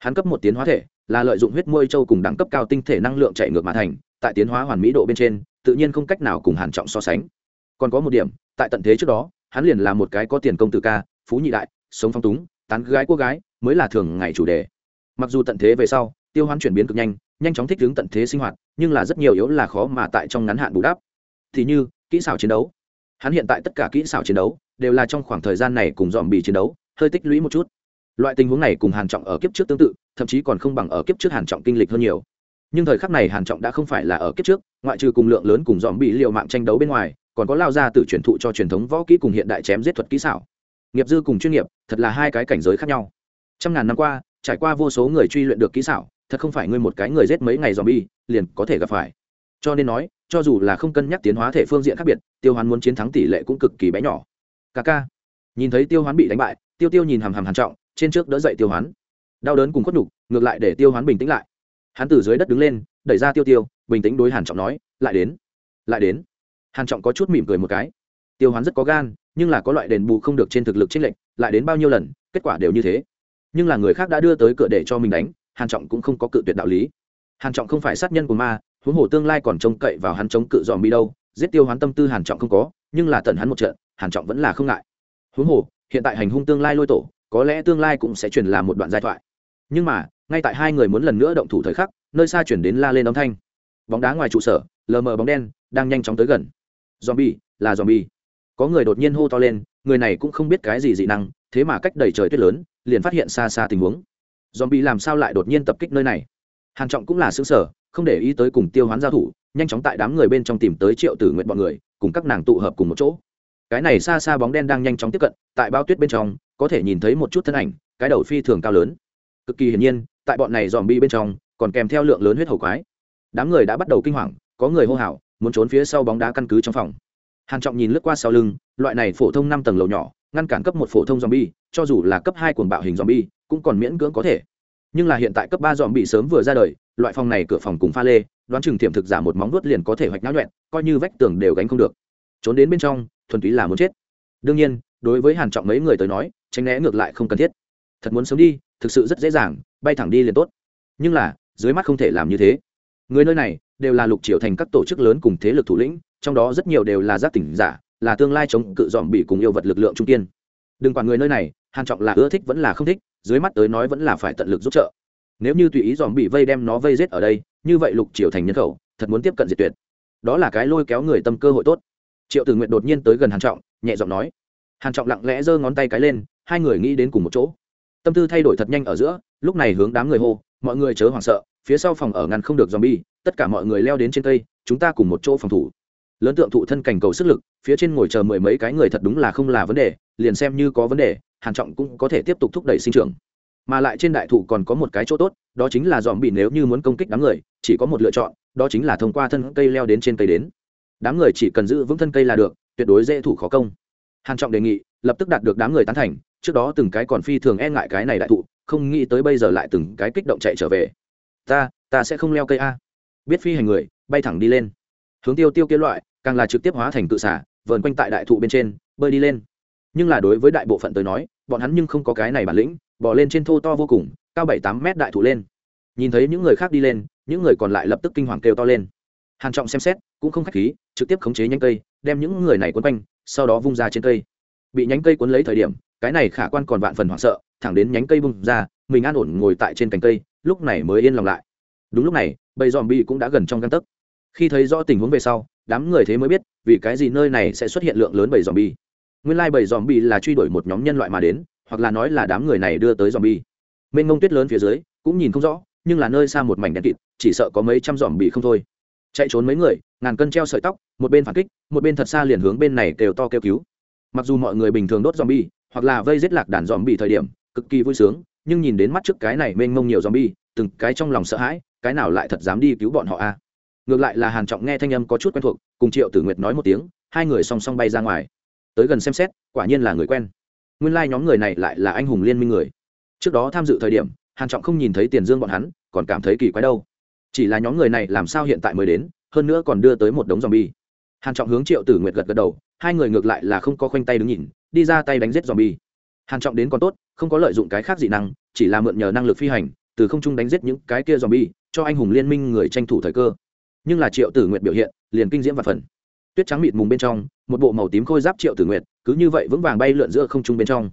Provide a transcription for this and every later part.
hắn cấp một tiến hóa thể, là lợi dụng huyết môi châu cùng đẳng cấp cao tinh thể năng lượng chạy ngược mà thành, tại tiến hóa hoàn mỹ độ bên trên, tự nhiên không cách nào cùng hàn trọng so sánh. Còn có một điểm, tại tận thế trước đó, hắn liền là một cái có tiền công tử ca, phú nhị đại, sống phong túng, tán gái cô gái, mới là thường ngày chủ đề. Mặc dù tận thế về sau, tiêu hoán chuyển biến cực nhanh nhanh chóng thích ứng tận thế sinh hoạt, nhưng là rất nhiều yếu là khó mà tại trong ngắn hạn bù đắp. Thì như, kỹ xảo chiến đấu. Hắn hiện tại tất cả kỹ xảo chiến đấu, đều là trong khoảng thời gian này cùng dòm bị chiến đấu, hơi tích lũy một chút loại tình huống này cùng hàn trọng ở kiếp trước tương tự, thậm chí còn không bằng ở kiếp trước hàn trọng kinh lịch hơn nhiều. Nhưng thời khắc này hàn trọng đã không phải là ở kiếp trước, ngoại trừ cùng lượng lớn cùng dòm bị liều mạng tranh đấu bên ngoài, còn có lao ra từ truyền thụ cho truyền thống võ kỹ cùng hiện đại chém giết thuật kỹ xảo. Nghiệp dư cùng chuyên nghiệp, thật là hai cái cảnh giới khác nhau. Trăm ngàn năm qua, trải qua vô số người truy luyện được kỹ xảo, thật không phải ngươi một cái người giết mấy ngày dòm bi liền có thể gặp phải. Cho nên nói, cho dù là không cân nhắc tiến hóa thể phương diện khác biệt, tiêu hoán muốn chiến thắng tỷ lệ cũng cực kỳ bé nhỏ. Ca ca. Nhìn thấy tiêu hoán bị đánh bại, tiêu tiêu nhìn hàm hàm hàn trọng trên trước đỡ dậy tiêu hoán. Đau đớn cùng khuất nhục, ngược lại để tiêu hoán bình tĩnh lại. Hắn từ dưới đất đứng lên, đẩy ra tiêu tiêu, bình tĩnh đối hàn trọng nói, lại đến lại đến. Hàn trọng có chút mỉm cười một cái. Tiêu hoán rất có gan, nhưng là có loại đền bù không được trên thực lực trên lệnh lại đến bao nhiêu lần, kết quả đều như thế. Nhưng là người khác đã đưa tới cửa để cho mình đánh, hàn trọng cũng không có cự tuyệt đạo lý. Hàn trọng không phải sát nhân của ma, huống hồ tương lai còn trông cậy vào hắn chống cự dòm bi đâu, giết tiêu hoán tâm tư hàn trọng không có, nhưng là tận hắn một trận, hàn trọng vẫn là không ngại. Huống hồ, hiện tại hành hung tương lai lôi tổ có lẽ tương lai cũng sẽ truyền làm một đoạn giai thoại. Nhưng mà, ngay tại hai người muốn lần nữa động thủ thời khắc, nơi xa chuyển đến la lên âm thanh. Bóng đá ngoài trụ sở, lờ mờ bóng đen, đang nhanh chóng tới gần. Zombie, là zombie. Có người đột nhiên hô to lên, người này cũng không biết cái gì dị năng, thế mà cách đầy trời tuyết lớn, liền phát hiện xa xa tình huống. Zombie làm sao lại đột nhiên tập kích nơi này? Hàn trọng cũng là xứ sở, không để ý tới cùng tiêu hoán giao thủ, nhanh chóng tại đám người bên trong tìm tới triệu tử nguyện bọn người, cùng các nàng tụ hợp cùng một chỗ. Cái này xa xa bóng đen đang nhanh chóng tiếp cận, tại bao tuyết bên trong có thể nhìn thấy một chút thân ảnh, cái đầu phi thường cao lớn. Cực kỳ hiển nhiên, tại bọn này dòm bi bên trong, còn kèm theo lượng lớn huyết hầu quái. Đám người đã bắt đầu kinh hoàng, có người hô hào, muốn trốn phía sau bóng đá căn cứ trong phòng. Hàn trọng nhìn lướt qua sau lưng, loại này phổ thông năm tầng lầu nhỏ, ngăn cản cấp một phổ thông zombie cho dù là cấp hai cuồng bạo hình zombie cũng còn miễn cưỡng có thể. Nhưng là hiện tại cấp ba zombie sớm vừa ra đời, loại phòng này cửa phòng cùng pha lê, đoán chừng tiềm thực giả một móng vuốt liền có thể hoạch náo nhuẹn, coi như vách tường đều gánh không được. Trốn đến bên trong, thuần túy là muốn chết. Đương nhiên đối với hàn trọng mấy người tới nói, tránh né ngược lại không cần thiết. Thật muốn sống đi, thực sự rất dễ dàng, bay thẳng đi liền tốt. Nhưng là, dưới mắt không thể làm như thế. Người nơi này, đều là lục triều thành các tổ chức lớn cùng thế lực thủ lĩnh, trong đó rất nhiều đều là giác tỉnh giả, là tương lai chống cự dòm bị cùng yêu vật lực lượng trung tiên đừng quản người nơi này, hàn trọng là ưa thích vẫn là không thích, dưới mắt tới nói vẫn là phải tận lực giúp trợ. Nếu như tùy ý dòm bị vây đem nó vây giết ở đây, như vậy lục triều thành nhân khẩu, thật muốn tiếp cận diệt tuyệt. Đó là cái lôi kéo người tâm cơ hội tốt. Triệu tử nguyện đột nhiên tới gần hàn trọng, nhẹ giọng nói hàn trọng lặng lẽ giơ ngón tay cái lên, hai người nghĩ đến cùng một chỗ. Tâm tư thay đổi thật nhanh ở giữa, lúc này hướng đám người hô, mọi người chớ hoảng sợ, phía sau phòng ở ngăn không được zombie, tất cả mọi người leo đến trên cây, chúng ta cùng một chỗ phòng thủ. Lớn tượng thụ thân cảnh cầu sức lực, phía trên ngồi chờ mười mấy cái người thật đúng là không là vấn đề, liền xem như có vấn đề, hàn trọng cũng có thể tiếp tục thúc đẩy sinh trưởng. Mà lại trên đại thụ còn có một cái chỗ tốt, đó chính là dòm bị nếu như muốn công kích đám người, chỉ có một lựa chọn, đó chính là thông qua thân cây leo đến trên cây đến. Đám người chỉ cần giữ vững thân cây là được, tuyệt đối dễ thủ khó công hàn trọng đề nghị, lập tức đạt được đám người tán thành, trước đó từng cái còn phi thường e ngại cái này đại thụ, không nghĩ tới bây giờ lại từng cái kích động chạy trở về. Ta ta sẽ không leo cây a. Biết phi hành người, bay thẳng đi lên. Hướng tiêu tiêu kia loại, càng là trực tiếp hóa thành cự xả vờn quanh tại đại thụ bên trên, bơi đi lên. Nhưng là đối với đại bộ phận tới nói, bọn hắn nhưng không có cái này bản lĩnh bỏ lên trên thô to vô cùng, cao bảy tám mét đại thụ lên. Nhìn thấy những người khác đi lên, những người còn lại lập tức kinh hoàng kêu to lên. Hàn trọng xem xét, cũng không khách khí, trực tiếp khống chế nhanh cây, đem những người này quấn quanh sau đó vung ra trên cây. Bị nhánh cây cuốn lấy thời điểm, cái này khả quan còn vạn phần hoảng sợ, thẳng đến nhánh cây bung ra, mình an ổn ngồi tại trên cành cây, lúc này mới yên lòng lại. Đúng lúc này, bầy dòm bi cũng đã gần trong găng tấc. Khi thấy rõ tình huống về sau, đám người thế mới biết, vì cái gì nơi này sẽ xuất hiện lượng lớn bầy dòm bi nguyên lai、like、bầy dòm bi là truy đuổi một nhóm nhân loại mà đến, hoặc là nói là đám người này đưa tới dòm bi mênh ngông tuyết lớn phía dưới, cũng nhìn không rõ, nhưng là nơi xa một mảnh đen kịt, chỉ sợ có mấy trăm dòm bi không thôi chạy trốn mấy người, ngàn cân treo sợi tóc, một bên phản kích, một bên thật xa liền hướng bên này kêu to kêu cứu. Mặc dù mọi người bình thường đốt dòm bi hoặc là vây giết lạc đàn dòm bi thời điểm, cực kỳ vui sướng, nhưng nhìn đến mắt trước cái này mênh mông nhiều dòm bi từng cái trong lòng sợ hãi, cái nào lại thật dám đi cứu bọn họ a? Ngược lại là hàn trọng nghe thanh âm có chút quen thuộc, cùng triệu tử nguyệt nói một tiếng, hai người song song bay ra ngoài. Tới gần xem xét, quả nhiên là người quen. Nguyên lai nhóm người này lại là anh hùng liên minh người. Trước đó tham dự thời điểm, hàn trọng không nhìn thấy tiền dương bọn hắn, còn cảm thấy kỳ quái đâu chỉ là nhóm người này làm sao hiện tại mới đến, hơn nữa còn đưa tới một đống zombie. Hàn trọng hướng triệu tử nguyệt gật gật đầu, hai người ngược lại là không có khoanh tay đứng nhìn, đi ra tay đánh giết zombie. Hàn trọng đến còn tốt, không có lợi dụng cái khác dị năng, chỉ là mượn nhờ năng lực phi hành, từ không trung đánh giết những cái kia zombie, cho anh hùng liên minh người tranh thủ thời cơ. Nhưng là triệu tử nguyệt biểu hiện, liền kinh diễm và phần. Tuyết trắng mịt mùng bên trong, một bộ màu tím khôi giáp triệu tử nguyệt, cứ như vậy vững vàng bay lượn giữa không trung bên trong.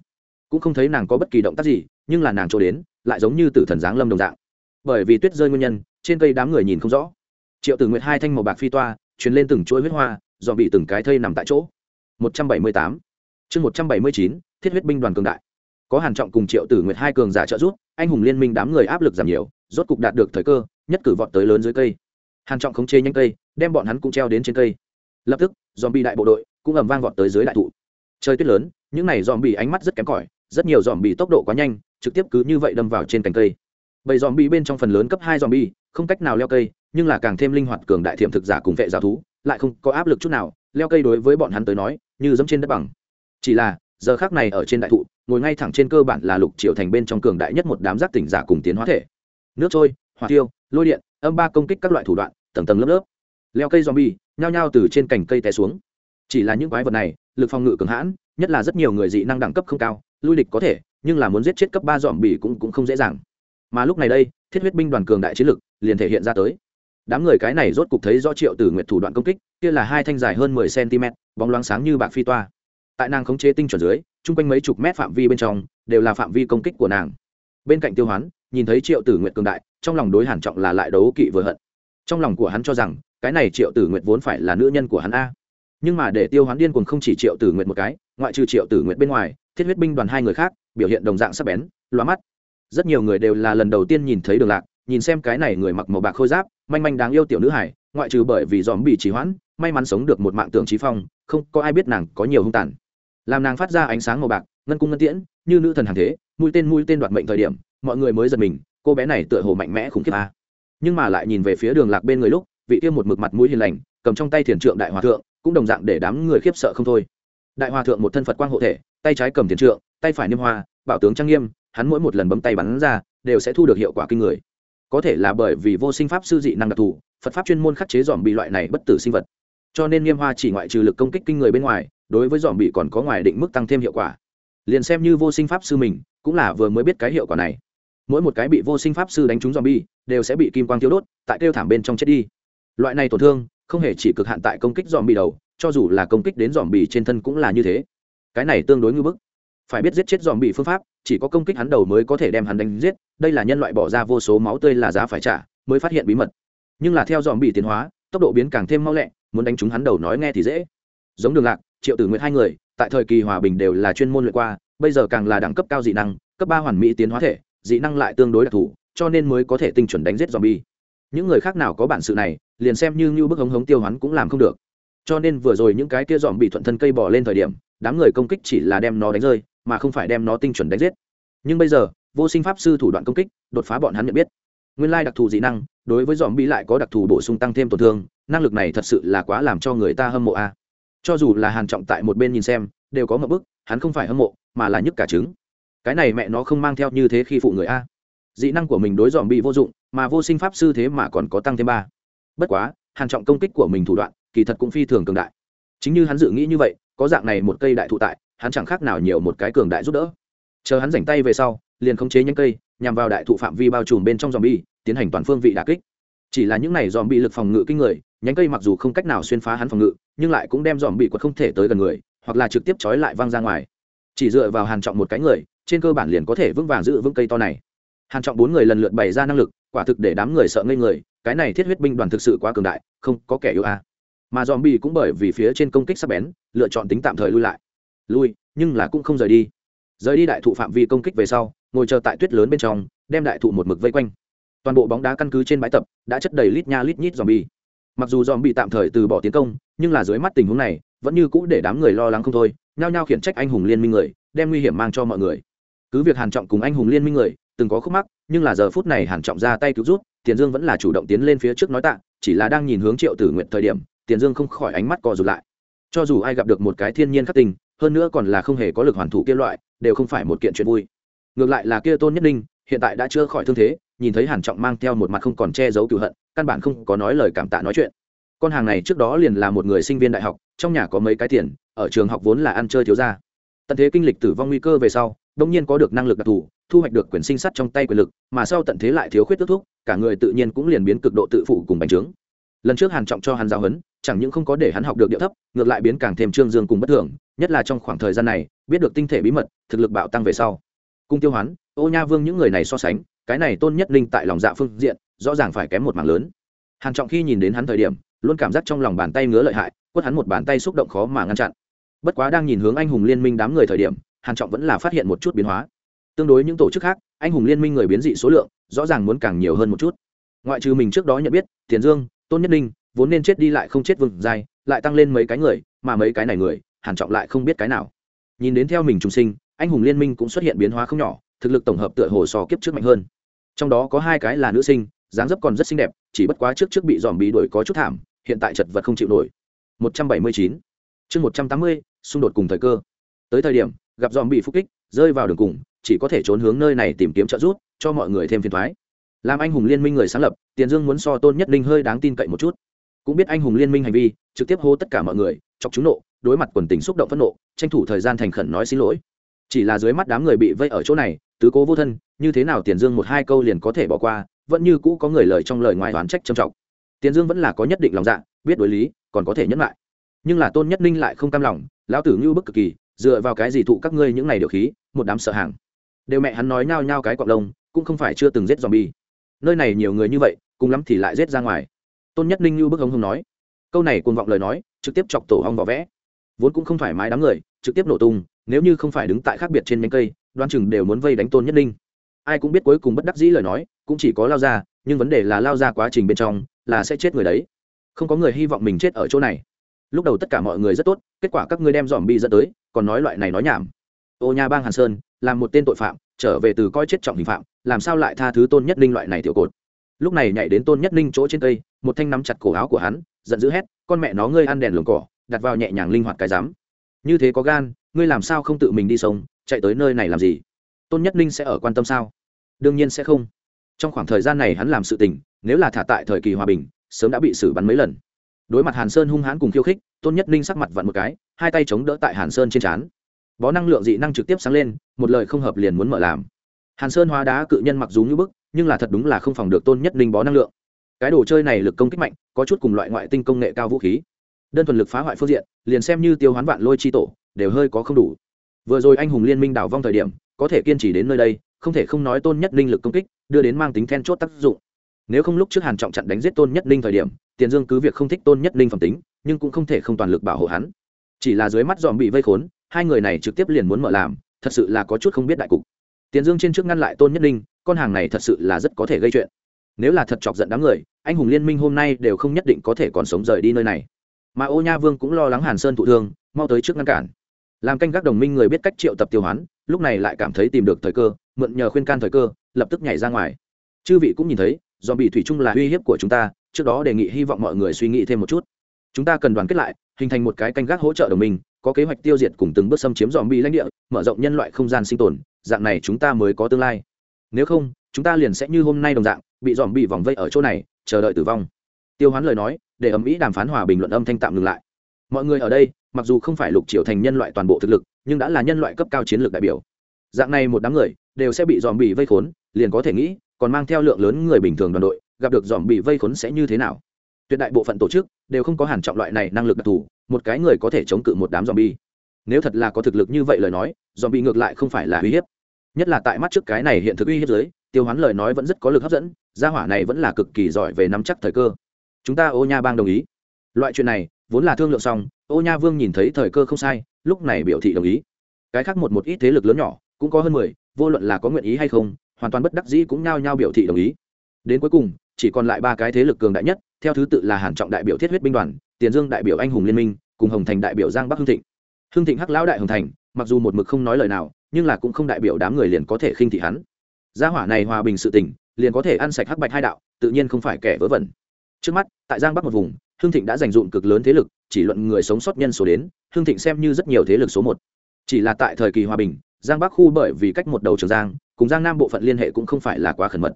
Cũng không thấy nàng có bất kỳ động tác gì, nhưng là nàng trôi đến, lại giống như tử thần giáng lâm đồng dạng. Bởi vì tuyết rơi nguyên nhân trên cây đám người nhìn không rõ. Triệu tử nguyệt hai thanh màu bạc phi toa chuyển lên từng chuỗi huyết hoa, dọn bị từng cái thây nằm tại chỗ. 178 chương 179 thiết huyết binh đoàn cường đại. Có hàn trọng cùng triệu tử nguyệt hai cường giả trợ giúp, anh hùng liên minh đám người áp lực giảm nhiều, rốt cục đạt được thời cơ, nhất cử vọt tới lớn dưới cây. Hàn trọng khống chế nhanh cây, đem bọn hắn cũng treo đến trên cây. Lập tức dòm bị đại bộ đội cũng ầm vang vọt tới dưới đại thụ. Trời tuyết lớn, những này dòm bị ánh mắt rất kém cỏi, rất nhiều dòm bị tốc độ quá nhanh, trực tiếp cứ như vậy đâm vào trên cành cây. Bầy dòm bị bên trong phần lớn cấp hai dòm bị không cách nào leo cây, nhưng là càng thêm linh hoạt cường đại thiểm thực giả cùng vệ giả thú, lại không có áp lực chút nào, leo cây đối với bọn hắn tới nói, như dẫm trên đất bằng. Chỉ là, giờ khác này ở trên đại thụ, ngồi ngay thẳng trên cơ bản là lục triệu thành bên trong cường đại nhất một đám giác tỉnh giả cùng tiến hóa thể. Nước trôi, hỏa tiêu, lôi điện, âm ba công kích các loại thủ đoạn, tầng tầng lớp lớp. Leo cây zombie, nhao nhao từ trên cành cây té xuống. Chỉ là những quái vật này, lực phòng ngự cường hãn, nhất là rất nhiều người dị năng đẳng cấp không cao, lui địch có thể, nhưng là muốn giết chết cấp ba dòm bỉ cũng cũng không dễ dàng. Mà lúc này đây, thiết huyết binh đoàn cường đại chiến lực liền thể hiện ra tới. Đám người cái này rốt cục thấy do triệu tử nguyện thủ đoạn công kích, kia là hai thanh dài hơn mười cm, bóng loáng sáng như bạc phi toa. Tại nàng khống chế tinh chuẩn dưới, chung quanh mấy chục mét phạm vi bên trong, đều là phạm vi công kích của nàng. Bên cạnh tiêu hoán, nhìn thấy triệu tử nguyện cường đại, trong lòng đối hàn trọng là lại đấu kỵ vừa hận. Trong lòng của hắn cho rằng, cái này triệu tử nguyện vốn phải là nữ nhân của hắn a. Nhưng mà để tiêu hoán điên cuồng không chỉ triệu tử nguyện một cái, ngoại trừ triệu tử nguyện bên ngoài, thiết huyết binh đoàn hai người khác, biểu hiện đồng dạng sắc bén, loa mắt. Rất nhiều người đều là lần đầu tiên nhìn thấy đường lạc nhìn xem cái này người mặc màu bạc khôi giáp, manh manh đáng yêu tiểu nữ hải ngoại trừ bởi vì dòm bị trì hoãn, may mắn sống được một mạng tưởng trí phong, không có ai biết nàng có nhiều hung tàn. Làm nàng phát ra ánh sáng màu bạc, ngân cung ngân tiễn, như nữ thần hàng thế, mũi tên mũi tên đoạt mệnh thời điểm, mọi người mới giật mình, cô bé này tựa hồ mạnh mẽ khủng khiếp a. Nhưng mà lại nhìn về phía đường lạc bên người lúc, vị kia một mực mặt mũi hiền lành, cầm trong tay thiền trượng đại hòa thượng, cũng đồng dạng để đám người khiếp sợ không thôi. Đại hòa thượng một thân phật quang hộ thể, tay trái cầm thiền trượng, tay phải niêm hoa, bảo tướng trang nghiêm, hắn mỗi một lần bấm tay bắn ra, đều sẽ thu được hiệu quả kinh người có thể là bởi vì vô sinh pháp sư dị năng đặc thù, phật pháp chuyên môn khắc chế dòm bị loại này bất tử sinh vật. Cho nên nghiêm hoa chỉ ngoại trừ lực công kích kinh người bên ngoài, đối với dòm bị còn có ngoài định mức tăng thêm hiệu quả. Liền xem như vô sinh pháp sư mình, cũng là vừa mới biết cái hiệu quả này. Mỗi một cái bị vô sinh pháp sư đánh trúng dòm bi, đều sẽ bị kim quang tiêu đốt, tại kêu thảm bên trong chết đi. Loại này tổn thương, không hề chỉ cực hạn tại công kích dòm bị đầu, cho dù là công kích đến dòm bị trên thân cũng là như thế. Cái này tương đối ngư bức phải biết giết chết dòm bị phương pháp, chỉ có công kích hắn đầu mới có thể đem hắn đánh giết, đây là nhân loại bỏ ra vô số máu tươi là giá phải trả, mới phát hiện bí mật. Nhưng là theo dòm bị tiến hóa, tốc độ biến càng thêm mau lẹ, muốn đánh trúng hắn đầu nói nghe thì dễ. Giống đường lạc, triệu tử nguyện hai người, tại thời kỳ hòa bình đều là chuyên môn luyện qua, bây giờ càng là đẳng cấp cao dị năng, cấp ba hoàn mỹ tiến hóa thể, dị năng lại tương đối đặc thù, cho nên mới có thể tinh chuẩn đánh giết dòm bi những người khác nào có bản sự này, liền xem như như bức hống hống tiêu hắn cũng làm không được. Cho nên vừa rồi những cái kia dòm bị thuận thân cây bỏ lên thời điểm, đám người công kích chỉ là đem nó đánh rơi mà không phải đem nó tinh chuẩn đánh giết. Nhưng bây giờ, vô sinh pháp sư thủ đoạn công kích, đột phá bọn hắn nhận biết. Nguyên lai đặc thù dị năng, đối với dòm bi lại có đặc thù bổ sung tăng thêm tổn thương, năng lực này thật sự là quá làm cho người ta hâm mộ a. Cho dù là hàn trọng tại một bên nhìn xem, đều có một bức, hắn không phải hâm mộ, mà là nhức cả trứng. Cái này mẹ nó không mang theo như thế khi phụ người a. Dị năng của mình đối dòm bị vô dụng, mà vô sinh pháp sư thế mà còn có tăng thêm ba. Bất quá, hàn trọng công kích của mình thủ đoạn, kỳ thật cũng phi thường cường đại. Chính như hắn dự nghĩ như vậy, có dạng này một cây đại thụ tại hắn chẳng khác nào nhiều một cái cường đại giúp đỡ. Chờ hắn rảnh tay về sau, liền khống chế nhánh cây, nhằm vào đại thụ phạm vi bao trùm bên trong dòm bi tiến hành toàn phương vị đả kích. Chỉ là những này dòm bị lực phòng ngự kinh người, nhánh cây mặc dù không cách nào xuyên phá hắn phòng ngự, nhưng lại cũng đem dòm bị quật không thể tới gần người, hoặc là trực tiếp trói lại văng ra ngoài. Chỉ dựa vào hàn trọng một cái người, trên cơ bản liền có thể vững vàng giữ vững cây to này. Hàn trọng bốn người lần lượt bày ra năng lực, quả thực để đám người sợ ngây người, cái này thiết huyết binh đoàn thực sự quá cường đại, không có kẻ yếu a. À. mà dòm bị cũng bởi vì phía trên công kích sắc bén, lựa chọn tính tạm thời lui lại lui, nhưng là cũng không rời đi. Rời đi đại thụ phạm vi công kích về sau, ngồi chờ tại tuyết lớn bên trong, đem đại thụ một mực vây quanh. Toàn bộ bóng đá căn cứ trên bãi tập đã chất đầy lít nha lít nhít dòm bi mặc dù dòm bị tạm thời từ bỏ tiến công, nhưng là dưới mắt tình huống này, vẫn như cũ để đám người lo lắng không thôi, nhao nhao khiển trách anh hùng liên minh người, đem nguy hiểm mang cho mọi người. Cứ việc hàn trọng cùng anh hùng liên minh người, từng có khúc mắc, nhưng là giờ phút này hàn trọng ra tay cứu rút tiền dương vẫn là chủ động tiến lên phía trước nói tạ, chỉ là đang nhìn hướng triệu tử nguyện thời điểm, tiền dương không khỏi ánh mắt co rụt lại. Cho dù ai gặp được một cái thiên nhiên khắc tình hơn nữa còn là không hề có lực hoàn thủ kia loại, đều không phải một kiện chuyện vui. Ngược lại là kia tôn nhất ninh, hiện tại đã chưa khỏi thương thế, nhìn thấy hàn trọng mang theo một mặt không còn che giấu cựu hận, căn bản không có nói lời cảm tạ nói chuyện. Con hàng này trước đó liền là một người sinh viên đại học, trong nhà có mấy cái tiền, ở trường học vốn là ăn chơi thiếu gia. Tận thế kinh lịch tử vong nguy cơ về sau đông nhiên có được năng lực đặc thù, thu hoạch được quyền sinh sắt trong tay quyền lực, mà sau tận thế lại thiếu khuyết tước thuốc cả người tự nhiên cũng liền biến cực độ tự phụ cùng bành trướng. Lần trước hàn trọng cho hắn giáo huấn chẳng những không có để hắn học được địa thấp, ngược lại biến càng thêm trương dương cùng bất thường, nhất là trong khoảng thời gian này, biết được tinh thể bí mật, thực lực bạo tăng về sau. Cung tiêu hoán, ô nha vương những người này so sánh, cái này tôn nhất linh tại lòng dạ phương diện, rõ ràng phải kém một mảng lớn. Hàn trọng khi nhìn đến hắn thời điểm, luôn cảm giác trong lòng bàn tay ngứa lợi hại, quất hắn một bàn tay xúc động khó mà ngăn chặn. Bất quá đang nhìn hướng anh hùng liên minh đám người thời điểm, hàn trọng vẫn là phát hiện một chút biến hóa. Tương đối những tổ chức khác, anh hùng liên minh người biến dị số lượng, rõ ràng muốn càng nhiều hơn một chút. Ngoại trừ mình trước đó nhận biết, tiền dương, tôn nhất ninh vốn nên chết đi lại không chết vừng dài lại tăng lên mấy cái người, mà mấy cái này người hàn trọng lại không biết cái nào. Nhìn đến theo mình trùng sinh, anh hùng liên minh cũng xuất hiện biến hóa không nhỏ, thực lực tổng hợp tựa hồ so kiếp trước mạnh hơn. Trong đó có hai cái là nữ sinh, dáng dấp còn rất xinh đẹp, chỉ bất quá trước trước bị dòm bị đuổi có chút thảm, hiện tại chật vật không chịu nổi. 179 chương 180 xung đột cùng thời cơ. Tới thời điểm, gặp dòm bị phục kích, rơi vào đường cùng, chỉ có thể trốn hướng nơi này tìm kiếm trợ giúp, cho mọi người thêm phiền thoái. Làm anh hùng liên minh người sáng lập, tiền dương muốn so tôn nhất ninh hơi đáng tin cậy một chút cũng biết anh hùng liên minh hành vi, trực tiếp hô tất cả mọi người, chọc chúng nộ, đối mặt quần tình xúc động phẫn nộ, tranh thủ thời gian thành khẩn nói xin lỗi. Chỉ là dưới mắt đám người bị vây ở chỗ này, tứ cố vô thân, như thế nào tiền dương một hai câu liền có thể bỏ qua, vẫn như cũ có người lời trong lời ngoài đoán trách trầm trọng. Tiền dương vẫn là có nhất định lòng dạ biết đối lý, còn có thể nhẫn lại. Nhưng là tôn nhất ninh lại không cam lòng, lão tử ngưu bức cực kỳ, dựa vào cái gì thụ các ngươi những này điều khí, một đám sợ hàng. Đều mẹ hắn nói nhao nhao cái cọp lông, cũng không phải chưa từng giết dòm bi nơi này nhiều người như vậy, cùng lắm thì lại giết ra ngoài tôn nhất ninh như bức hống hông nói. Câu này cuồng vọng lời nói, trực tiếp chọc tổ hong vỏ vẽ. Vốn cũng không thoải mái đám người, trực tiếp nổ tung, nếu như không phải đứng tại khác biệt trên nhánh cây đoan chừng đều muốn vây đánh tôn nhất ninh. Ai cũng biết cuối cùng bất đắc dĩ lời nói, cũng chỉ có lao ra, nhưng vấn đề là lao ra quá trình bên trong, là sẽ chết người đấy. Không có người hy vọng mình chết ở chỗ này. Lúc đầu tất cả mọi người rất tốt, kết quả các ngươi đem dòm bi dẫn tới, còn nói loại này nói nhảm. Ô nha bang hàn sơn là một tên tội phạm, trở về từ coi chết trọng hình phạm, làm sao lại tha thứ tôn nhất ninh loại này tiểu cột? Lúc này nhảy đến tôn nhất ninh chỗ trên cây, một thanh nắm chặt cổ áo của hắn, giận dữ hét, con mẹ nó, ngươi ăn đèn lồng cỏ, đặt vào nhẹ nhàng linh hoạt cái dám như thế có gan, ngươi làm sao không tự mình đi sống chạy tới nơi này làm gì? Tôn nhất ninh sẽ ở quan tâm sao? Đương nhiên sẽ không. Trong khoảng thời gian này hắn làm sự tình, nếu là thả tại thời kỳ hòa bình, sớm đã bị xử bắn mấy lần. Đối mặt hàn sơn hung hãn cùng khiêu khích, tôn nhất ninh sắc mặt vặn một cái, hai tay chống đỡ tại hàn sơn trên trán. Bó năng lượng dị năng trực tiếp sáng lên, một lời không hợp liền muốn mở làm. Hàn sơn hóa đá cự nhân mặc dù như bức nhưng là thật đúng là không phòng được tôn nhất ninh bó năng lượng. Cái đồ chơi này lực công kích mạnh, có chút cùng loại ngoại tinh công nghệ cao vũ khí. Đơn thuần lực phá hoại phương diện, liền xem như tiêu hoán vạn lôi chi tổ, đều hơi có không đủ. Vừa rồi anh hùng liên minh đảo vong thời điểm, có thể kiên trì đến nơi đây, không thể không nói tôn nhất ninh lực công kích, đưa đến mang tính then chốt tác dụng. Nếu không lúc trước hàn trọng chặn đánh giết tôn nhất ninh thời điểm, tiền dương cứ việc không thích tôn nhất ninh phẩm tính, nhưng cũng không thể không toàn lực bảo hộ hắn. Chỉ là dưới mắt dòm bị vây khốn, hai người này trực tiếp liền muốn mở làm, thật sự là có chút không biết đại cục. Tiền dương trên trước ngăn lại tôn nhất ninh con hàng này thật sự là rất có thể gây chuyện. Nếu là thật chọc giận đám người, anh hùng liên minh hôm nay đều không nhất định có thể còn sống rời đi nơi này. Mà ô nha vương cũng lo lắng hàn sơn thụ thương, mau tới trước ngăn cản. Làm canh gác đồng minh người biết cách triệu tập tiêu hoán, lúc này lại cảm thấy tìm được thời cơ, mượn nhờ khuyên can thời cơ, lập tức nhảy ra ngoài. Chư vị cũng nhìn thấy do bị thủy chung là uy hiếp của chúng ta, trước đó đề nghị hy vọng mọi người suy nghĩ thêm một chút. Chúng ta cần đoàn kết lại, hình thành một cái canh gác hỗ trợ đồng minh, có kế hoạch tiêu diệt cùng từng bước xâm chiếm dòm bi lãnh địa, mở rộng nhân loại không gian sinh tồn, dạng này chúng ta mới có tương lai nếu không, chúng ta liền sẽ như hôm nay đồng dạng, bị dòm bị vòng vây ở chỗ này, chờ đợi tử vong. Tiêu hoán lời nói, để ầm ĩ đàm phán hòa bình luận âm thanh tạm ngừng lại. Mọi người ở đây, mặc dù không phải lục triều thành nhân loại toàn bộ thực lực, nhưng đã là nhân loại cấp cao chiến lược đại biểu. Dạng này một đám người, đều sẽ bị dòm bị vây khốn, liền có thể nghĩ, còn mang theo lượng lớn người bình thường đoàn đội, gặp được dòm bị vây khốn sẽ như thế nào? Tuyệt đại bộ phận tổ chức, đều không có hàn trọng loại này năng lực đặc thù, một cái người có thể chống cự một đám dòm bi. Nếu thật là có thực lực như vậy lời nói, dòm bị ngược lại không phải là uy hiếp nhất là tại mắt trước cái này hiện thực uy hiếp dưới tiêu hoán lời nói vẫn rất có lực hấp dẫn, gia hỏa này vẫn là cực kỳ giỏi về nắm chắc thời cơ. Chúng ta ô nha bang đồng ý. Loại chuyện này, vốn là thương lượng xong, ô nha vương nhìn thấy thời cơ không sai, lúc này biểu thị đồng ý. Cái khác một một ít thế lực lớn nhỏ, cũng có hơn mười, vô luận là có nguyện ý hay không, hoàn toàn bất đắc dĩ cũng nhao nhao biểu thị đồng ý. Đến cuối cùng, chỉ còn lại ba cái thế lực cường đại nhất, theo thứ tự là hàn trọng đại biểu thiết huyết binh đoàn, tiền dương đại biểu anh hùng liên minh, cùng hồng thành đại biểu giang bắc hưng thịnh. Hưng thịnh hắc lão đại hồng thành, mặc dù một mực không nói lời nào nhưng là cũng không đại biểu đám người liền có thể khinh thị hắn. Gia hỏa này hòa bình sự tình, liền có thể ăn sạch hắc bạch hai đạo, tự nhiên không phải kẻ vớ vẩn. Trước mắt, tại giang bắc một vùng, hưng thịnh đã dành dụng cực lớn thế lực, chỉ luận người sống sót nhân số đến, hưng thịnh xem như rất nhiều thế lực số một. Chỉ là tại thời kỳ hòa bình, giang bắc khu bởi vì cách một đầu trường giang, cùng giang nam bộ phận liên hệ cũng không phải là quá khẩn mật.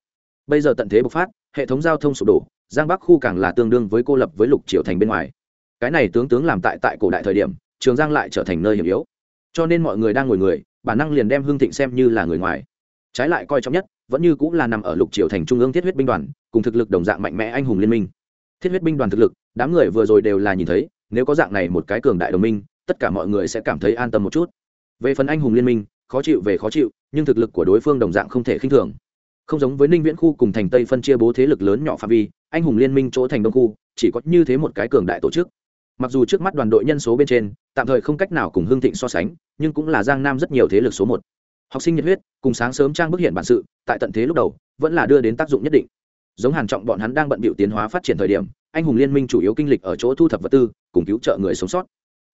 Bây giờ tận thế bộc phát, hệ thống giao thông sụp đổ, giang bắc khu càng là tương đương với cô lập với lục triều thành bên ngoài. Cái này tướng tướng làm tại tại cổ đại thời điểm, trường giang lại trở thành nơi hiểm yếu. Cho nên mọi người đang ngồi người bản năng liền đem hương thịnh xem như là người ngoài. Trái lại coi trọng nhất, vẫn như cũng là nằm ở lục triều thành trung ương thiết huyết binh đoàn, cùng thực lực đồng dạng mạnh mẽ anh hùng liên minh. Thiết huyết binh đoàn thực lực, đám người vừa rồi đều là nhìn thấy, nếu có dạng này một cái cường đại đồng minh, tất cả mọi người sẽ cảm thấy an tâm một chút. Về phần anh hùng liên minh, khó chịu về khó chịu, nhưng thực lực của đối phương đồng dạng không thể khinh thường. Không giống với ninh viễn khu cùng thành tây phân chia bố thế lực lớn nhỏ phạm vi, anh hùng liên minh chỗ thành đông khu, chỉ có như thế một cái cường đại tổ chức mặc dù trước mắt đoàn đội nhân số bên trên, tạm thời không cách nào cùng hương thịnh so sánh, nhưng cũng là giang nam rất nhiều thế lực số một. Học sinh nhiệt huyết, cùng sáng sớm trang bức hiện bản sự, tại tận thế lúc đầu, vẫn là đưa đến tác dụng nhất định. Giống hàn trọng bọn hắn đang bận bịu tiến hóa phát triển thời điểm, anh hùng liên minh chủ yếu kinh lịch ở chỗ thu thập vật tư, cùng cứu trợ người sống sót.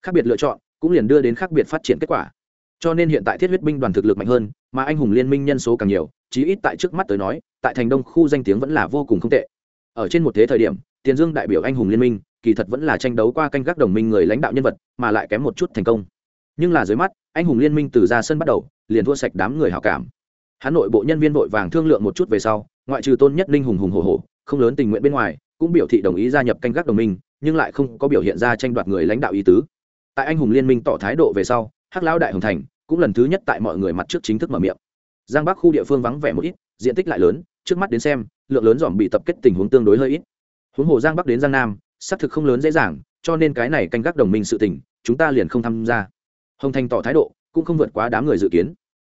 Khác biệt lựa chọn, cũng liền đưa đến khác biệt phát triển kết quả. Cho nên hiện tại thiết huyết binh đoàn thực lực mạnh hơn, mà anh hùng liên minh nhân số càng nhiều, chí ít tại trước mắt tới nói, tại thành đông khu danh tiếng vẫn là vô cùng không tệ. Ở trên một thế thời điểm, tiền dương đại biểu anh hùng liên minh kỳ thật vẫn là tranh đấu qua canh gác đồng minh người lãnh đạo nhân vật, mà lại kém một chút thành công. Nhưng là dưới mắt, anh hùng liên minh từ ra sân bắt đầu, liền thua sạch đám người hảo cảm. Hắn nội bộ nhân viên vội vàng thương lượng một chút về sau, ngoại trừ tôn nhất ninh hùng hùng hồ hồ không lớn tình nguyện bên ngoài, cũng biểu thị đồng ý gia nhập canh gác đồng minh, nhưng lại không có biểu hiện ra tranh đoạt người lãnh đạo ý tứ. Tại anh hùng liên minh tỏ thái độ về sau, hắc lão đại hồng thành, cũng lần thứ nhất tại mọi người mặt trước chính thức mở miệng. Giang bắc khu địa phương vắng vẻ một ít, diện tích lại lớn, trước mắt đến xem, lượng lớn dòm bị tập kết tình huống tương đối hơi ít. Huống hồ giang bắc đến giang nam xác thực không lớn dễ dàng, cho nên cái này canh gác đồng minh sự tình, chúng ta liền không tham gia. Hồng thành tỏ thái độ, cũng không vượt quá đám người dự kiến.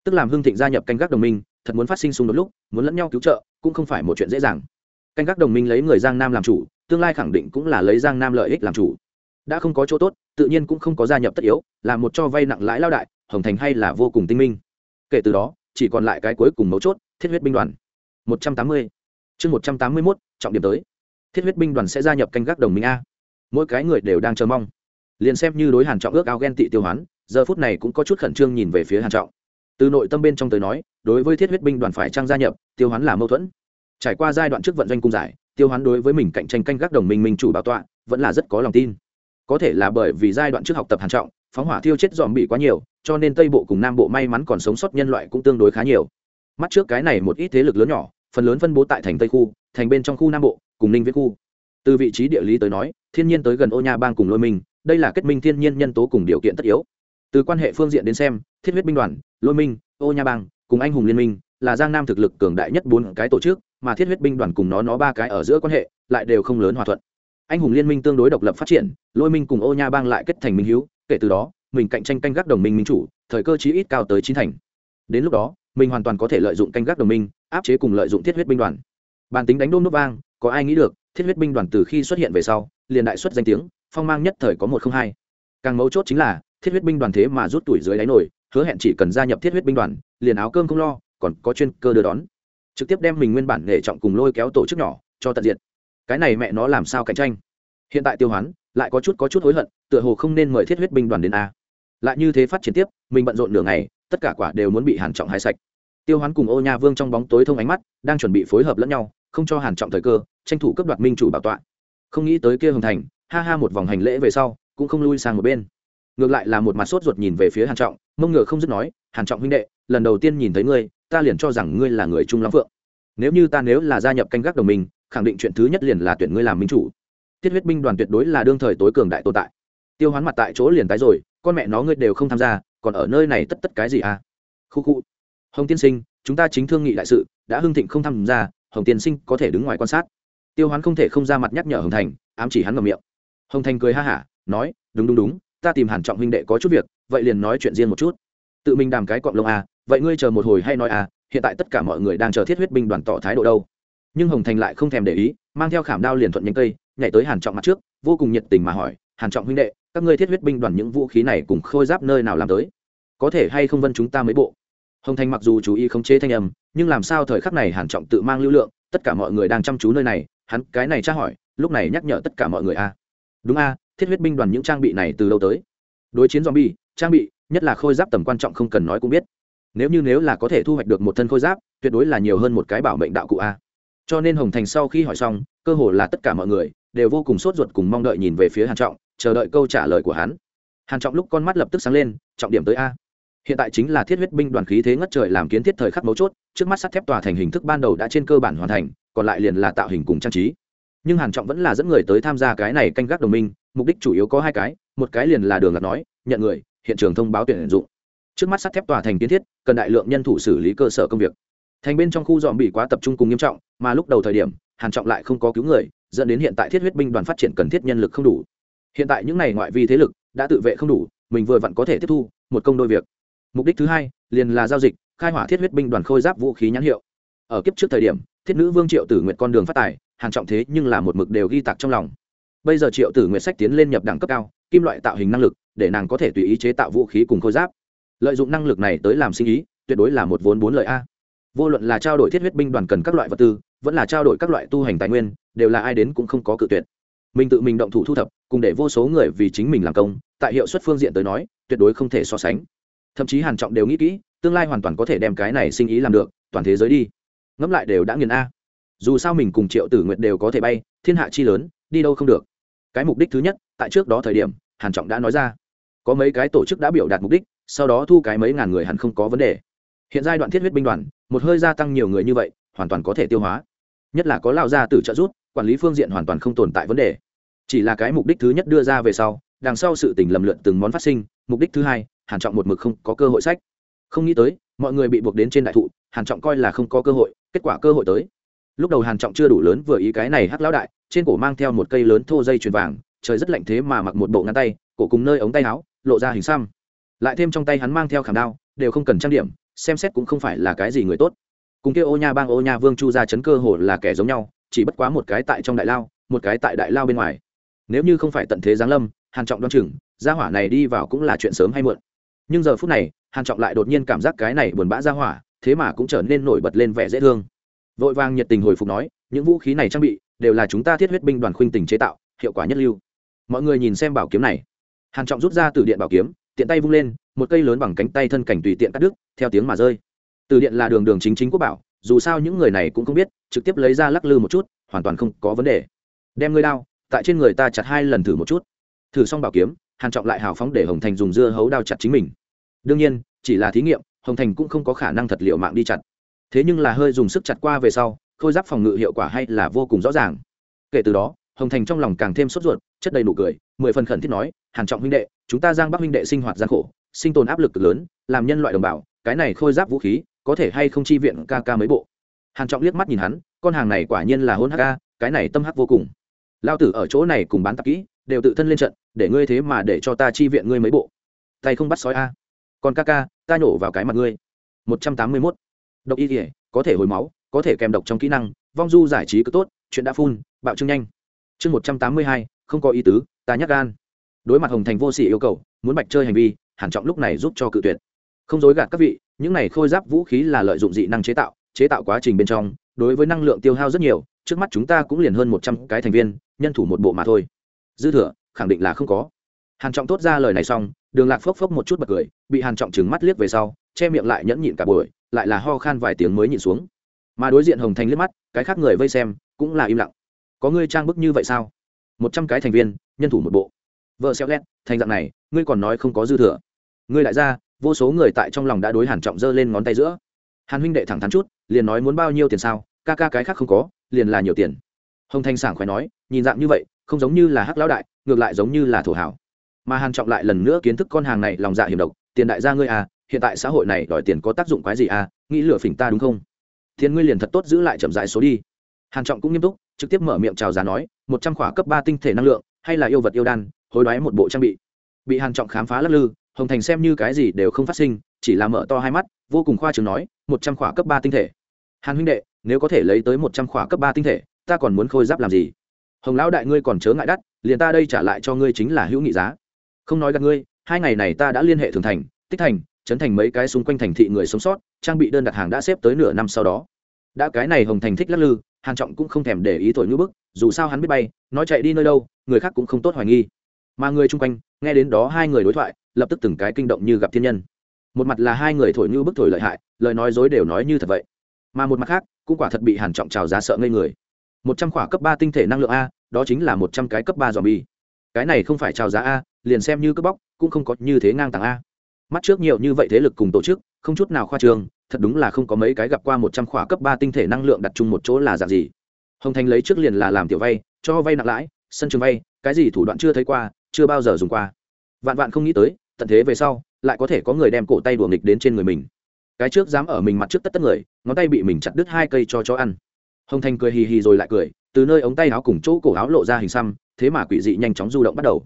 Tức làm hưng thịnh gia nhập canh gác đồng minh, thật muốn phát sinh xung đột lúc, muốn lẫn nhau cứu trợ, cũng không phải một chuyện dễ dàng. Canh gác đồng minh lấy người giang nam làm chủ, tương lai khẳng định cũng là lấy giang nam lợi ích làm chủ. Đã không có chỗ tốt, tự nhiên cũng không có gia nhập tất yếu, là một cho vay nặng lãi lao đại, hồng thành hay là vô cùng tinh minh. Kể từ đó, chỉ còn lại cái cuối cùng mấu chốt, thiết huyết binh đoàn. Một trăm tám mươi. Chương một trăm tám mươi mốt, trọng điểm tới thiết huyết binh đoàn sẽ gia nhập canh gác đồng minh a. Mỗi cái người đều đang chờ mong. Liền xem như đối hàn trọng ước ao ghen tị tiêu hoán, giờ phút này cũng có chút khẩn trương nhìn về phía hàn trọng. Từ nội tâm bên trong tới nói, đối với thiết huyết binh đoàn phải trang gia nhập, tiêu hoán là mâu thuẫn. Trải qua giai đoạn trước vận doanh cung giải, tiêu hoán đối với mình cạnh tranh canh gác đồng minh minh chủ bảo tọa, vẫn là rất có lòng tin. Có thể là bởi vì giai đoạn trước học tập hàn trọng, phóng hỏa thiêu chết dòm bị quá nhiều, cho nên tây bộ cùng nam bộ may mắn còn sống sót nhân loại cũng tương đối khá nhiều. Mắt trước cái này một ít thế lực lớn nhỏ, phần lớn phân bố tại thành tây khu, thành bên trong khu nam bộ cùng ninh viễn khu. Từ vị trí địa lý tới nói, thiên nhiên tới gần ô nha bang cùng lôi minh, đây là kết minh thiên nhiên nhân tố cùng điều kiện tất yếu. Từ quan hệ phương diện đến xem, thiết huyết binh đoàn, lôi minh, ô nha bang, cùng anh hùng liên minh, là giang nam thực lực cường đại nhất bốn cái tổ chức, mà thiết huyết binh đoàn cùng nó nó ba cái ở giữa quan hệ, lại đều không lớn hòa thuận. Anh hùng liên minh tương đối độc lập phát triển, lôi minh cùng ô nha bang lại kết thành minh hữu, kể từ đó, mình cạnh tranh canh gác đồng minh minh chủ, thời cơ chí ít cao tới chín thành. Đến lúc đó, mình hoàn toàn có thể lợi dụng canh gác đồng minh, áp chế cùng lợi dụng thiết huyết binh đoàn. Bàn tính đánh đôm nút vang có ai nghĩ được, thiết huyết binh đoàn từ khi xuất hiện về sau, liền đại xuất danh tiếng, phong mang nhất thời có một không hai. Càng mấu chốt chính là, thiết huyết binh đoàn thế mà rút tuổi dưới đáy nổi, hứa hẹn chỉ cần gia nhập thiết huyết binh đoàn, liền áo cơm không lo, còn có chuyên cơ đưa đón. Trực tiếp đem mình nguyên bản nghề trọng cùng lôi kéo tổ chức nhỏ, cho tận diện cái này mẹ nó làm sao cạnh tranh? Hiện tại tiêu hoán, lại có chút có chút hối hận, tựa hồ không nên mời thiết huyết binh đoàn đến a. Lại như thế phát triển tiếp, mình bận rộn nửa ngày, tất cả quả đều muốn bị hàn trọng hái sạch. Tiêu hoán cùng ô nha vương trong bóng tối thông ánh mắt, đang chuẩn bị phối hợp lẫn nhau không cho hàn trọng thời cơ, tranh thủ cấp đoạt minh chủ bảo tọa. Không nghĩ tới kia hồng thành, ha ha một vòng hành lễ về sau, cũng không lui sang một bên. Ngược lại là một mặt sốt ruột nhìn về phía hàn trọng, mông ngựa không dứt nói, hàn trọng huynh đệ, lần đầu tiên nhìn thấy ngươi, ta liền cho rằng ngươi là người trung lắm phượng. Nếu như ta nếu là gia nhập canh gác đồng minh, khẳng định chuyện thứ nhất liền là tuyển ngươi làm minh chủ. Tiết huyết binh đoàn tuyệt đối là đương thời tối cường đại tồn tại. Tiêu hoán mặt tại chỗ liền tái rồi, con mẹ nó ngươi đều không tham gia, còn ở nơi này tất tất cái gì à? Khu khu. Hồng tiên sinh, chúng ta chính thương nghị đại sự, đã hưng thịnh không tham gia hồng tiên sinh có thể đứng ngoài quan sát. Tiêu hoán không thể không ra mặt nhắc nhở hồng thành, ám chỉ hắn ngầm miệng. Hồng thành cười ha hả, nói, đúng đúng đúng, ta tìm hàn trọng huynh đệ có chút việc, vậy liền nói chuyện riêng một chút. Tự mình đàm cái cọng lông à vậy ngươi chờ một hồi hay nói à hiện tại tất cả mọi người đang chờ thiết huyết binh đoàn tỏ thái độ đâu. Nhưng hồng thành lại không thèm để ý, mang theo khảm đao liền thuận nhánh cây, nhảy tới hàn trọng mặt trước, vô cùng nhiệt tình mà hỏi, hàn trọng huynh đệ, các ngươi thiết huyết binh đoàn những vũ khí này cùng khôi giáp nơi nào làm tới? Có thể hay không vân chúng ta mấy bộ? Hồng thành mặc dù chú ý không chế thanh âm nhưng làm sao thời khắc này hàn trọng tự mang lưu lượng, tất cả mọi người đang chăm chú nơi này, hắn cái này tra hỏi, lúc này nhắc nhở tất cả mọi người a đúng a thiết huyết binh đoàn những trang bị này từ đâu tới? Đối chiến zombie, trang bị, nhất là khôi giáp tầm quan trọng không cần nói cũng biết. Nếu như nếu là có thể thu hoạch được một thân khôi giáp, tuyệt đối là nhiều hơn một cái bảo mệnh đạo cụ a cho nên hồng thành sau khi hỏi xong, cơ hồ là tất cả mọi người đều vô cùng sốt ruột cùng mong đợi nhìn về phía hàn trọng, chờ đợi câu trả lời của hắn. Hàn trọng lúc con mắt lập tức sáng lên, trọng điểm tới a hiện tại chính là thiết huyết binh đoàn khí thế ngất trời làm kiến thiết thời khắc mấu chốt, trước mắt sắt thép tòa thành hình thức ban đầu đã trên cơ bản hoàn thành, còn lại liền là tạo hình cùng trang trí. Nhưng hàn trọng vẫn là dẫn người tới tham gia cái này canh gác đồng minh, mục đích chủ yếu có hai cái, một cái liền là đường ngặt nói, nhận người, hiện trường thông báo tuyển dụng. Trước mắt sắt thép tòa thành kiến thiết, cần đại lượng nhân thủ xử lý cơ sở công việc. Thành bên trong khu dọn bị quá tập trung cùng nghiêm trọng, mà lúc đầu thời điểm, hàn trọng lại không có cứu người, dẫn đến hiện tại thiết huyết binh đoàn phát triển cần thiết nhân lực không đủ. Hiện tại những này ngoại vi thế lực đã tự vệ không đủ, mình vừa vặn có thể tiếp thu một công đôi việc mục đích thứ hai liền là giao dịch, khai hỏa thiết huyết binh đoàn khôi giáp vũ khí nhãn hiệu. Ở kiếp trước thời điểm, thiết nữ vương triệu tử nguyện con đường phát tài, hàng trọng thế nhưng là một mực đều ghi tạc trong lòng. Bây giờ triệu tử nguyện sách tiến lên nhập đẳng cấp cao, kim loại tạo hình năng lực, để nàng có thể tùy ý chế tạo vũ khí cùng khôi giáp. Lợi dụng năng lực này tới làm sinh ý, tuyệt đối là một vốn bốn lợi a. Vô luận là trao đổi thiết huyết binh đoàn cần các loại vật tư, vẫn là trao đổi các loại tu hành tài nguyên, đều là ai đến cũng không có cự tuyệt. Mình tự mình động thủ thu thập, cùng để vô số người vì chính mình làm công, tại hiệu suất phương diện tới nói, tuyệt đối không thể so sánh thậm chí hàn trọng đều nghĩ kỹ, tương lai hoàn toàn có thể đem cái này sinh ý làm được, toàn thế giới đi. Ngẫm lại đều đã nghiền a. Dù sao mình cùng triệu tử nguyệt đều có thể bay, thiên hạ chi lớn, đi đâu không được. Cái mục đích thứ nhất, tại trước đó thời điểm, hàn trọng đã nói ra. Có mấy cái tổ chức đã biểu đạt mục đích, sau đó thu cái mấy ngàn người hẳn không có vấn đề. Hiện giai đoạn thiết huyết binh đoàn, một hơi gia tăng nhiều người như vậy, hoàn toàn có thể tiêu hóa. Nhất là có lao ra từ trợ rút quản lý phương diện hoàn toàn không tồn tại vấn đề. Chỉ là cái mục đích thứ nhất đưa ra về sau, đằng sau sự tình lầm lượn từng món phát sinh, mục đích thứ hai hàn trọng một mực không có cơ hội sách. Không nghĩ tới, mọi người bị buộc đến trên đại thụ, hàn trọng coi là không có cơ hội, kết quả cơ hội tới. Lúc đầu hàn trọng chưa đủ lớn vừa ý cái này hắc lão đại, trên cổ mang theo một cây lớn thô dây chuyền vàng, trời rất lạnh thế mà mặc một bộ ngắn tay, cổ cùng nơi ống tay áo, lộ ra hình xăm. Lại thêm trong tay hắn mang theo khảm đao, đều không cần trang điểm, xem xét cũng không phải là cái gì người tốt. Cùng kia ô nha bang ô nha vương chu ra chấn cơ hồ là kẻ giống nhau, chỉ bất quá một cái tại trong đại lao, một cái tại đại lao bên ngoài. Nếu như không phải tận thế giáng lâm, hàn trọng đoan chừng, gia hỏa này đi vào cũng là chuyện sớm hay muộn nhưng giờ phút này, hàn trọng lại đột nhiên cảm giác cái này buồn bã ra hỏa, thế mà cũng trở nên nổi bật lên vẻ dễ thương. Vội vàng nhiệt tình hồi phục nói, những vũ khí này trang bị, đều là chúng ta thiết huyết binh đoàn khuynh tình chế tạo, hiệu quả nhất lưu. Mọi người nhìn xem bảo kiếm này. Hàn trọng rút ra từ điện bảo kiếm, tiện tay vung lên, một cây lớn bằng cánh tay thân cảnh tùy tiện cắt đứt, theo tiếng mà rơi. Từ điện là đường đường chính chính quốc bảo, dù sao những người này cũng không biết, trực tiếp lấy ra lắc lư một chút, hoàn toàn không có vấn đề. Đem ngươi đao, tại trên người ta chặt hai lần thử một chút. Thử xong bảo kiếm, hàn trọng lại hào phóng để hồng thành dùng dưa hấu đao chặt chính mình đương nhiên, chỉ là thí nghiệm, hồng thành cũng không có khả năng thật liệu mạng đi chặt. Thế nhưng là hơi dùng sức chặt qua về sau, khôi giáp phòng ngự hiệu quả hay là vô cùng rõ ràng. Kể từ đó, hồng thành trong lòng càng thêm sốt ruột, chất đầy nụ cười, mười phần khẩn thiết nói, hàn trọng huynh đệ, chúng ta giang bắc huynh đệ sinh hoạt gian khổ, sinh tồn áp lực cực lớn, làm nhân loại đồng bào, cái này khôi giáp vũ khí, có thể hay không chi viện ca ca mấy bộ? Hàn trọng liếc mắt nhìn hắn, con hàng này quả nhiên là hôn hắc ca cái này tâm hắc vô cùng. Lao tử ở chỗ này cùng bán tạp kỹ, đều tự thân lên trận, để ngươi thế mà để cho ta chi viện ngươi mấy bộ. Tay không bắt sói a còn ca ca, ta nhổ vào cái mặt ngươi. Một trăm tám mươi mốt. Độc y thể có thể hồi máu, có thể kèm độc trong kỹ năng, vong du giải trí cứ tốt, chuyện đã phun bạo trương nhanh. Chương một trăm tám mươi hai, không có ý tứ, ta nhắc gan. Đối mặt hồng thành vô sĩ yêu cầu, muốn bạch chơi hành vi hàn trọng lúc này giúp cho cự tuyệt. Không dối gạt các vị, những này khôi giáp vũ khí là lợi dụng dị năng chế tạo chế tạo quá trình bên trong, đối với năng lượng tiêu hao rất nhiều, trước mắt chúng ta cũng liền hơn một trăm cái thành viên, nhân thủ một bộ mà thôi. Dư thừa, khẳng định là không có. Hàn trọng tốt ra lời này xong đường lạc phốc phốc một chút bật cười, bị hàn trọng trừng mắt liếc về sau, che miệng lại nhẫn nhịn cả buổi, lại là ho khan vài tiếng mới nhịn xuống. Mà đối diện hồng thành liếc mắt, cái khác người vây xem, cũng là im lặng. Có ngươi trang bức như vậy sao? Một trăm cái thành viên, nhân thủ một bộ. Vợ xéo ghét thành dạng này, ngươi còn nói không có dư thừa. Ngươi lại ra, vô số người tại trong lòng đã đối hàn trọng giơ lên ngón tay giữa. Hàn huynh đệ thẳng thắn chút, liền nói muốn bao nhiêu tiền sao, ca ca cái khác không có, liền là nhiều tiền. Hồng thanh sảng khoái nói, nhìn dạng như vậy, không giống như là hắc lão đại, ngược lại giống như là thổ hảo mà hàn trọng lại lần nữa kiến thức con hàng này lòng dạ hiểm độc, tiền đại gia ngươi à hiện tại xã hội này đòi tiền có tác dụng quái gì à nghĩ lừa phỉnh ta đúng không? Thiên ngươi liền thật tốt giữ lại chậm rãi số đi. Hàn trọng cũng nghiêm túc, trực tiếp mở miệng chào giá nói, một trăm khỏa cấp ba tinh thể năng lượng, hay là yêu vật yêu đan, hối đoái một bộ trang bị. Bị hàn trọng khám phá lắc lư, hồng thành xem như cái gì đều không phát sinh, chỉ là mở to hai mắt, vô cùng khoa trương nói, một trăm khỏa cấp ba tinh thể. Hàn huynh đệ, nếu có thể lấy tới một trăm khỏa cấp ba tinh thể, ta còn muốn khôi giáp làm gì? Hồng lão đại ngươi còn chớ ngại đắt, liền ta đây trả lại cho ngươi chính là hữu nghị giá không nói gặp ngươi, hai ngày này ta đã liên hệ thường thành, tích thành chấn thành mấy cái xung quanh thành thị người sống sót, trang bị đơn đặt hàng đã xếp tới nửa năm sau đó. Đã cái này hồng thành thích lắc lư, hàn trọng cũng không thèm để ý thổi như bức, dù sao hắn biết bay, nói chạy đi nơi đâu, người khác cũng không tốt hoài nghi. Mà người chung quanh, nghe đến đó hai người đối thoại, lập tức từng cái kinh động như gặp thiên nhân. Một mặt là hai người thổi như bức thổi lợi hại, lời nói dối đều nói như thật vậy. Mà một mặt khác, cũng quả thật bị hàn trọng trào giá sợ ngây người. Một trăm khỏa cấp ba tinh thể năng lượng a, đó chính là một trăm cái cấp ba dòm bi cái này không phải trào giá a liền xem như cướp bóc, cũng không có như thế ngang tàng a. Mắt trước nhiều như vậy thế lực cùng tổ chức, không chút nào khoa trương, thật đúng là không có mấy cái gặp qua một trăm khỏa cấp ba tinh thể năng lượng đặt chung một chỗ là dạng gì. Hồng thành lấy trước liền là làm tiểu vay, cho vay nặng lãi, sân trường vay, cái gì thủ đoạn chưa thấy qua, chưa bao giờ dùng qua. Vạn vạn không nghĩ tới, tận thế về sau, lại có thể có người đem cổ tay đùa nghịch đến trên người mình. Cái trước dám ở mình mặt trước tất tất người, ngón tay bị mình chặt đứt hai cây cho chó ăn. Hồng thành cười hì hì rồi lại cười, từ nơi ống tay áo cùng chỗ cổ áo lộ ra hình xăm, thế mà quỷ dị nhanh chóng du động bắt đầu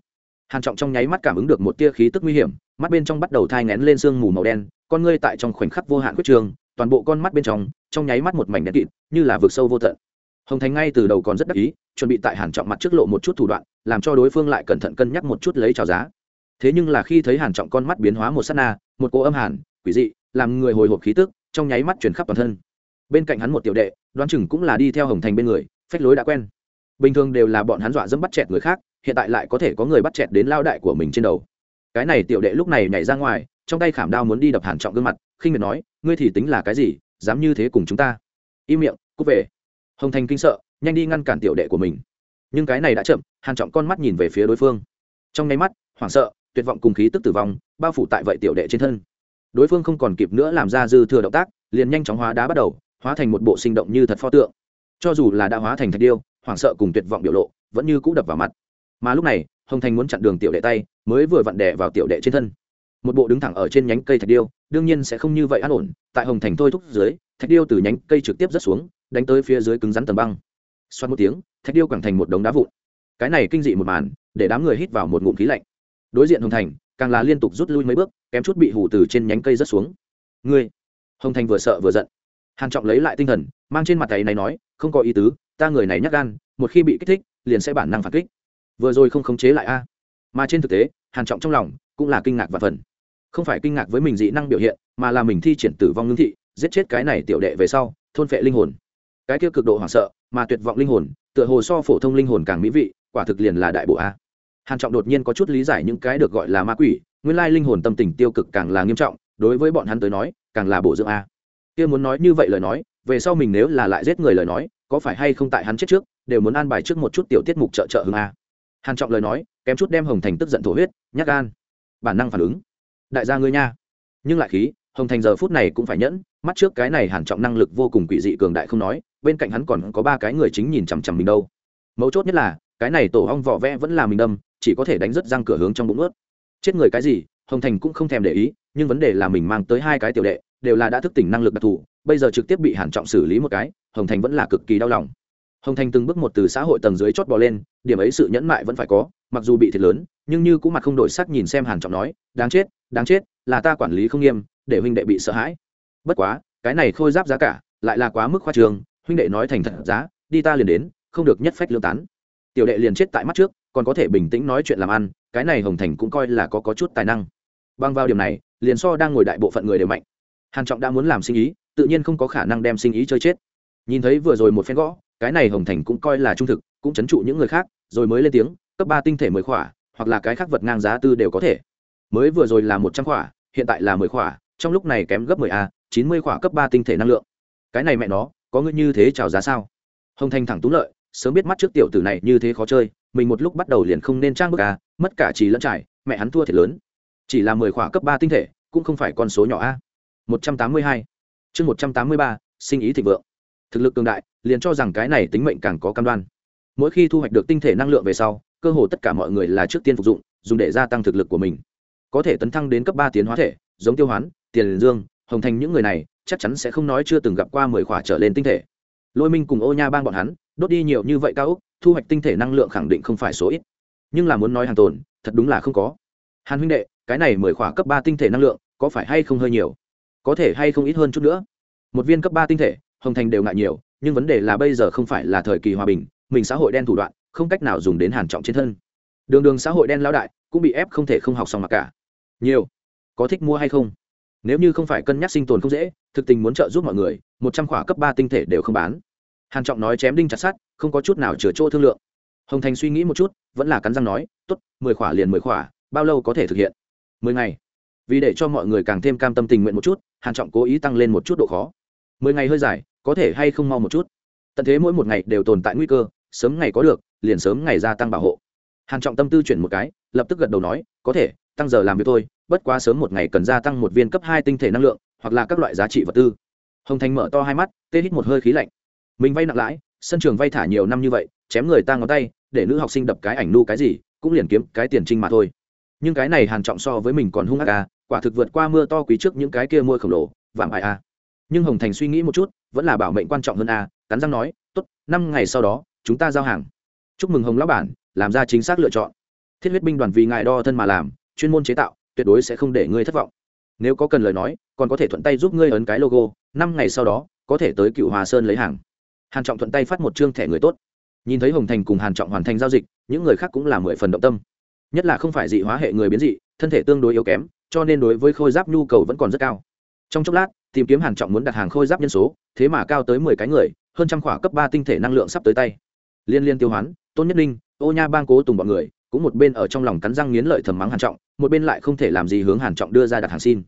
hàn trọng trong nháy mắt cảm ứng được một tia khí tức nguy hiểm, mắt bên trong bắt đầu thai ngén lên sương mù màu đen, con ngươi tại trong khoảnh khắc vô hạn quyết trường, toàn bộ con mắt bên trong trong nháy mắt một mảnh đen kịt, như là vực sâu vô tận. Hồng thành ngay từ đầu còn rất đắc ý, chuẩn bị tại hàn trọng mặt trước lộ một chút thủ đoạn, làm cho đối phương lại cẩn thận cân nhắc một chút lấy chào giá. Thế nhưng là khi thấy hàn trọng con mắt biến hóa một sát na, một cỗ âm hàn, quỷ dị, làm người hồi hộp khí tức, trong nháy mắt truyền khắp toàn thân. Bên cạnh hắn một tiểu đệ, đoán chừng cũng là đi theo hồng thành bên người, phách lối đã quen. Bình thường đều là bọn hắn dọa dẫm bắt chẹt người khác hiện tại lại có thể có người bắt chẹt đến lao đại của mình trên đầu. Cái này tiểu đệ lúc này nhảy ra ngoài, trong tay khảm đao muốn đi đập hàn trọng gương mặt, khinh miệt nói, ngươi thì tính là cái gì, dám như thế cùng chúng ta? Im miệng, cút về. Hồng thành kinh sợ, nhanh đi ngăn cản tiểu đệ của mình. Nhưng cái này đã chậm, hàn trọng con mắt nhìn về phía đối phương. Trong nháy mắt, hoảng sợ, tuyệt vọng cùng khí tức tử vong, bao phủ tại vậy tiểu đệ trên thân. Đối phương không còn kịp nữa làm ra dư thừa động tác, liền nhanh chóng hóa đá bắt đầu, hóa thành một bộ sinh động như thật pho tượng. Cho dù là đã hóa thành thạch điêu, hoảng sợ cùng tuyệt vọng biểu lộ, vẫn như cũ đập vào mặt mà lúc này, hồng thành muốn chặn đường tiểu đệ tay, mới vừa vặn đè vào tiểu đệ trên thân. Một bộ đứng thẳng ở trên nhánh cây thạch điêu, đương nhiên sẽ không như vậy an ổn, tại hồng thành thôi thúc dưới, thạch điêu từ nhánh cây trực tiếp rớt xuống, đánh tới phía dưới cứng rắn tầng băng. Xoát một tiếng, thạch điêu quẳng thành một đống đá vụn. Cái này kinh dị một màn, để đám người hít vào một ngụm khí lạnh. Đối diện hồng thành, càng là liên tục rút lui mấy bước, kém chút bị hủ từ trên nhánh cây rớt xuống. Ngươi! Hồng thành vừa sợ vừa giận. Hàn trọng lấy lại tinh thần, mang trên mặt tay này nói, không có ý tứ, ta người này nhắc gan, một khi bị kích thích, liền sẽ bản năng phản kích vừa rồi không khống chế lại a. Mà trên thực tế, hàn trọng trong lòng cũng là kinh ngạc và phần. Không phải kinh ngạc với mình dị năng biểu hiện, mà là mình thi triển tử vong ngưng thị, giết chết cái này tiểu đệ về sau, thôn phệ linh hồn. Cái kia cực độ hoảng sợ, mà tuyệt vọng linh hồn, tựa hồ so phổ thông linh hồn càng mỹ vị, quả thực liền là đại bộ a. Hàn trọng đột nhiên có chút lý giải những cái được gọi là ma quỷ, nguyên lai linh hồn tâm tình tiêu cực càng là nghiêm trọng, đối với bọn hắn tới nói, càng là bổ dưỡng a. Kia muốn nói như vậy lời nói, về sau mình nếu là lại giết người lời nói, có phải hay không tại hắn chết trước, đều muốn an bài trước một chút tiểu tiết mục trợ trợ hưng a hàn trọng lời nói, kém chút đem hồng thành tức giận thổ huyết, nhát gan. Bản năng phản ứng. Đại gia ngươi nha. Nhưng lại khí, hồng thành giờ phút này cũng phải nhẫn, mắt trước cái này hàn trọng năng lực vô cùng quỷ dị cường đại không nói, bên cạnh hắn còn có ba cái người chính nhìn chằm chằm mình đâu. Mấu chốt nhất là, cái này tổ hong vỏ vẽ vẫn là mình đâm, chỉ có thể đánh rất răng cửa hướng trong bụng ướt chết người cái gì, hồng thành cũng không thèm để ý, nhưng vấn đề là mình mang tới hai cái tiểu đệ, đều là đã thức tỉnh năng lực đặc thù, bây giờ trực tiếp bị hàn trọng xử lý một cái, hồng thành vẫn là cực kỳ đau lòng hồng thành từng bước một từ xã hội tầng dưới chót bò lên, điểm ấy sự nhẫn mại vẫn phải có, mặc dù bị thiệt lớn, nhưng như cũng mặt không đổi sắc nhìn xem hàn trọng nói, đáng chết đáng chết, là ta quản lý không nghiêm, để huynh đệ bị sợ hãi. Bất quá, cái này khôi giáp giá cả, lại là quá mức khoa trường huynh đệ nói thành thật giá, đi ta liền đến, không được nhất phách lương tán. Tiểu đệ liền chết tại mắt trước, còn có thể bình tĩnh nói chuyện làm ăn, cái này hồng thành cũng coi là có có chút tài năng. Bằng vào điểm này, liền so đang ngồi đại bộ phận người đều mạnh. Hàn trọng đã muốn làm sinh ý, tự nhiên không có khả năng đem sinh ý chơi chết. Nhìn thấy vừa rồi một phen gõ cái này hồng thành cũng coi là trung thực, cũng chấn trụ những người khác, rồi mới lên tiếng, cấp ba tinh thể mười khỏa, hoặc là cái khác vật ngang giá tư đều có thể. Mới vừa rồi là một trăm khỏa, hiện tại là mười khỏa, trong lúc này kém gấp mười a, chín mươi khỏa cấp ba tinh thể năng lượng. Cái này mẹ nó, có ngươi như thế chào giá sao? Hồng thành thẳng tú lợi, sớm biết mắt trước tiểu tử này như thế khó chơi, mình một lúc bắt đầu liền không nên trang bức a, mất cả trì lẫn trải, mẹ hắn thua thiệt lớn. Chỉ là mười khỏa cấp ba tinh thể, cũng không phải con số nhỏ a. Một trăm tám mươi hai. Chương một trăm tám mươi ba, sinh ý thịnh vượng thực lực cường đại, liền cho rằng cái này tính mệnh càng có cam đoan. Mỗi khi thu hoạch được tinh thể năng lượng về sau, cơ hồ tất cả mọi người là trước tiên phục dụng, dùng để gia tăng thực lực của mình. Có thể tấn thăng đến cấp ba tiến hóa thể, giống tiêu hoán, tiền dương, hồng thành những người này, chắc chắn sẽ không nói chưa từng gặp qua mười khỏa trở lên tinh thể. Lôi minh cùng ô nha bang bọn hắn, đốt đi nhiều như vậy cao úc thu hoạch tinh thể năng lượng khẳng định không phải số ít. Nhưng là muốn nói hàng tồn, thật đúng là không có. Hàn huynh đệ, cái này mười khỏa cấp ba tinh thể năng lượng, có phải hay không hơi nhiều? Có thể hay không ít hơn chút nữa? Một viên cấp ba tinh thể hồng thành đều ngại nhiều, nhưng vấn đề là bây giờ không phải là thời kỳ hòa bình, mình xã hội đen thủ đoạn, không cách nào dùng đến hàn trọng trên thân. Đường đường xã hội đen lao đại, cũng bị ép không thể không học xong mặc cả. Nhiều. Có thích mua hay không? Nếu như không phải cân nhắc sinh tồn không dễ, thực tình muốn trợ giúp mọi người, một trăm khỏa cấp ba tinh thể đều không bán. Hàn trọng nói chém đinh chặt sắt, không có chút nào chừa chỗ thương lượng. Hồng thành suy nghĩ một chút, vẫn là cắn răng nói, tốt, mười khỏa liền mười khỏa, bao lâu có thể thực hiện? Mười ngày. Vì để cho mọi người càng thêm cam tâm tình nguyện một chút, hàn trọng cố ý tăng lên một chút độ khó. Mười ngày hơi dài có thể hay không mau một chút. Tận thế mỗi một ngày đều tồn tại nguy cơ, sớm ngày có được, liền sớm ngày gia tăng bảo hộ. Hàn trọng tâm tư chuyển một cái, lập tức gật đầu nói, có thể, tăng giờ làm việc thôi, bất quá sớm một ngày cần gia tăng một viên cấp hai tinh thể năng lượng, hoặc là các loại giá trị vật tư. Hồng thành mở to hai mắt, tê hít một hơi khí lạnh. Mình vay nặng lãi, sân trường vay thả nhiều năm như vậy, chém người ta ngón tay, để nữ học sinh đập cái ảnh nu cái gì, cũng liền kiếm cái tiền trinh mà thôi. Nhưng cái này hàn trọng so với mình còn hung ác à quả thực vượt qua mưa to quý trước những cái kia môi khổng lồ, vạm ai à. Nhưng hồng thành suy nghĩ một chút vẫn là bảo mệnh quan trọng hơn a, cắn răng nói, tốt, năm ngày sau đó, chúng ta giao hàng. Chúc mừng hồng lão bản, làm ra chính xác lựa chọn. Thiết huyết binh đoàn vì ngài đo thân mà làm, chuyên môn chế tạo, tuyệt đối sẽ không để ngươi thất vọng. Nếu có cần lời nói, còn có thể thuận tay giúp ngươi ấn cái logo, năm ngày sau đó, có thể tới cựu hòa sơn lấy hàng. Hàn trọng thuận tay phát một chương thẻ người tốt. Nhìn thấy hồng thành cùng hàn trọng hoàn thành giao dịch, những người khác cũng là mười phần động tâm. Nhất là không phải dị hóa hệ người biến dị, thân thể tương đối yếu kém, cho nên đối với khôi giáp nhu cầu vẫn còn rất cao. Trong chốc lát tìm kiếm hàn trọng muốn đặt hàng khôi giáp nhân số, thế mà cao tới mười cái người, hơn trăm khỏa cấp ba tinh thể năng lượng sắp tới tay. Liên liên tiêu hoán, tôn nhất ninh, ô nha bang cố tùng bọn người, cũng một bên ở trong lòng cắn răng nghiến lợi thầm mắng hàn trọng, một bên lại không thể làm gì hướng hàn trọng đưa ra đặt hàng xin.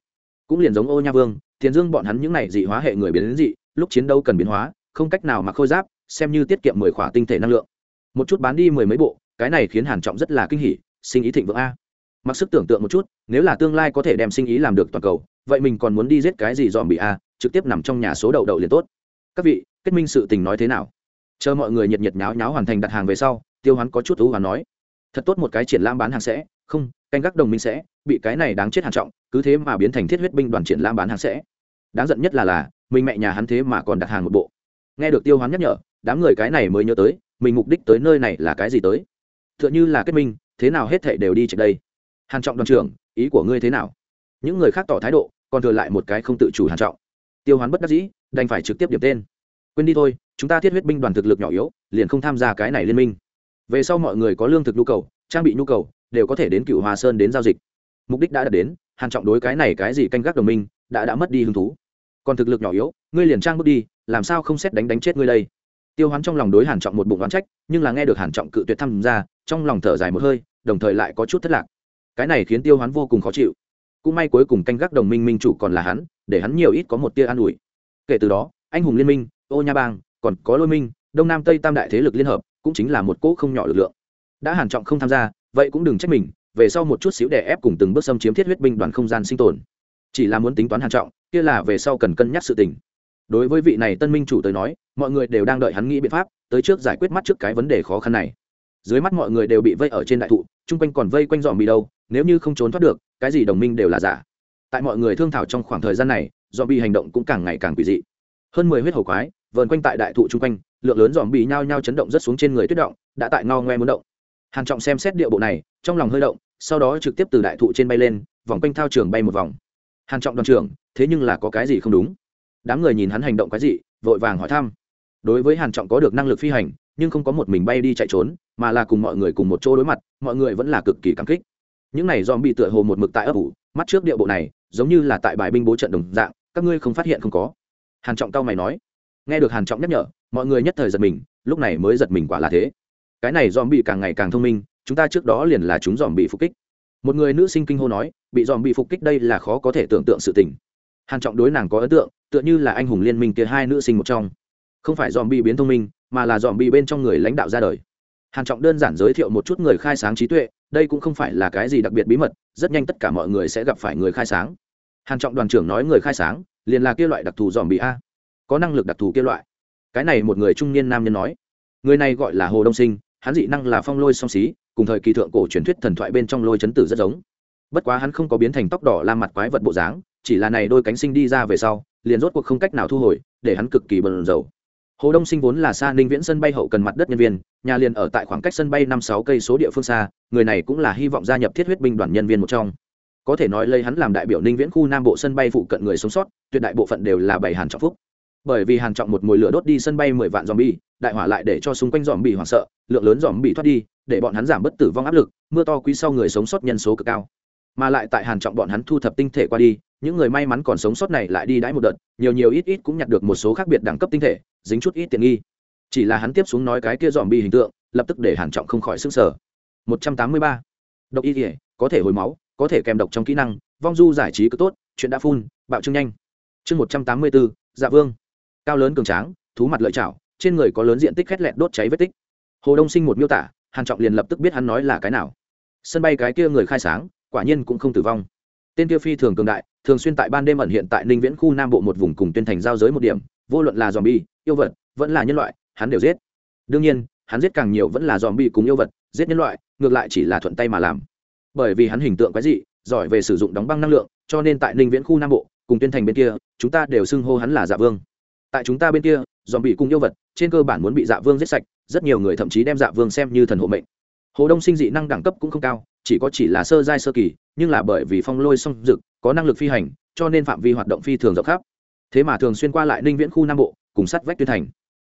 Cũng liền giống ô nha vương tiền dương bọn hắn những này dị hóa hệ người biến đến dị, lúc chiến đấu cần biến hóa, không cách nào mà khôi giáp, xem như tiết kiệm mười khỏa tinh thể năng lượng. Một chút bán đi mười mấy bộ, cái này khiến hàn trọng rất là kinh hỉ, sinh ý thịnh vượng a. Mặc sức tưởng tượng một chút, nếu là tương lai có thể đem sinh ý làm được toàn cầu vậy mình còn muốn đi giết cái gì dòm bị a, trực tiếp nằm trong nhà số đậu đậu liền tốt. Các vị, kết minh sự tình nói thế nào? Chờ mọi người nhiệt nhiệt nháo nháo hoàn thành đặt hàng về sau, tiêu hoán có chút thú và nói. Thật tốt một cái triển lãm bán hàng sẽ, không, canh gác đồng minh sẽ, bị cái này đáng chết hàn trọng, cứ thế mà biến thành thiết huyết binh đoàn triển lãm bán hàng sẽ. Đáng giận nhất là là, mình mẹ nhà hắn thế mà còn đặt hàng một bộ. Nghe được tiêu hoán nhắc nhở, đám người cái này mới nhớ tới, mình mục đích tới nơi này là cái gì tới? Tựa như là kết minh, thế nào hết thảy đều đi chạy đây. Hàn trọng đoàn trưởng, ý của ngươi thế nào? Những người khác tỏ thái độ còn thừa lại một cái không tự chủ hàn trọng. Tiêu hoán bất đắc dĩ, đành phải trực tiếp điểm tên. Quên đi thôi, chúng ta thiết huyết binh đoàn thực lực nhỏ yếu, liền không tham gia cái này liên minh. Về sau mọi người có lương thực nhu cầu, trang bị nhu cầu, đều có thể đến cựu hòa sơn đến giao dịch. Mục đích đã đạt đến, hàn trọng đối cái này cái gì canh gác đồng minh, đã đã mất đi hứng thú. Còn thực lực nhỏ yếu, ngươi liền trang bước đi, làm sao không xét đánh đánh chết ngươi đây? Tiêu hoán trong lòng đối hàn trọng một bụng oán trách, nhưng là nghe được hàn trọng cự tuyệt tham gia, trong lòng thở dài một hơi, đồng thời lại có chút thất lạc. Cái này khiến tiêu hoán vô cùng khó chịu cũng may cuối cùng canh gác đồng minh minh chủ còn là hắn, để hắn nhiều ít có một tia an ủi. Kể từ đó, anh hùng liên minh, ô nha bang, còn có lôi minh, đông nam tây tam đại thế lực liên hợp, cũng chính là một cỗ không nhỏ lực lượng. Đã hàn trọng không tham gia, vậy cũng đừng trách mình, về sau một chút xíu đè ép cùng từng bước xâm chiếm thiết huyết binh đoàn không gian sinh tồn. Chỉ là muốn tính toán hàn trọng, kia là về sau cần cân nhắc sự tình. Đối với vị này tân minh chủ tới nói, mọi người đều đang đợi hắn nghĩ biện pháp, tới trước giải quyết mắt trước cái vấn đề khó khăn này. Dưới mắt mọi người đều bị vây ở trên đại thụ, chung quanh còn vây quanh dòm bị đâu, nếu như không trốn thoát được cái gì đồng minh đều là giả. Tại mọi người thương thảo trong khoảng thời gian này dòm bị hành động cũng càng ngày càng quỷ dị. Hơn mười huyết hầu quái, vờn quanh tại đại thụ chung quanh, lượng lớn dòm bị nhao nhao chấn động rất xuống trên người tuyết động, đã tại ngao ngoe muốn động. Hàn trọng xem xét địa bộ này, trong lòng hơi động, sau đó trực tiếp từ đại thụ trên bay lên, vòng quanh thao trường bay một vòng. Hàn trọng đoàn trưởng, thế nhưng là có cái gì không đúng? Đám người nhìn hắn hành động cái gì vội vàng hỏi thăm. Đối với hàn trọng có được năng lực phi hành, nhưng không có một mình bay đi chạy trốn, mà là cùng mọi người cùng một chỗ đối mặt, mọi người vẫn là cực kỳ cảm kích những này dòm bị tựa hồ một mực tại ấp ủ, mắt trước địa bộ này, giống như là tại bài binh bố trận đồng dạng, các ngươi không phát hiện không có. Hàn trọng cao mày nói. Nghe được hàn trọng nhắc nhở, mọi người nhất thời giật mình, lúc này mới giật mình quả là thế. Cái này dòm bị càng ngày càng thông minh, chúng ta trước đó liền là chúng dòm bị phục kích. Một người nữ sinh kinh hô nói, bị dòm bị phục kích đây là khó có thể tưởng tượng sự tình. Hàn trọng đối nàng có ấn tượng, tựa như là anh hùng liên minh kia hai nữ sinh một trong. Không phải dòm bị biến thông minh, mà là dòm bị bên trong người lãnh đạo ra đời. Hàn trọng đơn giản giới thiệu một chút người khai sáng trí tuệ đây cũng không phải là cái gì đặc biệt bí mật, rất nhanh tất cả mọi người sẽ gặp phải người khai sáng. Hàn trọng đoàn trưởng nói người khai sáng, liền là kia loại đặc thù dòm bị a. Có năng lực đặc thù kia loại. Cái này một người trung niên nam nhân nói. Người này gọi là hồ đông sinh, hắn dị năng là phong lôi song xí, cùng thời kỳ thượng cổ truyền thuyết thần thoại bên trong lôi chấn tử rất giống. Bất quá hắn không có biến thành tóc đỏ la mặt quái vật bộ dáng, chỉ là này đôi cánh sinh đi ra về sau, liền rốt cuộc không cách nào thu hồi, để hắn cực kỳ bần dầu hồ đông sinh vốn là xa ninh viễn sân bay hậu cần mặt đất nhân viên nhà liền ở tại khoảng cách sân bay năm sáu cây số địa phương xa người này cũng là hy vọng gia nhập thiết huyết binh đoàn nhân viên một trong. Có thể nói lấy hắn làm đại biểu ninh viễn khu nam bộ sân bay phụ cận người sống sót tuyệt đại bộ phận đều là bảy hàn trọng phúc. Bởi vì hàn trọng một mùi lửa đốt đi sân bay mười vạn zombie, đại hỏa lại để cho xung quanh zombie hoảng sợ lượng lớn zombie thoát đi để bọn hắn giảm bất tử vong áp lực mưa to quý sau người sống sót nhân số cực cao. Mà lại tại hàn trọng bọn hắn thu thập tinh thể qua đi những người may mắn còn sống sót này lại đi đãi một đợt nhiều nhiều ít ít cũng nhặt được một số khác biệt đẳng cấp tinh thể dính chút ít tiện nghi. Chỉ là hắn tiếp xuống nói cái kia dòm bi hình tượng lập tức để hàn trọng không khỏi sức sở 183. độc y thể có thể hồi máu có thể kèm độc trong kỹ năng vong du giải trí cứ tốt chuyện đã phun bạo trương nhanh. Chương 184, dạ vương. Cao lớn cường tráng thú mặt lợi chảo trên người có lớn diện tích khét lẹt đốt cháy vết tích. Hồ đông sinh một miêu tả hàn trọng liền lập tức biết hắn nói là cái nào. Sân bay cái kia người khai sáng quả nhiên cũng không tử vong tên kia phi thường cường đại, thường xuyên tại ban đêm ẩn hiện tại ninh viễn khu nam bộ một vùng cùng tuyên thành giao giới một điểm, vô luận là dòm bi yêu vật, vẫn là nhân loại, hắn đều giết. Đương nhiên, hắn giết càng nhiều vẫn là dòm bi cùng yêu vật, giết nhân loại, ngược lại chỉ là thuận tay mà làm. Bởi vì hắn hình tượng quái dị, giỏi về sử dụng đóng băng năng lượng, cho nên tại ninh viễn khu nam bộ, cùng tuyên thành bên kia, chúng ta đều xưng hô hắn là dạ vương. Tại chúng ta bên kia dòm bị cùng yêu vật, trên cơ bản muốn bị dạ vương giết sạch, rất nhiều người thậm chí đem dạ vương xem như thần hộ mệnh. Hồ đông sinh dị năng đẳng cấp cũng không cao chỉ có chỉ là sơ giai sơ kỳ, nhưng là bởi vì phong lôi song dực, có năng lực phi hành, cho nên phạm vi hoạt động phi thường rộng khắp. Thế mà thường xuyên qua lại ninh viễn khu nam bộ, cùng sát vách tuyên thành.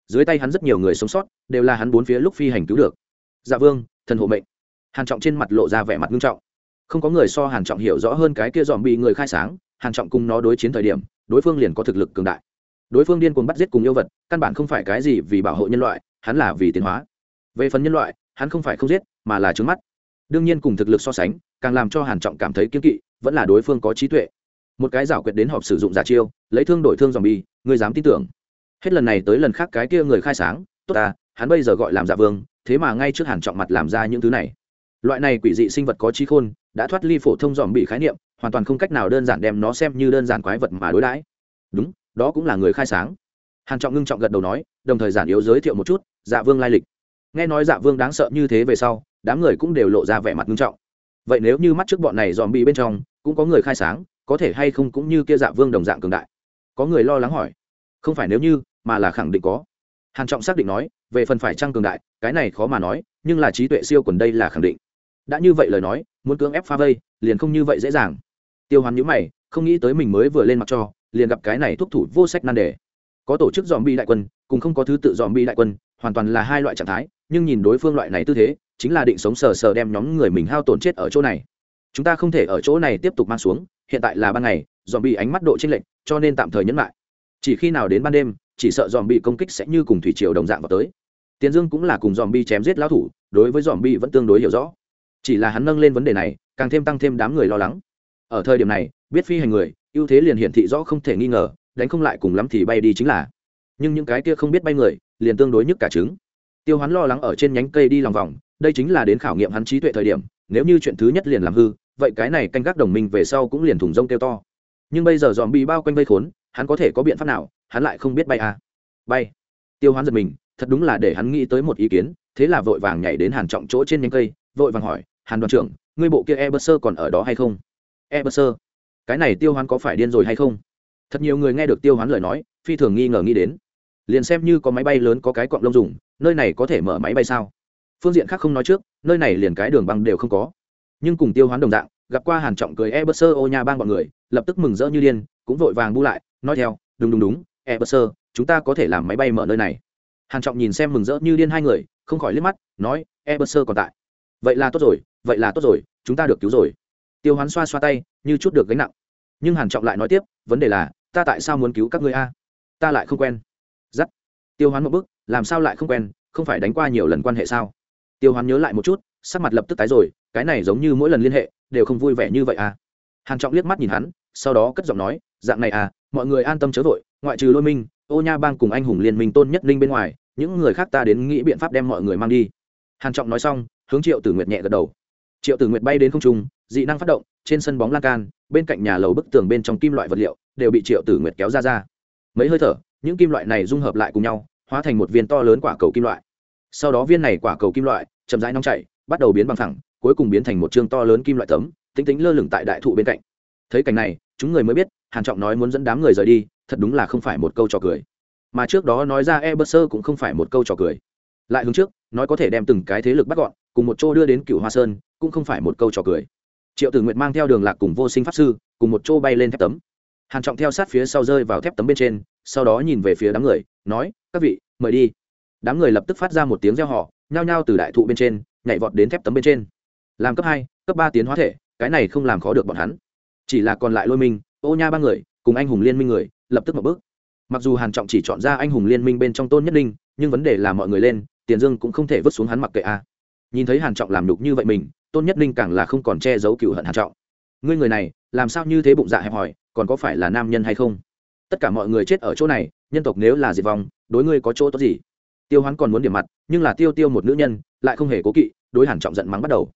Dưới tay hắn rất nhiều người sống sót, đều là hắn bốn phía lúc phi hành cứu được. Dạ vương, thần hộ mệnh. Hàn trọng trên mặt lộ ra vẻ mặt nghiêm trọng. Không có người so hàn trọng hiểu rõ hơn cái kia dòm bị người khai sáng, hàn trọng cùng nó đối chiến thời điểm, đối phương liền có thực lực cường đại. Đối phương điên cuồng bắt giết cùng yêu vật, căn bản không phải cái gì vì bảo hộ nhân loại, hắn là vì tiến hóa. Về phần nhân loại, hắn không phải không giết, mà là trướng mắt đương nhiên cùng thực lực so sánh, càng làm cho hàn trọng cảm thấy kiên kỵ, vẫn là đối phương có trí tuệ. Một cái giảo quyệt đến họp sử dụng giả chiêu, lấy thương đổi thương dòm bi người dám tin tưởng. Hết lần này tới lần khác cái kia người khai sáng, tốt ta, hắn bây giờ gọi làm giả vương, thế mà ngay trước hàn trọng mặt làm ra những thứ này. Loại này quỷ dị sinh vật có trí khôn, đã thoát ly phổ thông dòm bị khái niệm, hoàn toàn không cách nào đơn giản đem nó xem như đơn giản quái vật mà đối đãi. Đúng, đó cũng là người khai sáng. Hàn trọng ngưng trọng gật đầu nói, đồng thời giản yếu giới thiệu một chút dạ vương lai lịch. Nghe nói dạ vương đáng sợ như thế về sau đám người cũng đều lộ ra vẻ mặt nghiêm trọng. Vậy nếu như mắt trước bọn này dòm bị bên trong, cũng có người khai sáng, có thể hay không cũng như kia dạ vương đồng dạng cường đại? Có người lo lắng hỏi. Không phải nếu như, mà là khẳng định có. Hàn trọng xác định nói, về phần phải trăng cường đại, cái này khó mà nói, nhưng là trí tuệ siêu quần đây là khẳng định. Đã như vậy lời nói, muốn cưỡng ép phá vây, liền không như vậy dễ dàng. Tiêu hoàn nhíu mày, không nghĩ tới mình mới vừa lên mặt cho, liền gặp cái này thuốc thủ vô sách nan đề. Có tổ chức dòm bi đại quân, cùng không có thứ tự dòm bi đại quân, hoàn toàn là hai loại trạng thái, nhưng nhìn đối phương loại này tư thế chính là định sống sờ sờ đem nhóm người mình hao tổn chết ở chỗ này. Chúng ta không thể ở chỗ này tiếp tục mang xuống, hiện tại là ban ngày dòm bị ánh mắt độ chênh lệch, cho nên tạm thời nhẫn lại. Chỉ khi nào đến ban đêm, chỉ sợ dòm bị công kích sẽ như cùng thủy triều đồng dạng vào tới. Tiến dương cũng là cùng dòm bi chém giết lão thủ, đối với dòm bi vẫn tương đối hiểu rõ. Chỉ là hắn nâng lên vấn đề này, càng thêm tăng thêm đám người lo lắng. Ở thời điểm này, biết phi hành người, ưu thế liền hiển thị rõ không thể nghi ngờ, đánh không lại cùng lắm thì bay đi chính là. Nhưng những cái kia không biết bay người, liền tương đối nhức cả trứng. Tiêu hoán lo lắng ở trên nhánh cây đi lòng vòng đây chính là đến khảo nghiệm hắn trí tuệ thời điểm, nếu như chuyện thứ nhất liền làm hư, vậy cái này canh gác đồng minh về sau cũng liền thủng rông kêu to. Nhưng bây giờ dòm bị bao quanh vây khốn, hắn có thể có biện pháp nào, hắn lại không biết bay à? Bay. Tiêu hoán giật mình, thật đúng là để hắn nghĩ tới một ý kiến, thế là vội vàng nhảy đến hàn trọng chỗ trên nhánh cây, vội vàng hỏi, hàn đoàn trưởng, ngươi bộ kia e bơ sơ còn ở đó hay không? E bơ sơ cái này tiêu hoán có phải điên rồi hay không? Thật nhiều người nghe được tiêu hoán lời nói, phi thường nghi ngờ nghĩ đến. Liền xem như có máy bay lớn có cái cọng lông dùng, nơi này có thể mở máy bay sao? Phương diện khác không nói trước, nơi này liền cái đường băng đều không có. Nhưng cùng tiêu hoán đồng dạng, gặp qua hàn trọng cười e bơ sơ ô nha bang bọn người, lập tức mừng rỡ như điên, cũng vội vàng bu lại, nói theo, đúng đúng đúng e bơ sơ chúng ta có thể làm máy bay mở nơi này. Hàn trọng nhìn xem mừng rỡ như điên hai người, không khỏi liếc mắt, nói e bơ sơ còn tại. Vậy là tốt rồi, vậy là tốt rồi, chúng ta được cứu rồi. Tiêu hoán xoa xoa tay, như chút được gánh nặng. Nhưng hàn trọng lại nói tiếp, vấn đề là, ta tại sao muốn cứu các ngươi a? Ta lại không quen. Dắt tiêu hoán một bước, làm sao lại không quen? Không phải đánh qua nhiều lần quan hệ sao? Tiêu hoán nhớ lại một chút, sắc mặt lập tức tái rồi, cái này giống như mỗi lần liên hệ, đều không vui vẻ như vậy à. Hàn trọng liếc mắt nhìn hắn, sau đó cất giọng nói, dạng này à mọi người an tâm chớ vội, ngoại trừ lôi minh, ô nha bang cùng anh hùng liên minh tôn nhất linh bên ngoài, những người khác ta đến nghĩ biện pháp đem mọi người mang đi. Hàn trọng nói xong, hướng triệu tử nguyệt nhẹ gật đầu. Triệu tử nguyệt bay đến không trung, dị năng phát động, trên sân bóng lan can, bên cạnh nhà lầu bức tường bên trong kim loại vật liệu, đều bị triệu tử nguyệt kéo ra ra. Mấy hơi thở, những kim loại này dung hợp lại cùng nhau, hóa thành một viên to lớn quả cầu kim loại sau đó viên này quả cầu kim loại, chậm rãi nóng chảy, bắt đầu biến bằng thẳng cuối cùng biến thành một chương to lớn kim loại tấm tính tính lơ lửng tại đại thụ bên cạnh. Thấy cảnh này, chúng người mới biết, hàn trọng nói muốn dẫn đám người rời đi, thật đúng là không phải một câu trò cười. Mà trước đó nói ra e cũng không phải một câu trò cười. Lại hướng trước, nói có thể đem từng cái thế lực bắt gọn, cùng một chỗ đưa đến cửu hoa sơn, cũng không phải một câu trò cười. Triệu tử nguyệt mang theo đường lạc cùng vô sinh pháp sư, cùng một chỗ bay lên thép tấm. Hàn trọng theo sát phía sau rơi vào thép tấm bên trên, sau đó nhìn về phía đám người, nói, các vị, mời đi đám người lập tức phát ra một tiếng reo họ nhao nhao từ đại thụ bên trên, nhảy vọt đến thép tấm bên trên. Làm cấp hai, cấp ba tiến hóa thể, cái này không làm khó được bọn hắn. Chỉ là còn lại lôi minh, ô nha ba người, cùng anh hùng liên minh người, lập tức một bước. Mặc dù hàn trọng chỉ chọn ra anh hùng liên minh bên trong tôn nhất linh nhưng vấn đề là mọi người lên, tiền dương cũng không thể vứt xuống hắn mặc kệ a. Nhìn thấy hàn trọng làm đục như vậy mình, tôn nhất linh càng là không còn che giấu cựu hận hàn trọng. Ngươi người này, làm sao như thế bụng dạ hẹp hòi, còn có phải là nam nhân hay không? Tất cả mọi người chết ở chỗ này, nhân tộc nếu là diệt vong, đối ngươi có chỗ tốt gì? Tiêu hoán còn muốn điểm mặt, nhưng là tiêu tiêu một nữ nhân, lại không hề cố kỵ, đối hàn trọng giận mắng bắt đầu.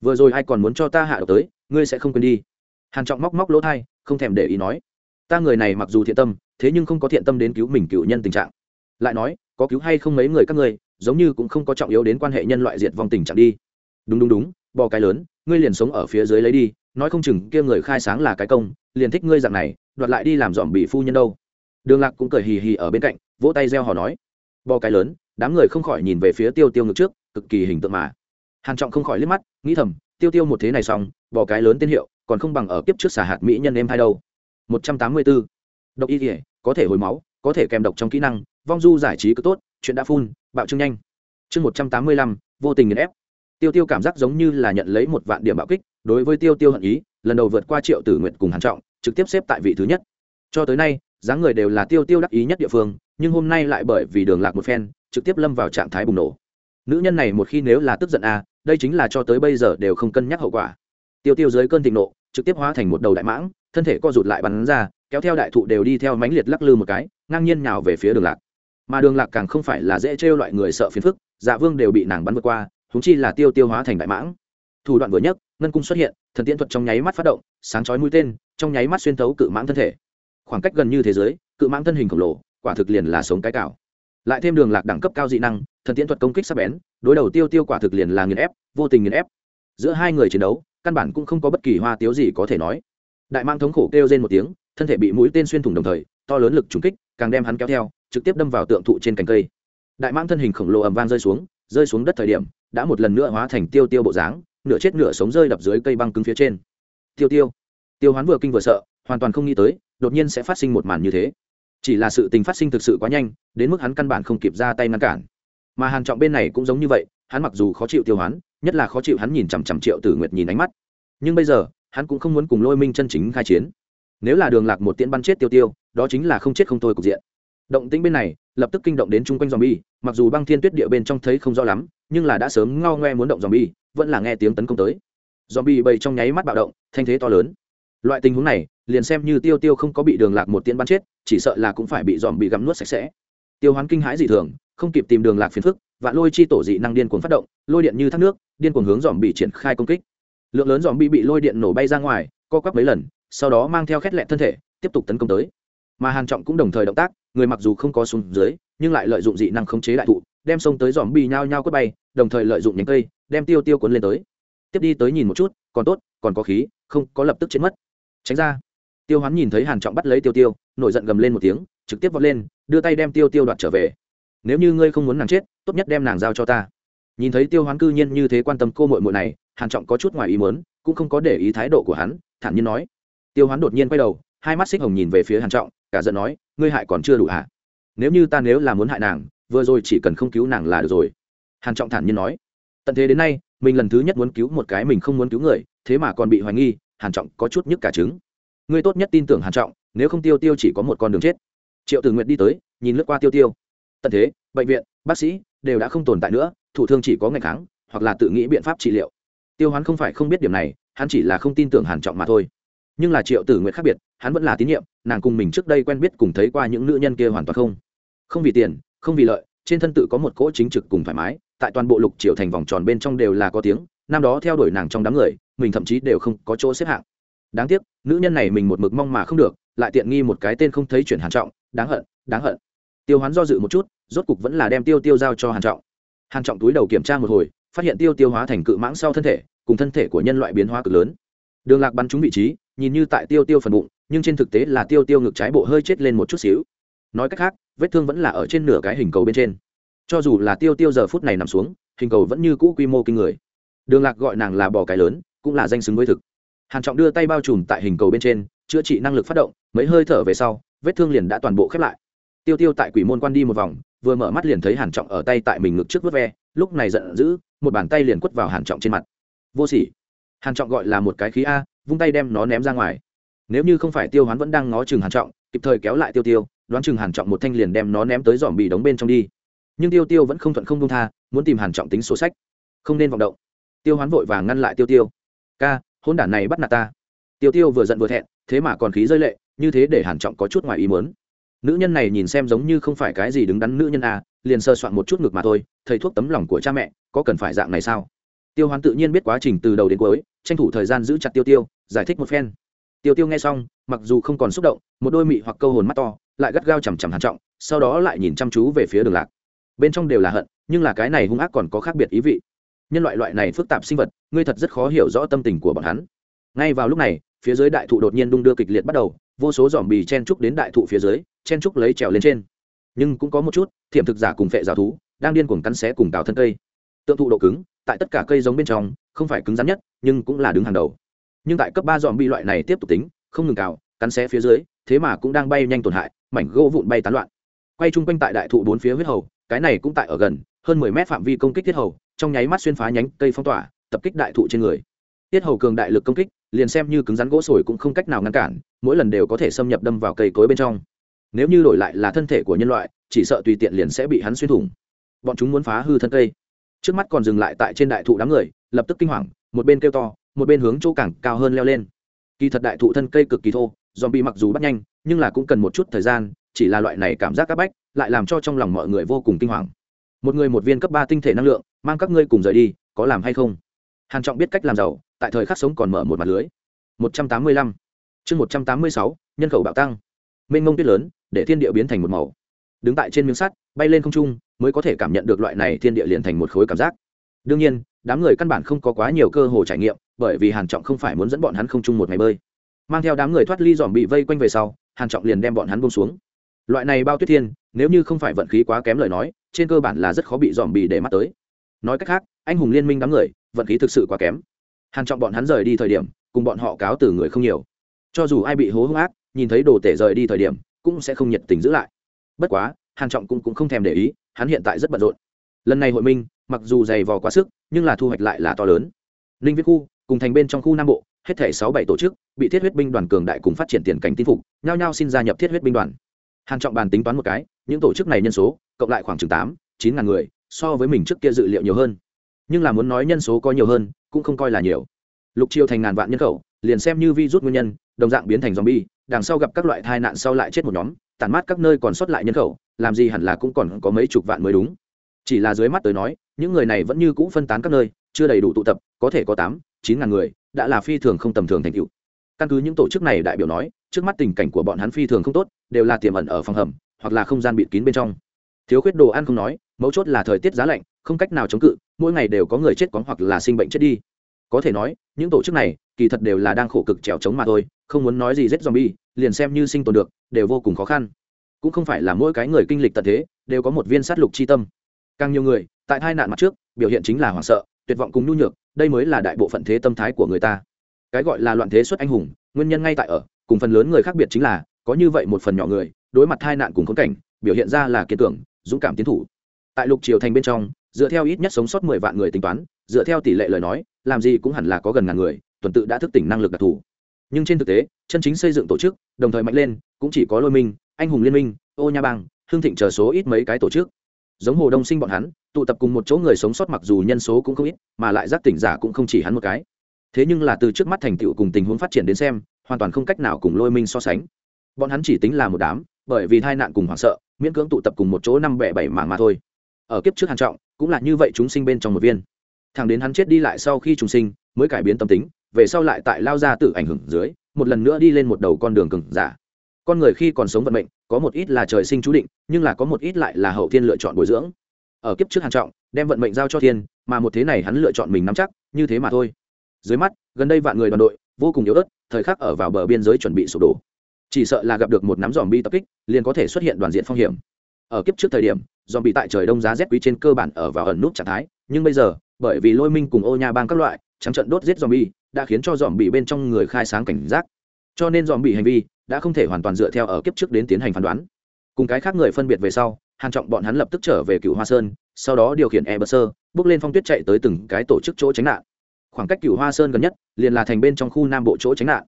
Vừa rồi ai còn muốn cho ta hạ độc tới, ngươi sẽ không quên đi. Hàn trọng móc móc lỗ thai, không thèm để ý nói. Ta người này mặc dù thiện tâm, thế nhưng không có thiện tâm đến cứu mình cựu nhân tình trạng. Lại nói, có cứu hay không mấy người các ngươi, giống như cũng không có trọng yếu đến quan hệ nhân loại diệt vong tình trạng đi. Đúng đúng đúng, bò cái lớn, ngươi liền sống ở phía dưới lấy đi, nói không chừng kia người khai sáng là cái công, liền thích ngươi dạng này, đoạt lại đi làm dọn bị phu nhân đâu. Đường lạc cũng cười hì hì ở bên cạnh, vỗ tay reo hò nói. Bò cái lớn đám người không khỏi nhìn về phía tiêu tiêu ngực trước cực kỳ hình tượng mà. Hàn trọng không khỏi liếc mắt nghĩ thầm tiêu tiêu một thế này xong bỏ cái lớn tên hiệu còn không bằng ở kiếp trước xả hạt mỹ nhân em hai đâu. 184. độc y thể có thể hồi máu có thể kèm độc trong kỹ năng vong du giải trí cứ tốt chuyện đã phun bạo trương nhanh. Chương 185, vô tình nghiền ép. Tiêu tiêu cảm giác giống như là nhận lấy một vạn điểm bạo kích đối với tiêu tiêu hận ý lần đầu vượt qua triệu tử nguyện cùng hàn trọng trực tiếp xếp tại vị thứ nhất. Cho tới nay dáng người đều là tiêu tiêu đắc ý nhất địa phương nhưng hôm nay lại bởi vì đường lạc một phen trực tiếp lâm vào trạng thái bùng nổ. Nữ nhân này một khi nếu là tức giận a à, đây chính là cho tới bây giờ đều không cân nhắc hậu quả. Tiêu tiêu dưới cơn thịnh nộ trực tiếp hóa thành một đầu đại mãng thân thể co rụt lại bắn ra kéo theo đại thụ đều đi theo mánh liệt lắc lư một cái ngang nhiên nhào về phía đường lạc. Mà đường lạc càng không phải là dễ trêu loại người sợ phiền phức dạ vương đều bị nàng bắn vượt qua húng chi là tiêu tiêu hóa thành đại mãng. Thủ đoạn vừa nhất ngân cung xuất hiện thần tiễn thuật trong nháy mắt phát động sáng chói mũi tên trong nháy mắt xuyên thấu cự mãng thân thể. Khoảng cách gần như thế giới cự mãng thân hình khổng lồ quả thực liền là sống cái cào lại thêm đường lạc đẳng cấp cao dị năng, thần tiễn thuật công kích sắp bén, đối đầu tiêu tiêu quả thực liền là nghiền ép, vô tình nghiền ép. Giữa hai người chiến đấu, căn bản cũng không có bất kỳ hoa tiếu gì có thể nói. Đại mang thống khổ kêu trên một tiếng, thân thể bị mũi tên xuyên thủng đồng thời, to lớn lực trúng kích, càng đem hắn kéo theo, trực tiếp đâm vào tượng thụ trên cành cây. Đại mang thân hình khổng lồ ầm vang rơi xuống rơi xuống đất thời điểm, đã một lần nữa hóa thành tiêu tiêu bộ dáng, nửa chết nửa sống rơi đập dưới cây băng cứng phía trên. Tiêu tiêu. Tiêu hoán vừa kinh vừa sợ, hoàn toàn không nghĩ tới, đột nhiên sẽ phát sinh một màn như thế chỉ là sự tình phát sinh thực sự quá nhanh, đến mức hắn căn bản không kịp ra tay ngăn cản. Mà hàn trọng bên này cũng giống như vậy, hắn mặc dù khó chịu tiêu hoán, nhất là khó chịu hắn nhìn chằm chằm triệu tử nguyệt nhìn ánh mắt. Nhưng bây giờ, hắn cũng không muốn cùng lôi minh chân chính khai chiến. Nếu là đường lạc một tiễn bắn chết tiêu tiêu, đó chính là không chết không thôi cục diện. Động tĩnh bên này, lập tức kinh động đến chung quanh zombie, mặc dù băng thiên tuyết địa bên trong thấy không rõ lắm, nhưng là đã sớm ngao ngoe muốn động zombie, vẫn là nghe tiếng tấn công tới. Zombie bầy trong nháy mắt bạo động, thanh thế to lớn loại tình huống này, liền xem như tiêu tiêu không có bị đường lạc một tiễn bắn chết, chỉ sợ là cũng phải bị dòm bị gắm nuốt sạch sẽ. Tiêu hoán kinh hãi dị thường, không kịp tìm đường lạc phiền phức và lôi chi tổ dị năng điên cuồng phát động, lôi điện như thác nước, điên cuồng hướng dòm bị triển khai công kích. Lượng lớn dòm bị bị lôi điện nổ bay ra ngoài, co quắp mấy lần, sau đó mang theo khét lẹn thân thể, tiếp tục tấn công tới. Mà hàn trọng cũng đồng thời động tác, người mặc dù không có xuống dưới, nhưng lại lợi dụng dị năng khống chế đại thụ, đem sông tới dòm bị nhao nhao quất bay, đồng thời lợi dụng nhánh cây, đem tiêu tiêu cuốn lên tới. Tiếp đi tới nhìn một chút, còn tốt, còn có khí, không có lập tức chết mất tránh ra. Tiêu hoán nhìn thấy hàn trọng bắt lấy tiêu tiêu, nổi giận gầm lên một tiếng, trực tiếp vọt lên, đưa tay đem tiêu tiêu đoạt trở về. Nếu như ngươi không muốn nàng chết, tốt nhất đem nàng giao cho ta. Nhìn thấy tiêu hoán cư nhiên như thế quan tâm cô muội muội này, hàn trọng có chút ngoài ý muốn, cũng không có để ý thái độ của hắn, thản nhiên nói. Tiêu hoán đột nhiên quay đầu, hai mắt xích hồng nhìn về phía hàn trọng, cả giận nói, ngươi hại còn chưa đủ hả? Nếu như ta nếu là muốn hại nàng, vừa rồi chỉ cần không cứu nàng là được rồi. Hàn trọng thản nhiên nói. Tận thế đến nay, mình lần thứ nhất muốn cứu một cái mình không muốn cứu người, thế mà còn bị hoài nghi hàn trọng có chút nhức cả trứng. Ngươi tốt nhất tin tưởng hàn trọng, nếu không tiêu tiêu chỉ có một con đường chết. Triệu tử nguyện đi tới, nhìn lướt qua tiêu tiêu. Tận thế, bệnh viện, bác sĩ đều đã không tồn tại nữa, thủ thương chỉ có ngày kháng, hoặc là tự nghĩ biện pháp trị liệu. Tiêu hoán không phải không biết điểm này, hắn chỉ là không tin tưởng hàn trọng mà thôi. Nhưng là triệu tử nguyện khác biệt, hắn vẫn là tín nhiệm, nàng cùng mình trước đây quen biết cùng thấy qua những nữ nhân kia hoàn toàn không. Không vì tiền, không vì lợi, trên thân tự có một cỗ chính trực cùng thoải mái, tại toàn bộ lục triều thành vòng tròn bên trong đều là có tiếng, năm đó theo đuổi nàng trong đám người mình thậm chí đều không có chỗ xếp hạng. Đáng tiếc, nữ nhân này mình một mực mong mà không được, lại tiện nghi một cái tên không thấy chuyển hàn trọng, đáng hận đáng hận. Tiêu hoán do dự một chút, rốt cục vẫn là đem tiêu tiêu giao cho hàn trọng. Hàn trọng túi đầu kiểm tra một hồi, phát hiện tiêu tiêu hóa thành cự mãng sau thân thể, cùng thân thể của nhân loại biến hóa cực lớn. Đường lạc bắn trúng vị trí, nhìn như tại tiêu tiêu phần bụng, nhưng trên thực tế là tiêu tiêu ngực trái bộ hơi chết lên một chút xíu. Nói cách khác, vết thương vẫn là ở trên nửa cái hình cầu bên trên. Cho dù là tiêu tiêu giờ phút này nằm xuống, hình cầu vẫn như cũ quy mô kinh người. Đường lạc gọi nàng là bò cái lớn cũng là danh xứng với thực. Hàn trọng đưa tay bao trùm tại hình cầu bên trên, chữa trị năng lực phát động, mấy hơi thở về sau, vết thương liền đã toàn bộ khép lại. Tiêu tiêu tại quỷ môn quan đi một vòng, vừa mở mắt liền thấy hàn trọng ở tay tại mình ngực trước vớt ve, lúc này giận dữ, một bàn tay liền quất vào hàn trọng trên mặt. Vô sỉ. Hàn trọng gọi là một cái khí a, vung tay đem nó ném ra ngoài. Nếu như không phải tiêu hoán vẫn đang ngó chừng hàn trọng, kịp thời kéo lại tiêu tiêu, đoán chừng hàn trọng một thanh liền đem nó ném tới dòm bị đóng bên trong đi. Nhưng tiêu tiêu vẫn không thuận không buông tha, muốn tìm hàn trọng tính sổ sách. Không nên vọng động. Tiêu hoán vội vàng ngăn lại tiêu tiêu ca, hôn đản này bắt nạt ta. Tiêu tiêu vừa giận vừa thẹn, thế mà còn khí rơi lệ, như thế để hàn trọng có chút ngoài ý muốn. Nữ nhân này nhìn xem giống như không phải cái gì đứng đắn nữ nhân à liền sơ soạn một chút ngực mà thôi, thầy thuốc tấm lòng của cha mẹ, có cần phải dạng này sao? Tiêu hoán tự nhiên biết quá trình từ đầu đến cuối, tranh thủ thời gian giữ chặt tiêu tiêu, giải thích một phen. Tiêu tiêu nghe xong, mặc dù không còn xúc động, một đôi mị hoặc câu hồn mắt to, lại gắt gao chằm chằm hàn trọng, sau đó lại nhìn chăm chú về phía đường lạc. Bên trong đều là hận, nhưng là cái này hung ác còn có khác biệt ý vị nhân loại loại này phức tạp sinh vật, ngươi thật rất khó hiểu rõ tâm tình của bọn hắn. Ngay vào lúc này, phía dưới đại thụ đột nhiên đung đưa kịch liệt bắt đầu, vô số dòm bì chen trúc đến đại thụ phía dưới, chen trúc lấy trèo lên trên. Nhưng cũng có một chút, thiểm thực giả cùng phệ giả thú, đang điên cuồng cắn xé cùng cào thân cây. Tượng thụ độ cứng, tại tất cả cây giống bên trong, không phải cứng rắn nhất, nhưng cũng là đứng hàng đầu. Nhưng tại cấp ba dòm bi loại này tiếp tục tính, không ngừng cào, cắn xé phía dưới, thế mà cũng đang bay nhanh tổn hại, mảnh gỗ vụn bay tán loạn. Quay chung quanh tại đại thụ bốn phía huyết hầu, cái này cũng tại ở gần, hơn mười mét phạm vi công kích thiết hầu trong nháy mắt xuyên phá nhánh cây phong tỏa, tập kích đại thụ trên người. Tiết hầu cường đại lực công kích, liền xem như cứng rắn gỗ sồi cũng không cách nào ngăn cản, mỗi lần đều có thể xâm nhập đâm vào cây cối bên trong. Nếu như đổi lại là thân thể của nhân loại, chỉ sợ tùy tiện liền sẽ bị hắn xuyên thủng. Bọn chúng muốn phá hư thân cây. Trước mắt còn dừng lại tại trên đại thụ đám người, lập tức kinh hoàng, một bên kêu to, một bên hướng chỗ cảng cao hơn leo lên. Kỳ thật đại thụ thân cây cực kỳ thô dòm bị mặc dù bắt nhanh, nhưng là cũng cần một chút thời gian, chỉ là loại này cảm giác c áp bách, lại làm cho trong lòng mọi người vô cùng kinh hoàng một người một viên cấp ba tinh thể năng lượng, mang các ngươi cùng rời đi, có làm hay không? Hàn trọng biết cách làm giàu, tại thời khắc sống còn mở một mặt lưới. Một trăm tám mươi lăm. Chương một trăm tám mươi sáu, nhân khẩu bạo tăng. Mênh mông tuyết lớn, để thiên địa biến thành một màu. Đứng tại trên miếng sắt, bay lên không trung, mới có thể cảm nhận được loại này thiên địa liền thành một khối cảm giác. Đương nhiên, đám người căn bản không có quá nhiều cơ hội trải nghiệm, bởi vì hàn trọng không phải muốn dẫn bọn hắn không chung một ngày bơi. Mang theo đám người thoát ly dòm bị vây quanh về sau, hàn trọng liền đem bọn hắn buông xuống. Loại này bao tuyết thiên, nếu như không phải vận khí quá kém lời nói trên cơ bản là rất khó bị dòm bị để mắt tới. Nói cách khác anh hùng liên minh đám người vận khí thực sự quá kém. Hàn trọng bọn hắn rời đi thời điểm cùng bọn họ cáo từ người không nhiều. Cho dù ai bị hố hung ác nhìn thấy đồ tể rời đi thời điểm cũng sẽ không nhiệt tình giữ lại. Bất quá hàn trọng cũng, cũng không thèm để ý hắn hiện tại rất bận rộn. Lần này hội minh mặc dù dày vò quá sức nhưng là thu hoạch lại là to lớn. Linh viết khu cùng thành bên trong khu nam bộ hết thể sáu bảy tổ chức bị thiết huyết binh đoàn cường đại cùng phát triển tiền cảnh tin phục nhao nhao xin gia nhập thiết huyết binh đoàn hàn trọng bàn tính toán một cái, những tổ chức này nhân số, cộng lại khoảng chừng tám, chín ngàn người, so với mình trước kia dự liệu nhiều hơn. Nhưng là muốn nói nhân số có nhiều hơn, cũng không coi là nhiều. Lục triều thành ngàn vạn nhân khẩu, liền xem như vi rút nguyên nhân, đồng dạng biến thành zombie, đằng sau gặp các loại tai nạn sau lại chết một nhóm tàn mát các nơi còn sót lại nhân khẩu, làm gì hẳn là cũng còn có mấy chục vạn mới đúng. Chỉ là dưới mắt tới nói, những người này vẫn như cũ phân tán các nơi, chưa đầy đủ tụ tập, có thể có tám, chín ngàn người, đã là phi thường không tầm thường thành tựu căn cứ những tổ chức này đại biểu nói, trước mắt tình cảnh của bọn hắn phi thường không tốt, đều là tiềm ẩn ở phòng hầm, hoặc là không gian bịt kín bên trong. Thiếu khuyết đồ ăn không nói, mấu chốt là thời tiết giá lạnh, không cách nào chống cự, mỗi ngày đều có người chết quóng hoặc là sinh bệnh chết đi. Có thể nói, những tổ chức này, kỳ thật đều là đang khổ cực trèo trống mà thôi, không muốn nói gì giết zombie, liền xem như sinh tồn được, đều vô cùng khó khăn. Cũng không phải là mỗi cái người kinh lịch tận thế, đều có một viên sát lục chi tâm. Càng nhiều người, tại hai nạn mặt trước, biểu hiện chính là hoảng sợ, tuyệt vọng cùng nhu nhược, đây mới là đại bộ phận thế tâm thái của người ta cái gọi là loạn thế xuất anh hùng, nguyên nhân ngay tại ở, cùng phần lớn người khác biệt chính là, có như vậy một phần nhỏ người, đối mặt hai nạn cùng khốn cảnh, biểu hiện ra là kiên tưởng dũng cảm tiến thủ. Tại lục triều thành bên trong, dựa theo ít nhất sống sót mười vạn người tính toán, dựa theo tỷ lệ lời nói, làm gì cũng hẳn là có gần ngàn người, tuần tự đã thức tỉnh năng lực đặc thù. Nhưng trên thực tế, chân chính xây dựng tổ chức, đồng thời mạnh lên, cũng chỉ có lôi minh, anh hùng liên minh, ô nha bang hương thịnh chờ số ít mấy cái tổ chức. Giống hồ đông sinh bọn hắn, tụ tập cùng một chỗ người sống sót mặc dù nhân số cũng không ít, mà lại giác tỉnh giả cũng không chỉ hắn một cái thế nhưng là từ trước mắt thành tựu cùng tình huống phát triển đến xem, hoàn toàn không cách nào cùng lôi minh so sánh. Bọn hắn chỉ tính là một đám, bởi vì tai nạn cùng hoảng sợ, miễn cưỡng tụ tập cùng một chỗ năm bẻ bảy mảng mà thôi. Ở kiếp trước hàn trọng, cũng là như vậy chúng sinh bên trong một viên. Thằng đến hắn chết đi lại sau khi chúng sinh, mới cải biến tâm tính, về sau lại tại lao ra tự ảnh hưởng dưới, một lần nữa đi lên một đầu con đường cứng giả. Con người khi còn sống vận mệnh, có một ít là trời sinh chú định, nhưng là có một ít lại là hậu thiên lựa chọn bồi dưỡng. Ở kiếp trước hàn trọng, đem vận mệnh giao cho thiên, mà một thế này hắn lựa chọn mình nắm chắc, như thế mà thôi dưới mắt, gần đây vạn người đoàn đội, vô cùng yếu ớt, thời khắc ở vào bờ biên giới chuẩn bị sụp đổ. Chỉ sợ là gặp được một nắm dòm bi tập kích, liền có thể xuất hiện đoàn diện phong hiểm. Ở kiếp trước thời điểm dòm bị tại trời đông giá rét quý trên cơ bản ở vào ẩn nút trạng thái, nhưng bây giờ, bởi vì lôi minh cùng ô nha bang các loại, trắng trận đốt giết dòm bi đã khiến cho dòm bị bên trong người khai sáng cảnh giác. Cho nên dòm bị hành vi đã không thể hoàn toàn dựa theo ở kiếp trước đến tiến hành phán đoán. Cùng cái khác người phân biệt về sau, hàn trọng bọn hắn lập tức trở về cựu hoa sơn, sau đó điều khiển e bờ sơ bước lên phong tuyết chạy tới từng cái tổ chức chỗ tránh nạn khoảng cách cửu hoa sơn gần nhất liền là thành bên trong khu nam bộ chỗ tránh nạn.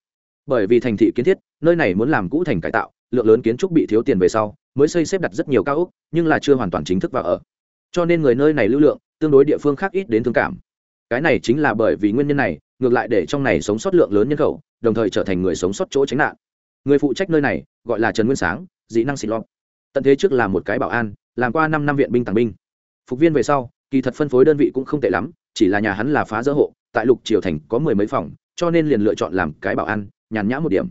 Bởi vì thành thị kiến thiết, nơi này muốn làm cũ thành cải tạo, lượng lớn kiến trúc bị thiếu tiền về sau, mới xây xếp đặt rất nhiều cao ốc, nhưng là chưa hoàn toàn chính thức vào ở. Cho nên người nơi này lưu lượng, tương đối địa phương khác ít đến thương cảm. Cái này chính là bởi vì nguyên nhân này, ngược lại để trong này sống sót lượng lớn nhân khẩu, đồng thời trở thành người sống sót chỗ tránh nạn. Người phụ trách nơi này, gọi là trần nguyên sáng, dị năng xịt lọt. Tận thế trước là một cái bảo an, làm qua năm năm viện binh tàng binh. Phục viên về sau, kỳ thật phân phối đơn vị cũng không tệ lắm, chỉ là nhà hắn là phá dỡ hộ tại lục triều thành có mười mấy phòng, cho nên liền lựa chọn làm cái bảo an, nhàn nhã một điểm.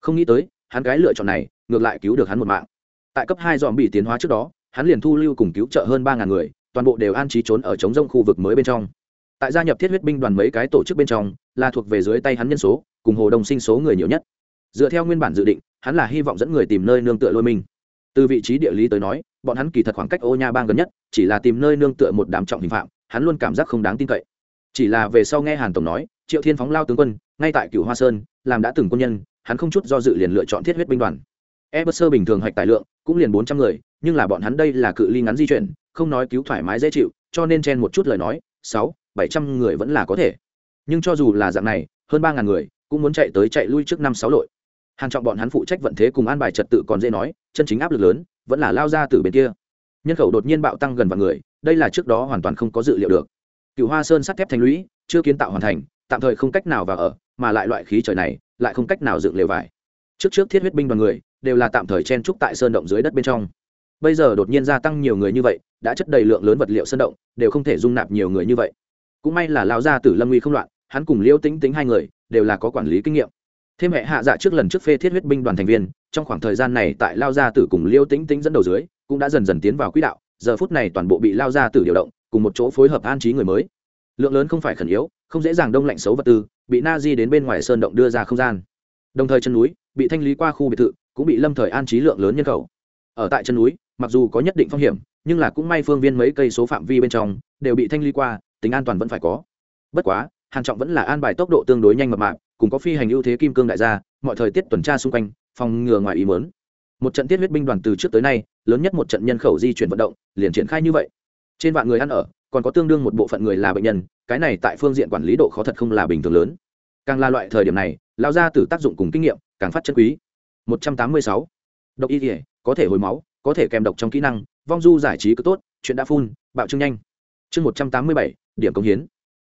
Không nghĩ tới, hắn cái lựa chọn này, ngược lại cứu được hắn một mạng. Tại cấp hai dòm bị tiến hóa trước đó, hắn liền thu lưu cùng cứu trợ hơn ba ngàn người, toàn bộ đều an trí trốn ở chống rông khu vực mới bên trong. Tại gia nhập thiết huyết binh đoàn mấy cái tổ chức bên trong, là thuộc về dưới tay hắn nhân số, cùng hồ đồng sinh số người nhiều nhất. Dựa theo nguyên bản dự định, hắn là hy vọng dẫn người tìm nơi nương tựa lôi mình. Từ vị trí địa lý tới nói, bọn hắn kỳ thật khoảng cách ô nha bang gần nhất, chỉ là tìm nơi nương tựa một đám trọng hình phạm, hắn luôn cảm giác không đáng tin cậy chỉ là về sau nghe hàn tổng nói, triệu thiên phóng lao tướng quân, ngay tại cửu hoa sơn, làm đã từng quân nhân, hắn không chút do dự liền lựa chọn thiết huyết binh đoàn. Eberser bình thường hoạch tài lượng, cũng liền bốn trăm người, nhưng là bọn hắn đây là cự ly ngắn di chuyển, không nói cứu thoải mái dễ chịu, cho nên chen một chút lời nói, sáu, bảy trăm người vẫn là có thể. Nhưng cho dù là dạng này, hơn ba ngàn người, cũng muốn chạy tới chạy lui trước năm sáu lội. Hàng trọng bọn hắn phụ trách vận thế cùng an bài trật tự còn dễ nói, chân chính áp lực lớn, vẫn là lao ra từ bên kia. Nhân khẩu đột nhiên bạo tăng gần vạn người, đây là trước đó hoàn toàn không có dự liệu được cựu hoa sơn sắt thép thành lũy, chưa kiến tạo hoàn thành, tạm thời không cách nào vào ở, mà lại loại khí trời này, lại không cách nào dựng lều vải. Trước trước thiết huyết binh đoàn người, đều là tạm thời chen trúc tại sơn động dưới đất bên trong. Bây giờ đột nhiên gia tăng nhiều người như vậy, đã chất đầy lượng lớn vật liệu sơn động, đều không thể dung nạp nhiều người như vậy. Cũng may là lao gia tử lâm nguy không loạn, hắn cùng liễu tính tính hai người, đều là có quản lý kinh nghiệm. Thêm hệ hạ dạ trước lần trước phê thiết huyết binh đoàn thành viên, trong khoảng thời gian này tại lao gia tử cùng Liêu tính tính dẫn đầu dưới, cũng đã dần dần tiến vào quỹ đạo, giờ phút này toàn bộ bị lao gia tử điều động cùng một chỗ phối hợp an trí người mới. Lượng lớn không phải khẩn yếu, không dễ dàng đông lạnh xấu vật tư, bị na di đến bên ngoài sơn động đưa ra không gian. Đồng thời chân núi, bị thanh lý qua khu biệt thự, cũng bị lâm thời an trí lượng lớn nhân khẩu. Ở tại chân núi, mặc dù có nhất định phong hiểm, nhưng là cũng may phương viên mấy cây số phạm vi bên trong, đều bị thanh lý qua, tính an toàn vẫn phải có. Bất quá hàn trọng vẫn là an bài tốc độ tương đối nhanh mập mạp, cùng có phi hành ưu thế kim cương đại gia, mọi thời tiết tuần tra xung quanh, phòng ngừa ngoài ý muốn. Một trận tiết huyết binh đoàn từ trước tới nay, lớn nhất một trận nhân khẩu di chuyển vận động, liền triển khai như vậy trên vạn người ăn ở còn có tương đương một bộ phận người là bệnh nhân cái này tại phương diện quản lý độ khó thật không là bình thường lớn. Càng là loại thời điểm này lao ra từ tác dụng cùng kinh nghiệm càng phát chân quý. 186. độc y thể có thể hồi máu có thể kèm độc trong kỹ năng vong du giải trí cứ tốt chuyện đã phun bạo trương nhanh. Chương 187, điểm công hiến.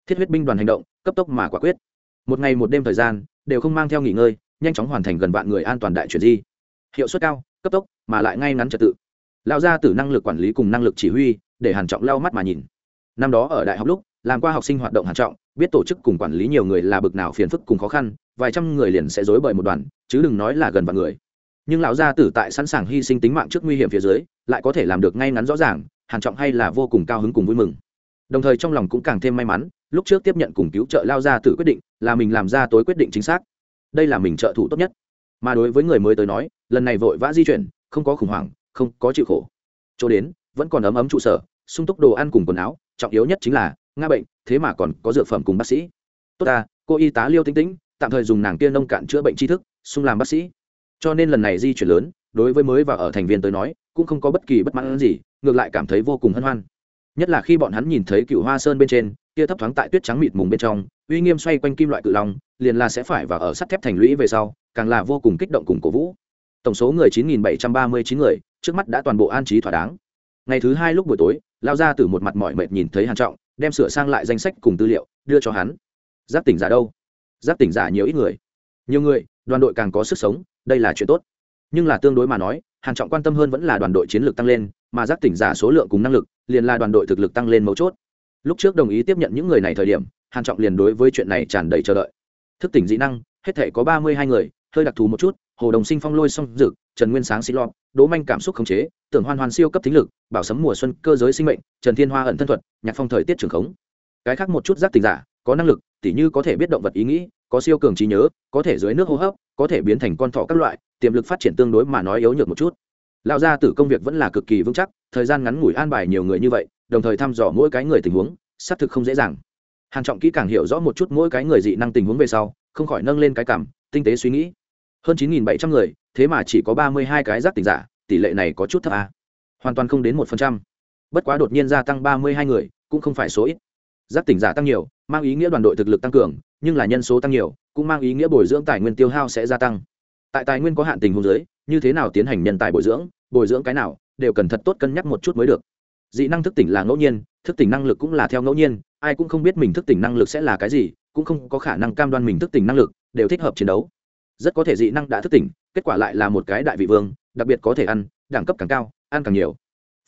Thiết huyết binh đoàn hành động cấp tốc mà quả quyết. Một ngày một đêm thời gian đều không mang theo nghỉ ngơi nhanh chóng hoàn thành gần vạn người an toàn đại chuyển di. Hiệu suất cao cấp tốc mà lại ngay ngắn trật tự. Lao ra từ năng lực quản lý cùng năng lực chỉ huy để hàn trọng lau mắt mà nhìn. Năm đó ở đại học lúc, làm qua học sinh hoạt động hàn trọng, biết tổ chức cùng quản lý nhiều người là bực nào phiền phức cùng khó khăn, vài trăm người liền sẽ dối bời một đoàn, chứ đừng nói là gần vạn người. Nhưng lão gia tử tại sẵn sàng hy sinh tính mạng trước nguy hiểm phía dưới, lại có thể làm được ngay ngắn rõ ràng, hàn trọng hay là vô cùng cao hứng cùng vui mừng. Đồng thời trong lòng cũng càng thêm may mắn, lúc trước tiếp nhận cùng cứu trợ lao gia tử quyết định, là mình làm ra tối quyết định chính xác. Đây là mình trợ thủ tốt nhất. Mà đối với người mới tới nói, lần này vội vã di chuyển, không có khủng hoảng, không có chịu khổ. Chỗ đến vẫn còn ấm ấm trụ sở, sung túc đồ ăn cùng quần áo, trọng yếu nhất chính là nga bệnh, thế mà còn có dược phẩm cùng bác sĩ. Tốt ta, cô y tá liêu tinh tĩnh, tạm thời dùng nàng kia nông cạn chữa bệnh tri thức sung làm bác sĩ. Cho nên lần này di chuyển lớn, đối với mới và ở thành viên tới nói, cũng không có bất kỳ bất mãn gì, ngược lại cảm thấy vô cùng hân hoan. Nhất là khi bọn hắn nhìn thấy cựu hoa sơn bên trên, kia thấp thoáng tại tuyết trắng mịt mùng bên trong, uy nghiêm xoay quanh kim loại cự long, liền là sẽ phải và ở sắt thép thành lũy về sau, càng là vô cùng kích động cùng cổ vũ. Tổng số người 9.739 người, trước mắt đã toàn bộ an trí thỏa đáng ngày thứ hai lúc buổi tối, lao ra từ một mặt mỏi mệt nhìn thấy hàn trọng, đem sửa sang lại danh sách cùng tư liệu, đưa cho hắn. Giáp tỉnh giả đâu? Giáp tỉnh giả nhiều ít người. Nhiều người, đoàn đội càng có sức sống, đây là chuyện tốt. Nhưng là tương đối mà nói, hàn trọng quan tâm hơn vẫn là đoàn đội chiến lược tăng lên, mà giáp tỉnh giả số lượng cùng năng lực, liền là đoàn đội thực lực tăng lên mấu chốt. Lúc trước đồng ý tiếp nhận những người này thời điểm, hàn trọng liền đối với chuyện này tràn đầy chờ đợi. Thức tỉnh dị năng, hết thể có ba mươi hai người, hơi đặc thù một chút, hồ đồng sinh phong lôi song dực trần nguyên sáng xin lọt đỗ manh cảm xúc khống chế, tưởng hoan hoan siêu cấp thính lực, bảo sấm mùa xuân, cơ giới sinh mệnh, trần thiên hoa ẩn thân thuật, nhạc phong thời tiết trường khống. Cái khác một chút giác tình giả, có năng lực, tỉ như có thể biết động vật ý nghĩ, có siêu cường trí nhớ, có thể dưới nước hô hấp, có thể biến thành con thỏ các loại, tiềm lực phát triển tương đối mà nói yếu nhược một chút. Lão gia tử công việc vẫn là cực kỳ vững chắc, thời gian ngắn ngủi an bài nhiều người như vậy, đồng thời thăm dò mỗi cái người tình huống, xác thực không dễ dàng. Hàn trọng kỹ càng hiểu rõ một chút mỗi cái người dị năng tình huống về sau, không khỏi nâng lên cái cảm, tinh tế suy nghĩ. Hơn chín bảy trăm người thế mà chỉ có ba mươi hai cái giác tỉnh giả, tỷ lệ này có chút thấp à. hoàn toàn không đến một phần trăm. Bất quá đột nhiên gia tăng ba mươi hai người, cũng không phải số ít. Giác tỉnh giả tăng nhiều, mang ý nghĩa đoàn đội thực lực tăng cường, nhưng là nhân số tăng nhiều, cũng mang ý nghĩa bồi dưỡng tài nguyên tiêu hao sẽ gia tăng. Tại tài nguyên có hạn tình huống giới như thế nào tiến hành nhân tài bồi dưỡng bồi dưỡng cái nào, đều cần thật tốt cân nhắc một chút mới được. Dị năng thức tỉnh là ngẫu nhiên, thức tỉnh năng lực cũng là theo ngẫu nhiên, ai cũng không biết mình thức tỉnh năng lực sẽ là cái gì, cũng không có khả năng cam đoan mình thức tỉnh năng lực, đều thích hợp chiến đấu. Rất có thể dị năng đã thức tỉnh kết quả lại là một cái đại vị vương, đặc biệt có thể ăn, đẳng cấp càng cao, ăn càng nhiều.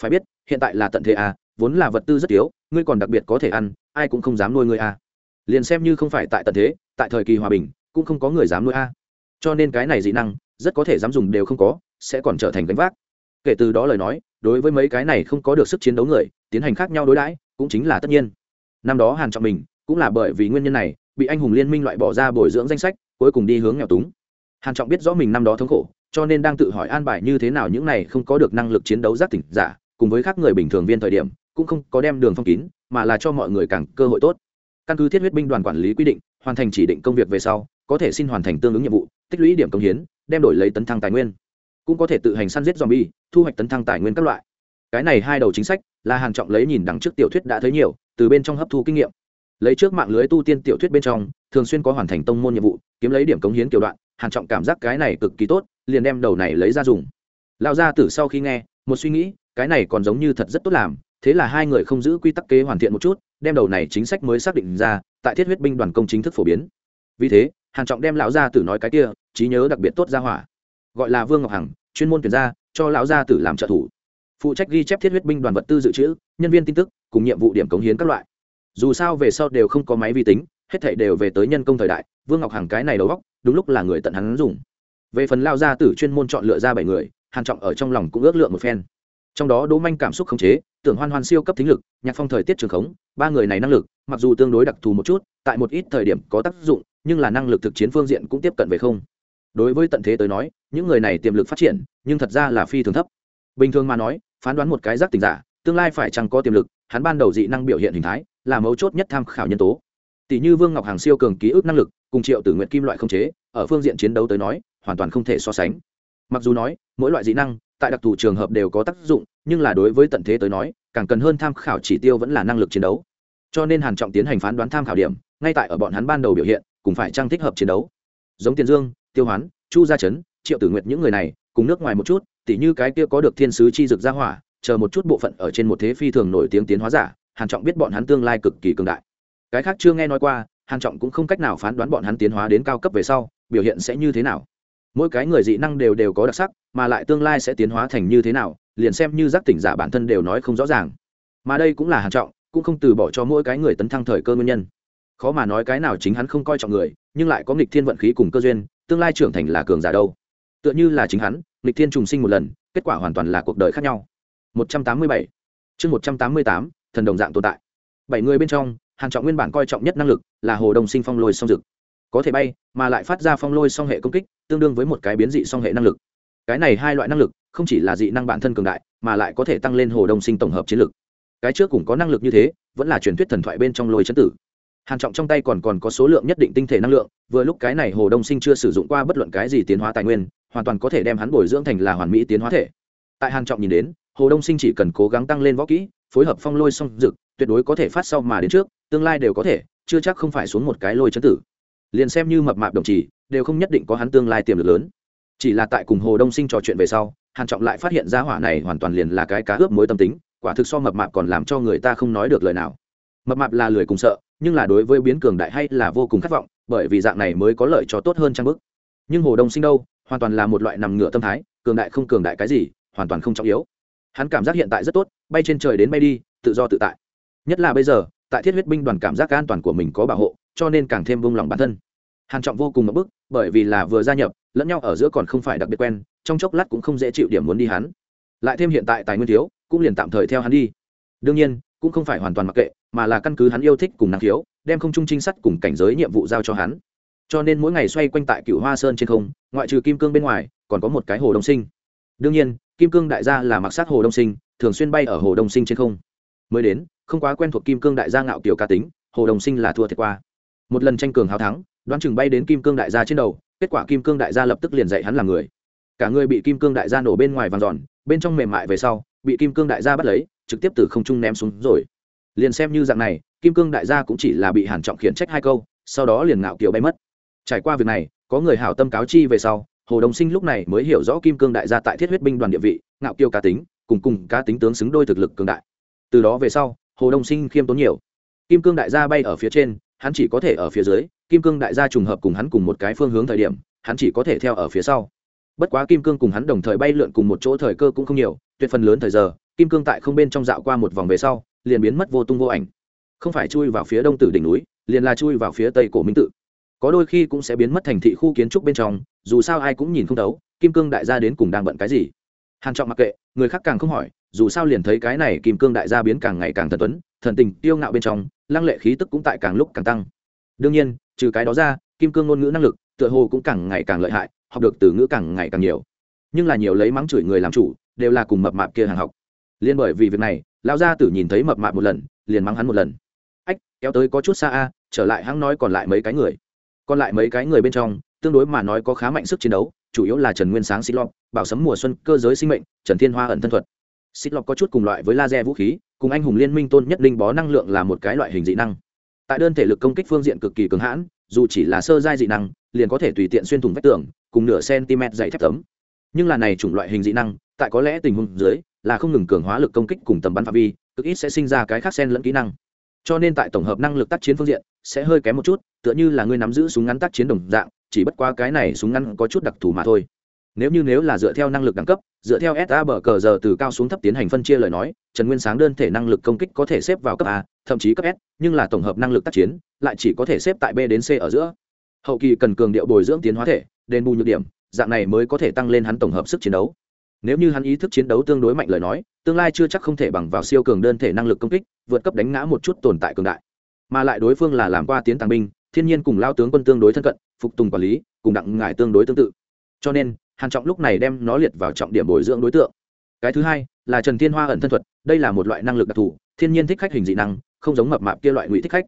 Phải biết, hiện tại là tận thế à vốn là vật tư rất yếu, ngươi còn đặc biệt có thể ăn, ai cũng không dám nuôi ngươi à. Liền xem như không phải tại tận thế, tại thời kỳ hòa bình, cũng không có người dám nuôi a. Cho nên cái này dị năng, rất có thể dám dùng đều không có, sẽ còn trở thành gánh vác. Kể từ đó lời nói, đối với mấy cái này không có được sức chiến đấu người, tiến hành khác nhau đối đãi, cũng chính là tất nhiên. Năm đó hàn trọng mình cũng là bởi vì nguyên nhân này, bị anh hùng liên minh loại bỏ ra bồi dưỡng danh sách, cuối cùng đi hướng nghèo túng hàn trọng biết rõ mình năm đó thống khổ, cho nên đang tự hỏi an bài như thế nào những này không có được năng lực chiến đấu giác tỉnh giả, cùng với các người bình thường viên thời điểm, cũng không có đem đường phong kín, mà là cho mọi người càng cơ hội tốt. Căn cứ thiết huyết binh đoàn quản lý quy định, hoàn thành chỉ định công việc về sau, có thể xin hoàn thành tương ứng nhiệm vụ, tích lũy điểm công hiến, đem đổi lấy tấn thăng tài nguyên. Cũng có thể tự hành săn giết zombie, thu hoạch tấn thăng tài nguyên các loại. Cái này hai đầu chính sách là hàn trọng lấy nhìn đằng trước tiểu thuyết đã thấy nhiều, từ bên trong hấp thu kinh nghiệm. Lấy trước mạng lưới tu tiên tiểu thuyết bên trong, thường xuyên có hoàn thành tông môn nhiệm vụ, kiếm lấy điểm cống hiến kiểu đoạn hàn trọng cảm giác cái này cực kỳ tốt, liền đem đầu này lấy ra dùng. Lão gia tử sau khi nghe, một suy nghĩ, cái này còn giống như thật rất tốt làm, thế là hai người không giữ quy tắc kế hoàn thiện một chút, đem đầu này chính sách mới xác định ra, tại thiết huyết binh đoàn công chính thức phổ biến. Vì thế, hàn trọng đem lão gia tử nói cái kia, trí nhớ đặc biệt tốt ra hỏa. Gọi là vương ngọc hằng, chuyên môn tuyển ra, cho lão gia tử làm trợ thủ. Phụ trách ghi chép thiết huyết binh đoàn vật tư dự trữ, nhân viên tin tức, cùng nhiệm vụ điểm cống hiến các loại. Dù sao về sau đều không có máy vi tính, hết thảy đều về tới nhân công thời đại vương ngọc hằng cái này đầu góc đúng lúc là người tận hắn dùng. Về phần lao gia tử chuyên môn chọn lựa ra bảy người, hàn trọng ở trong lòng cũng ước lượng một phen. Trong đó đỗ manh cảm xúc khống chế, tưởng hoan hoan siêu cấp thính lực, nhạc phong thời tiết trường khống, ba người này năng lực, mặc dù tương đối đặc thù một chút, tại một ít thời điểm có tác dụng, nhưng là năng lực thực chiến phương diện cũng tiếp cận về không. Đối với tận thế tới nói, những người này tiềm lực phát triển, nhưng thật ra là phi thường thấp. Bình thường mà nói, phán đoán một cái giác tình giả, tương lai phải chẳng có tiềm lực, hắn ban đầu dị năng biểu hiện hình thái, là mấu chốt nhất tham khảo nhân tố. Tỷ như vương ngọc hàng siêu cường ký ức năng lực cùng triệu tử nguyện kim loại không chế, ở phương diện chiến đấu tới nói, hoàn toàn không thể so sánh. Mặc dù nói, mỗi loại dị năng, tại đặc thù trường hợp đều có tác dụng, nhưng là đối với tận thế tới nói, càng cần hơn tham khảo chỉ tiêu vẫn là năng lực chiến đấu. Cho nên hàn trọng tiến hành phán đoán tham khảo điểm, ngay tại ở bọn hắn ban đầu biểu hiện, cùng phải trang thích hợp chiến đấu. Giống tiền dương, tiêu hoán, chu gia trấn triệu tử nguyệt những người này, cùng nước ngoài một chút, tỉ như cái kia có được thiên sứ chi dực gia hỏa, chờ một chút bộ phận ở trên một thế phi thường nổi tiếng tiến hóa giả, hàn trọng biết bọn hắn tương lai cực kỳ cường đại. Cái khác chưa nghe nói qua hàn trọng cũng không cách nào phán đoán bọn hắn tiến hóa đến cao cấp về sau, biểu hiện sẽ như thế nào. Mỗi cái người dị năng đều đều có đặc sắc, mà lại tương lai sẽ tiến hóa thành như thế nào, liền xem như giác tỉnh giả bản thân đều nói không rõ ràng. Mà đây cũng là hàn trọng, cũng không từ bỏ cho mỗi cái người tấn thăng thời cơ nguyên nhân. Khó mà nói cái nào chính hắn không coi trọng người, nhưng lại có nghịch thiên vận khí cùng cơ duyên, tương lai trưởng thành là cường giả đâu. Tựa như là chính hắn, nghịch thiên trùng sinh một lần, kết quả hoàn toàn là cuộc đời khác nhau. 187 chương 188 thần đồng dạng tồn tại. Bảy người bên trong hàn trọng nguyên bản coi trọng nhất năng lực là hồ đồng sinh phong lôi song dực. có thể bay, mà lại phát ra phong lôi song hệ công kích, tương đương với một cái biến dị song hệ năng lực. cái này hai loại năng lực, không chỉ là dị năng bản thân cường đại, mà lại có thể tăng lên hồ đồng sinh tổng hợp chiến lực. cái trước cũng có năng lực như thế, vẫn là truyền thuyết thần thoại bên trong lôi chấn tử. hàn trọng trong tay còn còn có số lượng nhất định tinh thể năng lượng, vừa lúc cái này hồ đông sinh chưa sử dụng qua bất luận cái gì tiến hóa tài nguyên, hoàn toàn có thể đem hắn bồi dưỡng thành là hoàn mỹ tiến hóa thể. tại hàn trọng nhìn đến, hồ đông sinh chỉ cần cố gắng tăng lên võ kỹ, phối hợp phong lôi song dực, tuyệt đối có thể phát sau mà đến trước tương lai đều có thể, chưa chắc không phải xuống một cái lôi chấn tử. Liền xem như mập mạp đồng chí đều không nhất định có hắn tương lai tiềm lực lớn. Chỉ là tại cùng hồ đông sinh trò chuyện về sau, hàn trọng lại phát hiện ra hỏa này hoàn toàn liền là cái cá ướp mối tâm tính, quả thực so mập mạp còn làm cho người ta không nói được lời nào. Mập mạp là lười cùng sợ, nhưng là đối với biến cường đại hay là vô cùng khát vọng, bởi vì dạng này mới có lợi cho tốt hơn trang bức. Nhưng hồ đông sinh đâu, hoàn toàn là một loại nằm ngửa tâm thái, cường đại không cường đại cái gì, hoàn toàn không trọng yếu. Hắn cảm giác hiện tại rất tốt, bay trên trời đến bay đi, tự do tự tại. Nhất là bây giờ tại thiết huyết binh đoàn cảm giác an toàn của mình có bảo hộ, cho nên càng thêm vung lòng bản thân. Hàn trọng vô cùng ngập bức, bởi vì là vừa gia nhập, lẫn nhau ở giữa còn không phải đặc biệt quen, trong chốc lát cũng không dễ chịu điểm muốn đi hắn. Lại thêm hiện tại tài nguyên thiếu, cũng liền tạm thời theo hắn đi. Đương nhiên, cũng không phải hoàn toàn mặc kệ, mà là căn cứ hắn yêu thích cùng năng khiếu, đem không trung trinh sát cùng cảnh giới nhiệm vụ giao cho hắn. Cho nên mỗi ngày xoay quanh tại cựu hoa sơn trên không, ngoại trừ kim cương bên ngoài, còn có một cái hồ đông sinh. Đương nhiên, kim cương đại gia là mặc sát hồ đông sinh, thường xuyên bay ở hồ đông sinh trên không. Mới đến không quá quen thuộc kim cương đại gia ngạo kiểu cá tính, hồ đồng sinh là thua thiệt qua. Một lần tranh cường hào thắng, đoán chừng bay đến kim cương đại gia trên đầu, kết quả kim cương đại gia lập tức liền dạy hắn làm người. Cả người bị kim cương đại gia nổ bên ngoài vàng giòn bên trong mềm mại về sau, bị kim cương đại gia bắt lấy, trực tiếp từ không trung ném xuống rồi. Liền xem như dạng này, kim cương đại gia cũng chỉ là bị hàn trọng khiển trách hai câu, sau đó liền ngạo kiểu bay mất. Trải qua việc này, có người hảo tâm cáo chi về sau, hồ đồng sinh lúc này mới hiểu rõ kim cương đại gia tại thiết huyết binh đoàn địa vị, ngạo kiều cá tính, cùng cùng cá tính tướng xứng đôi thực lực cường đại. Từ đó về sau hồ đông sinh khiêm tốn nhiều. Kim cương đại gia bay ở phía trên, hắn chỉ có thể ở phía dưới, kim cương đại gia trùng hợp cùng hắn cùng một cái phương hướng thời điểm, hắn chỉ có thể theo ở phía sau. Bất quá kim cương cùng hắn đồng thời bay lượn cùng một chỗ thời cơ cũng không nhiều, tuyệt phần lớn thời giờ, kim cương tại không bên trong dạo qua một vòng về sau, liền biến mất vô tung vô ảnh. Không phải chui vào phía đông tử đỉnh núi, liền là chui vào phía tây cổ minh tự. Có đôi khi cũng sẽ biến mất thành thị khu kiến trúc bên trong, dù sao ai cũng nhìn không đấu kim cương đại gia đến cùng đang bận cái gì. Hàn trọng mặc kệ, người khác càng không hỏi dù sao liền thấy cái này kim cương đại gia biến càng ngày càng thần tuấn, thần tình tiêu ngạo bên trong, lăng lệ khí tức cũng tại càng lúc càng tăng. Đương nhiên, trừ cái đó ra, kim cương ngôn ngữ năng lực, tựa hồ cũng càng ngày càng lợi hại, học được từ ngữ càng ngày càng nhiều. Nhưng là nhiều lấy mắng chửi người làm chủ, đều là cùng mập mạp kia hàng học. Liên bởi vì việc này, lão gia tử nhìn thấy mập mạp một lần, liền mắng hắn một lần. Ách, kéo tới có chút xa a, trở lại hắn nói còn lại mấy cái người. Còn lại mấy cái người bên trong, tương đối mà nói có khá mạnh sức chiến đấu, chủ yếu là trần nguyên sáng xích lọc bảo sấm mùa xuân cơ giới sinh mệnh, trần thiên hoa ẩn thân thuật xích lọc có chút cùng loại với laser vũ khí, cùng anh hùng liên minh tôn nhất linh bó năng lượng là một cái loại hình dị năng. Tại đơn thể lực công kích phương diện cực kỳ cứng hãn, dù chỉ là sơ giai dị năng, liền có thể tùy tiện xuyên thủng vách tường, cùng nửa cm dày thép tấm. Nhưng là này chủng loại hình dị năng, tại có lẽ tình huống dưới, là không ngừng cường hóa lực công kích cùng tầm bắn phạm vi, cực ít sẽ sinh ra cái khác sen lẫn kỹ năng. Cho nên tại tổng hợp năng lực tác chiến phương diện, sẽ hơi kém một chút, tựa như là ngươi nắm giữ súng ngắn tác chiến đồng dạng, chỉ bất qua cái này súng ngắn có chút đặc thù mà thôi nếu như nếu là dựa theo năng lực đẳng cấp, dựa theo sa bờ cờ giờ từ cao xuống thấp tiến hành phân chia lời nói, trần nguyên sáng đơn thể năng lực công kích có thể xếp vào cấp a, thậm chí cấp s, nhưng là tổng hợp năng lực tác chiến, lại chỉ có thể xếp tại b đến c ở giữa. Hậu kỳ cần cường điệu bồi dưỡng tiến hóa thể, đền bù nhược điểm, dạng này mới có thể tăng lên hắn tổng hợp sức chiến đấu. Nếu như hắn ý thức chiến đấu tương đối mạnh lời nói, tương lai chưa chắc không thể bằng vào siêu cường đơn thể năng lực công kích, vượt cấp đánh ngã một chút tồn tại cường đại. Mà lại đối phương là làm qua tiến tàng binh, thiên nhiên cùng lao tướng quân tương đối thân cận, phục tùng quản lý, cùng đặng ngải tương đối tương tự. Cho nên hàn trọng lúc này đem nó liệt vào trọng điểm bồi dưỡng đối tượng. Cái thứ hai là trần thiên hoa ẩn thân thuật, đây là một loại năng lực đặc thù, thiên nhiên thích khách hình dị năng, không giống mập mạp kia loại ngụy thích khách.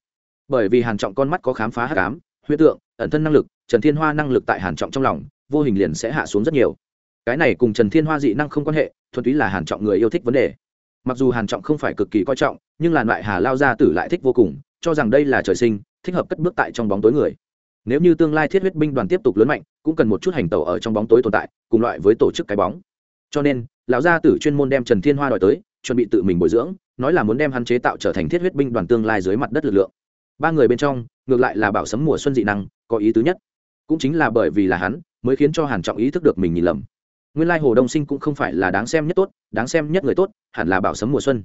Bởi vì hàn trọng con mắt có khám phá hắc ám, huyết tượng, ẩn thân năng lực, trần thiên hoa năng lực tại hàn trọng trong lòng, vô hình liền sẽ hạ xuống rất nhiều. Cái này cùng trần thiên hoa dị năng không quan hệ, thuần túy là hàn trọng người yêu thích vấn đề. Mặc dù hàn trọng không phải cực kỳ coi trọng, nhưng làn loại hà lao Gia tử lại thích vô cùng, cho rằng đây là trời sinh, thích hợp cất bước tại trong bóng tối người nếu như tương lai thiết huyết binh đoàn tiếp tục lớn mạnh, cũng cần một chút hành tẩu ở trong bóng tối tồn tại, cùng loại với tổ chức cái bóng. Cho nên, lão gia tử chuyên môn đem trần thiên hoa đòi tới, chuẩn bị tự mình bồi dưỡng, nói là muốn đem hắn chế tạo trở thành thiết huyết binh đoàn tương lai dưới mặt đất lực lượng. Ba người bên trong, ngược lại là bảo sấm mùa xuân dị năng, có ý tứ nhất. Cũng chính là bởi vì là hắn, mới khiến cho hàn trọng ý thức được mình nhìn lầm. Nguyên lai hồ đông sinh cũng không phải là đáng xem nhất tốt, đáng xem nhất người tốt, hẳn là bảo sấm mùa xuân.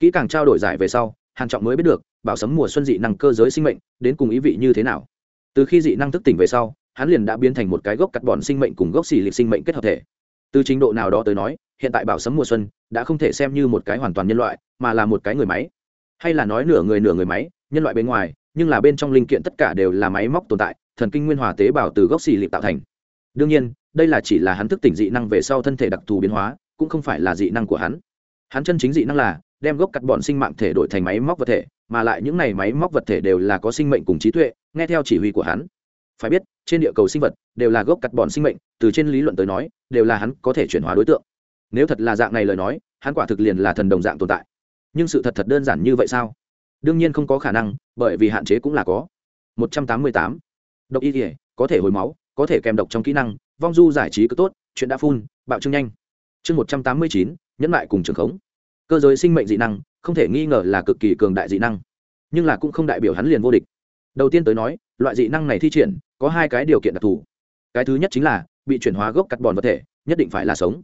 Kỹ càng trao đổi giải về sau, hàn trọng mới biết được, bảo sấm mùa xuân dị năng cơ giới sinh mệnh, đến cùng ý vị như thế nào từ khi dị năng thức tỉnh về sau, hắn liền đã biến thành một cái gốc cắt bòn sinh mệnh cùng gốc xì lịch sinh mệnh kết hợp thể. Từ trình độ nào đó tới nói, hiện tại bảo sấm mùa xuân đã không thể xem như một cái hoàn toàn nhân loại, mà là một cái người máy. Hay là nói nửa người nửa người máy, nhân loại bên ngoài, nhưng là bên trong linh kiện tất cả đều là máy móc tồn tại, thần kinh nguyên hòa tế bào từ gốc xì lịch tạo thành. Đương nhiên, đây là chỉ là hắn thức tỉnh dị năng về sau thân thể đặc thù biến hóa, cũng không phải là dị năng của hắn. Hắn chân chính dị năng là đem gốc cắt bọn sinh mạng thể đổi thành máy móc vật thể mà lại những này máy móc vật thể đều là có sinh mệnh cùng trí tuệ nghe theo chỉ huy của hắn. Phải biết trên địa cầu sinh vật đều là gốc cắt bọn sinh mệnh từ trên lý luận tới nói đều là hắn có thể chuyển hóa đối tượng. Nếu thật là dạng này lời nói hắn quả thực liền là thần đồng dạng tồn tại. Nhưng sự thật thật đơn giản như vậy sao? Đương nhiên không có khả năng bởi vì hạn chế cũng là có. 188. độc y thể có thể hồi máu có thể kèm độc trong kỹ năng vong du giải trí cứ tốt chuyện đã phun bạo trương nhanh. Chương 189, nhẫn lại cùng trường khống cơ giới sinh mệnh dị năng, không thể nghi ngờ là cực kỳ cường đại dị năng, nhưng là cũng không đại biểu hắn liền vô địch. Đầu tiên tới nói, loại dị năng này thi triển, có hai cái điều kiện đặc thù. Cái thứ nhất chính là, bị chuyển hóa gốc cắt bòn vật thể, nhất định phải là sống.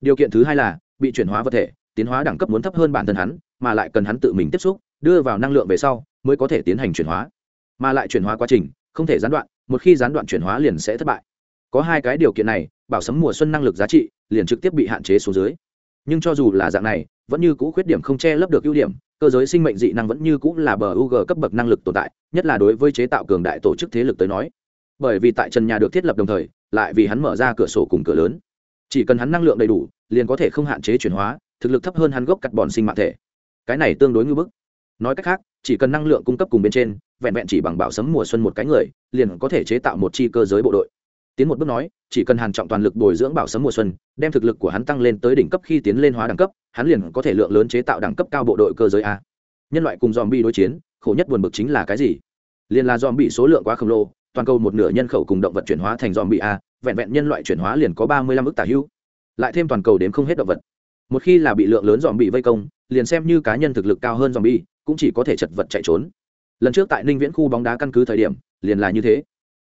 Điều kiện thứ hai là, bị chuyển hóa vật thể, tiến hóa đẳng cấp muốn thấp hơn bản thân hắn, mà lại cần hắn tự mình tiếp xúc, đưa vào năng lượng về sau, mới có thể tiến hành chuyển hóa. Mà lại chuyển hóa quá trình, không thể gián đoạn, một khi gián đoạn chuyển hóa liền sẽ thất bại. Có hai cái điều kiện này, bảo sấm mùa xuân năng lực giá trị, liền trực tiếp bị hạn chế xuống dưới nhưng cho dù là dạng này, vẫn như cũ khuyết điểm không che lấp được ưu điểm, cơ giới sinh mệnh dị năng vẫn như cũ là bờ u g cấp bậc năng lực tồn tại, nhất là đối với chế tạo cường đại tổ chức thế lực tới nói. Bởi vì tại trần nhà được thiết lập đồng thời, lại vì hắn mở ra cửa sổ cùng cửa lớn. Chỉ cần hắn năng lượng đầy đủ, liền có thể không hạn chế chuyển hóa, thực lực thấp hơn hắn gốc cắt bòn sinh mạng thể. Cái này tương đối ngư bức. Nói cách khác, chỉ cần năng lượng cung cấp cùng bên trên, vẹn vẹn chỉ bằng bảo sấm mùa xuân một cái người, liền có thể chế tạo một chi cơ giới bộ đội tiến một bước nói, chỉ cần hàn trọng toàn lực bồi dưỡng bảo sấm mùa xuân, đem thực lực của hắn tăng lên tới đỉnh cấp khi tiến lên hóa đẳng cấp, hắn liền có thể lượng lớn chế tạo đẳng cấp cao bộ đội cơ giới a. Nhân loại cùng dòm bi đối chiến, khổ nhất buồn bực chính là cái gì? Liền là dòm bị số lượng quá khổng lồ, toàn cầu một nửa nhân khẩu cùng động vật chuyển hóa thành dòm bị a, vẹn vẹn nhân loại chuyển hóa liền có ba mươi lăm ước tả hữu. Lại thêm toàn cầu đến không hết động vật. Một khi là bị lượng lớn dòm bị vây công, liền xem như cá nhân thực lực cao hơn dòm bi cũng chỉ có thể chật vật chạy trốn. Lần trước tại ninh viễn khu bóng đá căn cứ thời điểm, liền là như thế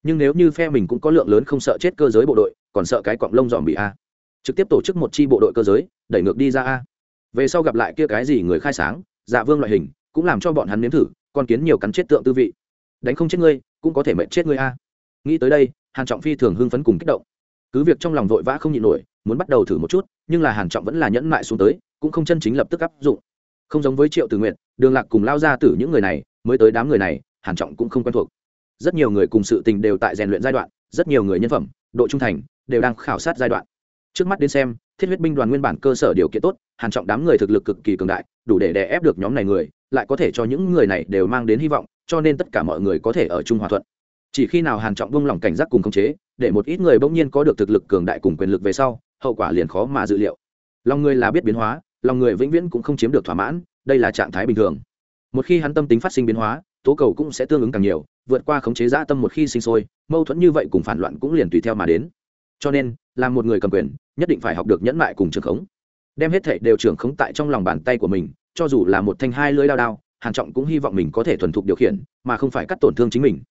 nhưng nếu như phe mình cũng có lượng lớn không sợ chết cơ giới bộ đội, còn sợ cái cọng lông dòm bị a. Trực tiếp tổ chức một chi bộ đội cơ giới, đẩy ngược đi ra a. Về sau gặp lại kia cái gì người khai sáng dạ vương loại hình, cũng làm cho bọn hắn nếm thử, con kiến nhiều cắn chết tượng tư vị. Đánh không chết ngươi, cũng có thể mệt chết ngươi a. Nghĩ tới đây, hàn trọng phi thường hưng phấn cùng kích động. Cứ việc trong lòng vội vã không nhịn nổi, muốn bắt đầu thử một chút, nhưng là hàn trọng vẫn là nhẫn mại xuống tới, cũng không chân chính lập tức áp dụng. Không giống với triệu tử nguyện đường lạc cùng lao ra tử những người này, mới tới đám người này, hàn trọng cũng không quen thuộc rất nhiều người cùng sự tình đều tại rèn luyện giai đoạn, rất nhiều người nhân phẩm, độ trung thành, đều đang khảo sát giai đoạn. Trước mắt đến xem, thiết huyết binh đoàn nguyên bản cơ sở điều kiện tốt, hàn trọng đám người thực lực cực kỳ cường đại, đủ để đè ép được nhóm này người, lại có thể cho những người này đều mang đến hy vọng, cho nên tất cả mọi người có thể ở chung hòa thuận. Chỉ khi nào hàn trọng buông lỏng cảnh giác cùng khống chế, để một ít người bỗng nhiên có được thực lực cường đại cùng quyền lực về sau, hậu quả liền khó mà dự liệu. Lòng người là biết biến hóa, lòng người vĩnh viễn cũng không chiếm được thỏa mãn, đây là trạng thái bình thường. Một khi hắn tâm tính phát sinh biến hóa, tố cầu cũng sẽ tương ứng càng nhiều vượt qua khống chế dã tâm một khi sinh sôi, mâu thuẫn như vậy cùng phản loạn cũng liền tùy theo mà đến. Cho nên, làm một người cầm quyền, nhất định phải học được nhẫn mại cùng trường khống. Đem hết thệ đều trưởng khống tại trong lòng bàn tay của mình, cho dù là một thanh hai lưỡi đao đao, hàn trọng cũng hy vọng mình có thể thuần thục điều khiển, mà không phải cắt tổn thương chính mình.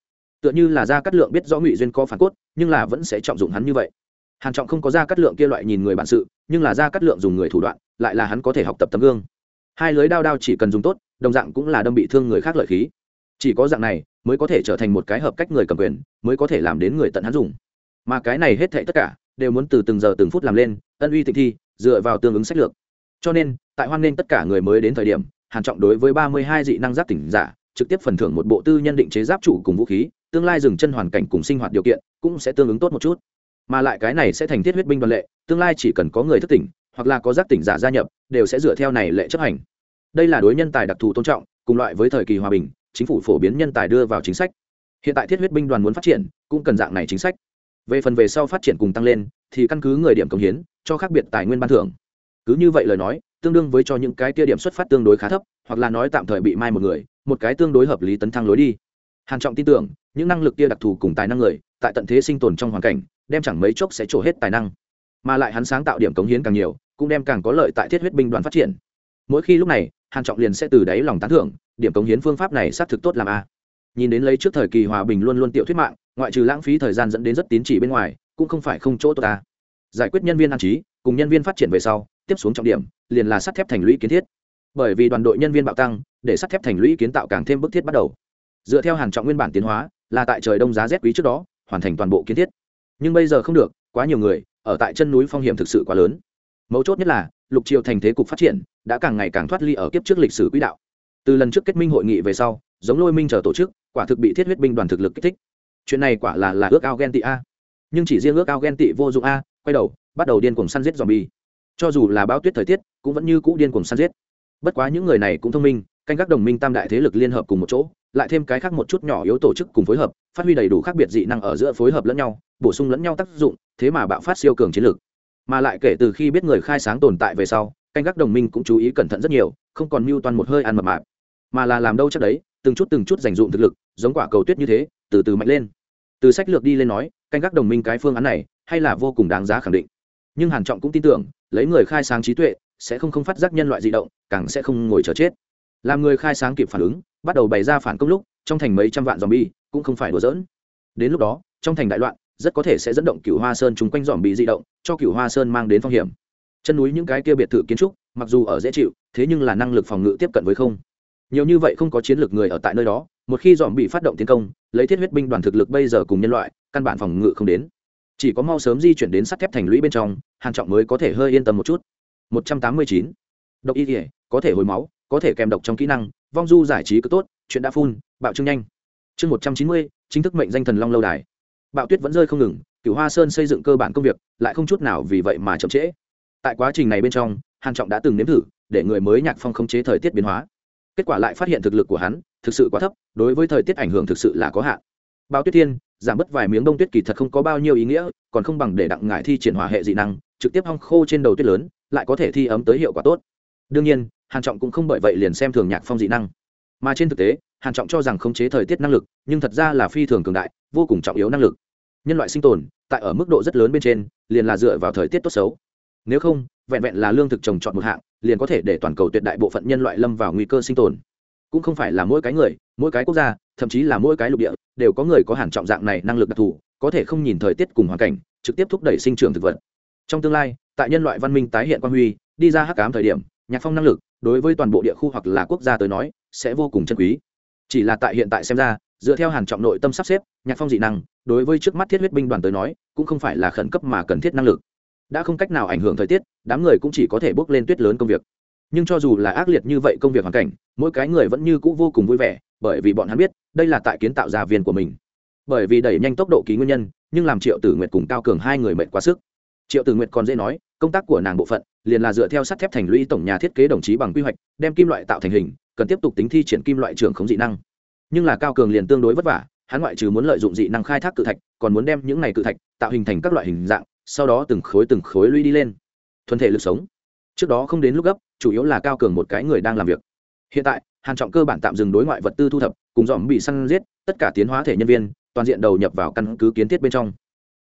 Tựa như là gia cát lượng biết rõ ngụy duyên có phản cốt, nhưng là vẫn sẽ trọng dụng hắn như vậy. Hàn trọng không có gia cát lượng kia loại nhìn người bản sự, nhưng là gia cát lượng dùng người thủ đoạn, lại là hắn có thể học tập tấm gương. Hai lưới đao đao chỉ cần dùng tốt, đồng dạng cũng là đâm bị thương người khác lợi khí chỉ có dạng này mới có thể trở thành một cái hợp cách người cầm quyền, mới có thể làm đến người tận hắn dùng. Mà cái này hết thảy tất cả đều muốn từ từng giờ từng phút làm lên, ân uy tịnh thi, dựa vào tương ứng sách lược. Cho nên, tại hoan nghênh tất cả người mới đến thời điểm, hàn trọng đối với ba mươi hai dị năng giáp tỉnh giả, trực tiếp phần thưởng một bộ tư nhân định chế giáp trụ cùng vũ khí, tương lai dừng chân hoàn cảnh cùng sinh hoạt điều kiện cũng sẽ tương ứng tốt một chút. Mà lại cái này sẽ thành thiết huyết binh đoàn lệ, tương lai chỉ cần có người thức tỉnh, hoặc là có giác tỉnh giả gia nhập, đều sẽ dựa theo này lệ chấp hành. Đây là đối nhân tài đặc thù tôn trọng, cùng loại với thời kỳ hòa bình chính phủ phổ biến nhân tài đưa vào chính sách. Hiện tại thiết huyết binh đoàn muốn phát triển, cũng cần dạng này chính sách. Về phần về sau phát triển cùng tăng lên, thì căn cứ người điểm công hiến, cho khác biệt tài nguyên ban thưởng. Cứ như vậy lời nói, tương đương với cho những cái tia điểm xuất phát tương đối khá thấp, hoặc là nói tạm thời bị mai một người, một cái tương đối hợp lý tấn thăng lối đi. Hàn trọng tin tưởng, những năng lực kia đặc thù cùng tài năng người, tại tận thế sinh tồn trong hoàn cảnh, đem chẳng mấy chốc sẽ trổ hết tài năng. Mà lại hắn sáng tạo điểm cống hiến càng nhiều, cũng đem càng có lợi tại thiết huyết binh đoàn phát triển. Mỗi khi lúc này, hàn trọng liền sẽ từ đáy lòng tán thưởng điểm cống hiến phương pháp này xác thực tốt làm a. Nhìn đến lấy trước thời kỳ hòa bình luôn luôn tiểu thuyết mạng, ngoại trừ lãng phí thời gian dẫn đến rất tín chỉ bên ngoài, cũng không phải không chỗ tốt ta. Giải quyết nhân viên an trí, cùng nhân viên phát triển về sau, tiếp xuống trọng điểm, liền là sắt thép thành lũy kiến thiết. Bởi vì đoàn đội nhân viên bạo tăng, để sắt thép thành lũy kiến tạo càng thêm bức thiết bắt đầu. Dựa theo hàng trọng nguyên bản tiến hóa, là tại trời đông giá rét quý trước đó, hoàn thành toàn bộ kiến thiết. Nhưng bây giờ không được, quá nhiều người, ở tại chân núi phong hiểm thực sự quá lớn. Mấu chốt nhất là, lục triều thành thế cục phát triển, đã càng ngày càng thoát ly ở kiếp trước lịch sử quỹ đạo từ lần trước kết minh hội nghị về sau, giống lôi minh chờ tổ chức, quả thực bị thiết huyết binh đoàn thực lực kích thích. Chuyện này quả là là ước ao ghen tị a. Nhưng chỉ riêng ước ao ghen tị vô dụng a, quay đầu, bắt đầu điên cuồng săn giết dòm bi cho dù là bão tuyết thời tiết, cũng vẫn như cũ điên cuồng săn giết. Bất quá những người này cũng thông minh, canh các đồng minh tam đại thế lực liên hợp cùng một chỗ, lại thêm cái khác một chút nhỏ yếu tổ chức cùng phối hợp, phát huy đầy đủ khác biệt dị năng ở giữa phối hợp lẫn nhau, bổ sung lẫn nhau tác dụng, thế mà bạo phát siêu cường chiến lược. Mà lại kể từ khi biết người khai sáng tồn tại về sau, canh gác đồng minh cũng chú ý cẩn thận rất nhiều, không còn mưu toan một hơi ăn mập mạp mà là làm đâu chắc đấy, từng chút từng chút dành dụm thực lực, giống quả cầu tuyết như thế, từ từ mạnh lên. Từ sách lược đi lên nói, canh gác đồng minh cái phương án này, hay là vô cùng đáng giá khẳng định. Nhưng hàn trọng cũng tin tưởng, lấy người khai sáng trí tuệ, sẽ không không phát giác nhân loại di động, càng sẽ không ngồi chờ chết. Làm người khai sáng kịp phản ứng, bắt đầu bày ra phản công lúc, trong thành mấy trăm vạn dòm bi cũng không phải đùa giỡn. Đến lúc đó, trong thành đại loạn, rất có thể sẽ dẫn động cửu hoa sơn chung quanh dòm bi di động, cho cửu hoa sơn mang đến phong hiểm. Chân núi những cái kia biệt thự kiến trúc, mặc dù ở dễ chịu, thế nhưng là năng lực phòng ngự tiếp cận với không nhiều như vậy không có chiến lược người ở tại nơi đó một khi dòm bị phát động tiến công lấy thiết huyết binh đoàn thực lực bây giờ cùng nhân loại căn bản phòng ngự không đến. Chỉ có mau sớm di chuyển đến sắt thép thành lũy bên trong hàn trọng mới có thể hơi yên tâm một chút. 189. độc y thể có thể hồi máu có thể kèm độc trong kỹ năng vong du giải trí cứ tốt chuyện đã phun bạo trương nhanh. Chương 190, chính thức mệnh danh thần long lâu đài. Bạo tuyết vẫn rơi không ngừng cửu hoa sơn xây dựng cơ bản công việc lại không chút nào vì vậy mà chậm trễ. Tại quá trình này bên trong hàn trọng đã từng nếm thử để người mới nhạc phong khống chế thời tiết biến hóa kết quả lại phát hiện thực lực của hắn thực sự quá thấp, đối với thời tiết ảnh hưởng thực sự là có hạn. Bao tuyết thiên, giảm bớt vài miếng đông tuyết kỳ thật không có bao nhiêu ý nghĩa, còn không bằng để đặng ngải thi triển hỏa hệ dị năng, trực tiếp hong khô trên đầu tuyết lớn, lại có thể thi ấm tới hiệu quả tốt. Đương nhiên, hàn trọng cũng không bởi vậy liền xem thường nhạc phong dị năng. Mà trên thực tế, hàn trọng cho rằng khống chế thời tiết năng lực, nhưng thật ra là phi thường cường đại, vô cùng trọng yếu năng lực. Nhân loại sinh tồn, tại ở mức độ rất lớn bên trên, liền là dựa vào thời tiết tốt xấu nếu không, vẹn vẹn là lương thực trồng trọt một hạng, liền có thể để toàn cầu tuyệt đại bộ phận nhân loại lâm vào nguy cơ sinh tồn. Cũng không phải là mỗi cái người, mỗi cái quốc gia, thậm chí là mỗi cái lục địa, đều có người có hàn trọng dạng này năng lực đặc thù, có thể không nhìn thời tiết cùng hoàn cảnh, trực tiếp thúc đẩy sinh trưởng thực vật. Trong tương lai, tại nhân loại văn minh tái hiện quan huy, đi ra hắc ám thời điểm, nhạc phong năng lực, đối với toàn bộ địa khu hoặc là quốc gia tới nói, sẽ vô cùng chân quý. Chỉ là tại hiện tại xem ra, dựa theo hàn trọng nội tâm sắp xếp, nhạc phong dị năng, đối với trước mắt thiết huyết binh đoàn tới nói, cũng không phải là khẩn cấp mà cần thiết năng lực đã không cách nào ảnh hưởng thời tiết, đám người cũng chỉ có thể bước lên tuyết lớn công việc. Nhưng cho dù là ác liệt như vậy công việc hoàn cảnh, mỗi cái người vẫn như cũ vô cùng vui vẻ, bởi vì bọn hắn biết, đây là tại kiến tạo gia viên của mình. Bởi vì đẩy nhanh tốc độ ký nguyên nhân, nhưng làm triệu tử nguyệt cùng cao cường hai người mệt quá sức. Triệu tử nguyệt còn dễ nói, công tác của nàng bộ phận, liền là dựa theo sắt thép thành lũy tổng nhà thiết kế đồng chí bằng quy hoạch, đem kim loại tạo thành hình, cần tiếp tục tính thi triển kim loại trường khống dị năng. Nhưng là cao cường liền tương đối vất vả, hắn ngoại trừ muốn lợi dụng dị năng khai thác cự thạch, còn muốn đem những này cự thạch tạo hình thành các loại hình dạng sau đó từng khối từng khối lũy đi lên. Thuần thể lực sống. Trước đó không đến lúc gấp, chủ yếu là cao cường một cái người đang làm việc. Hiện tại, hàn trọng cơ bản tạm dừng đối ngoại vật tư thu thập, cùng dòm bị săn giết, tất cả tiến hóa thể nhân viên, toàn diện đầu nhập vào căn cứ kiến thiết bên trong.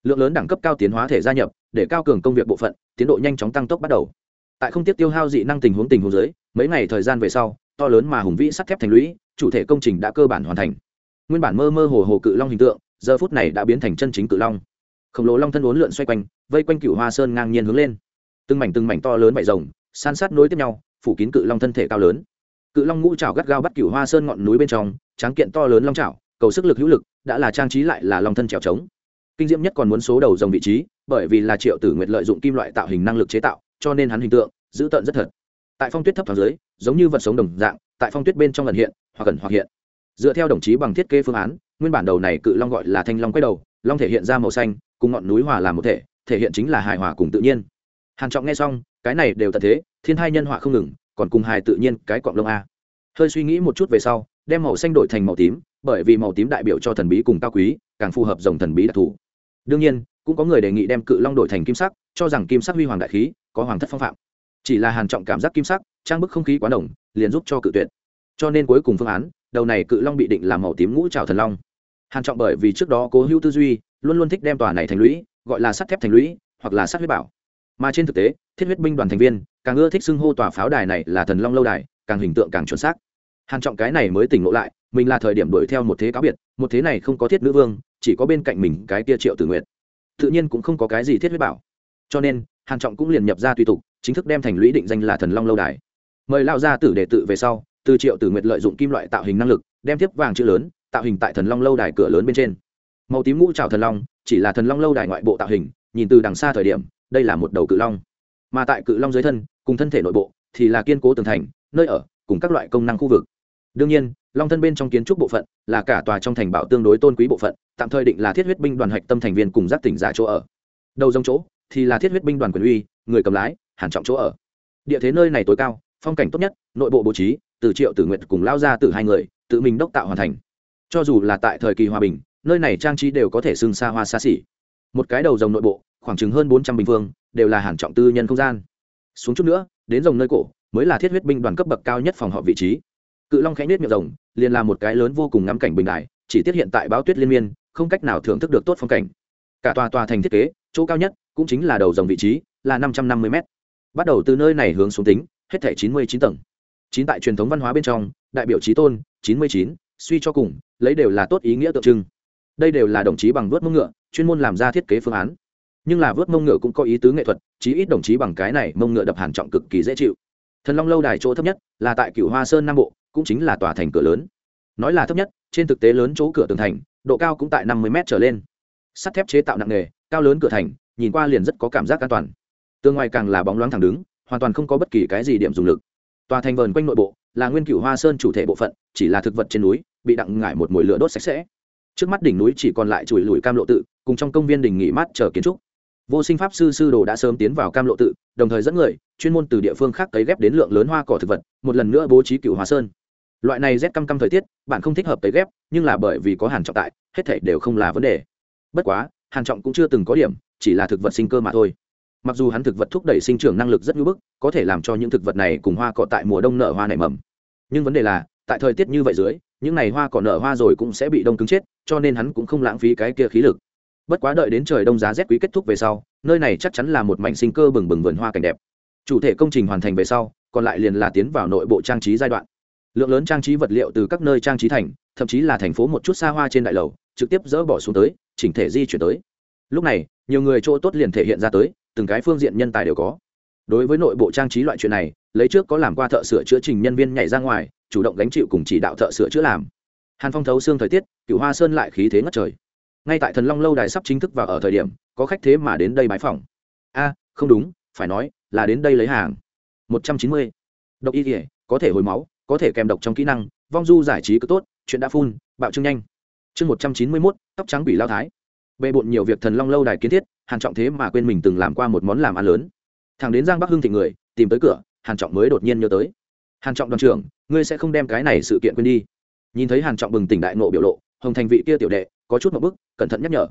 Lượng lớn đẳng cấp cao tiến hóa thể gia nhập, để cao cường công việc bộ phận, tiến độ nhanh chóng tăng tốc bắt đầu. Tại không tiếp tiêu hao dị năng tình huống tình huống dưới, mấy ngày thời gian về sau, to lớn mà hùng vĩ sắt thép thành lũy, chủ thể công trình đã cơ bản hoàn thành. Nguyên bản mơ mơ hồ hồ cự long hình tượng, giờ phút này đã biến thành chân chính cự long khổng lồ long thân uốn lượn xoay quanh, vây quanh cựu hoa sơn ngang nhiên hướng lên. Từng mảnh từng mảnh to lớn vải rồng, san sát nối tiếp nhau, phủ kín cự long thân thể cao lớn. Cự long ngũ trào gắt gao bắt cựu hoa sơn ngọn núi bên trong, tráng kiện to lớn long trào cầu sức lực hữu lực, đã là trang trí lại là long thân trèo trống. Kinh diễm nhất còn muốn số đầu dòng vị trí, bởi vì là triệu tử nguyệt lợi dụng kim loại tạo hình năng lực chế tạo, cho nên hắn hình tượng, giữ tợn rất thật. Tại phong tuyết thấp thoáng dưới, giống như vật sống đồng dạng, tại phong tuyết bên trong lần hiện, hoặc gần hoặc hiện. Dựa theo đồng chí bằng thiết kế phương án, nguyên bản đầu này cự long gọi là thanh long quay đầu, long thể hiện ra màu xanh cùng ngọn núi hòa làm một thể thể hiện chính là hài hòa cùng tự nhiên. Hàn trọng nghe xong, cái này đều tận thế, thiên hai nhân họa không ngừng, còn cùng hài tự nhiên cái quạng lông a. Hơi suy nghĩ một chút về sau, đem màu xanh đổi thành màu tím, bởi vì màu tím đại biểu cho thần bí cùng cao quý, càng phù hợp dòng thần bí đặc thù. Đương nhiên, cũng có người đề nghị đem cự long đổi thành kim sắc, cho rằng kim sắc huy hoàng đại khí, có hoàng thất phong phạm. Chỉ là hàn trọng cảm giác kim sắc, trang bức không khí quá đồng liền giúp cho cự tuyệt. Cho nên cuối cùng phương án, đầu này cự long bị định làm màu tím ngũ trào thần long. Hàn trọng bởi vì trước đó cố hữu tư duy luôn luôn thích đem tòa này thành lũy, gọi là sắt thép thành lũy, hoặc là sắt huyết bảo. Mà trên thực tế, thiết huyết binh đoàn thành viên, càng ưa thích xưng hô tòa pháo đài này là thần long lâu đài, càng hình tượng càng chuẩn xác. Hàn trọng cái này mới tỉnh ngộ lại, mình là thời điểm đuổi theo một thế cáo biệt, một thế này không có thiết nữ vương, chỉ có bên cạnh mình cái tia triệu tử nguyện tự nhiên cũng không có cái gì thiết huyết bảo. Cho nên, hàn trọng cũng liền nhập ra tùy tục, chính thức đem thành lũy định danh là thần long lâu đài. Mời lao ra tử đệ tự về sau, từ triệu tử nguyệt lợi dụng kim loại tạo hình năng lực, đem tiếp vàng chữ lớn, tạo hình tại thần long lâu đài cửa lớn bên trên màu tím ngũ trào thần long, chỉ là thần long lâu đài ngoại bộ tạo hình, nhìn từ đằng xa thời điểm, đây là một đầu cự long. Mà tại cự long dưới thân, cùng thân thể nội bộ, thì là kiên cố tường thành, nơi ở, cùng các loại công năng khu vực. Đương nhiên, long thân bên trong kiến trúc bộ phận, là cả tòa trong thành bảo tương đối tôn quý bộ phận, tạm thời định là thiết huyết binh đoàn hạch tâm thành viên cùng giác tỉnh giả chỗ ở. Đầu dòng chỗ, thì là thiết huyết binh đoàn quyền uy, người cầm lái, hàn trọng chỗ ở. Địa thế nơi này tối cao, phong cảnh tốt nhất, nội bộ bố trí, từ triệu tử nguyện cùng lao ra từ hai người, tự mình đốc tạo hoàn thành. Cho dù là tại thời kỳ hòa bình nơi này trang trí đều có thể xưng xa hoa xa xỉ. Một cái đầu dòng nội bộ, khoảng chừng hơn bốn trăm bình phương, đều là hàng trọng tư nhân không gian. Xuống chút nữa, đến dòng nơi cổ, mới là thiết huyết binh đoàn cấp bậc cao nhất phòng họp vị trí. Cự long khẽ nết miệng rồng, liền là một cái lớn vô cùng ngắm cảnh bình đại chỉ tiết hiện tại báo tuyết liên miên, không cách nào thưởng thức được tốt phong cảnh. Cả tòa tòa thành thiết kế, chỗ cao nhất cũng chính là đầu dòng vị trí, là năm trăm năm mươi m bắt đầu từ nơi này hướng xuống tính, hết thể chín mươi chín tầng. Chín tại truyền thống văn hóa bên trong, đại biểu trí tôn, chín mươi chín, suy cho cùng, lấy đều là tốt ý nghĩa tượng trưng đây đều là đồng chí bằng vớt mông ngựa, chuyên môn làm ra thiết kế phương án. Nhưng là vớt mông ngựa cũng có ý tứ nghệ thuật, chí ít đồng chí bằng cái này mông ngựa đập hàn trọng cực kỳ dễ chịu. Thần long lâu đài chỗ thấp nhất là tại cửu hoa sơn nam bộ, cũng chính là tòa thành cửa lớn. Nói là thấp nhất, trên thực tế lớn chỗ cửa tường thành, độ cao cũng tại năm mươi m trở lên. Sắt thép chế tạo nặng nghề cao lớn cửa thành, nhìn qua liền rất có cảm giác an toàn. Tương ngoài càng là bóng loáng thẳng đứng, hoàn toàn không có bất kỳ cái gì điểm dùng lực. Tòa thành vờn quanh nội bộ là nguyên cửu hoa sơn chủ thể bộ phận, chỉ là thực vật trên núi, bị đặng ngải một mùi lửa đốt sạch sẽ trước mắt đỉnh núi chỉ còn lại chùi lùi cam lộ tự, cùng trong công viên đình nghỉ mát chờ kiến trúc. Vô sinh pháp sư sư đồ đã sớm tiến vào cam lộ tự, đồng thời dẫn người, chuyên môn từ địa phương khác cấy ghép đến lượng lớn hoa cỏ thực vật, một lần nữa bố trí cựu hòa sơn. Loại này rét căm căm thời tiết, bạn không thích hợp cấy ghép, nhưng là bởi vì có hàn trọng tại, hết thảy đều không là vấn đề. Bất quá, hàn trọng cũng chưa từng có điểm, chỉ là thực vật sinh cơ mà thôi. Mặc dù hắn thực vật thúc đẩy sinh trưởng năng lực rất ngưỡng bức, có thể làm cho những thực vật này cùng hoa cỏ tại mùa đông nở hoa nảy mầm. Nhưng vấn đề là, tại thời tiết như vậy dưới những này hoa cỏ nở hoa rồi cũng sẽ bị đông cứng chết, cho nên hắn cũng không lãng phí cái kia khí lực. Bất quá đợi đến trời đông giá rét quý kết thúc về sau, nơi này chắc chắn là một mảnh sinh cơ bừng bừng vườn hoa cảnh đẹp. Chủ thể công trình hoàn thành về sau, còn lại liền là tiến vào nội bộ trang trí giai đoạn. Lượng lớn trang trí vật liệu từ các nơi trang trí thành, thậm chí là thành phố một chút xa hoa trên đại lầu, trực tiếp dỡ bỏ xuống tới, chỉnh thể di chuyển tới. Lúc này, nhiều người chỗ tốt liền thể hiện ra tới, từng cái phương diện nhân tài đều có. Đối với nội bộ trang trí loại chuyện này, lấy trước có làm qua thợ sửa chữa trình nhân viên nhảy ra ngoài chủ động gánh chịu cùng chỉ đạo thợ sửa chữa làm. Hàn phong thấu xương thời tiết cựu hoa sơn lại khí thế ngất trời. Ngay tại thần long lâu đài sắp chính thức vào ở thời điểm, có khách thế mà đến đây bái phòng a, không đúng, phải nói, là đến đây lấy hàng. Một trăm chín mươi. Độc y kỉa có thể hồi máu, có thể kèm độc trong kỹ năng, vong du giải trí cứ tốt, chuyện đã phun, bạo trương nhanh. Chương một trăm chín mươi mốt, tóc trắng bị lao thái. Bề bộn nhiều việc thần long lâu đài kiến thiết, hàn trọng thế mà quên mình từng làm qua một món làm ăn lớn. Thằng đến giang bắc hưng thị người, tìm tới cửa, hàn trọng mới đột nhiên nhớ tới. Hàn trọng đoàn trưởng ngươi sẽ không đem cái này sự kiện quên đi. Nhìn thấy hàn trọng bừng tỉnh đại nộ biểu lộ, hồng thành vị kia tiểu đệ có chút một bức cẩn thận nhắc nhở.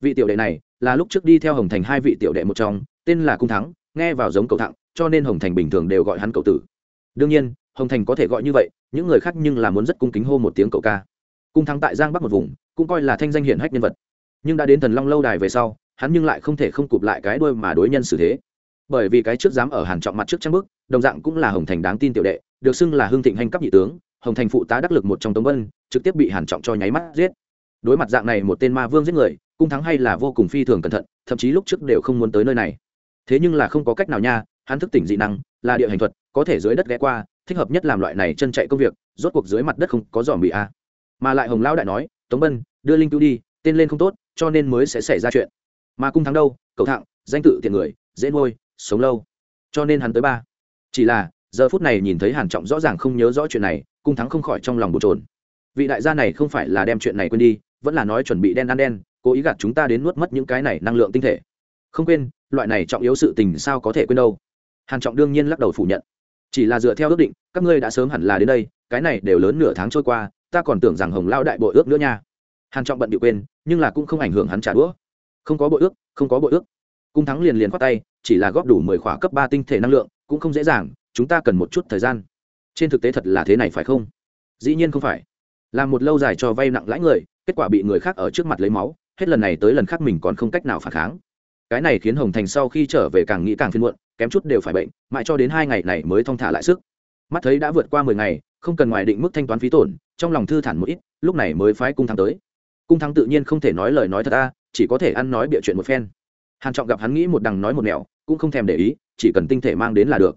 Vị tiểu đệ này là lúc trước đi theo hồng thành hai vị tiểu đệ một trong, tên là cung thắng, nghe vào giống cầu thẳng cho nên hồng thành bình thường đều gọi hắn cầu tử. Đương nhiên, hồng thành có thể gọi như vậy, những người khác nhưng là muốn rất cung kính hô một tiếng cậu ca. Cung thắng tại giang bắc một vùng, cũng coi là thanh danh hiển hách nhân vật. Nhưng đã đến thần long lâu đài về sau, hắn nhưng lại không thể không cụp lại cái đuôi mà đối nhân xử thế. Bởi vì cái trước dám ở hàn trọng mặt trước trang bức, đồng dạng cũng là hồng thành đáng tin tiểu đệ được xưng là hương thịnh hành cấp nhị tướng, hồng thành phụ tá đắc lực một trong tống vân, trực tiếp bị hàn trọng cho nháy mắt giết. Đối mặt dạng này một tên ma vương giết người, cung thắng hay là vô cùng phi thường cẩn thận, thậm chí lúc trước đều không muốn tới nơi này. Thế nhưng là không có cách nào nha, hắn thức tỉnh dị năng, là địa hành thuật, có thể dưới đất ghé qua, thích hợp nhất làm loại này chân chạy công việc, rốt cuộc dưới mặt đất không có giỏ bị a. Mà lại hồng lão đại nói, tống bân đưa linh cứu đi, tên lên không tốt, cho nên mới sẽ xảy ra chuyện. Mà cung thắng đâu? Cầu thạng, danh tự tiền người, dễ nuôi, sống lâu. Cho nên hắn tới ba. Chỉ là giờ phút này nhìn thấy hàn trọng rõ ràng không nhớ rõ chuyện này, cung thắng không khỏi trong lòng bồn chồn. Vị đại gia này không phải là đem chuyện này quên đi, vẫn là nói chuẩn bị đen ăn đen, cố ý gạt chúng ta đến nuốt mất những cái này năng lượng tinh thể. Không quên, loại này trọng yếu sự tình sao có thể quên đâu? Hàn trọng đương nhiên lắc đầu phủ nhận. Chỉ là dựa theo ước định, các ngươi đã sớm hẳn là đến đây, cái này đều lớn nửa tháng trôi qua, ta còn tưởng rằng hồng lao đại bội ước nữa nha. Hàn trọng bận bị quên, nhưng là cũng không ảnh hưởng hắn trả đũa. Không có bội ước, không có bội ước. Cung thắng liền liền khoát tay, chỉ là góp đủ mười khỏa cấp ba tinh thể năng lượng, cũng không dễ dàng chúng ta cần một chút thời gian. Trên thực tế thật là thế này phải không? Dĩ nhiên không phải. Làm một lâu dài cho vay nặng lãi người, kết quả bị người khác ở trước mặt lấy máu, hết lần này tới lần khác mình còn không cách nào phản kháng. Cái này khiến hồng thành sau khi trở về càng nghĩ càng phiên muộn, kém chút đều phải bệnh, mãi cho đến hai ngày này mới thong thả lại sức. Mắt thấy đã vượt qua mười ngày, không cần ngoài định mức thanh toán phí tổn, trong lòng thư thản một ít, lúc này mới phái cung thắng tới. Cung thắng tự nhiên không thể nói lời nói thật ta chỉ có thể ăn nói bịa chuyện một phen. Hàn trọng gặp hắn nghĩ một đằng nói một nẻo, cũng không thèm để ý, chỉ cần tinh thể mang đến là được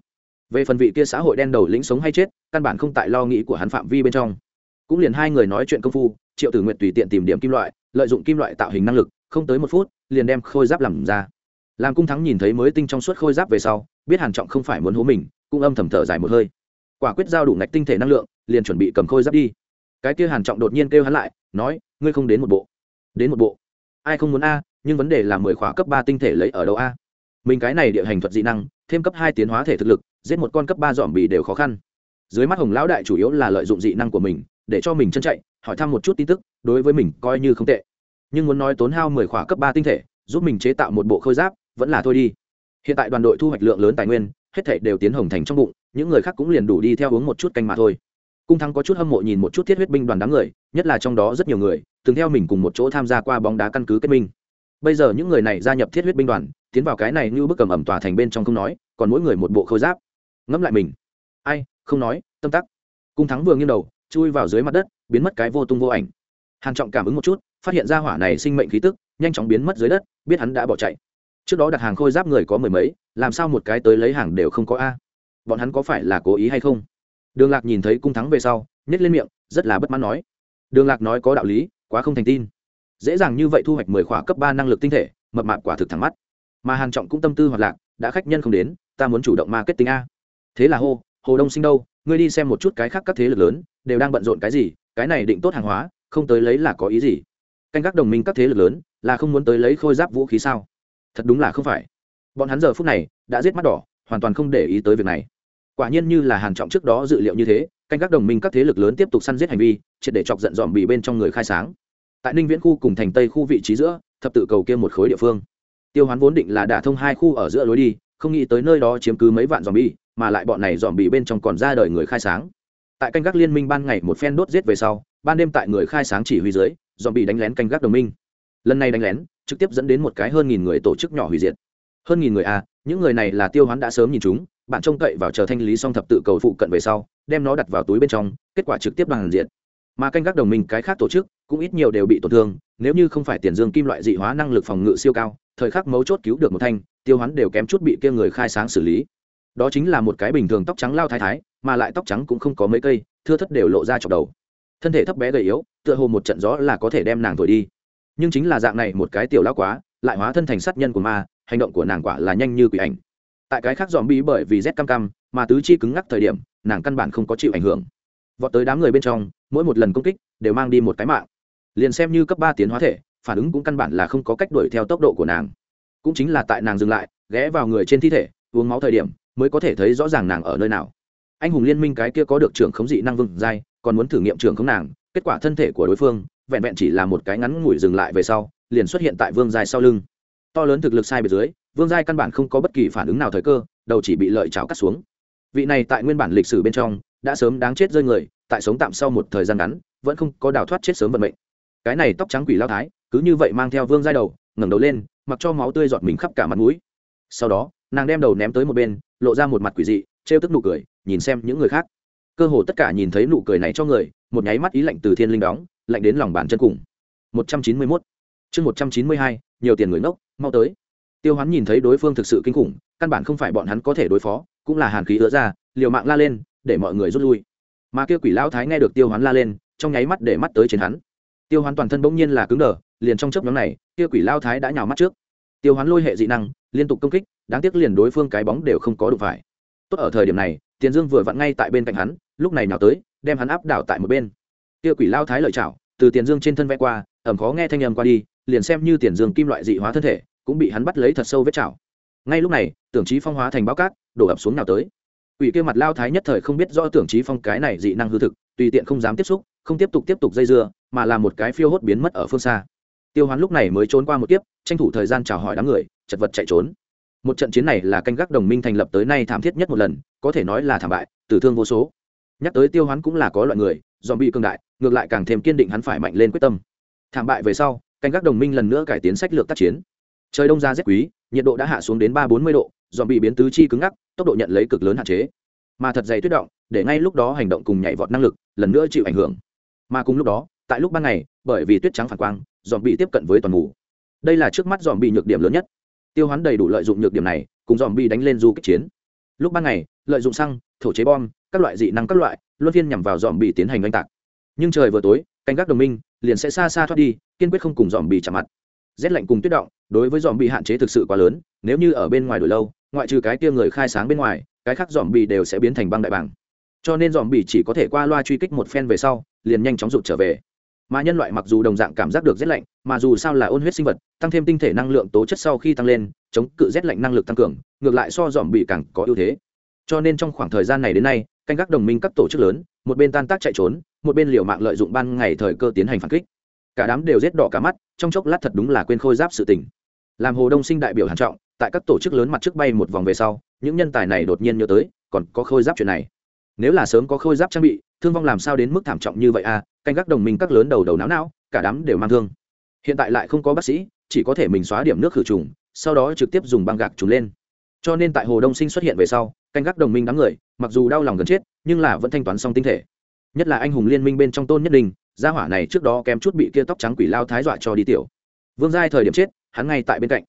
về phần vị kia xã hội đen đầu lĩnh sống hay chết, căn bản không tại lo nghĩ của hắn phạm vi bên trong. Cũng liền hai người nói chuyện công phu, triệu tử nguyện tùy tiện tìm điểm kim loại, lợi dụng kim loại tạo hình năng lực, không tới một phút, liền đem khôi giáp làm ra. Làm cung thắng nhìn thấy mới tinh trong suốt khôi giáp về sau, biết hàn trọng không phải muốn hố mình, cũng âm thầm thở dài một hơi. Quả quyết giao đủ ngạch tinh thể năng lượng, liền chuẩn bị cầm khôi giáp đi. Cái kia hàn trọng đột nhiên kêu hắn lại, nói, ngươi không đến một bộ. Đến một bộ? Ai không muốn a, nhưng vấn đề là mười khóa cấp ba tinh thể lấy ở đâu a? Mình cái này địa hành thuật dị năng, thêm cấp hai tiến hóa thể thực lực giết một con cấp ba dòm bì đều khó khăn. Dưới mắt hồng lão đại chủ yếu là lợi dụng dị năng của mình, để cho mình chân chạy, hỏi thăm một chút tin tức, đối với mình coi như không tệ. Nhưng muốn nói tốn hao mười khỏa cấp ba tinh thể, giúp mình chế tạo một bộ khôi giáp, vẫn là thôi đi. Hiện tại đoàn đội thu hoạch lượng lớn tài nguyên, hết thảy đều tiến hồng thành trong bụng, những người khác cũng liền đủ đi theo uống một chút canh mà thôi. Cung thắng có chút hâm mộ nhìn một chút thiết huyết binh đoàn đám người, nhất là trong đó rất nhiều người, từng theo mình cùng một chỗ tham gia qua bóng đá căn cứ kết minh. Bây giờ những người này gia nhập thiết huyết binh đoàn, tiến vào cái này như bức cầm ẩm tòa thành bên trong không nói, còn mỗi người một bộ khôi giáp ngẫm lại mình. Ai, không nói, tâm tắc. Cung thắng vừa nghiêng đầu, chui vào dưới mặt đất, biến mất cái vô tung vô ảnh. Hàn trọng cảm ứng một chút, phát hiện ra hỏa này sinh mệnh khí tức, nhanh chóng biến mất dưới đất, biết hắn đã bỏ chạy. Trước đó đặt hàng khôi giáp người có mười mấy, làm sao một cái tới lấy hàng đều không có a? Bọn hắn có phải là cố ý hay không? Đường lạc nhìn thấy cung thắng về sau nhét lên miệng, rất là bất mãn nói. Đường lạc nói có đạo lý, quá không thành tin. Dễ dàng như vậy thu hoạch mười khỏa cấp ba năng lực tinh thể, mập mạp quả thực thẳng mắt. Mà hàn trọng cũng tâm tư hoạt lạc, đã khách nhân không đến, ta muốn chủ động marketing a thế là hô, hồ đông sinh đâu? Ngươi đi xem một chút cái khác các thế lực lớn, đều đang bận rộn cái gì? Cái này định tốt hàng hóa, không tới lấy là có ý gì? Canh các đồng minh các thế lực lớn, là không muốn tới lấy khôi giáp vũ khí sao? Thật đúng là không phải. Bọn hắn giờ phút này, đã giết mắt đỏ, hoàn toàn không để ý tới việc này. Quả nhiên như là hàn trọng trước đó dự liệu như thế, canh các đồng minh các thế lực lớn tiếp tục săn giết hành vi, triệt để chọc giận dòm bị bên trong người khai sáng. Tại ninh viễn khu cùng thành tây khu vị trí giữa, thập tự cầu kia một khối địa phương. Tiêu hoán vốn định là đả thông hai khu ở giữa lối đi không nghĩ tới nơi đó chiếm cứ mấy vạn dòm bi mà lại bọn này dòm bị bên trong còn ra đời người khai sáng. Tại canh gác liên minh ban ngày một phen đốt giết về sau ban đêm tại người khai sáng chỉ huy dưới dòm bị đánh lén canh gác đồng minh. Lần này đánh lén trực tiếp dẫn đến một cái hơn nghìn người tổ chức nhỏ hủy diệt. Hơn nghìn người a à, những người này là tiêu hoán đã sớm nhìn chúng bạn trông cậy vào chờ thanh lý xong thập tự cầu phụ cận về sau đem nó đặt vào túi bên trong kết quả trực tiếp bằng diện mà canh gác đồng minh cái khác tổ chức cũng ít nhiều đều bị tổn thương nếu như không phải tiền dương kim loại dị hóa năng lực phòng ngự siêu cao thời khắc mấu chốt cứu được một thanh tiêu hoán đều kém chút bị kia người khai sáng xử lý. Đó chính là một cái bình thường tóc trắng lao thái thái, mà lại tóc trắng cũng không có mấy cây, thưa thất đều lộ ra chọc đầu. Thân thể thấp bé gầy yếu, tựa hồ một trận gió là có thể đem nàng thổi đi. Nhưng chính là dạng này một cái tiểu lao quá, lại hóa thân thành sát nhân của ma, hành động của nàng quả là nhanh như quỷ ảnh. Tại cái khác dòm bi bởi vì rét cam cam, mà tứ chi cứng ngắc thời điểm, nàng căn bản không có chịu ảnh hưởng. Vọt tới đám người bên trong, mỗi một lần công kích đều mang đi một cái mạng. Liền xem như cấp ba tiến hóa thể, phản ứng cũng căn bản là không có cách đuổi theo tốc độ của nàng cũng chính là tại nàng dừng lại, ghé vào người trên thi thể, uống máu thời điểm, mới có thể thấy rõ ràng nàng ở nơi nào. Anh hùng liên minh cái kia có được trưởng khống dị năng vương giai, còn muốn thử nghiệm trưởng khống nàng, kết quả thân thể của đối phương, vẹn vẹn chỉ là một cái ngắn ngủi dừng lại về sau, liền xuất hiện tại vương giai sau lưng. To lớn thực lực sai bề dưới, vương giai căn bản không có bất kỳ phản ứng nào thời cơ, đầu chỉ bị lợi cháo cắt xuống. Vị này tại nguyên bản lịch sử bên trong, đã sớm đáng chết rơi người, tại sống tạm sau một thời gian ngắn, vẫn không có đào thoát chết sớm vận mệnh. Cái này tóc trắng quỷ lao thái, cứ như vậy mang theo vương giai đầu, ngẩng đầu lên mặc cho máu tươi giọt mình khắp cả mặt mũi. Sau đó, nàng đem đầu ném tới một bên, lộ ra một mặt quỷ dị, trêu tức nụ cười, nhìn xem những người khác. Cơ hồ tất cả nhìn thấy nụ cười này cho người, một nháy mắt ý lạnh từ thiên linh đóng, lạnh đến lòng bàn chân cùng. Một trăm chín mươi mốt. Chương một trăm chín mươi hai, nhiều tiền người ngốc, mau tới. Tiêu hoán nhìn thấy đối phương thực sự kinh khủng, căn bản không phải bọn hắn có thể đối phó, cũng là hàn khí ứa ra, liều mạng la lên, để mọi người rút lui. Mà kia quỷ lão thái nghe được tiêu hoán la lên, trong nháy mắt để mắt tới trên hắn. Tiêu hoán toàn thân bỗng nhiên là cứng đờ, liền trong chớp nhóm này kia quỷ lao thái đã nhào mắt trước. Tiêu hoán lôi hệ dị năng, liên tục công kích, đáng tiếc liền đối phương cái bóng đều không có đụng phải. Tốt ở thời điểm này, tiền dương vừa vặn ngay tại bên cạnh hắn, lúc này nào tới, đem hắn áp đảo tại một bên. Kia quỷ lao thái lợi chảo, từ tiền dương trên thân vẽ qua, ẩm khó nghe thanh âm qua đi, liền xem như tiền dương kim loại dị hóa thân thể, cũng bị hắn bắt lấy thật sâu vết chảo. Ngay lúc này, tưởng trí phong hóa thành bao cát, đổ ập xuống nào tới. Quỷ kia mặt lao thái nhất thời không biết rõ tưởng trí phong cái này dị năng hư thực, tùy tiện không dám tiếp xúc, không tiếp tục tiếp tục dây dưa, mà là một cái phiêu hốt biến mất ở phương xa tiêu hoán lúc này mới trốn qua một kiếp, tranh thủ thời gian chào hỏi đám người, chật vật chạy trốn. Một trận chiến này là canh gác đồng minh thành lập tới nay thảm thiết nhất một lần, có thể nói là thảm bại, tử thương vô số. Nhắc tới tiêu hoán cũng là có loại người dòm bị cương đại, ngược lại càng thêm kiên định hắn phải mạnh lên quyết tâm. Thảm bại về sau, canh gác đồng minh lần nữa cải tiến sách lược tác chiến. Trời đông ra rét quý, nhiệt độ đã hạ xuống đến ba bốn mươi độ dòm bị biến tứ chi cứng ngắc, tốc độ nhận lấy cực lớn hạn chế. Mà thật dày tuyết động, để ngay lúc đó hành động cùng nhảy vọt năng lực, lần nữa chịu ảnh hưởng. Mà cùng lúc đó, tại lúc ban ngày, bởi vì tuyết trắng phản quang dòm bị tiếp cận với toàn ngủ đây là trước mắt dòm bị nhược điểm lớn nhất. Tiêu hoán đầy đủ lợi dụng nhược điểm này, cùng dòm bị đánh lên du kích chiến. Lúc ban ngày, lợi dụng xăng, thổ chế bom, các loại dị năng các loại, luân phiên nhằm vào dòm bị tiến hành oanh tạc. Nhưng trời vừa tối, canh gác đồng minh liền sẽ xa xa thoát đi, kiên quyết không cùng dòm bị chạm mặt. Rét lạnh cùng tuyết động, đối với dòm bị hạn chế thực sự quá lớn, nếu như ở bên ngoài đổi lâu, ngoại trừ cái tia người khai sáng bên ngoài, cái khác dòm bị đều sẽ biến thành băng đại bảng cho nên dòm bị chỉ có thể qua loa truy kích một phen về sau, liền nhanh chóng rụt trở về mà nhân loại mặc dù đồng dạng cảm giác được rét lạnh, mà dù sao là ôn huyết sinh vật, tăng thêm tinh thể năng lượng tố chất sau khi tăng lên, chống cự rét lạnh năng lực tăng cường, ngược lại so dòm bị càng có ưu thế. Cho nên trong khoảng thời gian này đến nay, canh gác đồng minh các tổ chức lớn, một bên tan tác chạy trốn, một bên liều mạng lợi dụng ban ngày thời cơ tiến hành phản kích. Cả đám đều rét đỏ cả mắt, trong chốc lát thật đúng là quên khôi giáp sự tình. Làm hồ đông sinh đại biểu hàn trọng, tại các tổ chức lớn mặt trước bay một vòng về sau, những nhân tài này đột nhiên nhớ tới, còn có khôi giáp chuyện này. Nếu là sớm có khôi giáp trang bị, thương vong làm sao đến mức thảm trọng như vậy à? Canh gác đồng minh các lớn đầu đầu não não, cả đám đều mang thương. Hiện tại lại không có bác sĩ, chỉ có thể mình xóa điểm nước khử trùng, sau đó trực tiếp dùng băng gạc trùng lên. Cho nên tại hồ đông sinh xuất hiện về sau, canh gác đồng minh đám người, mặc dù đau lòng gần chết, nhưng là vẫn thanh toán xong tinh thể. Nhất là anh hùng liên minh bên trong tôn nhất đình, gia hỏa này trước đó kém chút bị kia tóc trắng quỷ lao thái dọa cho đi tiểu. Vương giai thời điểm chết, hắn ngay tại bên cạnh.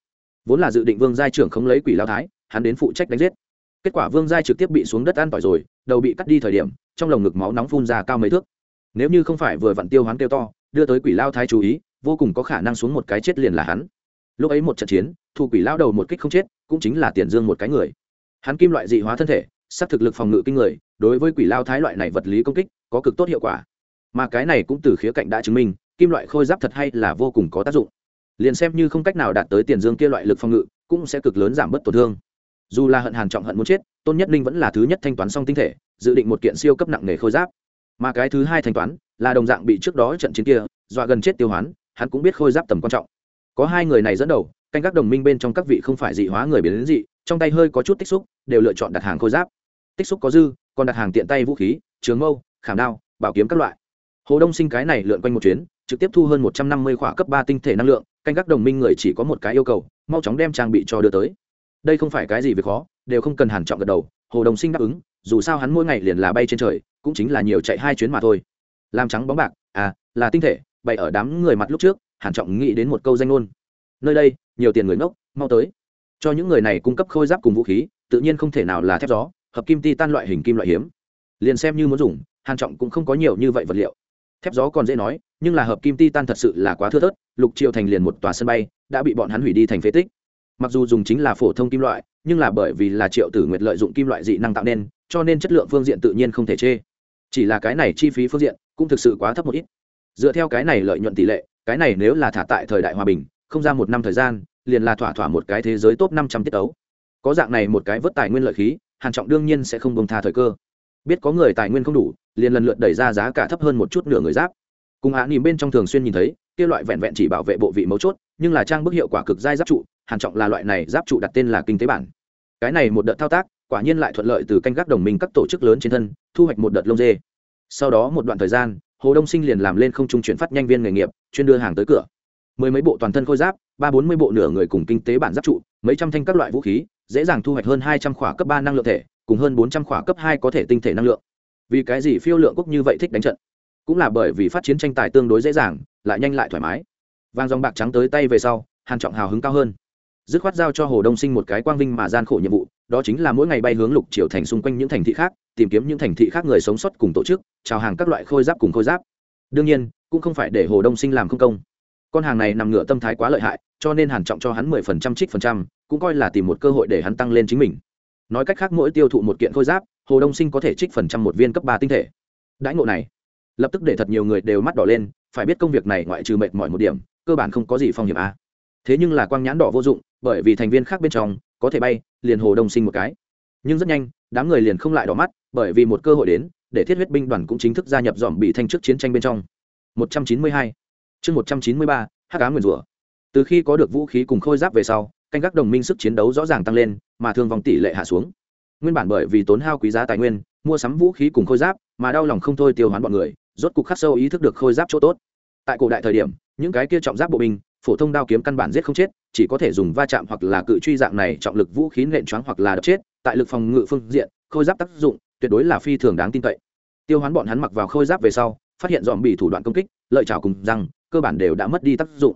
Vốn là dự định vương giai trưởng không lấy quỷ lao thái, hắn đến phụ trách đánh giết. Kết quả vương giai trực tiếp bị xuống đất an tỏi rồi, đầu bị cắt đi thời điểm, trong lồng ngực máu nóng phun ra cao mấy thước nếu như không phải vừa vặn tiêu hoán tiêu to, đưa tới quỷ lao thái chú ý, vô cùng có khả năng xuống một cái chết liền là hắn. Lúc ấy một trận chiến, thu quỷ lao đầu một kích không chết, cũng chính là tiền dương một cái người. Hắn kim loại dị hóa thân thể sắc thực lực phòng ngự kinh người, đối với quỷ lao thái loại này vật lý công kích, có cực tốt hiệu quả. Mà cái này cũng từ khía cạnh đã chứng minh, kim loại khôi giáp thật hay là vô cùng có tác dụng. Liền xem như không cách nào đạt tới tiền dương kia loại lực phòng ngự, cũng sẽ cực lớn giảm bớt tổn thương. Dù là hận hàn trọng hận muốn chết, tôn nhất ninh vẫn là thứ nhất thanh toán xong tinh thể, dự định một kiện siêu cấp nặng nghề khôi giáp mà cái thứ hai thanh toán là đồng dạng bị trước đó trận chiến kia dọa gần chết tiêu hoán, hắn cũng biết khôi giáp tầm quan trọng. Có hai người này dẫn đầu, canh các đồng minh bên trong các vị không phải dị hóa người biến đến dị, trong tay hơi có chút tích xúc, đều lựa chọn đặt hàng khôi giáp. Tích xúc có dư, còn đặt hàng tiện tay vũ khí, trường mâu, khảm đao, bảo kiếm các loại. Hồ đông sinh cái này lượn quanh một chuyến, trực tiếp thu hơn một trăm năm mươi khỏa cấp ba tinh thể năng lượng, canh các đồng minh người chỉ có một cái yêu cầu, mau chóng đem trang bị cho đưa tới. Đây không phải cái gì việc khó, đều không cần hàn trọng gật đầu, hồ đồng sinh đáp ứng, dù sao hắn mỗi ngày liền là bay trên trời cũng chính là nhiều chạy hai chuyến mà thôi. Làm trắng bóng bạc à là tinh thể, bày ở đám người mặt lúc trước hàn trọng nghĩ đến một câu danh ngôn. Nơi đây, nhiều tiền người ngốc, mau tới. Cho những người này cung cấp khôi giáp cùng vũ khí, tự nhiên không thể nào là thép gió, hợp kim ti tan loại hình kim loại hiếm. Liền xem như muốn dùng, hàn trọng cũng không có nhiều như vậy vật liệu. Thép gió còn dễ nói, nhưng là hợp kim ti tan thật sự là quá thưa thớt, lục triều thành liền một tòa sân bay, đã bị bọn hắn hủy đi thành phế tích. Mặc dù dùng chính là phổ thông kim loại, nhưng là bởi vì là triệu tử nguyệt lợi dụng kim loại dị năng tạo nên, cho nên chất lượng phương diện tự nhiên không thể chê chỉ là cái này chi phí phương diện cũng thực sự quá thấp một ít. Dựa theo cái này lợi nhuận tỷ lệ, cái này nếu là thả tại thời đại hòa bình, không ra một năm thời gian, liền là thỏa thỏa một cái thế giới top năm trăm tiết tấu. Có dạng này một cái vớt tài nguyên lợi khí, hàn trọng đương nhiên sẽ không bông tha thời cơ. Biết có người tài nguyên không đủ, liền lần lượt đẩy ra giá cả thấp hơn một chút nửa người giáp. Cùng hạ nhìn bên trong thường xuyên nhìn thấy, kia loại vẹn vẹn chỉ bảo vệ bộ vị mấu chốt, nhưng là trang bức hiệu quả cực dai giáp trụ, hàn trọng là loại này giáp trụ đặt tên là kinh tế bản. Cái này một đợt thao tác quả nhiên lại thuận lợi từ canh gác đồng minh các tổ chức lớn trên thân, thu hoạch một đợt lông dê. Sau đó một đoạn thời gian, hồ đông sinh liền làm lên không trung chuyển phát nhanh viên nghề nghiệp, chuyên đưa hàng tới cửa. Mười mấy bộ toàn thân khôi giáp, ba bốn mươi bộ nửa người cùng kinh tế bản giáp trụ, mấy trăm thanh các loại vũ khí, dễ dàng thu hoạch hơn hai trăm khỏa cấp ba năng lượng thể, cùng hơn bốn trăm khỏa cấp hai có thể tinh thể năng lượng. Vì cái gì phiêu lượng quốc như vậy thích đánh trận? Cũng là bởi vì phát chiến tranh tài tương đối dễ dàng, lại nhanh lại thoải mái. Vang dòng bạc trắng tới tay về sau, hàn trọng hào hứng cao hơn. Dứt khoát giao cho hồ đông sinh một cái quang vinh mà gian khổ nhiệm vụ đó chính là mỗi ngày bay hướng lục triều thành xung quanh những thành thị khác, tìm kiếm những thành thị khác người sống sót cùng tổ chức chào hàng các loại khôi giáp cùng khôi giáp. Đương nhiên, cũng không phải để hồ đông sinh làm không công. Con hàng này nằm ngửa tâm thái quá lợi hại, cho nên hàn trọng cho hắn mười phần trăm, trích phần trăm, cũng coi là tìm một cơ hội để hắn tăng lên chính mình. Nói cách khác mỗi tiêu thụ một kiện khôi giáp, hồ đông sinh có thể trích phần trăm một viên cấp ba tinh thể. Đãi ngộ này, lập tức để thật nhiều người đều mắt đỏ lên, phải biết công việc này ngoại trừ mệt mỏi một điểm, cơ bản không có gì phong hiểm a. Thế nhưng là quang nhãn đỏ vô dụng, bởi vì thành viên khác bên trong có thể bay, liền hồ đông sinh một cái. Nhưng rất nhanh, đám người liền không lại đỏ mắt, bởi vì một cơ hội đến, để thiết huyết binh đoàn cũng chính thức gia nhập dòm bị thanh trước chiến tranh bên trong. 192 chương 193 hắc cá nguyền rủa. Từ khi có được vũ khí cùng khôi giáp về sau, canh gác đồng minh sức chiến đấu rõ ràng tăng lên, mà thương vòng tỷ lệ hạ xuống. Nguyên bản bởi vì tốn hao quý giá tài nguyên, mua sắm vũ khí cùng khôi giáp, mà đau lòng không thôi tiêu hoán bọn người, rốt cục khắc sâu ý thức được khôi giáp chỗ tốt. Tại cổ đại thời điểm, những cái kia trọng giáp bộ binh phổ thông đao kiếm căn bản giết không chết, chỉ có thể dùng va chạm hoặc là cự truy dạng này trọng lực vũ khí nện choáng hoặc là đập chết, tại lực phòng ngự phương diện, khôi giáp tác dụng tuyệt đối là phi thường đáng tin cậy. Tiêu hoán bọn hắn mặc vào khôi giáp về sau, phát hiện dòm bị thủ đoạn công kích, lợi chảo cùng răng, cơ bản đều đã mất đi tác dụng.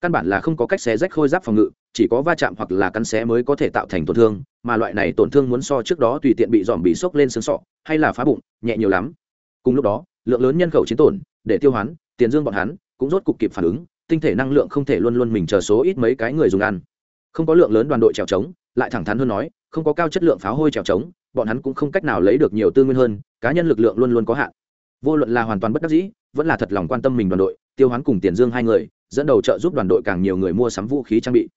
Căn bản là không có cách xé rách khôi giáp phòng ngự, chỉ có va chạm hoặc là cắn xé mới có thể tạo thành tổn thương, mà loại này tổn thương muốn so trước đó tùy tiện bị dòm bị sốc lên xương sọ, hay là phá bụng, nhẹ nhiều lắm. Cùng lúc đó, lượng lớn nhân khẩu chiến tổn, để tiêu hoán, tiền dương bọn hắn, cũng rốt cục kịp phản ứng tinh thể năng lượng không thể luôn luôn mình chờ số ít mấy cái người dùng ăn. Không có lượng lớn đoàn đội trèo trống, lại thẳng thắn hơn nói, không có cao chất lượng pháo hôi trèo trống, bọn hắn cũng không cách nào lấy được nhiều tư nguyên hơn, cá nhân lực lượng luôn luôn có hạn. Vô luận là hoàn toàn bất đắc dĩ, vẫn là thật lòng quan tâm mình đoàn đội, tiêu hoán cùng tiền dương hai người, dẫn đầu trợ giúp đoàn đội càng nhiều người mua sắm vũ khí trang bị.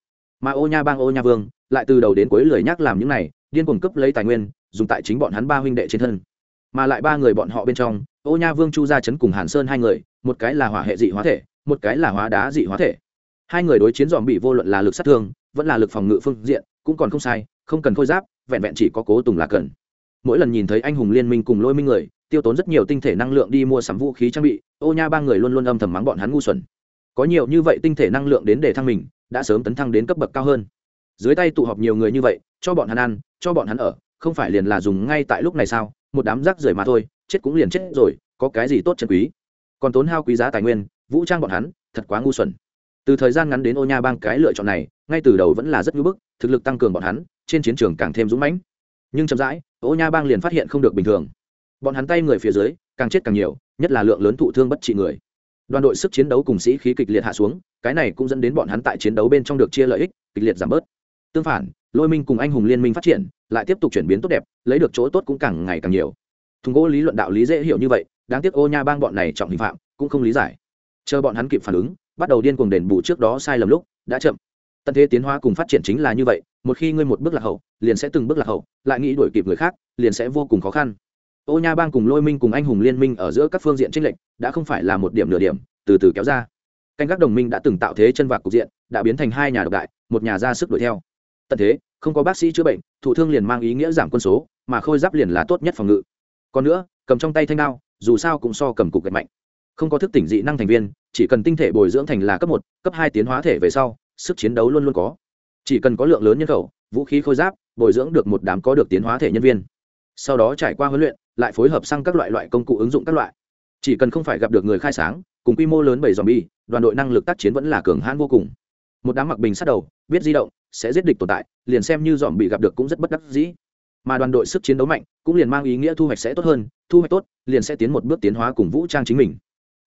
Mà ô nha bang, ô nha vương, lại từ đầu đến cuối lười nhắc làm những này, điên cuồng cấp lấy tài nguyên, dùng tại chính bọn hắn ba huynh đệ trên thân. Mà lại ba người bọn họ bên trong, ô nha vương, chu gia chấn cùng hàn sơn hai người, một cái là hỏa hệ dị hóa thể một cái là hóa đá dị hóa thể. Hai người đối chiến dòm bị vô luận là lực sát thương, vẫn là lực phòng ngự phương diện, cũng còn không sai, không cần khôi giáp, vẹn vẹn chỉ có cố tùng là cần. Mỗi lần nhìn thấy anh hùng liên minh cùng lôi minh người, tiêu tốn rất nhiều tinh thể năng lượng đi mua sắm vũ khí trang bị, ô nha ba người luôn luôn âm thầm mắng bọn hắn ngu xuẩn. Có nhiều như vậy tinh thể năng lượng đến để thăng mình, đã sớm tấn thăng đến cấp bậc cao hơn. Dưới tay tụ họp nhiều người như vậy, cho bọn hắn ăn, cho bọn hắn ở, không phải liền là dùng ngay tại lúc này sao? Một đám rác rưởi mà thôi, chết cũng liền chết rồi, có cái gì tốt chân quý? Còn tốn hao quý giá tài nguyên, vũ trang bọn hắn, thật quá ngu xuẩn. Từ thời gian ngắn đến ô nha bang cái lựa chọn này, ngay từ đầu vẫn là rất ngưỡng bức, thực lực tăng cường bọn hắn, trên chiến trường càng thêm dũng mãnh. Nhưng chậm rãi, ô nha bang liền phát hiện không được bình thường. Bọn hắn tay người phía dưới, càng chết càng nhiều, nhất là lượng lớn thụ thương bất trị người. Đoàn đội sức chiến đấu cùng sĩ khí kịch liệt hạ xuống, cái này cũng dẫn đến bọn hắn tại chiến đấu bên trong được chia lợi ích, kịch liệt giảm bớt. Tương phản, lôi minh cùng anh hùng liên minh phát triển, lại tiếp tục chuyển biến tốt đẹp, lấy được chỗ tốt cũng càng ngày càng nhiều. Thùng gỗ lý luận đạo lý dễ hiểu như vậy đáng tiếc ô nha bang bọn này trọng hình phạm, cũng không lý giải. Chờ bọn hắn kịp phản ứng, bắt đầu điên cuồng đền bù trước đó sai lầm lúc, đã chậm. Tận thế tiến hóa cùng phát triển chính là như vậy, một khi ngươi một bước lạc hậu, liền sẽ từng bước lạc hậu, lại nghĩ đuổi kịp người khác, liền sẽ vô cùng khó khăn. Ô nha bang cùng lôi minh cùng anh hùng liên minh ở giữa các phương diện tranh lệch, đã không phải là một điểm nửa điểm, từ từ kéo ra. Canh các đồng minh đã từng tạo thế chân vạc cục diện, đã biến thành hai nhà độc đại, một nhà ra sức đuổi theo. Tận thế, không có bác sĩ chữa bệnh, thụ thương liền mang ý nghĩa giảm quân số, mà khôi giáp liền là tốt nhất phòng ngự. Còn nữa, cầm trong tay thanh đao dù sao cũng so cầm cục gạch mạnh. Không có thức tỉnh dị năng thành viên, chỉ cần tinh thể bồi dưỡng thành là cấp một, cấp hai tiến hóa thể về sau, sức chiến đấu luôn luôn có. Chỉ cần có lượng lớn nhân khẩu, vũ khí khôi giáp, bồi dưỡng được một đám có được tiến hóa thể nhân viên. Sau đó trải qua huấn luyện, lại phối hợp sang các loại loại công cụ ứng dụng các loại. Chỉ cần không phải gặp được người khai sáng, cùng quy mô lớn bảy dòm bi đoàn đội năng lực tác chiến vẫn là cường hãn vô cùng. Một đám mặc bình sát đầu, biết di động, sẽ giết địch tồn tại, liền xem như dòm bị gặp được cũng rất bất đắc dĩ mà đoàn đội sức chiến đấu mạnh cũng liền mang ý nghĩa thu hoạch sẽ tốt hơn, thu hoạch tốt, liền sẽ tiến một bước tiến hóa cùng vũ trang chính mình.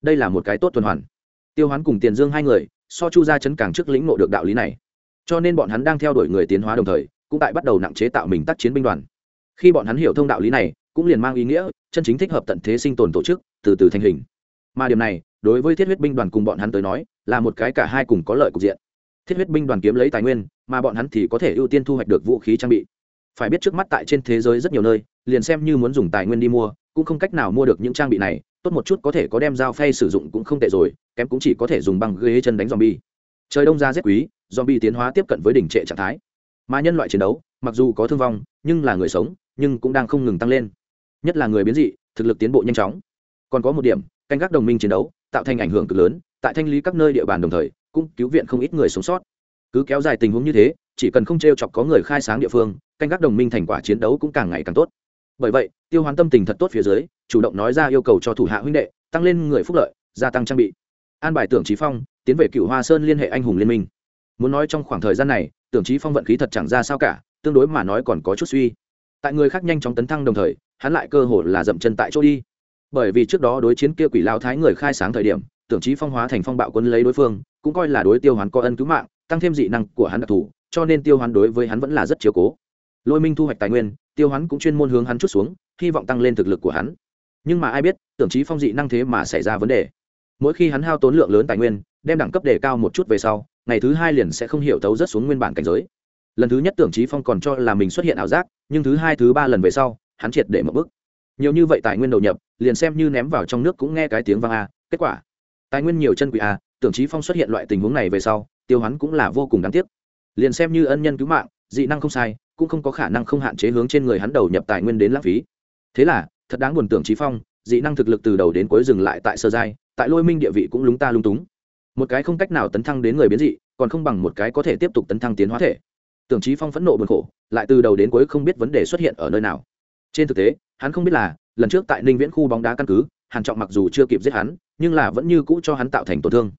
Đây là một cái tốt tuần hoàn. Tiêu hoán cùng tiền dương hai người, so chu gia chấn càng trước lĩnh ngộ được đạo lý này. Cho nên bọn hắn đang theo đuổi người tiến hóa đồng thời, cũng tại bắt đầu nặng chế tạo mình tác chiến binh đoàn. Khi bọn hắn hiểu thông đạo lý này, cũng liền mang ý nghĩa, chân chính thích hợp tận thế sinh tồn tổ chức, từ từ thành hình. Mà điểm này, đối với thiết huyết binh đoàn cùng bọn hắn tới nói, là một cái cả hai cùng có lợi cục diện. Thiết huyết binh đoàn kiếm lấy tài nguyên, mà bọn hắn thì có thể ưu tiên thu hoạch được vũ khí trang bị phải biết trước mắt tại trên thế giới rất nhiều nơi, liền xem như muốn dùng tài nguyên đi mua, cũng không cách nào mua được những trang bị này, tốt một chút có thể có đem dao phay sử dụng cũng không tệ rồi, kém cũng chỉ có thể dùng băng ghế chân đánh zombie. Trời đông ra rét quý, zombie tiến hóa tiếp cận với đỉnh trệ trạng thái. Mà nhân loại chiến đấu, mặc dù có thương vong, nhưng là người sống, nhưng cũng đang không ngừng tăng lên. Nhất là người biến dị, thực lực tiến bộ nhanh chóng. Còn có một điểm, canh gác đồng minh chiến đấu, tạo thành ảnh hưởng cực lớn, tại thanh lý các nơi địa bàn đồng thời, cũng cứu viện không ít người sống sót. Cứ kéo dài tình huống như thế, chỉ cần không t r e o chọc có người khai sáng địa phương canh gác đồng minh thành quả chiến đấu cũng càng ngày càng tốt. Bởi vậy, tiêu hoán tâm tình thật tốt phía dưới, chủ động nói ra yêu cầu cho thủ hạ huynh đệ, tăng lên người phúc lợi, gia tăng trang bị. An bài tưởng trí phong, tiến về cựu hoa sơn liên hệ anh hùng liên minh. Muốn nói trong khoảng thời gian này, tưởng trí phong vận khí thật chẳng ra sao cả, tương đối mà nói còn có chút suy. Tại người khác nhanh chóng tấn thăng đồng thời, hắn lại cơ hội là dậm chân tại chỗ đi. Bởi vì trước đó đối chiến kia quỷ lao thái người khai sáng thời điểm, tưởng trí phong hóa thành phong bạo quân lấy đối phương, cũng coi là đối tiêu hoán có ân cứu mạng, tăng thêm dị năng của hắn đặc thù, cho nên tiêu hoán đối với hắn vẫn là rất chiếu cố lôi minh thu hoạch tài nguyên, tiêu hắn cũng chuyên môn hướng hắn chút xuống, hy vọng tăng lên thực lực của hắn. Nhưng mà ai biết, tưởng trí phong dị năng thế mà xảy ra vấn đề. Mỗi khi hắn hao tốn lượng lớn tài nguyên, đem đẳng cấp đề cao một chút về sau, ngày thứ hai liền sẽ không hiểu thấu rất xuống nguyên bản cảnh giới. Lần thứ nhất tưởng trí phong còn cho là mình xuất hiện ảo giác, nhưng thứ hai, thứ ba lần về sau, hắn triệt để một bức. Nhiều như vậy tài nguyên đầu nhập, liền xem như ném vào trong nước cũng nghe cái tiếng vang a, kết quả. Tài nguyên nhiều chân quỷ a, tưởng trí phong xuất hiện loại tình huống này về sau, tiêu hắn cũng là vô cùng đáng tiếc. Liền xem như ân nhân cứu mạng, dị năng không sai cũng không có khả năng không hạn chế hướng trên người hắn đầu nhập tài nguyên đến lãng phí. Thế là, thật đáng buồn tưởng trí phong, dị năng thực lực từ đầu đến cuối dừng lại tại sơ giai, tại lôi minh địa vị cũng lúng ta lung túng. Một cái không cách nào tấn thăng đến người biến dị, còn không bằng một cái có thể tiếp tục tấn thăng tiến hóa thể. Tưởng trí phong phẫn nộ buồn khổ, lại từ đầu đến cuối không biết vấn đề xuất hiện ở nơi nào. Trên thực tế, hắn không biết là, lần trước tại ninh viễn khu bóng đá căn cứ, hàn trọng mặc dù chưa kịp giết hắn, nhưng là vẫn như cũ cho hắn tạo thành tổn thương.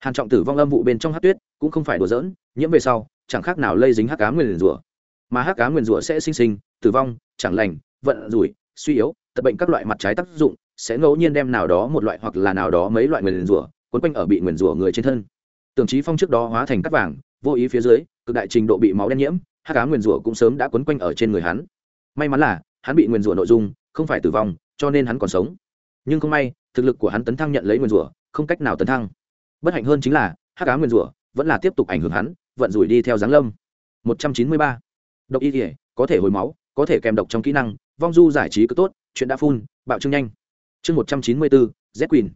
Hàn trọng tử vong âm vụ bên trong hát tuyết, cũng không phải đùa giỡn, nhiễm về sau, chẳng khác nào lây dính hắc cá nguyền rủa mà hắc cá nguyên rủa sẽ sinh sinh, tử vong, chẳng lành, vận rủi, suy yếu, tật bệnh các loại mặt trái tác dụng sẽ ngẫu nhiên đem nào đó một loại hoặc là nào đó mấy loại nguyên rủa quấn quanh ở bị nguyên rủa người trên thân. Tưởng trí phong trước đó hóa thành cắt vàng, vô ý phía dưới, cực đại trình độ bị máu đen nhiễm, hắc cá nguyên rủa cũng sớm đã quấn quanh ở trên người hắn. May mắn là, hắn bị nguyên rủa nội dung không phải tử vong, cho nên hắn còn sống. Nhưng không may, thực lực của hắn tấn thăng nhận lấy nguyên rủa, không cách nào tấn thăng. Bất hạnh hơn chính là, hắc cá nguyên rủa vẫn là tiếp tục ảnh hưởng hắn, vận rủi đi theo giáng lâm. 193 độc y thể có thể hồi máu, có thể kèm độc trong kỹ năng, vong du giải trí cứ tốt, chuyện đã phun bạo trưng nhanh. Chương một trăm chín mươi bốn z quỳn.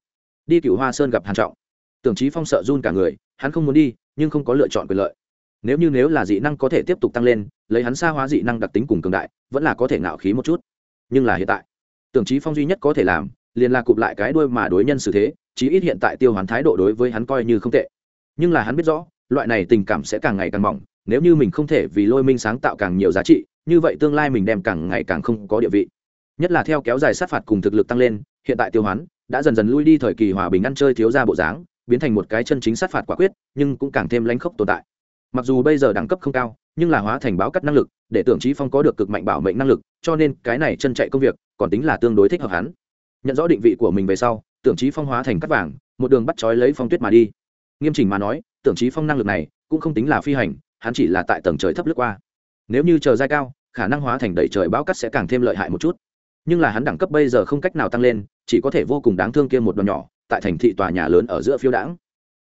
đi cựu hoa sơn gặp hàn trọng. Tưởng trí phong sợ run cả người, hắn không muốn đi, nhưng không có lựa chọn quyền lợi. Nếu như nếu là dị năng có thể tiếp tục tăng lên, lấy hắn xa hóa dị năng đặc tính cùng cường đại, vẫn là có thể ngạo khí một chút. Nhưng là hiện tại, tưởng trí phong duy nhất có thể làm, liền là cụp lại cái đuôi mà đối nhân xử thế, chí ít hiện tại tiêu hoán thái độ đối với hắn coi như không tệ. Nhưng là hắn biết rõ, loại này tình cảm sẽ càng ngày càng mỏng nếu như mình không thể vì lôi minh sáng tạo càng nhiều giá trị, như vậy tương lai mình đem càng ngày càng không có địa vị. Nhất là theo kéo dài sát phạt cùng thực lực tăng lên, hiện tại tiêu hoán đã dần dần lui đi thời kỳ hòa bình ăn chơi thiếu ra bộ dáng, biến thành một cái chân chính sát phạt quả quyết, nhưng cũng càng thêm lãnh khốc tồn tại. Mặc dù bây giờ đẳng cấp không cao, nhưng là hóa thành báo cắt năng lực, để tưởng trí phong có được cực mạnh bảo mệnh năng lực, cho nên cái này chân chạy công việc, còn tính là tương đối thích hợp hắn. Nhận rõ định vị của mình về sau, tưởng trí phong hóa thành cắt vàng, một đường bắt trói lấy phong tuyết mà đi. Nghiêm chỉnh mà nói, tưởng trí phong năng lực này cũng không tính là phi hành hắn chỉ là tại tầng trời thấp lướt qua. Nếu như chờ dai cao, khả năng hóa thành đẩy trời bão cắt sẽ càng thêm lợi hại một chút. Nhưng là hắn đẳng cấp bây giờ không cách nào tăng lên, chỉ có thể vô cùng đáng thương kia một đoạn nhỏ, tại thành thị tòa nhà lớn ở giữa phiêu đãng.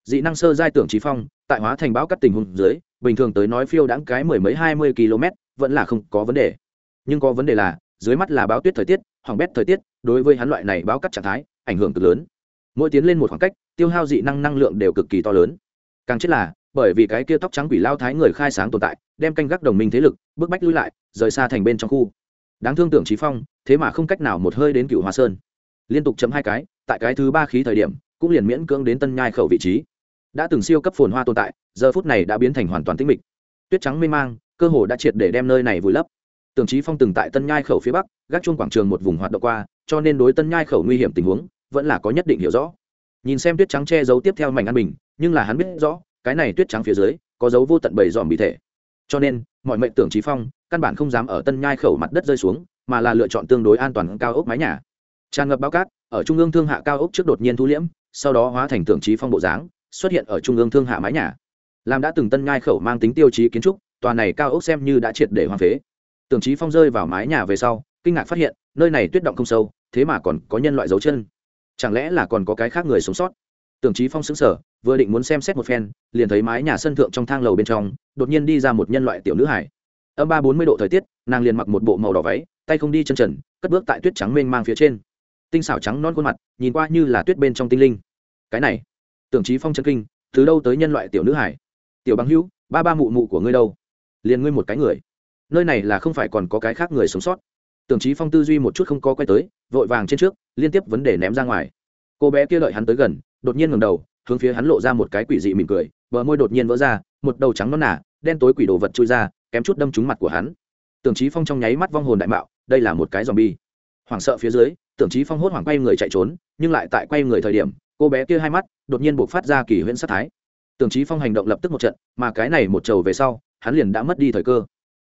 Dị năng sơ giai tưởng trí phong, tại hóa thành bão cắt tình huống dưới, bình thường tới nói phiêu đãng cái mười mấy hai mươi km, vẫn là không có vấn đề. Nhưng có vấn đề là, dưới mắt là báo tuyết thời tiết, hoàng bét thời tiết, đối với hắn loại này báo cắt trạng thái, ảnh hưởng cực lớn. Mỗi tiến lên một khoảng cách, tiêu hao dị năng năng lượng đều cực kỳ to lớn. Càng chết là bởi vì cái kia tóc trắng quỷ lao thái người khai sáng tồn tại, đem canh gác đồng minh thế lực, bức bách lui lại, rời xa thành bên trong khu. Đáng thương tưởng trí phong, thế mà không cách nào một hơi đến cựu hòa sơn. Liên tục chấm hai cái, tại cái thứ ba khí thời điểm, cũng liền miễn cưỡng đến tân nhai khẩu vị trí. Đã từng siêu cấp phồn hoa tồn tại, giờ phút này đã biến thành hoàn toàn tĩnh mịch. Tuyết trắng mê mang, cơ hồ đã triệt để đem nơi này vùi lấp. Tưởng trí phong từng tại tân nhai khẩu phía bắc, gác chuông quảng trường một vùng hoạt động qua, cho nên đối tân nhai khẩu nguy hiểm tình huống, vẫn là có nhất định hiểu rõ. Nhìn xem tuyết trắng che giấu tiếp theo mảnh ăn bình, nhưng là hắn biết rõ cái này tuyết trắng phía dưới, có dấu vô tận bầy dòm bị thể. Cho nên, mọi mệnh tưởng trí phong, căn bản không dám ở tân nhai khẩu mặt đất rơi xuống, mà là lựa chọn tương đối an toàn cao ốc mái nhà. Tràn ngập bao cát, ở trung ương thương hạ cao ốc trước đột nhiên thu liễm, sau đó hóa thành tưởng trí phong bộ dáng, xuất hiện ở trung ương thương hạ mái nhà. Làm đã từng tân nhai khẩu mang tính tiêu chí kiến trúc, tòa này cao ốc xem như đã triệt để hoang phế. Tưởng trí phong rơi vào mái nhà về sau, kinh ngạc phát hiện, nơi này tuyết động không sâu, thế mà còn có nhân loại dấu chân. Chẳng lẽ là còn có cái khác người sống sót? Tưởng trí phong xứng sở vừa định muốn xem xét một phen, liền thấy mái nhà sân thượng trong thang lầu bên trong, đột nhiên đi ra một nhân loại tiểu nữ hải âm ba bốn mươi độ thời tiết, nàng liền mặc một bộ màu đỏ váy, tay không đi chân trần, cất bước tại tuyết trắng mênh mang phía trên. Tinh xảo trắng non khuôn mặt, nhìn qua như là tuyết bên trong tinh linh. Cái này, tưởng trí phong chân kinh, từ đâu tới nhân loại tiểu nữ hải tiểu băng hữu, ba ba mụ mụ của ngươi đâu? Liền ngươi một cái người. Nơi này là không phải còn có cái khác người sống sót. Tưởng trí phong tư duy một chút không có quay tới, vội vàng trên trước, liên tiếp vấn đề ném ra ngoài. Cô bé kia đợi hắn tới gần đột nhiên ngầm đầu, hướng phía hắn lộ ra một cái quỷ dị mỉm cười, bờ môi đột nhiên vỡ ra, một đầu trắng non nả đen tối quỷ đồ vật chui ra, kém chút đâm trúng mặt của hắn. Tưởng trí phong trong nháy mắt vong hồn đại mạo, đây là một cái dòm bi hoảng sợ phía dưới, tưởng trí phong hốt hoảng quay người chạy trốn, nhưng lại tại quay người thời điểm, cô bé kia hai mắt đột nhiên buộc phát ra kỳ huyễn sát thái. Tưởng trí phong hành động lập tức một trận, mà cái này một trầu về sau, hắn liền đã mất đi thời cơ.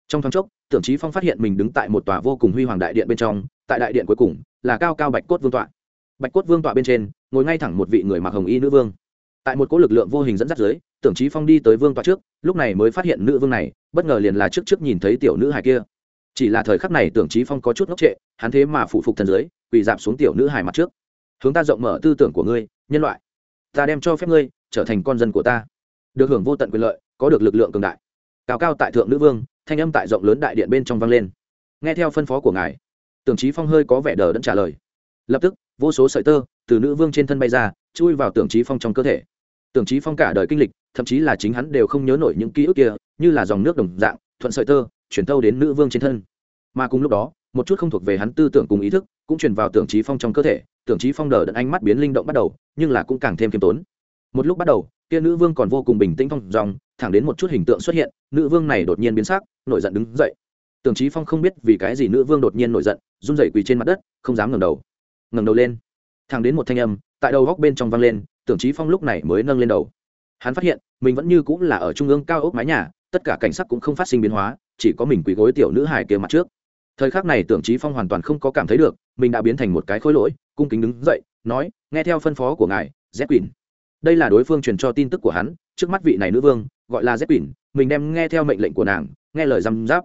Trong thoáng chốc, tưởng trí phong phát hiện mình đứng tại một tòa vô cùng huy hoàng đại điện bên trong, tại đại điện cuối cùng là cao cao bạch cốt vương tọa. Bạch cốt vương tọa bên trên ngồi ngay thẳng một vị người mặc hồng y nữ vương. Tại một cỗ lực lượng vô hình dẫn dắt dưới, tưởng trí phong đi tới vương tọa trước, lúc này mới phát hiện nữ vương này, bất ngờ liền là trước trước nhìn thấy tiểu nữ hài kia. Chỉ là thời khắc này tưởng trí phong có chút ngốc trệ, hắn thế mà phụ phục thần dưới quỳ dạp xuống tiểu nữ hài mặt trước. Hướng ta rộng mở tư tưởng của ngươi, nhân loại. Ta đem cho phép ngươi trở thành con dân của ta. Được hưởng vô tận quyền lợi, có được lực lượng cường đại. Cao cao tại thượng nữ vương, thanh âm tại rộng lớn đại điện bên trong vang lên. Nghe theo phân phó của ngài, tưởng trí phong hơi có vẻ đờ đẫn trả lời. Lập tức vô số sợi tơ từ nữ vương trên thân bay ra, chui vào tưởng trí phong trong cơ thể. Tưởng trí phong cả đời kinh lịch, thậm chí là chính hắn đều không nhớ nổi những ký ức kia, như là dòng nước đồng dạng, thuận sợi tơ, chuyển tâu đến nữ vương trên thân. Mà cùng lúc đó, một chút không thuộc về hắn tư tưởng cùng ý thức, cũng truyền vào tưởng trí phong trong cơ thể, tưởng trí phong đờ đẫn ánh mắt biến linh động bắt đầu, nhưng là cũng càng thêm khiêm tốn. Một lúc bắt đầu, kia nữ vương còn vô cùng bình tĩnh phong dòng, thẳng đến một chút hình tượng xuất hiện, nữ vương này đột nhiên biến sắc, nổi giận đứng dậy. Tưởng trí phong không biết vì cái gì nữ vương đột nhiên nổi giận, run rẩy quỳ trên mặt đất, không dám ngẩng đầu ngẩng đầu lên. Thẳng đến một thanh âm tại đầu góc bên trong vang lên, tưởng chí phong lúc này mới nâng lên đầu. Hắn phát hiện, mình vẫn như cũng là ở trung ương cao ốc mái nhà, tất cả cảnh sắc cũng không phát sinh biến hóa, chỉ có mình quỳ gối tiểu nữ hài kia mặt trước. Thời khắc này tưởng chí phong hoàn toàn không có cảm thấy được, mình đã biến thành một cái khối lỗi, cung kính đứng dậy, nói, nghe theo phân phó của ngài, z quỳnh. Đây là đối phương truyền cho tin tức của hắn, trước mắt vị này nữ vương, gọi là z quỳnh, mình đem nghe theo mệnh lệnh của nàng, nghe lời răm giáp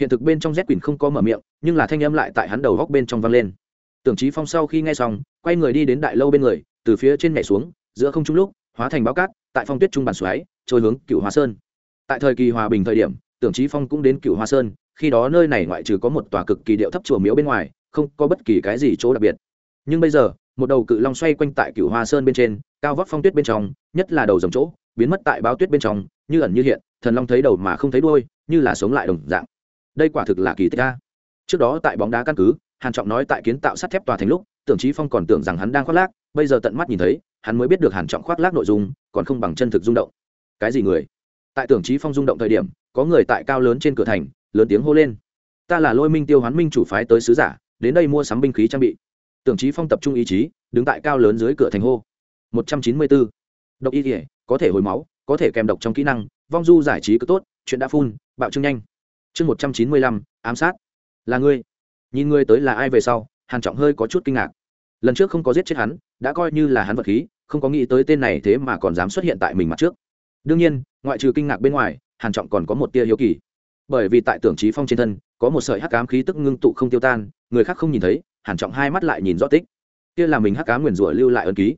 hiện thực bên trong z quỳnh không có mở miệng, nhưng là thanh âm lại tại hắn đầu góc bên trong vang lên tưởng trí phong sau khi nghe xong, quay người đi đến đại lâu bên người, từ phía trên nhảy xuống, giữa không trung lúc, hóa thành báo cát, tại phong tuyết trung bàn xoáy, trôi hướng cựu hoa sơn. Tại thời kỳ hòa bình thời điểm, tưởng trí phong cũng đến cựu hoa sơn, khi đó nơi này ngoại trừ có một tòa cực kỳ điệu thấp chùa miếu bên ngoài, không có bất kỳ cái gì chỗ đặc biệt. Nhưng bây giờ, một đầu cự long xoay quanh tại cựu hoa sơn bên trên, cao vóc phong tuyết bên trong, nhất là đầu dòng chỗ, biến mất tại báo tuyết bên trong, như ẩn như hiện, thần long thấy đầu mà không thấy đuôi, như là sống lại đồng dạng. Đây quả thực là kỳ tích a. Trước đó tại bóng đá căn cứ hàn trọng nói tại kiến tạo sắt thép tòa thành lúc, tưởng trí phong còn tưởng rằng hắn đang khoác lác, bây giờ tận mắt nhìn thấy, hắn mới biết được hàn trọng khoác lác nội dung, còn không bằng chân thực rung động. Cái gì người? Tại tưởng trí phong rung động thời điểm, có người tại cao lớn trên cửa thành, lớn tiếng hô lên. Ta là lôi minh tiêu hoán minh chủ phái tới sứ giả, đến đây mua sắm binh khí trang bị. Tưởng trí phong tập trung ý chí, đứng tại cao lớn dưới cửa thành hô. Một trăm chín mươi bốn độc y thể có thể hồi máu, có thể kèm độc trong kỹ năng, vong du giải trí cứ tốt, chuyện đã phun, bạo trưng nhanh. Chương một trăm chín mươi lăm, ám sát. Là ngươi nhìn ngươi tới là ai về sau, hàn trọng hơi có chút kinh ngạc. Lần trước không có giết chết hắn, đã coi như là hắn vật khí, không có nghĩ tới tên này thế mà còn dám xuất hiện tại mình mặt trước. Đương nhiên, ngoại trừ kinh ngạc bên ngoài, hàn trọng còn có một tia hiếu kỳ. Bởi vì tại tưởng trí phong trên thân, có một sợi hắc ám khí tức ngưng tụ không tiêu tan, người khác không nhìn thấy, hàn trọng hai mắt lại nhìn rõ tích. Kia là mình hắc ám nguyên rủa lưu lại ân ký.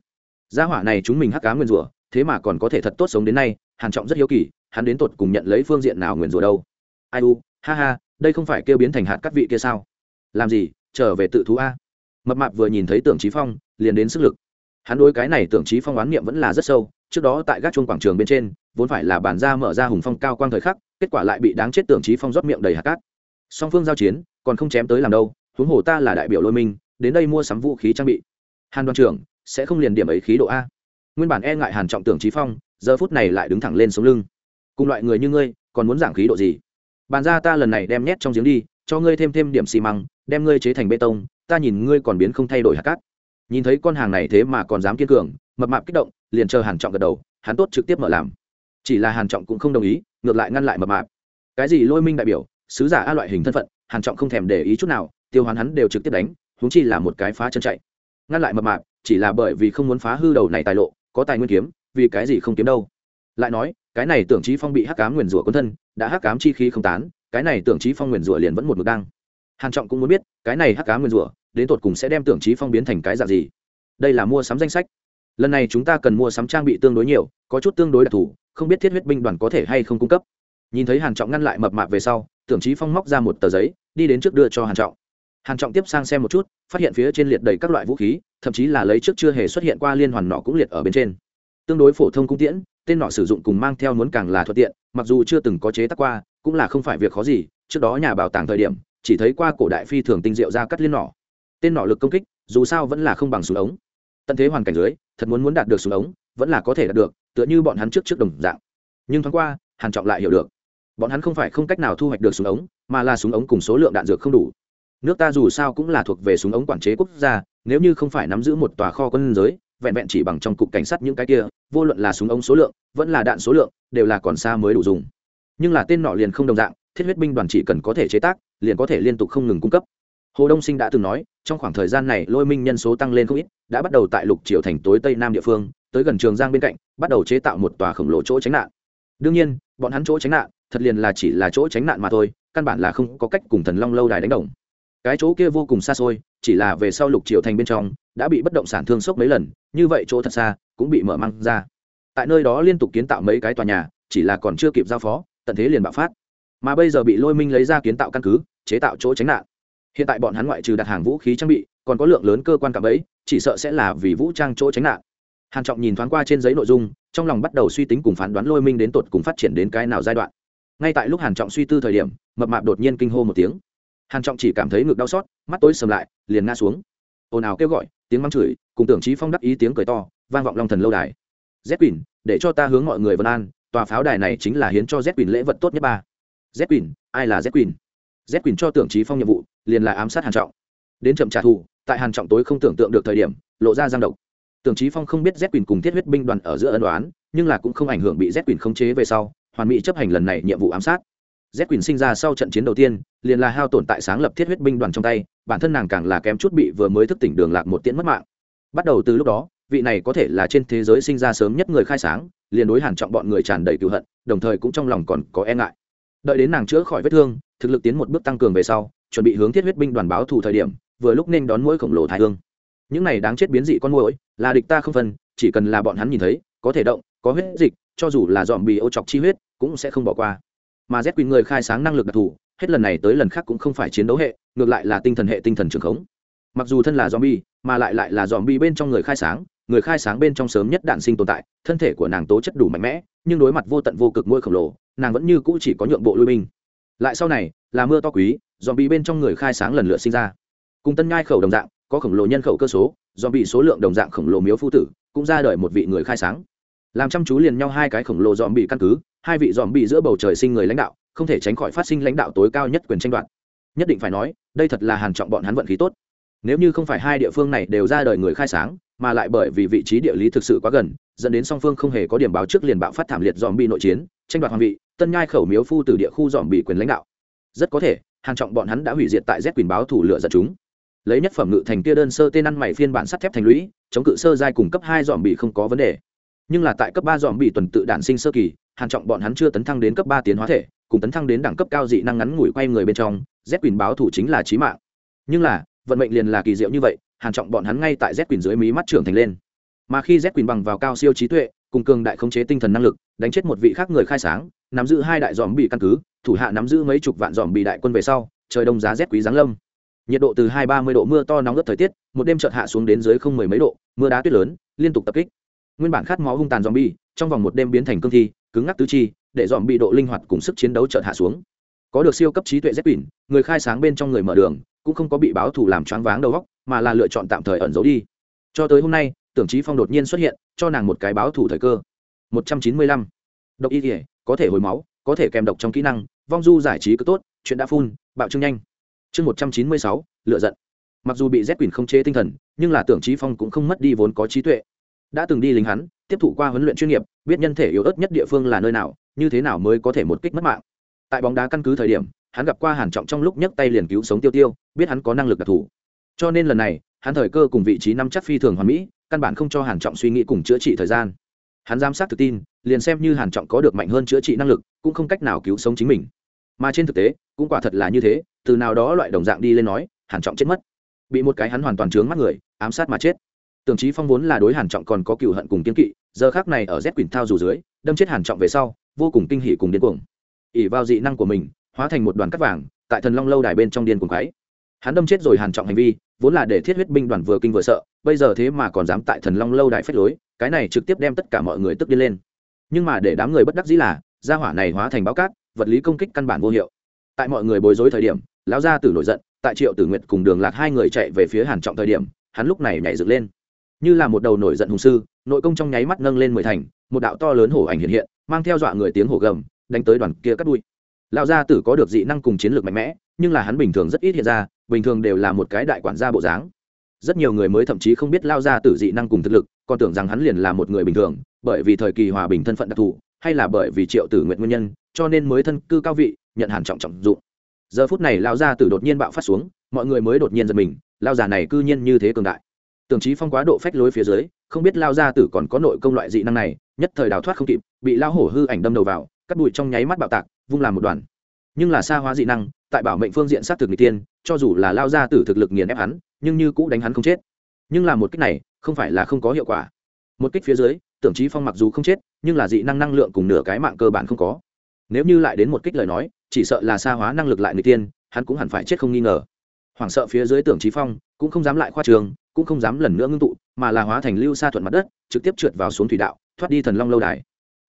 Gia hỏa này chúng mình hắc ám nguyên rủa, thế mà còn có thể thật tốt sống đến nay, hàn trọng rất hiếu kỳ, hắn đến tột cùng nhận lấy phương diện nào nguyên rủa đâu. Ai u, ha ha, đây không phải kêu biến thành hạt các vị kia sao? Làm gì? Trở về tự thú a. Mập mạp vừa nhìn thấy tưởng trí phong, liền đến sức lực. Hắn đối cái này tưởng trí phong oán niệm vẫn là rất sâu, trước đó tại gác chuông quảng trường bên trên, vốn phải là bản ra mở ra hùng phong cao quang thời khắc, kết quả lại bị đáng chết tưởng trí phong rót miệng đầy hạt cát. Song phương giao chiến, còn không chém tới làm đâu, huống hồ ta là đại biểu lôi minh, đến đây mua sắm vũ khí trang bị. Hàn đoàn trưởng, sẽ không liền điểm ấy khí độ a. Nguyên bản e ngại hàn trọng tưởng trí phong, giờ phút này lại đứng thẳng lên sống lưng. Cùng loại người như ngươi, còn muốn giảm khí độ gì? Bàn ra ta lần này đem nhét trong giếng đi, cho ngươi thêm thêm điểm xi măng đem ngươi chế thành bê tông, ta nhìn ngươi còn biến không thay đổi hạt cát. Nhìn thấy con hàng này thế mà còn dám kiên cường, mập mạp kích động, liền chờ hàn trọng gật đầu, hắn tốt trực tiếp mở làm. Chỉ là hàn trọng cũng không đồng ý, ngược lại ngăn lại mập mạp. Cái gì lôi minh đại biểu, sứ giả a loại hình thân phận, hàn trọng không thèm để ý chút nào, tiêu hoán hắn đều trực tiếp đánh, huống chi là một cái phá chân chạy. Ngăn lại mập mạp, chỉ là bởi vì không muốn phá hư đầu này tài lộ, có tài nguyên kiếm, vì cái gì không kiếm đâu. Lại nói, cái này tưởng trí phong bị hắc cám nguyền rủa quân thân, đã hắc cám chi khí không tán, cái này tưởng trí phong nguyền rủa liền vẫn một mực đang hàn trọng cũng muốn biết, cái này hắc cá nguyên rủa đến tột cùng sẽ đem tưởng trí phong biến thành cái dạng gì? Đây là mua sắm danh sách. Lần này chúng ta cần mua sắm trang bị tương đối nhiều, có chút tương đối đặc thù, không biết thiết huyết binh đoàn có thể hay không cung cấp. Nhìn thấy hàn trọng ngăn lại mập mạp về sau, tưởng trí phong móc ra một tờ giấy, đi đến trước đưa cho hàn trọng. Hàn trọng tiếp sang xem một chút, phát hiện phía trên liệt đầy các loại vũ khí, thậm chí là lấy trước chưa hề xuất hiện qua liên hoàn nọ cũng liệt ở bên trên. Tương đối phổ thông cung tiễn, tên nọ sử dụng cùng mang theo muốn càng là thuận tiện, mặc dù chưa từng có chế tác qua, cũng là không phải việc khó gì, trước đó nhà bảo tàng thời điểm chỉ thấy qua cổ đại phi thường tinh diệu ra cắt liên nỏ, tên nỏ lực công kích dù sao vẫn là không bằng súng ống. Tận thế hoàn cảnh dưới thật muốn muốn đạt được súng ống vẫn là có thể đạt được tựa như bọn hắn trước trước đồng dạng. Nhưng thoáng qua hàn trọng lại hiểu được. Bọn hắn không phải không cách nào thu hoạch được súng ống mà là súng ống cùng số lượng đạn dược không đủ. Nước ta dù sao cũng là thuộc về súng ống quản chế quốc gia nếu như không phải nắm giữ một tòa kho quân giới vẹn vẹn chỉ bằng trong cục cảnh sát những cái kia vô luận là súng ống số lượng vẫn là đạn số lượng đều là còn xa mới đủ dùng. Nhưng là tên nọ liền không đồng dạng thiết huyết binh đoàn chỉ cần có thể chế tác, liền có thể liên tục không ngừng cung cấp. Hồ đông sinh đã từng nói, trong khoảng thời gian này, lôi minh nhân số tăng lên không ít, đã bắt đầu tại lục triều thành tối tây nam địa phương, tới gần trường giang bên cạnh, bắt đầu chế tạo một tòa khổng lồ chỗ tránh nạn. Đương nhiên, bọn hắn chỗ tránh nạn, thật liền là chỉ là chỗ tránh nạn mà thôi, căn bản là không có cách cùng thần long lâu đài đánh đồng. Cái chỗ kia vô cùng xa xôi, chỉ là về sau lục triều thành bên trong, đã bị bất động sản thương sốc mấy lần, như vậy chỗ thật xa, cũng bị mở măng ra. Tại nơi đó liên tục kiến tạo mấy cái tòa nhà, chỉ là còn chưa kịp giao phó, tận thế liền bạo phát mà bây giờ bị lôi minh lấy ra kiến tạo căn cứ, chế tạo chỗ tránh nạn. Hiện tại bọn hắn ngoại trừ đặt hàng vũ khí trang bị, còn có lượng lớn cơ quan cảm ấy chỉ sợ sẽ là vì vũ trang chỗ tránh nạn. Hàn trọng nhìn thoáng qua trên giấy nội dung, trong lòng bắt đầu suy tính cùng phán đoán lôi minh đến tột cùng phát triển đến cái nào giai đoạn. Ngay tại lúc hàn trọng suy tư thời điểm, mập mạp đột nhiên kinh hô một tiếng. Hàn trọng chỉ cảm thấy ngực đau xót, mắt tối sầm lại, liền ngã xuống. Ồn ào kêu gọi, tiếng mắng chửi, cùng tưởng trí phong đắc ý tiếng cười to, vang vọng long thần lâu đài. Z quỳnh, để cho ta hướng mọi người vân an, tòa pháo đài này chính là hiến cho z quỳnh lễ vật tốt nhất ba z quỳnh ai là z quỳnh z quỳnh cho tưởng trí phong nhiệm vụ, liền là ám sát hàn trọng. Đến chậm trả thù, tại hàn trọng tối không tưởng tượng được thời điểm, lộ ra giang độc. Tưởng trí phong không biết z quỳnh cùng thiết huyết binh đoàn ở giữa ân đoán nhưng là cũng không ảnh hưởng bị z quỳnh khống chế về sau, hoàn mỹ chấp hành lần này nhiệm vụ ám sát. Z quỳnh sinh ra sau trận chiến đầu tiên, liền là hao tổn tại sáng lập thiết huyết binh đoàn trong tay, bản thân nàng càng là kém chút bị vừa mới thức tỉnh đường lạc một tiễn mất mạng. Bắt đầu từ lúc đó, vị này có thể là trên thế giới sinh ra sớm nhất người khai sáng, liền đối hàn trọng bọn người tràn đầy cựu hận, đồng thời cũng trong lòng còn có e ngại đợi đến nàng chữa khỏi vết thương, thực lực tiến một bước tăng cường về sau, chuẩn bị hướng thiết huyết binh đoàn báo thù thời điểm, vừa lúc nên đón mũi khổng lồ thái hương. Những này đáng chết biến dị con mũi là địch ta không phân, chỉ cần là bọn hắn nhìn thấy, có thể động, có huyết dịch, cho dù là dòm bì ô chọc chi huyết, cũng sẽ không bỏ qua. Mà z quỳnh người khai sáng năng lực đặc thù, hết lần này tới lần khác cũng không phải chiến đấu hệ, ngược lại là tinh thần hệ tinh thần trường khống. Mặc dù thân là zombie, mà lại lại là zombie bên trong người khai sáng, người khai sáng bên trong sớm nhất đạn sinh tồn tại, thân thể của nàng tố chất đủ mạnh mẽ, nhưng đối mặt vô tận vô cực môi khổng lồ nàng vẫn như cũ chỉ có nhượng bộ lui binh. Lại sau này, là mưa to quý, zombie bên trong người khai sáng lần lượt sinh ra. Cùng tân nhai khẩu đồng dạng, có khổng lồ nhân khẩu cơ số, zombie số lượng đồng dạng khổng lồ miếu phu tử, cũng ra đời một vị người khai sáng. Làm chăm chú liền nhau hai cái khổng lồ dòm bị căn cứ, hai vị dòm bị giữa bầu trời sinh người lãnh đạo, không thể tránh khỏi phát sinh lãnh đạo tối cao nhất quyền tranh đoạt. Nhất định phải nói, đây thật là hàn trọng bọn hắn vận khí tốt. Nếu như không phải hai địa phương này đều ra đời người khai sáng, mà lại bởi vì vị trí địa lý thực sự quá gần, dẫn đến song phương không hề có điểm báo trước liền bạo phát thảm liệt dòm bị nội chiến tranh đoạt hoàng vị, tân nhai khẩu miếu phu từ địa khu dòm bị quyền lãnh đạo. Rất có thể hàn trọng bọn hắn đã hủy diệt tại z quyền báo thủ lựa giật chúng. Lấy nhất phẩm ngự thành kia đơn sơ tên ăn mày phiên bản sắt thép thành lũy, chống cự sơ giai cùng cấp hai dòm bị không có vấn đề. Nhưng là tại cấp ba dòm bị tuần tự đản sinh sơ kỳ hàn trọng bọn hắn chưa tấn thăng đến cấp ba tiến hóa thể, cùng tấn thăng đến đẳng cấp cao dị năng ngắn ngủi quay người bên trong, z quyền báo thủ chính là chí mạng. Nhưng là, vận mệnh liền là kỳ diệu như vậy hàn trọng bọn hắn ngay tại z quyền dưới mí mắt trưởng thành lên. Mà khi z quyền bằng vào cao siêu trí tuệ cùng cường đại khống chế tinh thần năng lực, đánh chết một vị khác người khai sáng, nắm giữ hai đại dòm bị căn cứ, thủ hạ nắm giữ mấy chục vạn dòm bị đại quân về sau, trời đông giá rét quý giáng lâm. Nhiệt độ từ hai ba mươi độ, mưa to nóng ướt thời tiết, một đêm chợt hạ xuống đến dưới không mười mấy độ, mưa đá tuyết lớn, liên tục tập kích. Nguyên bản khát máu hung tàn dòm bi trong vòng một đêm biến thành cương thi, cứng ngắc tứ chi, để dòm bị độ linh hoạt cùng sức chiến đấu chợt hạ xuống. Có được siêu cấp trí tuệ rét quỷ, người khai sáng bên trong người mở đường, cũng không có bị báo thù làm choáng váng đầu óc, mà là lựa chọn tạm thời ẩn giấu đi. Cho tới hôm nay tưởng trí phong đột nhiên xuất hiện, cho nàng một cái báo thủ thời cơ. Một trăm chín mươi lăm. Độc y thể có thể hồi máu, có thể kèm độc trong kỹ năng, vong du giải trí cứ tốt, chuyện đã phun bạo trương nhanh. Chương một trăm chín mươi sáu, lựa giận. Mặc dù bị z quỷ không chế tinh thần, nhưng là tưởng trí phong cũng không mất đi vốn có trí tuệ. Đã từng đi lính hắn, tiếp thụ qua huấn luyện chuyên nghiệp, biết nhân thể yếu ớt nhất địa phương là nơi nào, như thế nào mới có thể một kích mất mạng. Tại bóng đá căn cứ thời điểm, hắn gặp qua hàn trọng trong lúc nhấc tay liền cứu sống tiêu tiêu, biết hắn có năng lực đặc thù. Cho nên lần này, hắn thời cơ cùng vị trí năm chắc phi thường hoàn mỹ căn bản không cho hàn trọng suy nghĩ cùng chữa trị thời gian. Hắn giám sát tự tin, liền xem như hàn trọng có được mạnh hơn chữa trị năng lực, cũng không cách nào cứu sống chính mình. Mà trên thực tế, cũng quả thật là như thế, từ nào đó loại đồng dạng đi lên nói, hàn trọng chết mất. Bị một cái hắn hoàn toàn trướng mắt người, ám sát mà chết. Tưởng chí phong vốn là đối hàn trọng còn có cựu hận cùng kiên kỵ, giờ khác này ở z quỳnh thao dù dưới, đâm chết hàn trọng về sau, vô cùng kinh hỉ cùng điên cuồng. Ỉ vào dị năng của mình, hóa thành một đoàn cắt vàng, tại thần long lâu đài bên trong điên cuồng quái hắn đâm chết rồi hàn trọng hành vi, vốn là để thiết huyết binh đoàn vừa kinh vừa sợ, bây giờ thế mà còn dám tại thần long lâu đài phách lối, cái này trực tiếp đem tất cả mọi người tức đi lên. Nhưng mà để đám người bất đắc dĩ là, gia hỏa này hóa thành báo cát, vật lý công kích căn bản vô hiệu. Tại mọi người bối rối thời điểm, lão gia tử nổi giận, tại triệu tử nguyệt cùng đường lạc hai người chạy về phía hàn trọng thời điểm, hắn lúc này nhảy dựng lên. Như là một đầu nổi giận hùng sư, nội công trong nháy mắt nâng lên mười thành, một đạo to lớn hổ ảnh hiện hiện, mang theo dọa người tiếng hổ gầm, đánh tới đoàn kia cắt đuôi. Lão gia tử có được dị năng cùng chiến lược mạnh mẽ, nhưng là hắn bình thường rất ít hiện ra bình thường đều là một cái đại quản gia bộ dáng. Rất nhiều người mới thậm chí không biết lao gia tử dị năng cùng thực lực, còn tưởng rằng hắn liền là một người bình thường, bởi vì thời kỳ hòa bình thân phận đặc thù, hay là bởi vì triệu tử nguyện nguyên nhân, cho nên mới thân cư cao vị, nhận hàn trọng trọng dụng. Giờ phút này lao gia tử đột nhiên bạo phát xuống, mọi người mới đột nhiên giật mình, lao già này cư nhiên như thế cường đại. Tưởng chí phong quá độ phách lối phía dưới, không biết lao gia tử còn có nội công loại dị năng này, nhất thời đào thoát không kịp, bị lao hổ hư ảnh đâm đầu vào, cắt bụi trong nháy mắt bạo tạc, vung làm một đoàn. Nhưng là xa hóa dị năng, tại bảo mệnh phương diện sát thực người tiên cho dù là lao ra tử thực lực nghiền ép hắn, nhưng như cũ đánh hắn không chết. Nhưng là một kích này, không phải là không có hiệu quả. Một kích phía dưới, tưởng chí phong mặc dù không chết, nhưng là dị năng năng lượng cùng nửa cái mạng cơ bản không có. Nếu như lại đến một kích lời nói, chỉ sợ là xa hóa năng lực lại người tiên, hắn cũng hẳn phải chết không nghi ngờ. Hoảng sợ phía dưới tưởng chí phong, cũng không dám lại khoa trường, cũng không dám lần nữa ngưng tụ, mà là hóa thành lưu xa thuận mặt đất, trực tiếp trượt vào xuống thủy đạo, thoát đi thần long lâu đài.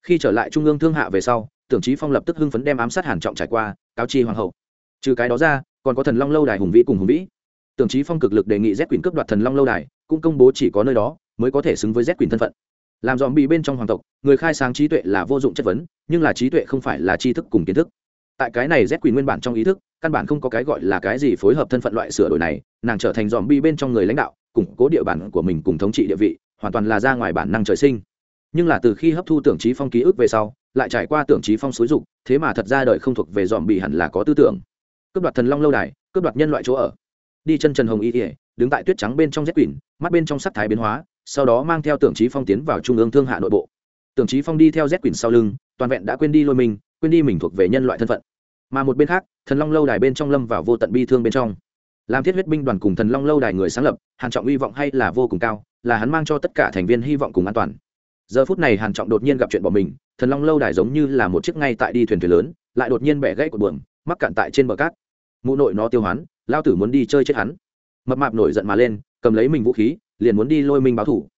Khi trở lại trung ương thương hạ về sau, tưởng chí phong lập tức hưng phấn đem ám sát hàn trọng trải qua, cáo chi hoàng hậu. Trừ cái đó ra còn có thần long lâu đài hùng vĩ cùng hùng vĩ. Tưởng chí phong cực lực đề nghị z quyền cướp đoạt thần long lâu đài, cũng công bố chỉ có nơi đó mới có thể xứng với z quyền thân phận. Làm dòm bị bên trong hoàng tộc, người khai sáng trí tuệ là vô dụng chất vấn, nhưng là trí tuệ không phải là tri thức cùng kiến thức. Tại cái này z quyền nguyên bản trong ý thức, căn bản không có cái gọi là cái gì phối hợp thân phận loại sửa đổi này, nàng trở thành dòm bi bên trong người lãnh đạo, củng cố địa bàn của mình cùng thống trị địa vị, hoàn toàn là ra ngoài bản năng trời sinh. Nhưng là từ khi hấp thu tưởng trí phong ký ức về sau, lại trải qua tưởng trí phong xúi dục, thế mà thật ra đời không thuộc về dòm bị hẳn là có tư tưởng cướp đoạt thần long lâu đài, cướp đoạt nhân loại chỗ ở. Đi chân trần hồng y ỉa đứng tại tuyết trắng bên trong rét quỷ mắt bên trong sắc thái biến hóa, sau đó mang theo tưởng trí phong tiến vào trung ương thương hạ nội bộ. Tưởng trí phong đi theo rét quỷ sau lưng, toàn vẹn đã quên đi lôi mình, quên đi mình thuộc về nhân loại thân phận. Mà một bên khác, thần long lâu đài bên trong lâm vào vô tận bi thương bên trong. Làm thiết huyết binh đoàn cùng thần long lâu đài người sáng lập, hàn trọng hy vọng hay là vô cùng cao, là hắn mang cho tất cả thành viên hy vọng cùng an toàn. Giờ phút này hàn trọng đột nhiên gặp chuyện bỏ mình, thần long lâu đài giống như là một chiếc ngay tại đi thuyền thuyền lớn, lại đột nhiên bẻ gãy cột buồm, mắc cạn tại trên bờ cát mụ nội nó tiêu hoán, lao tử muốn đi chơi chết hắn. Mập mạp nổi giận mà lên, cầm lấy mình vũ khí, liền muốn đi lôi minh báo thủ.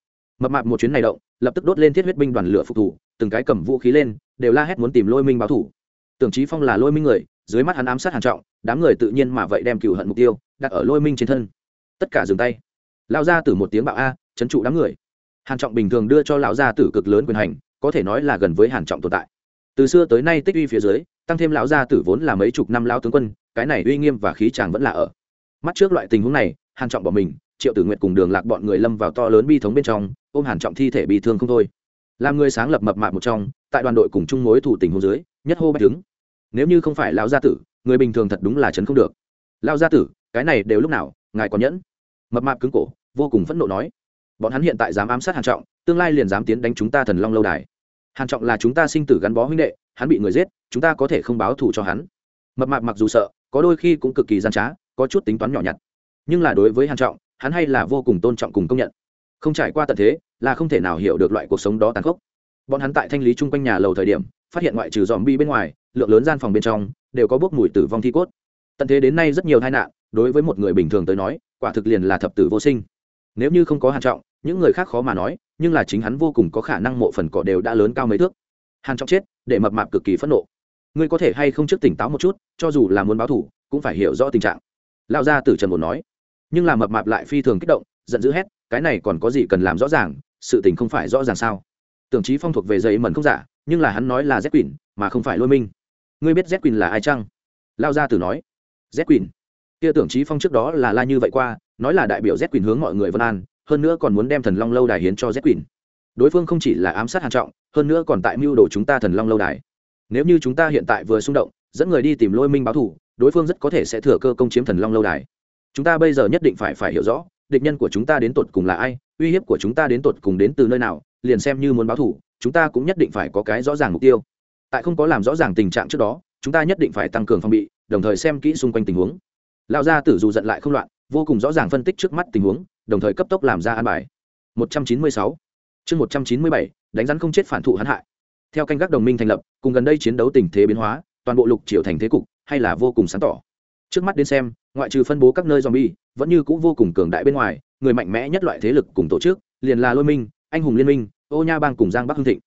Mập mạp một chuyến này động, lập tức đốt lên thiết huyết binh đoàn lửa phục thủ, từng cái cầm vũ khí lên, đều la hét muốn tìm lôi minh báo thủ. Tưởng chí phong là lôi minh người, dưới mắt hắn ám sát hàn trọng, đám người tự nhiên mà vậy đem cựu hận mục tiêu đặt ở lôi minh trên thân. Tất cả dừng tay. Lao ra từ một tiếng bạo a, chấn trụ đám người. Hàn trọng bình thường đưa cho lão gia tử cực lớn quyền hành, có thể nói là gần với hàn trọng tồn tại. Từ xưa tới nay tích uy phía dưới, tăng thêm lão gia tử vốn là mấy chục năm lão tướng quân cái này uy nghiêm và khí chàng vẫn là ở. Mắt trước loại tình huống này, hàn trọng bỏ mình, triệu tử nguyện cùng đường lạc bọn người lâm vào to lớn bi thống bên trong, ôm hàn trọng thi thể bị thương không thôi. Làm người sáng lập mập mạp một trong, tại đoàn đội cùng chung mối thủ tình huống dưới, nhất hô bách đứng. Nếu như không phải lão gia tử, người bình thường thật đúng là chấn không được. Lão gia tử, cái này đều lúc nào, ngài còn nhẫn? Mập mạp cứng cổ, vô cùng phẫn nộ nói. Bọn hắn hiện tại dám ám sát hàn trọng, tương lai liền dám tiến đánh chúng ta thần long lâu đài. Hàn trọng là chúng ta sinh tử gắn bó huynh đệ, hắn bị người giết, chúng ta có thể không báo thù cho hắn. Mập mạp mặc dù sợ có đôi khi cũng cực kỳ gian trá, có chút tính toán nhỏ nhặt. Nhưng là đối với hàn trọng, hắn hay là vô cùng tôn trọng cùng công nhận. Không trải qua tận thế, là không thể nào hiểu được loại cuộc sống đó tàn khốc. Bọn hắn tại thanh lý chung quanh nhà lầu thời điểm, phát hiện ngoại trừ dòm bi bên ngoài, lượng lớn gian phòng bên trong, đều có bốc mùi tử vong thi cốt. Tận thế đến nay rất nhiều tai nạn, đối với một người bình thường tới nói, quả thực liền là thập tử vô sinh. Nếu như không có hàn trọng, những người khác khó mà nói, nhưng là chính hắn vô cùng có khả năng mộ phần cỏ đều đã lớn cao mấy thước. Hàn trọng chết, để mập mạp cực kỳ phẫn nộ ngươi có thể hay không trước tỉnh táo một chút, cho dù là muốn báo thù cũng phải hiểu rõ tình trạng. Lao gia tử trần một nói. Nhưng là mập mạp lại phi thường kích động, giận dữ hét, cái này còn có gì cần làm rõ ràng, sự tình không phải rõ ràng sao? Tưởng chí phong thuộc về giấy mẩn không giả, nhưng là hắn nói là z quỳnh, mà không phải lôi minh. Ngươi biết z quỳnh là ai chăng? Lao gia tử nói. Z quỳnh? Kia tưởng chí phong trước đó là la như vậy qua, nói là đại biểu z quỳnh hướng mọi người vân an, hơn nữa còn muốn đem thần long lâu đài hiến cho z quỳnh. Đối phương không chỉ là ám sát hàn trọng, hơn nữa còn tại mưu đồ chúng ta thần long lâu đài nếu như chúng ta hiện tại vừa xung động, dẫn người đi tìm lôi minh báo thù, đối phương rất có thể sẽ thừa cơ công chiếm thần long lâu đài. Chúng ta bây giờ nhất định phải phải hiểu rõ, địch nhân của chúng ta đến tột cùng là ai, uy hiếp của chúng ta đến tột cùng đến từ nơi nào, liền xem như muốn báo thù, chúng ta cũng nhất định phải có cái rõ ràng mục tiêu. Tại không có làm rõ ràng tình trạng trước đó, chúng ta nhất định phải tăng cường phòng bị, đồng thời xem kỹ xung quanh tình huống. Lão gia tử dù giận lại không loạn, vô cùng rõ ràng phân tích trước mắt tình huống, đồng thời cấp tốc làm ra an bài. 196 chương 197 đánh rắn không chết phản thụ hắn hại theo canh gác đồng minh thành lập, cùng gần đây chiến đấu tình thế biến hóa, toàn bộ lục triều thành thế cục hay là vô cùng sáng tỏ. Trước mắt đến xem, ngoại trừ phân bố các nơi zombie, vẫn như cũ vô cùng cường đại bên ngoài, người mạnh mẽ nhất loại thế lực cùng tổ chức, liền là lôi minh, anh hùng liên minh, ô nha bang cùng giang bắc hưng thịnh.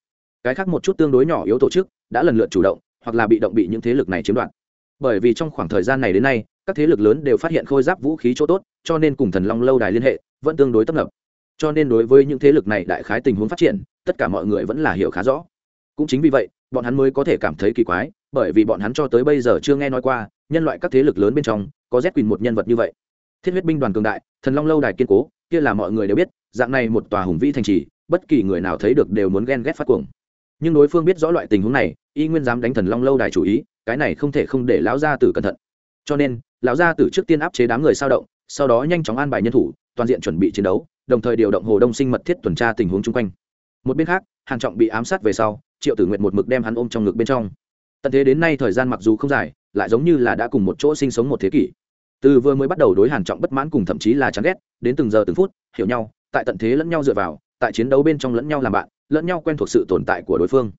Cái khác một chút tương đối nhỏ yếu tổ chức, đã lần lượt chủ động, hoặc là bị động bị những thế lực này chiếm đoạt. Bởi vì trong khoảng thời gian này đến nay, các thế lực lớn đều phát hiện khôi giáp vũ khí chỗ tốt, cho nên cùng thần long lâu đài liên hệ, vẫn tương đối tấp nập. Cho nên đối với những thế lực này đại khái tình huống phát triển, tất cả mọi người vẫn là hiểu khá rõ cũng chính vì vậy, bọn hắn mới có thể cảm thấy kỳ quái, bởi vì bọn hắn cho tới bây giờ chưa nghe nói qua, nhân loại các thế lực lớn bên trong, có rét quỳnh một nhân vật như vậy. Thiết huyết binh đoàn cường đại, thần long lâu đài kiên cố, kia là mọi người đều biết, dạng này một tòa hùng vĩ thành trì, bất kỳ người nào thấy được đều muốn ghen ghét phát cuồng. Nhưng đối phương biết rõ loại tình huống này, y nguyên dám đánh thần long lâu đài chủ ý, cái này không thể không để lão gia tử cẩn thận. Cho nên, lão gia tử trước tiên áp chế đám người sao động, sau đó nhanh chóng an bài nhân thủ, toàn diện chuẩn bị chiến đấu, đồng thời điều động hồ đông sinh mật thiết tuần tra tình huống chung quanh. Một bên khác, hàn trọng bị ám sát về sau triệu tử nguyện một mực đem hắn ôm trong ngực bên trong. Tận thế đến nay thời gian mặc dù không dài, lại giống như là đã cùng một chỗ sinh sống một thế kỷ. Từ vừa mới bắt đầu đối hàn trọng bất mãn cùng thậm chí là chán ghét, đến từng giờ từng phút, hiểu nhau, tại tận thế lẫn nhau dựa vào, tại chiến đấu bên trong lẫn nhau làm bạn, lẫn nhau quen thuộc sự tồn tại của đối phương.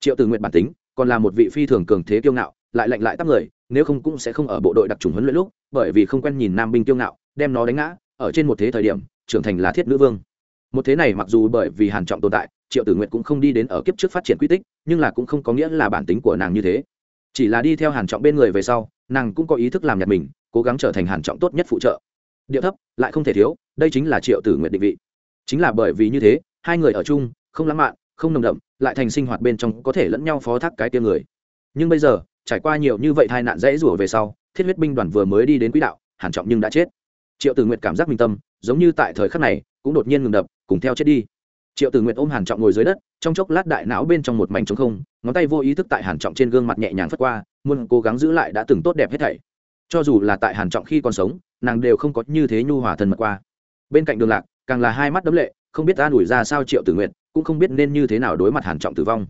Triệu tử nguyện bản tính, còn là một vị phi thường cường thế kiêu ngạo, lại lạnh lại tắc người, nếu không cũng sẽ không ở bộ đội đặc trùng huấn luyện lúc, bởi vì không quen nhìn nam binh kiêu ngạo, đem nó đánh ngã, ở trên một thế thời điểm, trưởng thành là thiết nữ vương một thế này mặc dù bởi vì hàn trọng tồn tại, triệu tử nguyện cũng không đi đến ở kiếp trước phát triển quy tích, nhưng là cũng không có nghĩa là bản tính của nàng như thế. Chỉ là đi theo hàn trọng bên người về sau, nàng cũng có ý thức làm nhặt mình, cố gắng trở thành hàn trọng tốt nhất phụ trợ. Điệu thấp, lại không thể thiếu, đây chính là triệu tử nguyện định vị. Chính là bởi vì như thế, hai người ở chung, không lãng mạn, không nồng đậm, lại thành sinh hoạt bên trong có thể lẫn nhau phó thác cái tiêm người. Nhưng bây giờ, trải qua nhiều như vậy tai nạn dễ rủa về sau, thiết huyết binh đoàn vừa mới đi đến quỹ đạo, hàn trọng nhưng đã chết. Triệu tử nguyện cảm giác minh tâm, giống như tại thời khắc này, cũng đột nhiên ngừng đập cùng theo chết đi. Triệu tử nguyện ôm hàn trọng ngồi dưới đất, trong chốc lát đại não bên trong một mảnh trống không, ngón tay vô ý thức tại hàn trọng trên gương mặt nhẹ nhàng phất qua, muốn cố gắng giữ lại đã từng tốt đẹp hết thảy. Cho dù là tại hàn trọng khi còn sống, nàng đều không có như thế nhu hòa thần mật qua. Bên cạnh đường lạc, càng là hai mắt đấm lệ, không biết an ủi ra sao triệu tử nguyện cũng không biết nên như thế nào đối mặt hàn trọng tử vong.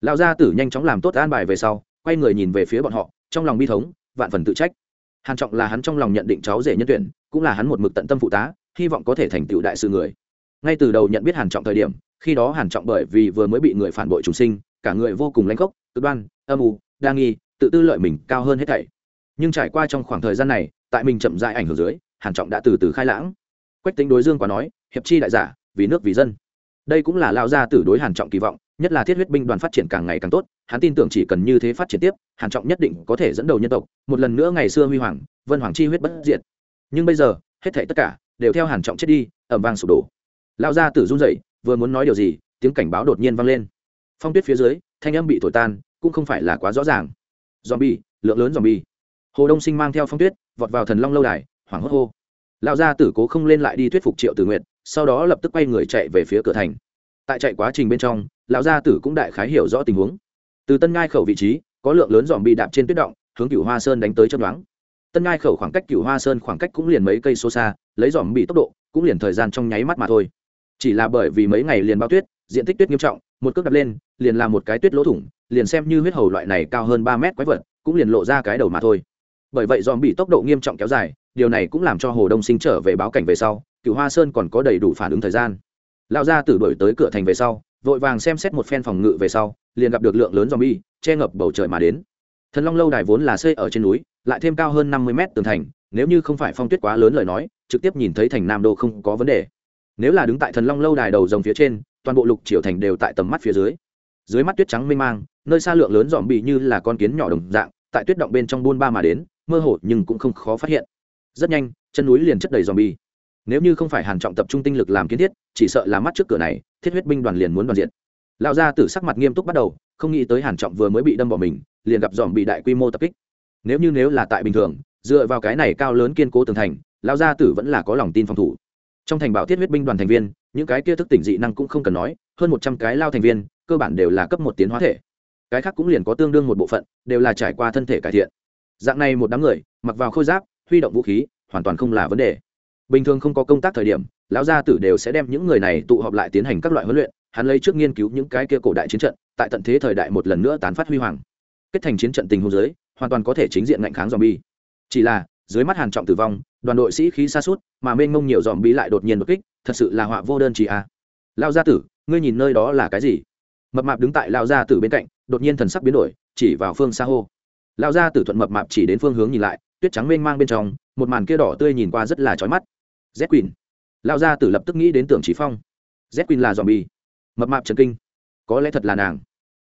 Lão gia tử nhanh chóng làm tốt an bài về sau, quay người nhìn về phía bọn họ, trong lòng bi thống, vạn phần tự trách. Hàn trọng là hắn trong lòng nhận định cháu rể nhân tuyển, cũng là hắn một mực tận tâm phụ tá, hy vọng có thể thành tựu đại sự người ngay từ đầu nhận biết hàn trọng thời điểm, khi đó hàn trọng bởi vì vừa mới bị người phản bội trùng sinh, cả người vô cùng lãnh khốc, cực đoan, âm u, đa nghi, tự tư lợi mình cao hơn hết thảy. Nhưng trải qua trong khoảng thời gian này, tại mình chậm rãi ảnh hưởng dưới, hàn trọng đã từ từ khai lãng. Quách tính đối dương quá nói, hiệp chi đại giả, vì nước vì dân. Đây cũng là lao gia tử đối hàn trọng kỳ vọng, nhất là thiết huyết binh đoàn phát triển càng ngày càng tốt, hắn tin tưởng chỉ cần như thế phát triển tiếp, hàn trọng nhất định có thể dẫn đầu nhân tộc, một lần nữa ngày xưa huy hoàng, vân hoàng chi huyết bất diệt. Nhưng bây giờ, hết thảy tất cả đều theo hàn trọng chết đi ẩm vang sụp đổ lao gia tử run rẩy, vừa muốn nói điều gì, tiếng cảnh báo đột nhiên vang lên. Phong tuyết phía dưới, thanh âm bị thổi tan, cũng không phải là quá rõ ràng. Zombie, lượng lớn zombie. Hồ đông sinh mang theo phong tuyết, vọt vào thần long lâu đài, hoảng hốt hô. Lão gia tử cố không lên lại đi thuyết phục triệu tử nguyện sau đó lập tức quay người chạy về phía cửa thành. Tại chạy quá trình bên trong, lão gia tử cũng đại khái hiểu rõ tình huống. Từ tân ngai khẩu vị trí, có lượng lớn dòm bị đạp trên tuyết động, hướng cửu hoa sơn đánh tới chân đoán tân ngai khẩu khoảng cách cửu hoa sơn khoảng cách cũng liền mấy cây số xa, lấy dòm bị tốc độ, cũng liền thời gian trong nháy mắt mà thôi chỉ là bởi vì mấy ngày liền bao tuyết, diện tích tuyết nghiêm trọng, một cước đập lên, liền làm một cái tuyết lỗ thủng, liền xem như huyết hầu loại này cao hơn ba mét quái vật, cũng liền lộ ra cái đầu mà thôi. Bởi vậy dòm bị tốc độ nghiêm trọng kéo dài, điều này cũng làm cho hồ đông sinh trở về báo cảnh về sau cựu hoa sơn còn có đầy đủ phản ứng thời gian. Lão gia tử đổi tới cửa thành về sau, vội vàng xem xét một phen phòng ngự về sau, liền gặp được lượng lớn dòm bi che ngập bầu trời mà đến. Thần long lâu đài vốn là xây ở trên núi, lại thêm cao hơn năm mươi mét tường thành, nếu như không phải phong tuyết quá lớn lời nói, trực tiếp nhìn thấy thành nam đô không có vấn đề nếu là đứng tại thần long lâu đài đầu rồng phía trên, toàn bộ lục triều thành đều tại tầm mắt phía dưới. Dưới mắt tuyết trắng mênh mang, nơi xa lượng lớn dòm bị như là con kiến nhỏ đồng dạng, tại tuyết động bên trong buôn ba mà đến, mơ hồ nhưng cũng không khó phát hiện. Rất nhanh, chân núi liền chất đầy dòm bi nếu như không phải hàn trọng tập trung tinh lực làm kiến thiết, chỉ sợ là mắt trước cửa này, thiết huyết binh đoàn liền muốn đoàn diện. Lão gia tử sắc mặt nghiêm túc bắt đầu, không nghĩ tới hàn trọng vừa mới bị đâm bỏ mình, liền gặp dòm bị đại quy mô tập kích. Nếu như nếu là tại bình thường, dựa vào cái này cao lớn kiên cố tường thành, lão gia tử vẫn là có lòng tin phòng thủ trong thành bảo thiết huyết binh đoàn thành viên, những cái kia thức tỉnh dị năng cũng không cần nói, hơn một trăm cái lao thành viên, cơ bản đều là cấp một tiến hóa thể. Cái khác cũng liền có tương đương một bộ phận, đều là trải qua thân thể cải thiện. Dạng này một đám người, mặc vào khôi giáp, huy động vũ khí, hoàn toàn không là vấn đề. Bình thường không có công tác thời điểm, lão gia tử đều sẽ đem những người này tụ họp lại tiến hành các loại huấn luyện, hắn lấy trước nghiên cứu những cái kia cổ đại chiến trận, tại tận thế thời đại một lần nữa tán phát huy hoàng. Kết thành chiến trận tình hôn giới hoàn toàn có thể chính diện ngạnh kháng zombie. Chỉ là dưới mắt hàn trọng tử vong, đoàn đội sĩ khí xa suốt mà mênh mông nhiều dòm bí lại đột nhiên đột kích, thật sự là họa vô đơn chỉ a. À. lao gia tử, ngươi nhìn nơi đó là cái gì? Mập mạp đứng tại lao gia tử bên cạnh, đột nhiên thần sắc biến đổi, chỉ vào phương xa hô. Lao gia tử thuận mập mạp chỉ đến phương hướng nhìn lại, tuyết trắng mênh mang bên trong, một màn kia đỏ tươi nhìn qua rất là chói mắt. Z quỳnh. Lao gia tử lập tức nghĩ đến tưởng trí phong. Z quỳnh là dòm bi mập mạp trần kinh. Có lẽ thật là nàng.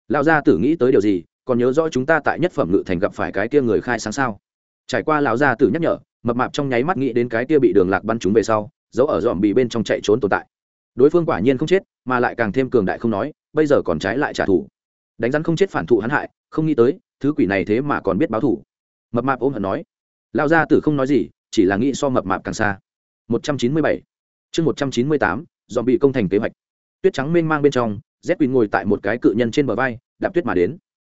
Lao gia tử nghĩ tới điều gì, còn nhớ rõ chúng ta tại nhất phẩm ngự thành gặp phải cái kia người khai sáng sao trải qua lão gia tử nhắc nhở, mập mạp trong nháy mắt nghĩ đến cái kia bị đường lạc bắn chúng về sau, giấu ở dòm bị bên trong chạy trốn tồn tại. Đối phương quả nhiên không chết, mà lại càng thêm cường đại không nói, bây giờ còn trái lại trả thù. Đánh rắn không chết phản thụ hắn hại, không nghĩ tới, thứ quỷ này thế mà còn biết báo thù. Mập mạp ôm hận nói, lão gia tử không nói gì, chỉ là nghĩ so mập mạp càng xa. 197 chương 198 dòm bị công thành kế hoạch. Tuyết trắng mênh mang bên trong z quỳnh ngồi tại một cái cự nhân trên bờ vai, đạp tuyết mà đến.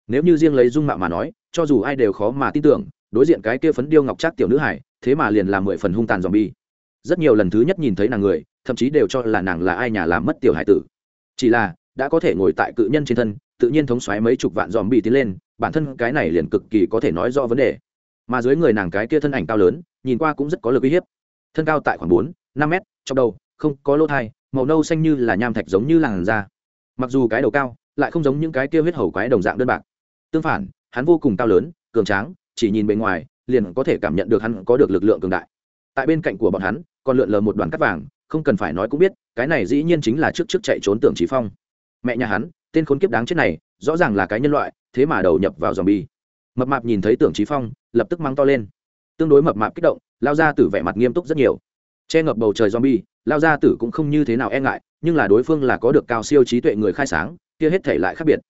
Nếu như riêng lấy dung mạo mà nói, cho dù ai đều khó mà tin tưởng đối diện cái kia phấn điêu ngọc trác tiểu nữ hải, thế mà liền làm mười phần hung tàn dòm bi rất nhiều lần thứ nhất nhìn thấy nàng người, thậm chí đều cho là nàng là ai nhà làm mất tiểu hải tử. Chỉ là, đã có thể ngồi tại cự nhân trên thân, tự nhiên thống xoáy mấy chục vạn dòm bi tiến lên, bản thân cái này liền cực kỳ có thể nói rõ vấn đề. Mà dưới người nàng cái kia thân ảnh cao lớn, nhìn qua cũng rất có lực uy hiếp. Thân cao tại khoảng bốn, năm mét, trong đầu, không có lỗ thai, màu nâu xanh như là nham thạch giống như làn da. Mặc dù cái đầu cao, lại không giống những cái kia huyết hầu quái đồng dạng đơn bạc. Tương phản, hắn vô cùng cao lớn, cường tráng chỉ nhìn bề ngoài, liền có thể cảm nhận được hắn có được lực lượng cường đại. Tại bên cạnh của bọn hắn, còn lượn lờ một đoàn cắt vàng, không cần phải nói cũng biết, cái này dĩ nhiên chính là trước trước chạy trốn tưởng trí phong. Mẹ nhà hắn, tên khốn kiếp đáng chết này, rõ ràng là cái nhân loại, thế mà đầu nhập vào dòng bi mập mạp nhìn thấy tưởng trí phong, lập tức mắng to lên. Tương đối mập mạp kích động, lao ra tử vẻ mặt nghiêm túc rất nhiều. Che ngập bầu trời zombie, lao ra tử cũng không như thế nào e ngại, nhưng là đối phương là có được cao siêu trí tuệ người khai sáng, kia hết thể lại khác biệt.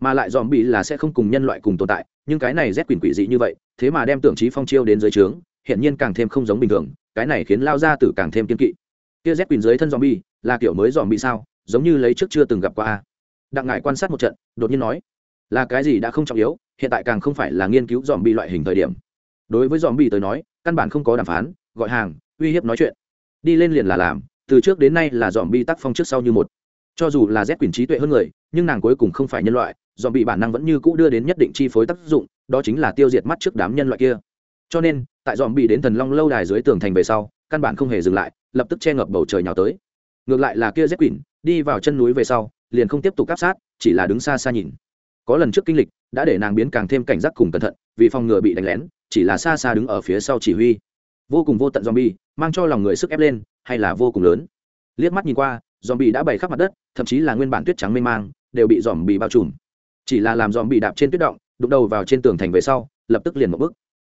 Mà lại dòm bị là sẽ không cùng nhân loại cùng tồn tại nhưng cái này rét quỷ quỷ dị như vậy, thế mà đem tưởng trí phong chiêu đến dưới trướng hiện nhiên càng thêm không giống bình thường, cái này khiến lao ra tử càng thêm kiên kỵ. Kia rét quỷ dưới thân dòm bi là kiểu mới dòm bị sao, giống như lấy trước chưa từng gặp qua đặng ngải quan sát một trận, đột nhiên nói, là cái gì đã không trọng yếu, hiện tại càng không phải là nghiên cứu dòm bi loại hình thời điểm. Đối với dòm bi tới nói, căn bản không có đàm phán, gọi hàng, uy hiếp nói chuyện. Đi lên liền là làm, từ trước đến nay là dòm bi tác phong trước sau như một cho dù là z quyền trí tuệ hơn người, nhưng nàng cuối cùng không phải nhân loại dòm bị bản năng vẫn như cũ đưa đến nhất định chi phối tác dụng, đó chính là tiêu diệt mắt trước đám nhân loại kia. Cho nên, tại dòm bị đến thần long lâu đài dưới tường thành về sau, căn bản không hề dừng lại, lập tức che ngập bầu trời nhào tới. Ngược lại là kia z quyền, đi vào chân núi về sau, liền không tiếp tục áp sát, chỉ là đứng xa xa nhìn. Có lần trước kinh lịch, đã để nàng biến càng thêm cảnh giác cùng cẩn thận, vì phòng ngừa bị đánh lén, chỉ là xa xa đứng ở phía sau chỉ huy. Vô cùng vô tận zombie, mang cho lòng người sức ép lên, hay là vô cùng lớn. Liếc mắt nhìn qua zombie đã bày khắp mặt đất, thậm chí là nguyên bản tuyết trắng mê mang, đều bị zombie bao trùm. Chỉ là làm zombie đạp trên tuyết động, đụng đầu vào trên tường thành về sau, lập tức liền một bước.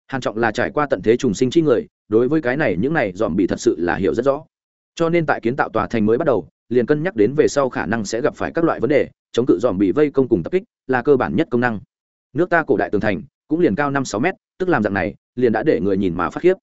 Hàn trọng là trải qua tận thế trùng sinh chi người, đối với cái này, những này zombie thật sự là hiểu rất rõ. Cho nên tại kiến tạo tòa thành mới bắt đầu, liền cân nhắc đến về sau khả năng sẽ gặp phải các loại vấn đề, chống cự dòm bị vây công cùng tập kích, là cơ bản nhất công năng. Nước ta cổ đại tường thành, cũng liền cao năm sáu mét, tức làm dạng này, liền đã để người nhìn mà phát khiếp.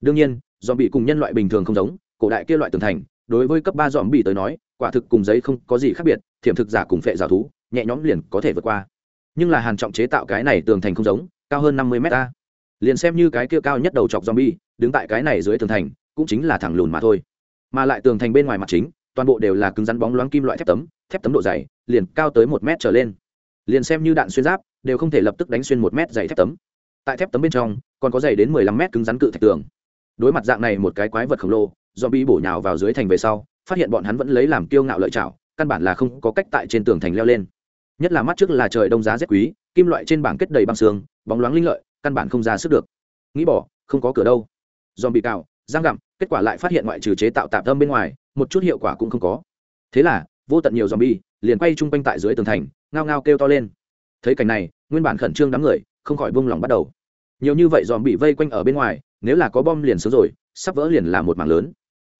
Đương nhiên dòm bị cùng nhân loại bình thường không giống, cổ đại kia loại tường thành đối với cấp ba dòm bị tới nói, quả thực cùng giấy không có gì khác biệt, thiểm thực giả cùng phệ giả thú, nhẹ nhõm liền có thể vượt qua. Nhưng là hàn trọng chế tạo cái này tường thành không giống, cao hơn năm mươi mét ta liền xem như cái kia cao nhất đầu chọc zombie, đứng tại cái này dưới tường thành, cũng chính là thẳng lùn mà thôi. Mà lại tường thành bên ngoài mặt chính, toàn bộ đều là cứng rắn bóng loáng kim loại thép tấm thép tấm độ dày, liền cao tới một mét trở lên. Liền xem như đạn xuyên giáp, đều không thể lập tức đánh xuyên một mét dày thép tấm. Tại thép tấm bên trong, còn có dày đến mười lăm mét cứng rắn cự thạch tường. Đối mặt dạng này một cái quái vật khổng lồ do bị bổ nhào vào dưới thành về sau, phát hiện bọn hắn vẫn lấy làm kiêu ngạo lợi chảo căn bản là không có cách tại trên tường thành leo lên. Nhất là mắt trước là trời đông giá rét quý, kim loại trên bảng kết đầy băng xương, bóng loáng linh lợi, căn bản không ra sức được. Nghĩ bỏ, không có cửa đâu. Do bị cào, giang gặm, kết quả lại phát hiện ngoại trừ chế tạo tạm tâm bên ngoài, một chút hiệu quả cũng không có. Thế là, vô tận nhiều zombie, liền quay chung quanh tại dưới tường thành, ngao ngao kêu to lên. Thấy cảnh này, nguyên bản khẩn trương đám người, không khỏi buông lòng bắt đầu. Nhiều như vậy dòm bị vây quanh ở bên ngoài, nếu là có bom liền sớm rồi, sắp vỡ liền là một mảng lớn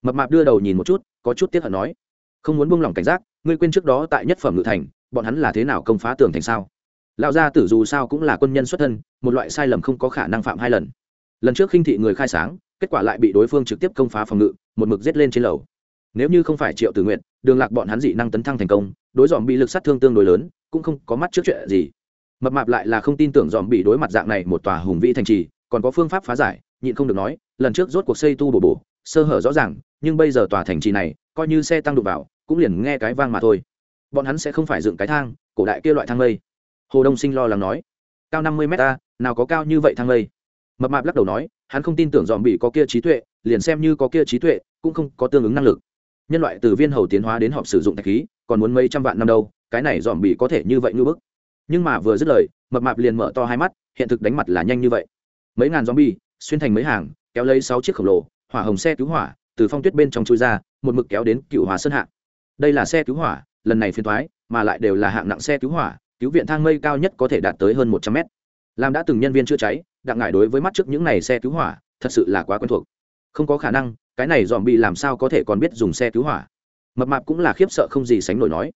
mập mạp đưa đầu nhìn một chút, có chút tiếc hận nói, không muốn buông lòng cảnh giác, ngươi quên trước đó tại nhất phẩm ngự thành, bọn hắn là thế nào công phá tường thành sao? Lão gia tử dù sao cũng là quân nhân xuất thân, một loại sai lầm không có khả năng phạm hai lần. Lần trước khinh thị người khai sáng, kết quả lại bị đối phương trực tiếp công phá phòng ngự, một mực giết lên trên lầu. Nếu như không phải triệu tử nguyện đường lạc bọn hắn dị năng tấn thăng thành công, đối dòm bị lực sát thương tương đối lớn, cũng không có mắt trước chuyện gì. Mập mạp lại là không tin tưởng dòm bị đối mặt dạng này một tòa hùng vĩ thành trì, còn có phương pháp phá giải, nhịn không được nói, lần trước rốt cuộc xây tu bổ bổ, sơ hở rõ ràng nhưng bây giờ tòa thành trì này coi như xe tăng đụng vào, cũng liền nghe cái vang mà thôi. Bọn hắn sẽ không phải dựng cái thang, cổ đại kia loại thang lây hồ đông sinh lo lắng nói. Cao năm mươi mét ta, nào có cao như vậy thang lây mập mạp lắc đầu nói, hắn không tin tưởng dòm bị có kia trí tuệ, liền xem như có kia trí tuệ, cũng không có tương ứng năng lực. Nhân loại từ viên hầu tiến hóa đến họp sử dụng thạch khí, còn muốn mấy trăm vạn năm đâu, cái này dòm bị có thể như vậy như bức. Nhưng mà vừa dứt lời, mập mạp liền mở to hai mắt, hiện thực đánh mặt là nhanh như vậy. Mấy ngàn dòm bị, xuyên thành mấy hàng, kéo lấy sáu chiếc khổng lồ, hỏa hồng xe cứu hỏa từ phong tuyết bên trong chui ra, một mực kéo đến cựu hòa sơn hạ. Đây là xe cứu hỏa, lần này phiên thoái, mà lại đều là hạng nặng xe cứu hỏa, cứu viện thang mây cao nhất có thể đạt tới hơn một trăm mét. Làm đã từng nhân viên chữa cháy, đặng ngại đối với mắt trước những này xe cứu hỏa, thật sự là quá quen thuộc. Không có khả năng, cái này dòm bị làm sao có thể còn biết dùng xe cứu hỏa. Mập mạp cũng là khiếp sợ không gì sánh nổi nói.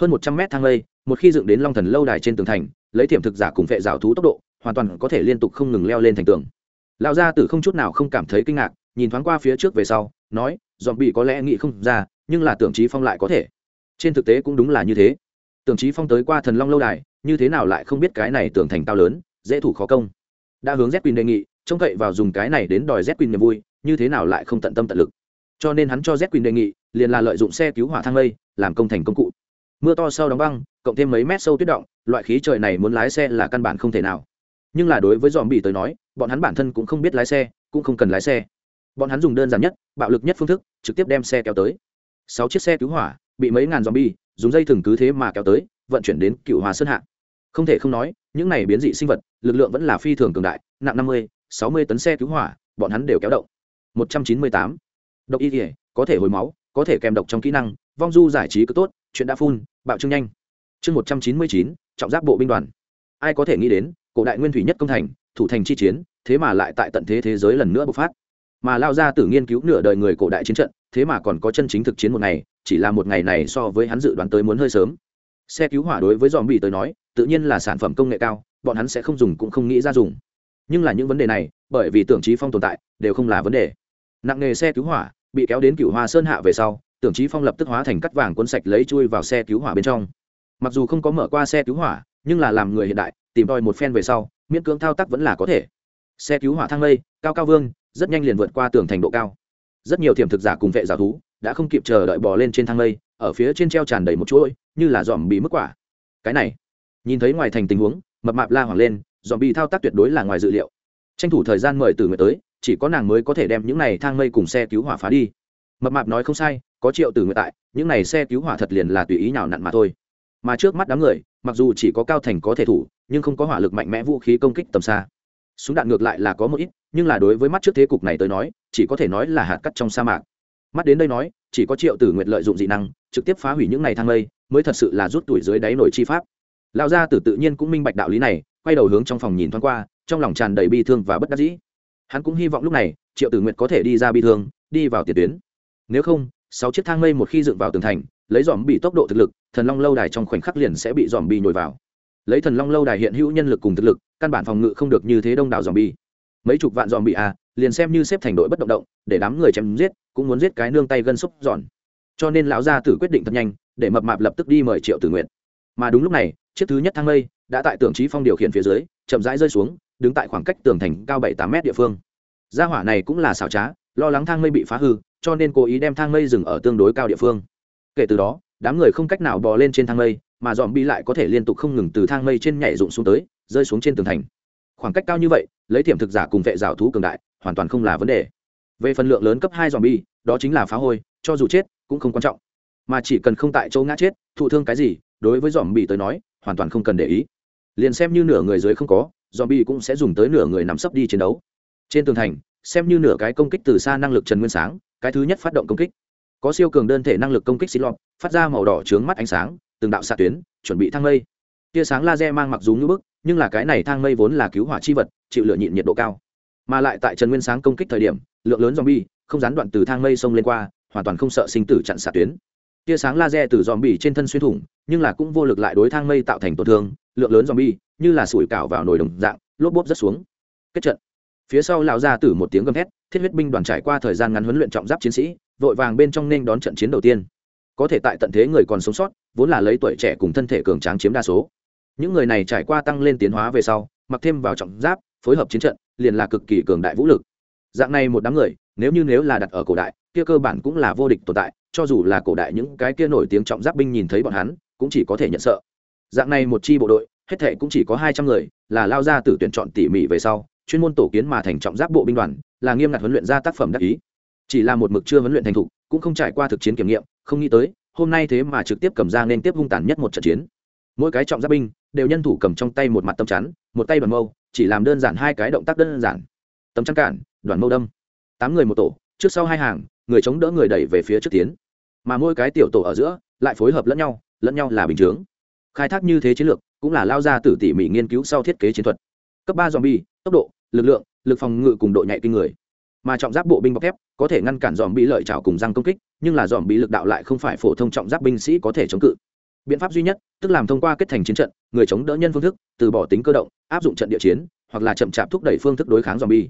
Hơn một trăm mét thang lây một khi dựng đến long thần lâu đài trên tường thành, lấy thiểm thực giả cùng vệ rào thú tốc độ, hoàn toàn có thể liên tục không ngừng leo lên thành tường. Lão gia tử không chút nào không cảm thấy kinh ngạc nhìn thoáng qua phía trước về sau, nói dòm bị có lẽ nghĩ không ra, nhưng là tưởng trí phong lại có thể. Trên thực tế cũng đúng là như thế. Tưởng trí phong tới qua thần long lâu đài, như thế nào lại không biết cái này tưởng thành cao lớn, dễ thủ khó công. Đã hướng z quỳnh đề nghị, trông cậy vào dùng cái này đến đòi z quỳnh niềm vui, như thế nào lại không tận tâm tận lực. Cho nên hắn cho z quỳnh đề nghị, liền là lợi dụng xe cứu hỏa thang lây, làm công thành công cụ. Mưa to sau đóng băng, cộng thêm mấy mét sâu tuyết động, loại khí trời này muốn lái xe là căn bản không thể nào. Nhưng là đối với dòm bị tới nói, bọn hắn bản thân cũng không biết lái xe, cũng không cần lái xe bọn hắn dùng đơn giản nhất, bạo lực nhất phương thức, trực tiếp đem xe kéo tới. Sáu chiếc xe cứu hỏa, bị mấy ngàn dòm bi dùng dây thừng cứ thế mà kéo tới, vận chuyển đến cựu hòa sơn hạ. Không thể không nói, những này biến dị sinh vật, lực lượng vẫn là phi thường cường đại, nặng năm mươi, sáu mươi tấn xe cứu hỏa, bọn hắn đều kéo động. Một trăm chín mươi tám. Độc y thể có thể hồi máu, có thể kèm độc trong kỹ năng, vong du giải trí cứ tốt, chuyện đã phun bạo trưng nhanh. Chương một trăm chín mươi chín, trọng giáp bộ binh đoàn. Ai có thể nghĩ đến, cổ đại nguyên thủy nhất công thành, thủ thành chi chiến, thế mà lại tại tận thế thế giới lần nữa bộc phát mà lao ra tử nghiên cứu nửa đời người cổ đại chiến trận, thế mà còn có chân chính thực chiến một ngày, chỉ là một ngày này so với hắn dự đoán tới muốn hơi sớm. Xe cứu hỏa đối với dòm bị tới nói, tự nhiên là sản phẩm công nghệ cao, bọn hắn sẽ không dùng cũng không nghĩ ra dùng. Nhưng là những vấn đề này, bởi vì tưởng trí phong tồn tại, đều không là vấn đề. Nặng nghề xe cứu hỏa, bị kéo đến cửu hoa sơn hạ về sau, tưởng trí phong lập tức hóa thành cắt vàng cuốn sạch lấy chui vào xe cứu hỏa bên trong. Mặc dù không có mở qua xe cứu hỏa, nhưng là làm người hiện đại, tìm đòi một phen về sau, miễn cưỡng thao tác vẫn là có thể. Xe cứu hỏa thang lây, cao cao vương rất nhanh liền vượt qua tường thành độ cao. Rất nhiều tiềm thực giả cùng vệ giả thú đã không kịp chờ đợi bò lên trên thang lây, ở phía trên treo tràn đầy một chuỗi, như là dòm bị mức quả. Cái này, nhìn thấy ngoài thành tình huống, mập mạp la hoảng lên dòm bị thao tác tuyệt đối là ngoài dự liệu. Tranh thủ thời gian mời từ người tới, chỉ có nàng mới có thể đem những này thang mây cùng xe cứu hỏa phá đi. Mập mạp nói không sai, có triệu từ người tại, những này xe cứu hỏa thật liền là tùy ý nào nặn mà thôi. Mà trước mắt đám người, mặc dù chỉ có cao thành có thể thủ, nhưng không có hỏa lực mạnh mẽ vũ khí công kích tầm xa súng đạn ngược lại là có một ít, nhưng là đối với mắt trước thế cục này tới nói, chỉ có thể nói là hạt cắt trong sa mạc. Mắt đến đây nói, chỉ có triệu tử nguyện lợi dụng dị năng, trực tiếp phá hủy những này thang lây, mới thật sự là rút tuổi dưới đáy nổi chi pháp. Lão gia tử tự nhiên cũng minh bạch đạo lý này, quay đầu hướng trong phòng nhìn thoáng qua, trong lòng tràn đầy bi thương và bất đắc dĩ. Hắn cũng hy vọng lúc này, triệu tử nguyện có thể đi ra bi thương, đi vào tiền tuyến. Nếu không, sáu chiếc thang mây một khi dựng vào tường thành, lấy dòm bị tốc độ thực lực, thần long lâu đài trong khoảnh khắc liền sẽ bị dòm bị nhồi vào lấy thần long lâu đài hiện hữu nhân lực cùng thực lực, căn bản phòng ngự không được như thế đông đảo dòm bi mấy chục vạn dòm bị à liền xem như xếp thành đội bất động động, để đám người chém giết, cũng muốn giết cái nương tay gân xúc giòn. Cho nên lão gia tử quyết định thật nhanh, để mập mạp lập tức đi mời triệu tử nguyện mà đúng lúc này, chiếc thứ nhất thang mây đã tại tưởng trí phong điều khiển phía dưới, chậm rãi rơi xuống, đứng tại khoảng cách tường thành cao bảy tám mét địa phương. Gia hỏa này cũng là xảo trá, lo lắng thang mây bị phá hư, cho nên cố ý đem thang mây dừng ở tương đối cao địa phương. Kể từ đó, đám người không cách nào bò lên trên thang mây mà dòm bi lại có thể liên tục không ngừng từ thang mây trên nhảy rụng xuống tới, rơi xuống trên tường thành. Khoảng cách cao như vậy, lấy tiềm thực giả cùng vệ rào thú cường đại, hoàn toàn không là vấn đề. Về phần lượng lớn cấp hai dòm bi, đó chính là phá hôi, cho dù chết, cũng không quan trọng. Mà chỉ cần không tại chỗ ngã chết, thụ thương cái gì, đối với dòm bi tới nói, hoàn toàn không cần để ý. Liền xem như nửa người dưới không có, dòm bi cũng sẽ dùng tới nửa người nằm sấp đi chiến đấu. Trên tường thành, xem như nửa cái công kích từ xa năng lực trần nguyên sáng, cái thứ nhất phát động công kích. Có siêu cường đơn thể năng lực công kích xịt lọt phát ra màu đỏ trướng mắt ánh sáng từng đạo xạ tuyến, chuẩn bị thang mây. Tia sáng laser mang mặc dù ngưỡng bức, nhưng là cái này thang mây vốn là cứu hỏa chi vật, chịu lựa nhịn nhiệt độ cao. Mà lại tại trần nguyên sáng công kích thời điểm, lượng lớn zombie không gián đoạn từ thang mây xông lên qua, hoàn toàn không sợ sinh tử chặn xạ tuyến. Tia sáng laser từ zombie trên thân xuyên thủng, nhưng là cũng vô lực lại đối thang mây tạo thành tổn thương, lượng lớn zombie như là sủi cảo vào nồi đồng dạng, lốp bốp rất xuống. Kết trận. Phía sau lão ra từ một tiếng gầm thét, thiết huyết binh đoàn trải qua thời gian ngắn huấn luyện trọng giáp chiến sĩ, vội vàng bên trong nên đón trận chiến đầu tiên. Có thể tại tận thế người còn sống sót vốn là lấy tuổi trẻ cùng thân thể cường tráng chiếm đa số. Những người này trải qua tăng lên tiến hóa về sau, mặc thêm vào trọng giáp, phối hợp chiến trận, liền là cực kỳ cường đại vũ lực. Dạng này một đám người, nếu như nếu là đặt ở cổ đại, kia cơ bản cũng là vô địch tồn tại, cho dù là cổ đại những cái kia nổi tiếng trọng giáp binh nhìn thấy bọn hắn, cũng chỉ có thể nhận sợ. Dạng này một chi bộ đội, hết thệ cũng chỉ có hai trăm người, là lao ra từ tuyển chọn tỉ mỉ về sau, chuyên môn tổ kiến mà thành trọng giáp bộ binh đoàn, là nghiêm ngặt huấn luyện ra tác phẩm đắc ý. Chỉ là một mực chưa huấn luyện thành thục, cũng không trải qua thực chiến kiểm nghiệm, không nghĩ tới hôm nay thế mà trực tiếp cầm ra nên tiếp hung tàn nhất một trận chiến. Mỗi cái trọng giáp binh đều nhân thủ cầm trong tay một mặt tâm chắn, một tay đoàn mâu, chỉ làm đơn giản hai cái động tác đơn giản. Tấm chắn cản, đoàn mâu đâm. Tám người một tổ, trước sau hai hàng, người chống đỡ người đẩy về phía trước tiến. Mà mỗi cái tiểu tổ ở giữa lại phối hợp lẫn nhau lẫn nhau là bình chướng. Khai thác như thế chiến lược cũng là lao ra từ tỉ mỉ nghiên cứu sau thiết kế chiến thuật. Cấp ba dòm bi tốc độ, lực lượng, lực phòng ngự cùng độ nhạy kinh người mà trọng giáp bộ binh bọc thép có thể ngăn cản dòm bị lợi trào cùng răng công kích, nhưng là dòm bị lực đạo lại không phải phổ thông trọng giáp binh sĩ có thể chống cự. Biện pháp duy nhất, tức làm thông qua kết thành chiến trận, người chống đỡ nhân phương thức, từ bỏ tính cơ động, áp dụng trận địa chiến, hoặc là chậm chạp thúc đẩy phương thức đối kháng dòm bi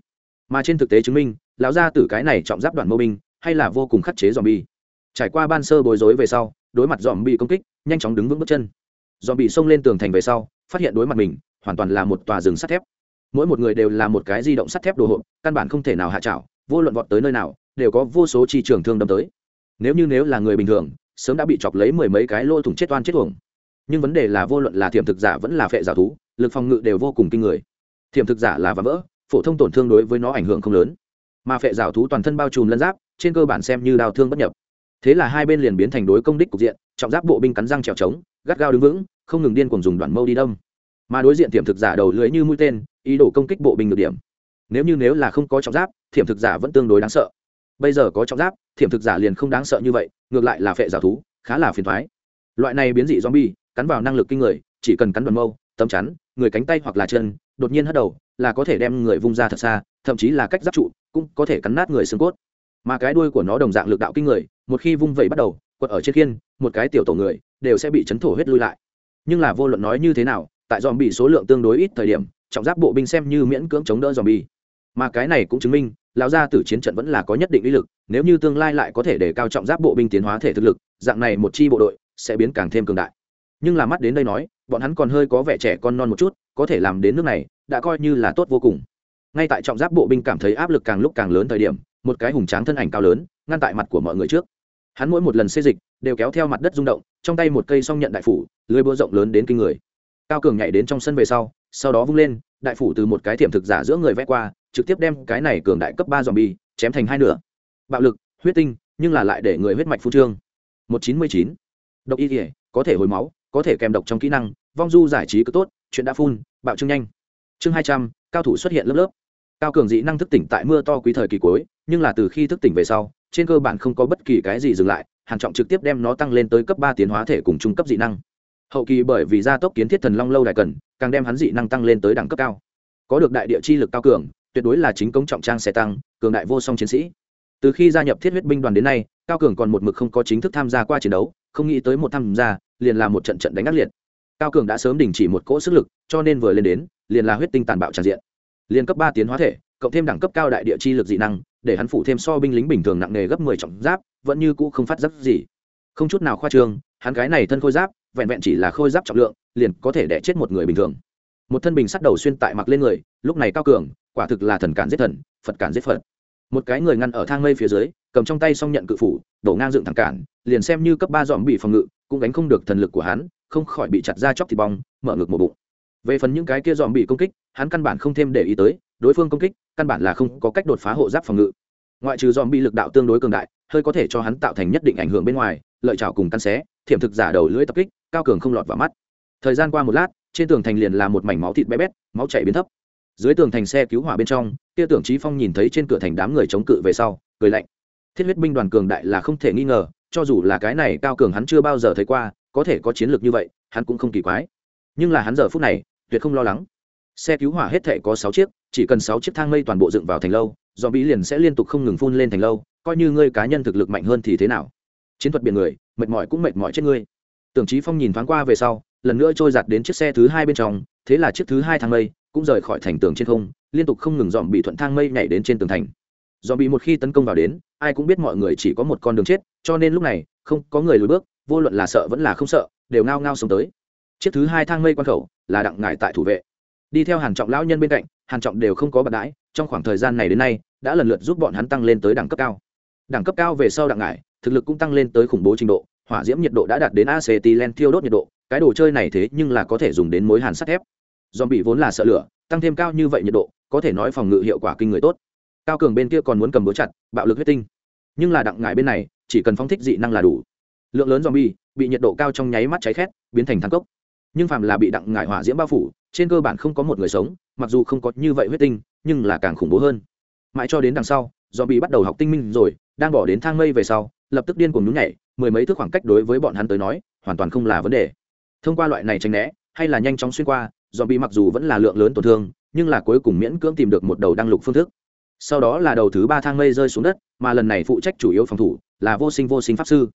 mà trên thực tế chứng minh, lão ra từ cái này trọng giáp đoạn mô binh, hay là vô cùng khắc chế dòm bi trải qua ban sơ bối rối về sau, đối mặt dòm bị công kích, nhanh chóng đứng vững bước chân. Dòm bị xông lên tường thành về sau, phát hiện đối mặt mình, hoàn toàn là một tòa rừng sắt thép mỗi một người đều là một cái di động sắt thép đồ hộp, căn bản không thể nào hạ trảo, vô luận vọt tới nơi nào, đều có vô số chi trường thương đâm tới. Nếu như nếu là người bình thường, sớm đã bị chọc lấy mười mấy cái lôi thủng chết oan chết uổng. Nhưng vấn đề là vô luận là thiểm thực giả vẫn là phệ giả thú, lực phòng ngự đều vô cùng kinh người. Thiểm thực giả là và vỡ, phổ thông tổn thương đối với nó ảnh hưởng không lớn. Mà phệ giả thú toàn thân bao trùm lân giáp, trên cơ bản xem như đào thương bất nhập. Thế là hai bên liền biến thành đối công đích cục diện, trọng giáp bộ binh cắn răng trèo trống, gắt gao đứng vững, không ngừng điên cùng dùng đoạn mâu đi đâm mà đối diện thiểm thực giả đầu lưới như mũi tên, ý đồ công kích bộ binh được điểm. Nếu như nếu là không có trọng giáp, thiểm thực giả vẫn tương đối đáng sợ. Bây giờ có trọng giáp, thiểm thực giả liền không đáng sợ như vậy, ngược lại là phệ giả thú, khá là phiền thoái loại này biến dị zombie, cắn vào năng lực kinh người, chỉ cần cắn đoàn mâu, tấm chắn, người cánh tay hoặc là chân, đột nhiên hất đầu, là có thể đem người vung ra thật xa, thậm chí là cách giáp trụ, cũng có thể cắn nát người xương cốt. Mà cái đuôi của nó đồng dạng lực đạo kinh người, một khi vung vẩy bắt đầu, quật ở trên khiên, một cái tiểu tổ người, đều sẽ bị chấn thổ huyết lui lại. Nhưng là vô luận nói như thế nào tại dòm bị số lượng tương đối ít thời điểm, trọng giáp bộ binh xem như miễn cưỡng chống đỡ dòm bi mà cái này cũng chứng minh, lão gia tử chiến trận vẫn là có nhất định uy lực, nếu như tương lai lại có thể để cao trọng giáp bộ binh tiến hóa thể thực lực, dạng này một chi bộ đội sẽ biến càng thêm cường đại. Nhưng là mắt đến đây nói, bọn hắn còn hơi có vẻ trẻ con non một chút, có thể làm đến nước này, đã coi như là tốt vô cùng. Ngay tại trọng giáp bộ binh cảm thấy áp lực càng lúc càng lớn thời điểm, một cái hùng tráng thân ảnh cao lớn, ngăn tại mặt của mọi người trước. Hắn mỗi một lần xê dịch, đều kéo theo mặt đất rung động, trong tay một cây song nhận đại phủ, lưới búa rộng lớn đến kinh người cao cường nhảy đến trong sân về sau sau đó vung lên, đại phủ từ một cái thiểm thực giả giữa người vẽ qua, trực tiếp đem cái này cường đại cấp ba dòm bi chém thành hai nửa. Bạo lực, huyết tinh, nhưng là lại để người huyết mạch phu trương. Một chín mươi chín. Độc y thể có thể hồi máu, có thể kèm độc trong kỹ năng, vong du giải trí cứ tốt, chuyện đã phun, bạo trương nhanh. Chương hai trăm, cao thủ xuất hiện lớp lớp. Cao cường dị năng thức tỉnh tại mưa to quý thời kỳ cuối, nhưng là từ khi thức tỉnh về sau, trên cơ bản không có bất kỳ cái gì dừng lại, hàn trọng trực tiếp đem nó tăng lên tới cấp ba tiến hóa thể cùng trung cấp dị năng hậu kỳ bởi vì gia tốc kiến thiết thần long lâu đài cần, càng đem hắn dị năng tăng lên tới đẳng cấp cao. Có được đại địa chi lực cao cường, tuyệt đối là chính công trọng trang xe tăng, cường đại vô song chiến sĩ. Từ khi gia nhập thiết huyết binh đoàn đến nay, cao cường còn một mực không có chính thức tham gia qua chiến đấu, không nghĩ tới một tham gia, liền là một trận trận đánh ác liệt. Cao cường đã sớm đình chỉ một cỗ sức lực, cho nên vừa lên đến, liền là huyết tinh tàn bạo tràn diện. Liền cấp ba tiến hóa thể, cộng thêm đẳng cấp cao đại địa chi lực dị năng, để hắn phụ thêm so binh lính bình thường nặng nề gấp mười trọng giáp, vẫn như cũ không phát giáp gì. Không chút nào khoa trương, hắn cái này thân khôi giáp vẹn vẹn chỉ là khôi giáp trọng lượng, liền có thể đẻ chết một người bình thường. Một thân bình sắt đầu xuyên tại mặc lên người, lúc này cao cường, quả thực là thần cản giết thần, phật cản giết phật. Một cái người ngăn ở thang mây phía dưới, cầm trong tay xong nhận cự phủ, đổ ngang dựng thẳng cản, liền xem như cấp ba dòm bị phòng ngự, cũng đánh không được thần lực của hắn, không khỏi bị chặt ra chóc thịt bong, mở ngực một bụng. Về phần những cái kia dòm bị công kích, hắn căn bản không thêm để ý tới, đối phương công kích, căn bản là không có cách đột phá hộ giáp phòng ngự. Ngoại trừ dòm bị lực đạo tương đối cường đại, hơi có thể cho hắn tạo thành nhất định ảnh hưởng bên ngoài lợi chảo cùng căn xé, thiểm thực giả đầu lưỡi tập kích, cao cường không lọt vào mắt. Thời gian qua một lát, trên tường thành liền là một mảnh máu thịt bé bét, máu chảy biến thấp. Dưới tường thành xe cứu hỏa bên trong, kia tưởng trí phong nhìn thấy trên cửa thành đám người chống cự về sau, cười lạnh. Thiết huyết binh đoàn cường đại là không thể nghi ngờ, cho dù là cái này cao cường hắn chưa bao giờ thấy qua, có thể có chiến lược như vậy, hắn cũng không kỳ quái. Nhưng là hắn giờ phút này, tuyệt không lo lắng. Xe cứu hỏa hết thể có sáu chiếc, chỉ cần sáu chiếc thang mây toàn bộ dựng vào thành lâu do bí liền sẽ liên tục không ngừng phun lên thành lâu, coi như ngươi cá nhân thực lực mạnh hơn thì thế nào? Chiến thuật biển người, mệt mỏi cũng mệt mỏi chết ngươi. Tưởng trí phong nhìn thoáng qua về sau, lần nữa trôi giặt đến chiếc xe thứ hai bên trong, thế là chiếc thứ hai thang mây cũng rời khỏi thành tường trên không, liên tục không ngừng dòm bị thuận thang mây nhảy đến trên tường thành. Dòm bị một khi tấn công vào đến, ai cũng biết mọi người chỉ có một con đường chết, cho nên lúc này, không có người lùi bước, vô luận là sợ vẫn là không sợ, đều ngao ngao sống tới. Chiếc thứ hai thang mây quan khẩu là đặng ngải tại thủ vệ. Đi theo hàn trọng lão nhân bên cạnh, hàn trọng đều không có bật đãi, trong khoảng thời gian này đến nay, đã lần lượt giúp bọn hắn tăng lên tới đẳng cấp cao. Đẳng cấp cao về sau đặng ngải thực lực cũng tăng lên tới khủng bố trình độ, hỏa diễm nhiệt độ đã đạt đến acetylen thiêu đốt nhiệt độ, cái đồ chơi này thế nhưng là có thể dùng đến mối hàn sắt thép. Dòm bị vốn là sợ lửa, tăng thêm cao như vậy nhiệt độ, có thể nói phòng ngự hiệu quả kinh người tốt. Cao cường bên kia còn muốn cầm búa chặt, bạo lực huyết tinh. Nhưng là đặng ngải bên này, chỉ cần phóng thích dị năng là đủ. Lượng lớn zombie bị nhiệt độ cao trong nháy mắt cháy khét, biến thành thang cốc. Nhưng phàm là bị đặng ngải hỏa diễm bao phủ, trên cơ bản không có một người sống, mặc dù không có như vậy huyết tinh, nhưng là càng khủng bố hơn. Mãi cho đến đằng sau, zombie bắt đầu học tinh minh rồi đang bỏ đến thang mây về sau, lập tức điên cuồng nhún nhảy, mười mấy thước khoảng cách đối với bọn hắn tới nói, hoàn toàn không là vấn đề. Thông qua loại này tránh né, hay là nhanh chóng xuyên qua, zombie mặc dù vẫn là lượng lớn tổn thương, nhưng là cuối cùng miễn cưỡng tìm được một đầu đăng lục phương thức. Sau đó là đầu thứ ba thang mây rơi xuống đất, mà lần này phụ trách chủ yếu phòng thủ là vô sinh vô sinh pháp sư.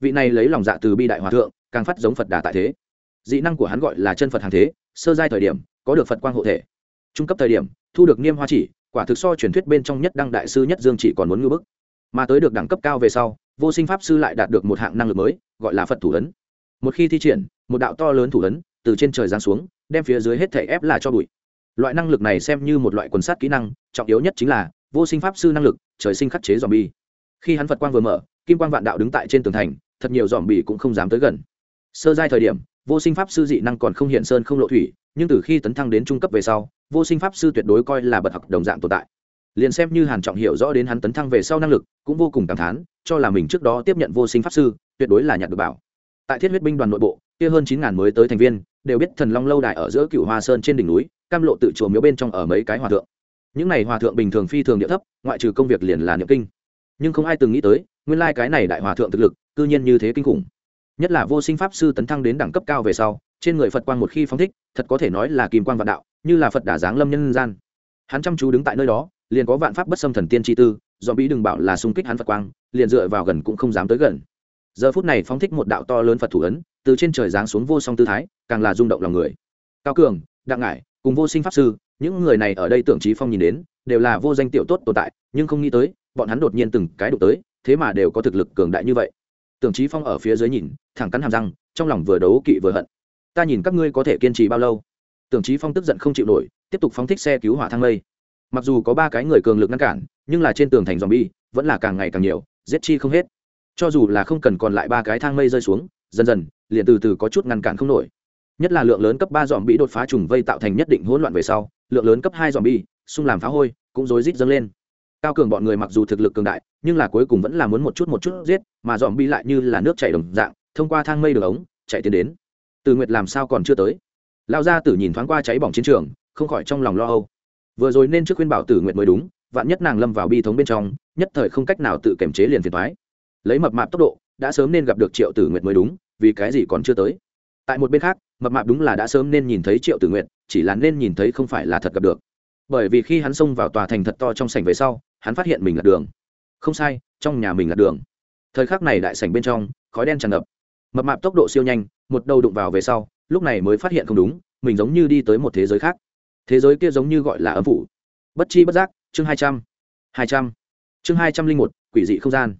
Vị này lấy lòng dạ từ bi đại hòa thượng, càng phát giống phật đà tại thế. Dị năng của hắn gọi là chân phật hàng thế, sơ giai thời điểm, có được phật quang hộ thể. Trung cấp thời điểm, thu được niêm hoa chỉ, quả thực so truyền thuyết bên trong nhất đăng đại sư nhất dương chỉ còn muốn ngư bức mà tới được đẳng cấp cao về sau, vô sinh pháp sư lại đạt được một hạng năng lực mới, gọi là phật thủ ấn. Một khi thi triển, một đạo to lớn thủ ấn từ trên trời giáng xuống, đem phía dưới hết thể ép là cho bụi. Loại năng lực này xem như một loại quần sát kỹ năng, trọng yếu nhất chính là vô sinh pháp sư năng lực, trời sinh khắc chế dòm bi khi hắn phật quang vừa mở, kim quang vạn đạo đứng tại trên tường thành, thật nhiều dòm bi cũng không dám tới gần. Sơ giai thời điểm, vô sinh pháp sư dị năng còn không hiện sơn không lộ thủy, nhưng từ khi tấn thăng đến trung cấp về sau, vô sinh pháp sư tuyệt đối coi là bậc học đồng dạng tồn tại liền xem như hàn trọng hiểu rõ đến hắn tấn thăng về sau năng lực, cũng vô cùng cảm thán, cho là mình trước đó tiếp nhận vô sinh pháp sư, tuyệt đối là nhặt được bảo. Tại thiết huyết binh đoàn nội bộ, kia hơn chín ngàn mới tới thành viên, đều biết thần long lâu đài ở giữa cựu hoa sơn trên đỉnh núi, cam lộ tự chùa miếu bên trong ở mấy cái hòa thượng. Những này hòa thượng bình thường phi thường địa thấp, ngoại trừ công việc liền là niệm kinh. Nhưng không ai từng nghĩ tới, nguyên lai cái này đại hòa thượng thực lực, cư nhiên như thế kinh khủng. Nhất là vô sinh pháp sư tấn thăng đến đẳng cấp cao về sau, trên người phật quang một khi phóng thích, thật có thể nói là kim quang vạn đạo, như là phật đả giáng lâm nhân gian. Hắn chăm chú đứng tại nơi đó liền có vạn pháp bất xâm thần tiên chi tư, do bí đừng bảo là xung kích hắn phật quang, liền dựa vào gần cũng không dám tới gần. Giờ phút này phóng thích một đạo to lớn phật thủ ấn, từ trên trời giáng xuống vô song tư thái, càng là rung động lòng người. Cao cường, đặng ngải, cùng vô sinh pháp sư, những người này ở đây tưởng trí phong nhìn đến, đều là vô danh tiểu tốt tồn tại, nhưng không nghĩ tới, bọn hắn đột nhiên từng cái đụng tới, thế mà đều có thực lực cường đại như vậy. Tưởng trí phong ở phía dưới nhìn, thẳng cắn hàm răng, trong lòng vừa đấu kỵ vừa hận. Ta nhìn các ngươi có thể kiên trì bao lâu? Tưởng trí phong tức giận không chịu nổi, tiếp tục phóng thích xe cứu hỏa thang lây mặc dù có ba cái người cường lực ngăn cản, nhưng là trên tường thành dòm bi vẫn là càng ngày càng nhiều, giết chi không hết. Cho dù là không cần còn lại ba cái thang mây rơi xuống, dần dần, liền từ từ có chút ngăn cản không nổi. Nhất là lượng lớn cấp ba dòm bị đột phá trùng vây tạo thành nhất định hỗn loạn về sau, lượng lớn cấp hai dòm bi xung làm phá hôi, cũng rối rít dâng lên. Cao cường bọn người mặc dù thực lực cường đại, nhưng là cuối cùng vẫn là muốn một chút một chút giết, mà dòm bi lại như là nước chảy đồng dạng, thông qua thang mây đường ống, chạy tiến đến. Từ nguyệt làm sao còn chưa tới? Lao ra tử nhìn thoáng qua cháy bỏng chiến trường, không khỏi trong lòng lo âu vừa rồi nên trước khuyên bảo tử nguyệt mới đúng, vạn nhất nàng lâm vào bi thống bên trong, nhất thời không cách nào tự kiềm chế liền phiền thoái lấy mập mạp tốc độ, đã sớm nên gặp được triệu tử nguyệt mới đúng, vì cái gì còn chưa tới? Tại một bên khác, mập mạp đúng là đã sớm nên nhìn thấy triệu tử nguyệt, chỉ là nên nhìn thấy không phải là thật gặp được. Bởi vì khi hắn xông vào tòa thành thật to trong sảnh về sau, hắn phát hiện mình là đường. Không sai, trong nhà mình là đường. Thời khắc này đại sảnh bên trong, khói đen tràn ngập. Mập mạp tốc độ siêu nhanh, một đầu đụng vào về sau, lúc này mới phát hiện không đúng, mình giống như đi tới một thế giới khác thế giới kia giống như gọi là ấm phủ. Bất chi bất giác, chương hai trăm hai trăm, chương hai trăm linh một, quỷ dị không gian.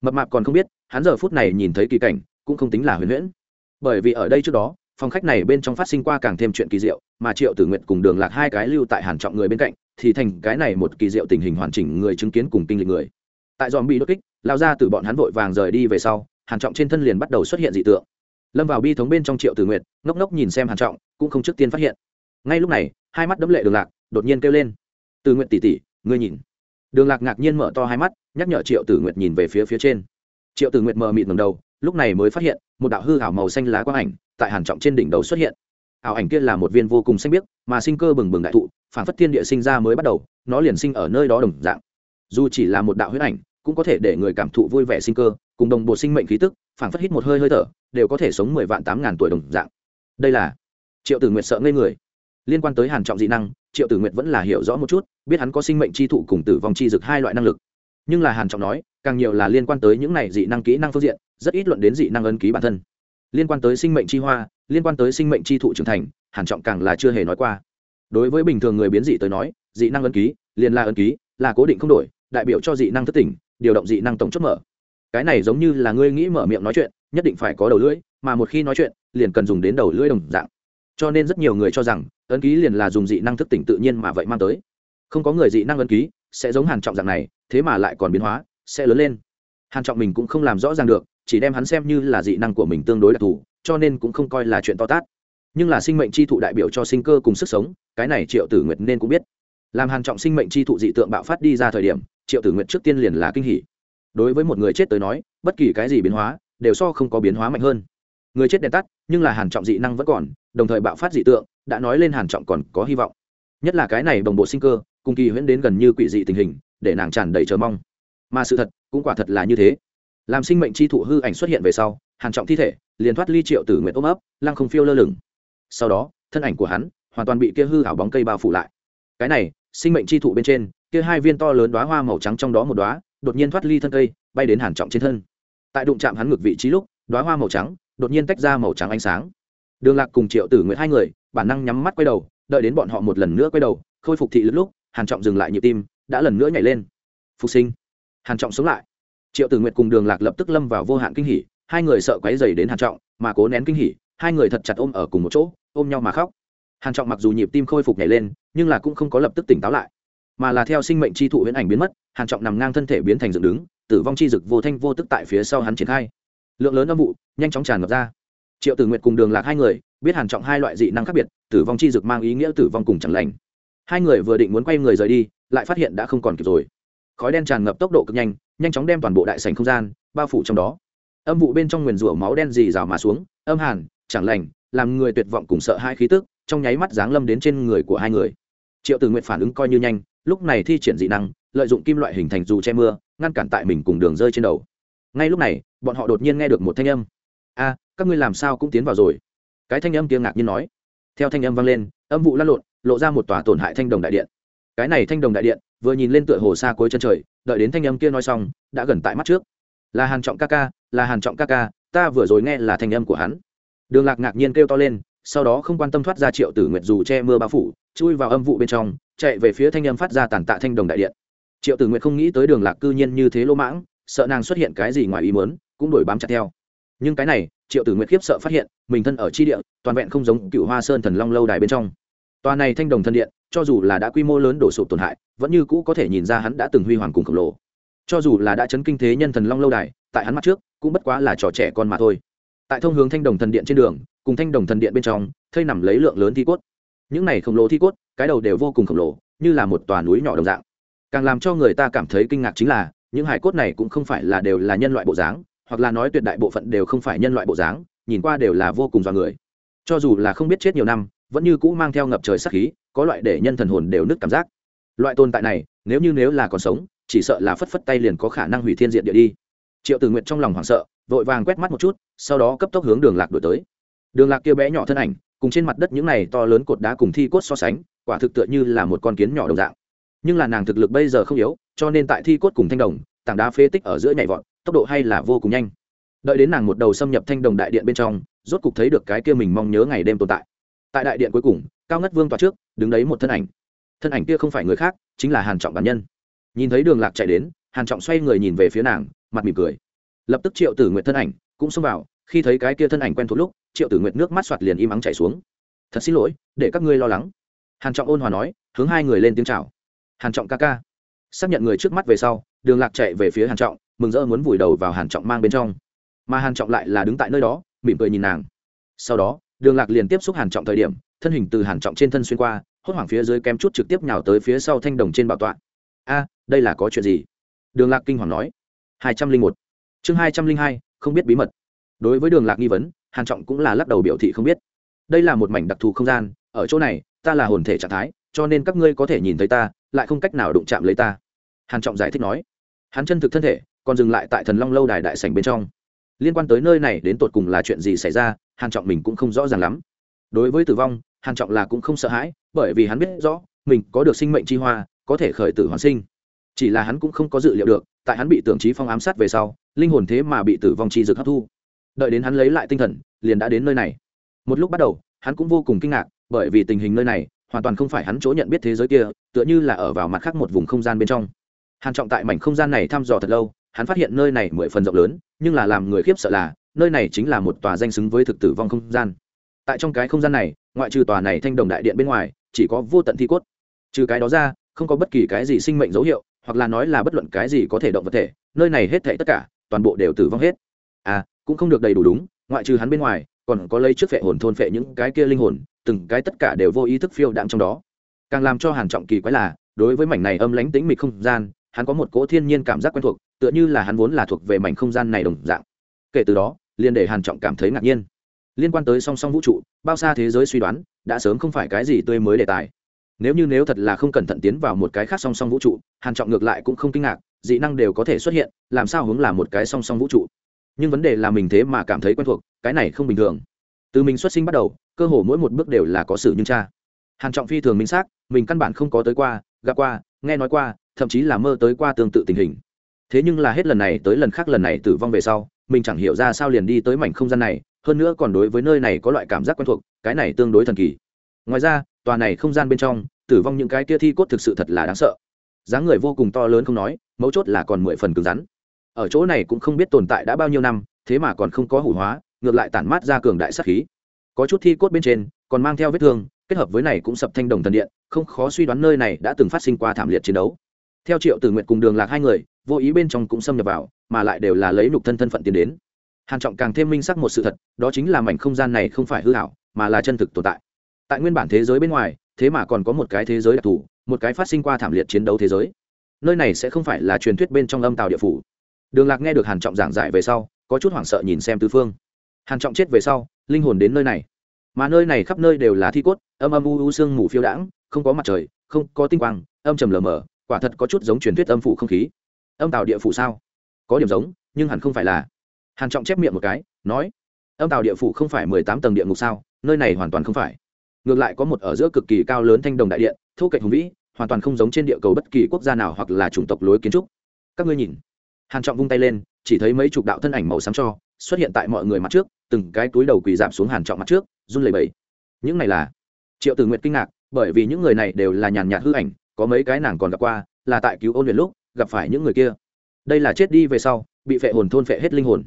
Mập mạp còn không biết, hắn giờ phút này nhìn thấy kỳ cảnh, cũng không tính là huyền huyễn. Bởi vì ở đây trước đó, phòng khách này bên trong phát sinh qua càng thêm chuyện kỳ diệu, mà triệu tử nguyện cùng đường lạc hai cái lưu tại hàn trọng người bên cạnh, thì thành cái này một kỳ diệu tình hình hoàn chỉnh người chứng kiến cùng kinh lịch người. Tại dòm bị đột kích, lao ra từ bọn hắn vội vàng rời đi về sau, hàn trọng trên thân liền bắt đầu xuất hiện dị tượng. Lâm vào bi thống bên trong triệu tử nguyện ngốc ngốc nhìn xem hàn trọng, cũng không trước tiên phát hiện. Ngay lúc này hai mắt đấm lệ đường lạc, đột nhiên kêu lên. Từ nguyện tỷ tỷ, ngươi nhìn. Đường lạc ngạc nhiên mở to hai mắt, nhắc nhở triệu tử nguyện nhìn về phía phía trên. Triệu tử nguyện mờ mịt ngầm đầu, lúc này mới phát hiện, một đạo hư ảo màu xanh lá quang ảnh tại hàn trọng trên đỉnh đầu xuất hiện. Ảo ảnh kia là một viên vô cùng xanh biếc, mà sinh cơ bừng bừng đại thụ, phản phất thiên địa sinh ra mới bắt đầu, nó liền sinh ở nơi đó đồng dạng. Dù chỉ là một đạo huyết ảnh, cũng có thể để người cảm thụ vui vẻ sinh cơ, cùng đồng bộ sinh mệnh khí tức, phản phất hít một hơi hơi thở, đều có thể sống mười vạn tám ngàn tuổi đồng dạng. Đây là triệu tử nguyệt sợ ngây người liên quan tới hàn trọng dị năng, triệu tử nguyệt vẫn là hiểu rõ một chút, biết hắn có sinh mệnh chi thụ cùng tử vong chi dực hai loại năng lực. Nhưng là hàn trọng nói, càng nhiều là liên quan tới những này dị năng kỹ năng phương diện, rất ít luận đến dị năng ân ký bản thân. Liên quan tới sinh mệnh chi hoa, liên quan tới sinh mệnh chi thụ trưởng thành, hàn trọng càng là chưa hề nói qua. Đối với bình thường người biến dị tới nói, dị năng ân ký, liền là ân ký, là cố định không đổi, đại biểu cho dị năng thất tỉnh, điều động dị năng tổng chốt mở. Cái này giống như là ngươi nghĩ mở miệng nói chuyện, nhất định phải có đầu lưỡi, mà một khi nói chuyện, liền cần dùng đến đầu lưỡi đồng dạng cho nên rất nhiều người cho rằng, ấn ký liền là dùng dị năng thức tỉnh tự nhiên mà vậy mang tới. Không có người dị năng ấn ký sẽ giống hàn trọng dạng này, thế mà lại còn biến hóa, sẽ lớn lên. Hàn trọng mình cũng không làm rõ ràng được, chỉ đem hắn xem như là dị năng của mình tương đối đặc thù, cho nên cũng không coi là chuyện to tát. Nhưng là sinh mệnh chi thụ đại biểu cho sinh cơ cùng sức sống, cái này triệu tử nguyệt nên cũng biết. Làm hàn trọng sinh mệnh chi thụ dị tượng bạo phát đi ra thời điểm, triệu tử nguyệt trước tiên liền là kinh hỉ. Đối với một người chết tới nói, bất kỳ cái gì biến hóa, đều so không có biến hóa mạnh hơn người chết đèn tắt, nhưng là hàn trọng dị năng vẫn còn, đồng thời bạo phát dị tượng, đã nói lên hàn trọng còn có hy vọng. Nhất là cái này đồng bộ sinh cơ, cùng kỳ huyễn đến gần như quỷ dị tình hình, để nàng tràn đầy chờ mong. Mà sự thật, cũng quả thật là như thế. Làm sinh mệnh chi thụ hư ảnh xuất hiện về sau, hàn trọng thi thể liền thoát ly triệu tử nguyện ôm ấp, lăng không phiêu lơ lửng. Sau đó, thân ảnh của hắn hoàn toàn bị kia hư ảo bóng cây bao phủ lại. Cái này, sinh mệnh chi thụ bên trên, kia hai viên to lớn đóa hoa màu trắng trong đó một đóa, đột nhiên thoát ly thân cây, bay đến hàn trọng trên thân. Tại đụng chạm hắn ngược vị trí lúc, đóa hoa màu trắng đột nhiên tách ra màu trắng ánh sáng. Đường lạc cùng triệu tử Nguyệt hai người, bản năng nhắm mắt quay đầu, đợi đến bọn họ một lần nữa quay đầu, khôi phục thị lực lúc, hàn trọng dừng lại nhịp tim, đã lần nữa nhảy lên. Phục sinh. Hàn trọng sống lại. Triệu tử nguyệt cùng đường lạc lập tức lâm vào vô hạn kinh hỉ, hai người sợ quấy dày đến hàn trọng, mà cố nén kinh hỉ, hai người thật chặt ôm ở cùng một chỗ, ôm nhau mà khóc. Hàn trọng mặc dù nhịp tim khôi phục nhảy lên, nhưng là cũng không có lập tức tỉnh táo lại, mà là theo sinh mệnh chi thụ huyễn ảnh biến mất, hàn trọng nằm ngang thân thể biến thành dựng đứng, tử vong chi dực vô thanh vô tức tại phía sau hắn triển khai lượng lớn âm vụ nhanh chóng tràn ngập ra. Triệu tử nguyệt cùng đường lạc hai người biết hàn trọng hai loại dị năng khác biệt, tử vong chi dực mang ý nghĩa tử vong cùng chẳng lành. Hai người vừa định muốn quay người rời đi, lại phát hiện đã không còn kịp rồi. Khói đen tràn ngập tốc độ cực nhanh nhanh chóng đem toàn bộ đại sảnh không gian bao phủ trong đó. Âm vụ bên trong nguyền rủa máu đen dì rào mà xuống, âm hàn, chẳng lành, làm người tuyệt vọng cùng sợ hai khí tức, trong nháy mắt giáng lâm đến trên người của hai người. Triệu tử nguyện phản ứng coi như nhanh, lúc này thi triển dị năng, lợi dụng kim loại hình thành dù che mưa, ngăn cản tại mình cùng đường rơi trên đầu ngay lúc này, bọn họ đột nhiên nghe được một thanh âm. A, các ngươi làm sao cũng tiến vào rồi. Cái thanh âm kia ngạc nhiên nói. Theo thanh âm vang lên, âm vụ lăn lộn, lộ ra một tòa tổn hại thanh đồng đại điện. Cái này thanh đồng đại điện, vừa nhìn lên tựa hồ xa cuối chân trời, đợi đến thanh âm kia nói xong, đã gần tại mắt trước. Là hàn trọng ca ca, là hàn trọng ca ca, ta vừa rồi nghe là thanh âm của hắn. Đường lạc ngạc nhiên kêu to lên, sau đó không quan tâm thoát ra triệu tử nguyệt dù che mưa bao phủ, chui vào âm vụ bên trong, chạy về phía thanh âm phát ra tàn tạ thanh đồng đại điện. Triệu tử nguyệt không nghĩ tới đường lạc cư nhiên như thế lỗ mãng sợ nàng xuất hiện cái gì ngoài ý muốn, cũng đổi bám chặt theo. Nhưng cái này, triệu tử nguyệt khiếp sợ phát hiện, mình thân ở chi địa, toàn vẹn không giống cựu hoa sơn thần long lâu đài bên trong. Tòa này thanh đồng thân điện, cho dù là đã quy mô lớn đổ sụp tổn hại, vẫn như cũ có thể nhìn ra hắn đã từng huy hoàng cùng khổng lồ. Cho dù là đã chấn kinh thế nhân thần long lâu đài, tại hắn mắt trước, cũng bất quá là trò trẻ con mà thôi. Tại thông hướng thanh đồng thần điện trên đường, cùng thanh đồng thần điện bên trong, thây nằm lấy lượng lớn thi cốt. Những này khổng lồ thi cốt, cái đầu đều vô cùng khổng lồ, như là một tòa núi nhỏ đồng dạng. Càng làm cho người ta cảm thấy kinh ngạc chính là những hải cốt này cũng không phải là đều là nhân loại bộ dáng, hoặc là nói tuyệt đại bộ phận đều không phải nhân loại bộ dáng, nhìn qua đều là vô cùng dọa người. Cho dù là không biết chết nhiều năm, vẫn như cũ mang theo ngập trời sắc khí, có loại để nhân thần hồn đều nứt cảm giác. Loại tồn tại này, nếu như nếu là còn sống, chỉ sợ là phất phất tay liền có khả năng hủy thiên diện địa đi. Triệu tử nguyện trong lòng hoảng sợ, vội vàng quét mắt một chút, sau đó cấp tốc hướng đường lạc đổi tới. Đường lạc kia bé nhỏ thân ảnh, cùng trên mặt đất những này to lớn cột đá cùng thi cốt so sánh, quả thực tựa như là một con kiến nhỏ đồng dạng nhưng là nàng thực lực bây giờ không yếu, cho nên tại thi cốt cùng thanh đồng, tảng đá phế tích ở giữa nhảy vọt, tốc độ hay là vô cùng nhanh. Đợi đến nàng một đầu xâm nhập thanh đồng đại điện bên trong, rốt cục thấy được cái kia mình mong nhớ ngày đêm tồn tại. Tại đại điện cuối cùng, cao ngất vương tòa trước, đứng đấy một thân ảnh. Thân ảnh kia không phải người khác, chính là hàn trọng bản nhân. Nhìn thấy đường lạc chạy đến, hàn trọng xoay người nhìn về phía nàng, mặt mỉm cười. Lập tức triệu tử nguyệt thân ảnh cũng xông vào, khi thấy cái kia thân ảnh quen thuộc lúc, triệu tử nguyệt nước mắt xoạt liền im ắng chảy xuống. Thật xin lỗi, để các ngươi lo lắng. Hàn trọng ôn hòa nói, hướng hai người lên tiếng chào hàn trọng ca ca. Xác nhận người trước mắt về sau, đường lạc chạy về phía hàn trọng, mừng rỡ muốn vùi đầu vào hàn trọng mang bên trong. Mà hàn trọng lại là đứng tại nơi đó, mỉm cười nhìn nàng. Sau đó, đường lạc liền tiếp xúc hàn trọng thời điểm, thân hình từ hàn trọng trên thân xuyên qua, hốt hoảng phía dưới kém chút trực tiếp nhào tới phía sau thanh đồng trên bảo tọa. A, đây là có chuyện gì? Đường lạc kinh hoàng nói. Hai trăm linh một. Chương hai trăm linh hai, không biết bí mật. Đối với đường lạc nghi vấn, hàn trọng cũng là lắc đầu biểu thị không biết. Đây là một mảnh đặc thù không gian, ở chỗ này, ta là hồn thể trạng thái, cho nên các ngươi có thể nhìn thấy ta lại không cách nào đụng chạm lấy ta. Hàn trọng giải thích nói, hắn chân thực thân thể còn dừng lại tại thần long lâu đài đại sảnh bên trong. Liên quan tới nơi này đến tột cùng là chuyện gì xảy ra, hàn trọng mình cũng không rõ ràng lắm. Đối với tử vong, hàn trọng là cũng không sợ hãi, bởi vì hắn biết rõ, mình có được sinh mệnh chi hoa, có thể khởi tử hoàn sinh. Chỉ là hắn cũng không có dự liệu được, tại hắn bị tưởng trí phong ám sát về sau, linh hồn thế mà bị tử vong chi dược hấp thu. Đợi đến hắn lấy lại tinh thần, liền đã đến nơi này. Một lúc bắt đầu, hắn cũng vô cùng kinh ngạc, bởi vì tình hình nơi này, hoàn toàn không phải hắn chỗ nhận biết thế giới kia tựa như là ở vào mặt khác một vùng không gian bên trong. Hàn trọng tại mảnh không gian này thăm dò thật lâu, hắn phát hiện nơi này mười phần rộng lớn, nhưng là làm người khiếp sợ là, nơi này chính là một tòa danh xứng với thực tử vong không gian. Tại trong cái không gian này, ngoại trừ tòa này thanh đồng đại điện bên ngoài, chỉ có vô tận thi cốt. Trừ cái đó ra, không có bất kỳ cái gì sinh mệnh dấu hiệu, hoặc là nói là bất luận cái gì có thể động vật thể, nơi này hết thảy tất cả, toàn bộ đều tử vong hết. À cũng không được đầy đủ đúng, ngoại trừ hắn bên ngoài, còn có lấy trước phệ hồn thôn phệ những cái kia linh hồn, từng cái tất cả đều vô ý thức phiêu đạm trong đó càng làm cho hàn trọng kỳ quái là, đối với mảnh này âm lánh tĩnh mịch không gian, hắn có một cỗ thiên nhiên cảm giác quen thuộc, tựa như là hắn vốn là thuộc về mảnh không gian này đồng dạng. Kể từ đó, liền để hàn trọng cảm thấy ngạc nhiên. Liên quan tới song song vũ trụ, bao xa thế giới suy đoán, đã sớm không phải cái gì tươi mới đề tài. Nếu như nếu thật là không cẩn thận tiến vào một cái khác song song vũ trụ, hàn trọng ngược lại cũng không kinh ngạc, dị năng đều có thể xuất hiện, làm sao hướng là một cái song song vũ trụ. Nhưng vấn đề là mình thế mà cảm thấy quen thuộc, cái này không bình thường. Từ mình xuất sinh bắt đầu, cơ hồ mỗi một bước đều là có sự nhưng cha hàn trọng phi thường minh xác, mình căn bản không có tới qua, gặp qua, nghe nói qua, thậm chí là mơ tới qua tương tự tình hình. Thế nhưng là hết lần này tới lần khác lần này tử vong về sau, mình chẳng hiểu ra sao liền đi tới mảnh không gian này, hơn nữa còn đối với nơi này có loại cảm giác quen thuộc, cái này tương đối thần kỳ. Ngoài ra, tòa này không gian bên trong, tử vong những cái kia thi cốt thực sự thật là đáng sợ. Dáng người vô cùng to lớn không nói, mấu chốt là còn mười phần cứng rắn. Ở chỗ này cũng không biết tồn tại đã bao nhiêu năm, thế mà còn không có hủ hóa, ngược lại tản mát ra cường đại sắc khí. Có chút thi cốt bên trên, còn mang theo vết thương kết hợp với này cũng sập thanh đồng thần điện, không khó suy đoán nơi này đã từng phát sinh qua thảm liệt chiến đấu. Theo triệu tử nguyện cùng đường lạc hai người, vô ý bên trong cũng xâm nhập vào, mà lại đều là lấy nục thân thân phận tiến đến. Hàn trọng càng thêm minh xác một sự thật, đó chính là mảnh không gian này không phải hư hảo mà là chân thực tồn tại. Tại nguyên bản thế giới bên ngoài, thế mà còn có một cái thế giới đặc thù, một cái phát sinh qua thảm liệt chiến đấu thế giới. Nơi này sẽ không phải là truyền thuyết bên trong âm tàu địa phủ. Đường lạc nghe được hàn trọng giảng giải về sau, có chút hoảng sợ nhìn xem tứ phương. Hàn trọng chết về sau, linh hồn đến nơi này. Mà nơi này khắp nơi đều là thi cốt âm âm u u sương mù phiêu đãng, không có mặt trời, không có tinh quang, âm trầm lờ mờ, quả thật có chút giống truyền thuyết âm phủ không khí. Âm tàu địa phủ sao? Có điểm giống, nhưng hẳn không phải là. Hàn trọng chép miệng một cái, nói, âm tàu địa phủ không phải mười tám tầng địa ngục sao? Nơi này hoàn toàn không phải. Ngược lại có một ở giữa cực kỳ cao lớn thanh đồng đại điện thu kệch hùng vĩ, hoàn toàn không giống trên địa cầu bất kỳ quốc gia nào hoặc là chủng tộc lối kiến trúc. Các ngươi nhìn. Hàn trọng vung tay lên, chỉ thấy mấy chục đạo thân ảnh màu xám cho, xuất hiện tại mọi người mặt trước, từng cái túi đầu quỳ giảm xuống hàn trọng mặt trước, run lẩy bẩy. Những này là triệu tử nguyệt kinh ngạc, bởi vì những người này đều là nhàn nhạt hư ảnh, có mấy cái nàng còn gặp qua, là tại cứu ôn luyện lúc, gặp phải những người kia. Đây là chết đi về sau, bị phệ hồn thôn phệ hết linh hồn.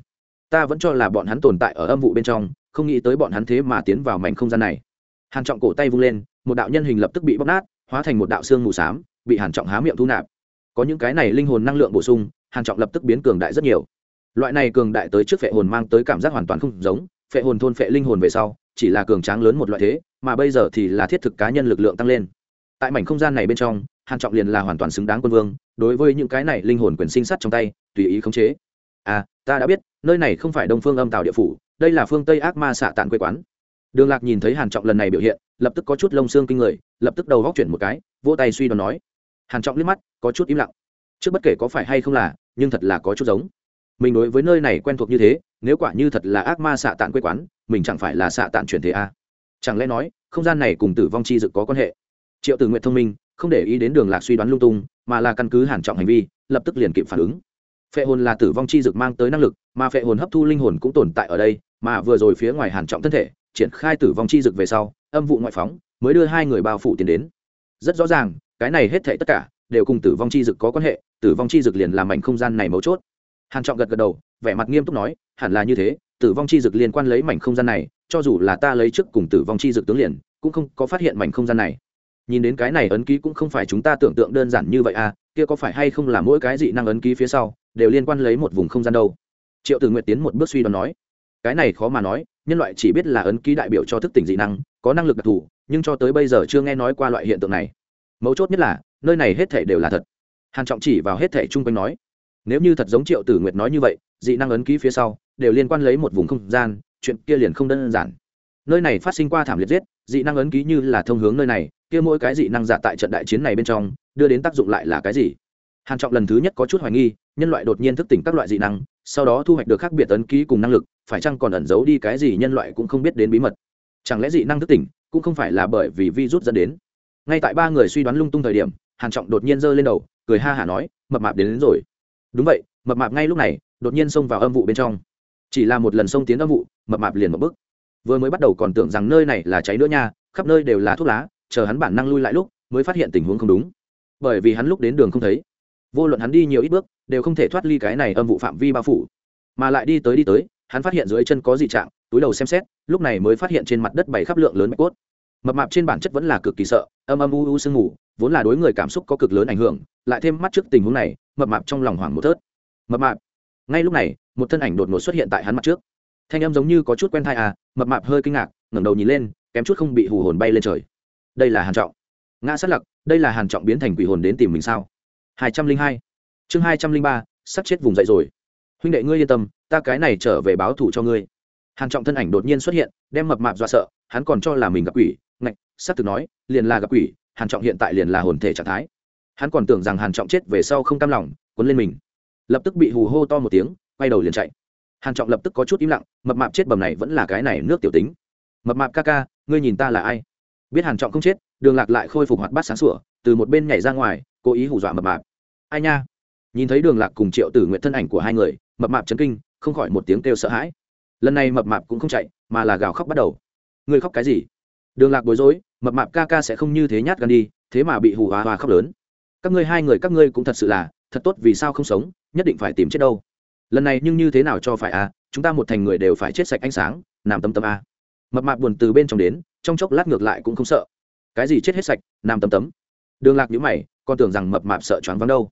Ta vẫn cho là bọn hắn tồn tại ở âm vụ bên trong, không nghĩ tới bọn hắn thế mà tiến vào mảnh không gian này. Hàn trọng cổ tay vung lên, một đạo nhân hình lập tức bị bóc nát, hóa thành một đạo xương mù xám, bị hàn trọng há miệng thu nạp. Có những cái này linh hồn năng lượng bổ sung, hàn trọng lập tức biến cường đại rất nhiều. Loại này cường đại tới trước phệ hồn mang tới cảm giác hoàn toàn không giống, phệ hồn thôn phệ linh hồn về sau, chỉ là cường tráng lớn một loại thế mà bây giờ thì là thiết thực cá nhân lực lượng tăng lên. Tại mảnh không gian này bên trong, hàn trọng liền là hoàn toàn xứng đáng quân vương, đối với những cái này linh hồn quyền sinh sát trong tay, tùy ý khống chế. À ta đã biết, nơi này không phải đông phương âm tào địa phủ, đây là phương tây ác ma xạ tạng quê quán. Đường lạc nhìn thấy hàn trọng lần này biểu hiện, lập tức có chút lông xương kinh người, lập tức đầu góc chuyển một cái, vỗ tay suy đoán nói. Hàn trọng liếc mắt, có chút im lặng. Trước bất kể có phải hay không là, nhưng thật là có chút giống. Mình đối với nơi này quen thuộc như thế, nếu quả như thật là ác ma xạ tạng quê quán, mình chẳng phải là xạ tạng chuyển thế à? Chẳng lẽ nói, không gian này cùng tử vong chi dực có quan hệ? Triệu tử nguyện thông minh, không để ý đến đường lạc suy đoán lung tung, mà là căn cứ hàn trọng hành vi, lập tức liền kịp phản ứng. Phệ hồn là tử vong chi dực mang tới năng lực, mà phệ hồn hấp thu linh hồn cũng tồn tại ở đây, mà vừa rồi phía ngoài hàn trọng thân thể, triển khai tử vong chi dực về sau, âm vụ ngoại phóng, mới đưa hai người bao phủ tiến đến. Rất rõ ràng, cái này hết thảy tất cả, đều cùng tử vong chi dực có quan hệ, tử vong chi dực liền làm mảnh không gian này mấu chốt. Hàn trọng gật gật đầu, vẻ mặt nghiêm túc nói, hẳn là như thế tử vong chi dực liên quan lấy mảnh không gian này, cho dù là ta lấy trước cùng tử vong chi dực tướng liền, cũng không có phát hiện mảnh không gian này. Nhìn đến cái này ấn ký cũng không phải chúng ta tưởng tượng đơn giản như vậy à kia có phải hay không là mỗi cái dị năng ấn ký phía sau, đều liên quan lấy một vùng không gian đâu? Triệu tử nguyện tiến một bước suy đoán nói. Cái này khó mà nói, nhân loại chỉ biết là ấn ký đại biểu cho thức tỉnh dị năng, có năng lực đặc thù, nhưng cho tới bây giờ chưa nghe nói qua loại hiện tượng này. Mấu chốt nhất là, nơi này hết thể đều là thật. Hàn trọng chỉ vào hết thể chung quanh nói. Nếu như thật giống triệu tử nguyệt nói như vậy, dị năng ấn ký phía sau đều liên quan lấy một vùng không gian chuyện kia liền không đơn giản. Nơi này phát sinh qua thảm liệt giết dị năng ấn ký như là thông hướng nơi này kia mỗi cái dị năng giả tại trận đại chiến này bên trong đưa đến tác dụng lại là cái gì? Hàn trọng lần thứ nhất có chút hoài nghi nhân loại đột nhiên thức tỉnh các loại dị năng sau đó thu hoạch được khác biệt ấn ký cùng năng lực phải chăng còn ẩn giấu đi cái gì nhân loại cũng không biết đến bí mật? Chẳng lẽ dị năng thức tỉnh cũng không phải là bởi vì virus dẫn đến? Ngay tại ba người suy đoán lung tung thời điểm hàn trọng đột nhiên giơ lên đầu cười ha hả nói mập mạp đến, đến rồi. Đúng vậy mập mạp ngay lúc này đột nhiên xông vào âm vụ bên trong chỉ là một lần xông tiến âm vụ, mập mạp liền một bước. Vừa mới bắt đầu còn tưởng rằng nơi này là cháy nữa nha, khắp nơi đều là thuốc lá, chờ hắn bản năng lui lại lúc, mới phát hiện tình huống không đúng. Bởi vì hắn lúc đến đường không thấy. Vô luận hắn đi nhiều ít bước, đều không thể thoát ly cái này âm vụ phạm vi bao phủ. Mà lại đi tới đi tới, hắn phát hiện dưới chân có dị trạng, túi đầu xem xét, lúc này mới phát hiện trên mặt đất bảy khắp lượng lớn mạch cốt. Mập mạp trên bản chất vẫn là cực kỳ sợ, âm âm u u sương mù, vốn là đối người cảm xúc có cực lớn ảnh hưởng, lại thêm mắt trước tình huống này, mập mạp trong lòng hoảng một thớt. Mập mạp ngay lúc này, một thân ảnh đột ngột xuất hiện tại hắn mặt trước. Thanh âm giống như có chút quen thai à mập mạp hơi kinh ngạc, ngẩng đầu nhìn lên, kém chút không bị hù hồn bay lên trời. Đây là hàn trọng. Ngã sát lặc, đây là hàn trọng biến thành quỷ hồn đến tìm mình sao? Hai trăm linh hai. Chương hai trăm linh ba, sắp chết vùng dậy rồi. Huynh đệ ngươi yên tâm, ta cái này trở về báo thủ cho ngươi. Hàn trọng thân ảnh đột nhiên xuất hiện, đem mập mạp dọa sợ, hắn còn cho là mình gặp quỷ, ngạch, sắp từ nói, liền là gặp quỷ, hàn trọng hiện tại liền là hồn thể trạng thái. Hắn còn tưởng rằng hàn trọng chết về sau không cam lòng, cuốn lên mình lập tức bị hù hô to một tiếng, quay đầu liền chạy. Hàn trọng lập tức có chút im lặng, mập mạp chết bầm này vẫn là cái này nước tiểu tính. Mập mạp ca ca, ngươi nhìn ta là ai? Biết hàn trọng không chết, đường lạc lại khôi phục hoạt bát sáng sủa, từ một bên nhảy ra ngoài, cố ý hù dọa mập mạp. Ai nha? Nhìn thấy đường lạc cùng triệu tử nguyện thân ảnh của hai người, mập mạp chấn kinh, không khỏi một tiếng kêu sợ hãi. Lần này mập mạp cũng không chạy, mà là gào khóc bắt đầu. Ngươi khóc cái gì? Đường lạc bối rối, mập mạp ca ca sẽ không như thế nhát gan đi, thế mà bị hù hòa hoa khóc lớn. Các ngươi hai người các ngươi cũng thật sự là, thật tốt vì sao không sống nhất định phải tìm chết đâu. Lần này nhưng như thế nào cho phải à? Chúng ta một thành người đều phải chết sạch ánh sáng, nằm tấm tấm a. Mập mạp buồn từ bên trong đến, trong chốc lát ngược lại cũng không sợ. Cái gì chết hết sạch nam tấm tấm. Đường lạc nhữ mày, còn tưởng rằng mập mạp sợ choáng vắng đâu.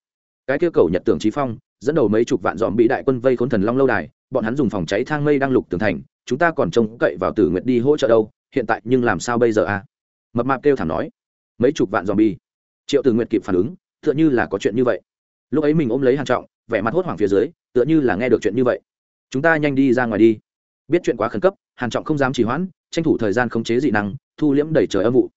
Cái kia cầu nhật tưởng trí phong, dẫn đầu mấy chục vạn dòm bị đại quân vây khốn thần long lâu đài, bọn hắn dùng phòng cháy thang mây đang lục tường thành, chúng ta còn trông cậy vào tử nguyệt đi hỗ trợ đâu, hiện tại nhưng làm sao bây giờ a? Mập mạp kêu thảm nói. Mấy chục vạn dòm bi triệu tử nguyệt kịp phản ứng, tựa như là có chuyện như vậy. Lúc ấy mình ôm lấy hàng trọng vẻ mặt hốt hoảng phía dưới, tựa như là nghe được chuyện như vậy. Chúng ta nhanh đi ra ngoài đi. Biết chuyện quá khẩn cấp, hàn trọng không dám trì hoãn, tranh thủ thời gian khống chế dị năng, thu liễm đẩy trời âm vụ.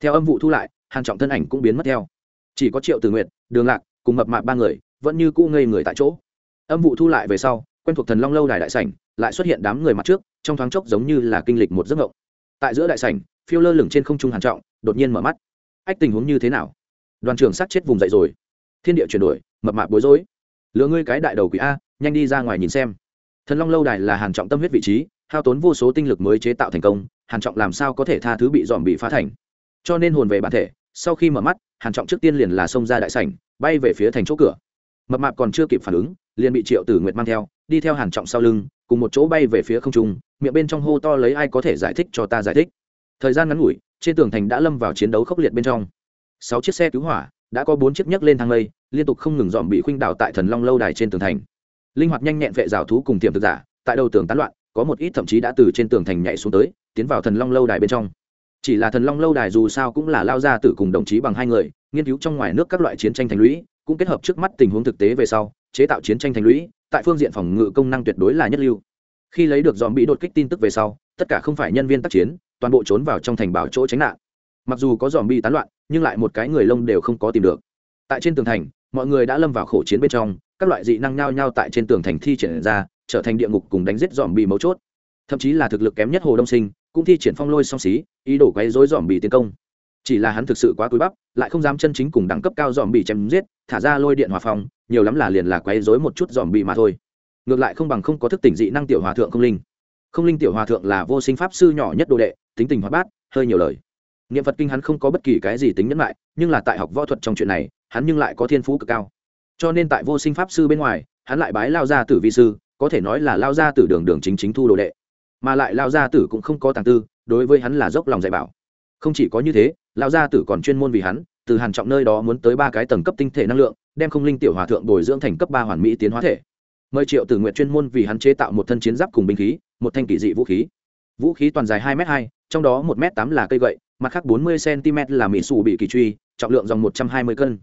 Theo âm vụ thu lại, hàn trọng thân ảnh cũng biến mất theo. Chỉ có triệu tử nguyệt, đường lạc cùng mập mạp ba người vẫn như cũ ngây người tại chỗ. Âm vụ thu lại về sau, quen thuộc thần long lâu đài đại sảnh lại xuất hiện đám người mặt trước, trong thoáng chốc giống như là kinh lịch một giấc ngộng tại giữa đại sảnh, phiêu lơ lửng trên không trung hàn trọng đột nhiên mở mắt. Ách, tình huống như thế nào? Đoàn trưởng sát chết vùng dậy rồi. Thiên địa chuyển đổi, mập mạp bối rối lừa ngươi cái đại đầu quỷ a, nhanh đi ra ngoài nhìn xem. Thần long lâu đài là hàn trọng tâm huyết vị trí, hao tốn vô số tinh lực mới chế tạo thành công, hàn trọng làm sao có thể tha thứ bị dòm bị phá thành? Cho nên hồn về bản thể, sau khi mở mắt, hàn trọng trước tiên liền là xông ra đại sảnh, bay về phía thành chỗ cửa. Mập mạp còn chưa kịp phản ứng, liền bị triệu tử nguyệt mang theo, đi theo hàn trọng sau lưng, cùng một chỗ bay về phía không trung, miệng bên trong hô to lấy ai có thể giải thích cho ta giải thích. Thời gian ngắn ngủi, trên tường thành đã lâm vào chiến đấu khốc liệt bên trong. Sáu chiếc xe cứu hỏa đã có bốn chiếc nhấc lên thang lây liên tục không ngừng dòm bị khuynh đảo tại thần long lâu đài trên tường thành. Linh hoạt nhanh nhẹn vệ rào thú cùng tiềm thực giả, tại đầu tường tán loạn, có một ít thậm chí đã từ trên tường thành nhảy xuống tới, tiến vào thần long lâu đài bên trong. Chỉ là thần long lâu đài dù sao cũng là lao ra tử cùng đồng chí bằng hai người, nghiên cứu trong ngoài nước các loại chiến tranh thành lũy, cũng kết hợp trước mắt tình huống thực tế về sau, chế tạo chiến tranh thành lũy, tại phương diện phòng ngự công năng tuyệt đối là nhất lưu. Khi lấy được dòm bị đột kích tin tức về sau, tất cả không phải nhân viên tác chiến, toàn bộ trốn vào trong thành bảo chỗ tránh nạn mặc dù có dòm bi tán loạn, nhưng lại một cái người lông đều không có tìm được. Tại trên tường thành, mọi người đã lâm vào khổ chiến bên trong, các loại dị năng nhao nhao tại trên tường thành thi triển ra, trở thành địa ngục cùng đánh giết dòm bị mấu chốt. Thậm chí là thực lực kém nhất hồ đông sinh, cũng thi triển phong lôi song xí, ý đồ quấy rối dòm bị tiến công. Chỉ là hắn thực sự quá cúi bắp, lại không dám chân chính cùng đẳng cấp cao dòm bị chém giết, thả ra lôi điện hòa phong, nhiều lắm là liền là quấy rối một chút dòm bị mà thôi. Ngược lại không bằng không có thức tỉnh dị năng tiểu hòa thượng không linh. Không linh tiểu hòa thượng là vô sinh pháp sư nhỏ nhất đồ đệ, tính tình hoạt bát, hơi nhiều lời niệm phật kinh hắn không có bất kỳ cái gì tính nhẫn lại nhưng là tại học võ thuật trong chuyện này, hắn nhưng lại có thiên phú cực cao. Cho nên tại vô sinh pháp sư bên ngoài, hắn lại bái lao gia tử vi sư, có thể nói là lao gia tử đường đường chính chính thu đồ đệ. Mà lại lao gia tử cũng không có tàng tư, đối với hắn là dốc lòng dạy bảo. Không chỉ có như thế, lao gia tử còn chuyên môn vì hắn, từ hàn trọng nơi đó muốn tới ba cái tầng cấp tinh thể năng lượng, đem không linh tiểu hòa thượng bồi dưỡng thành cấp ba hoàn mỹ tiến hóa thể. Mời triệu tử nguyện chuyên môn vì hắn chế tạo một thân chiến giáp cùng binh khí, một thanh kỳ dị vũ khí. Vũ khí toàn dài hai m hai, trong đó một m tám là cây gậy mặt khác bốn mươi cm là mỹ sủ bị kỳ truy trọng lượng dòng một trăm hai mươi cân.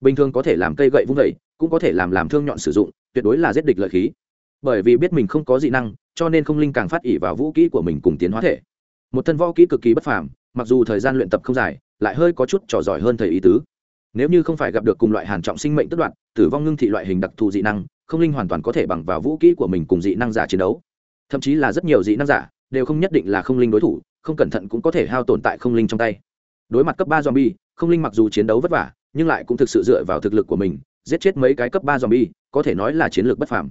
Bình thường có thể làm cây gậy vung dậy, cũng có thể làm làm thương nhọn sử dụng tuyệt đối là giết địch lợi khí. Bởi vì biết mình không có dị năng cho nên không linh càng phát ỷ vào vũ kỹ của mình cùng tiến hóa thể. Một thân võ kỹ cực kỳ bất phàm mặc dù thời gian luyện tập không dài lại hơi có chút trò giỏi hơn thầy ý tứ. Nếu như không phải gặp được cùng loại hàn trọng sinh mệnh tức đoạn tử vong ngưng thị loại hình đặc thù dị năng không linh hoàn toàn có thể bằng vào vũ kỹ của mình cùng dị năng giả chiến đấu. Thậm chí là rất nhiều dị năng giả đều không nhất định là không linh đối thủ không cẩn thận cũng có thể hao tổn tại không linh trong tay. Đối mặt cấp ba zombie, không linh mặc dù chiến đấu vất vả, nhưng lại cũng thực sự dựa vào thực lực của mình, giết chết mấy cái cấp ba zombie, có thể nói là chiến lược bất phàm.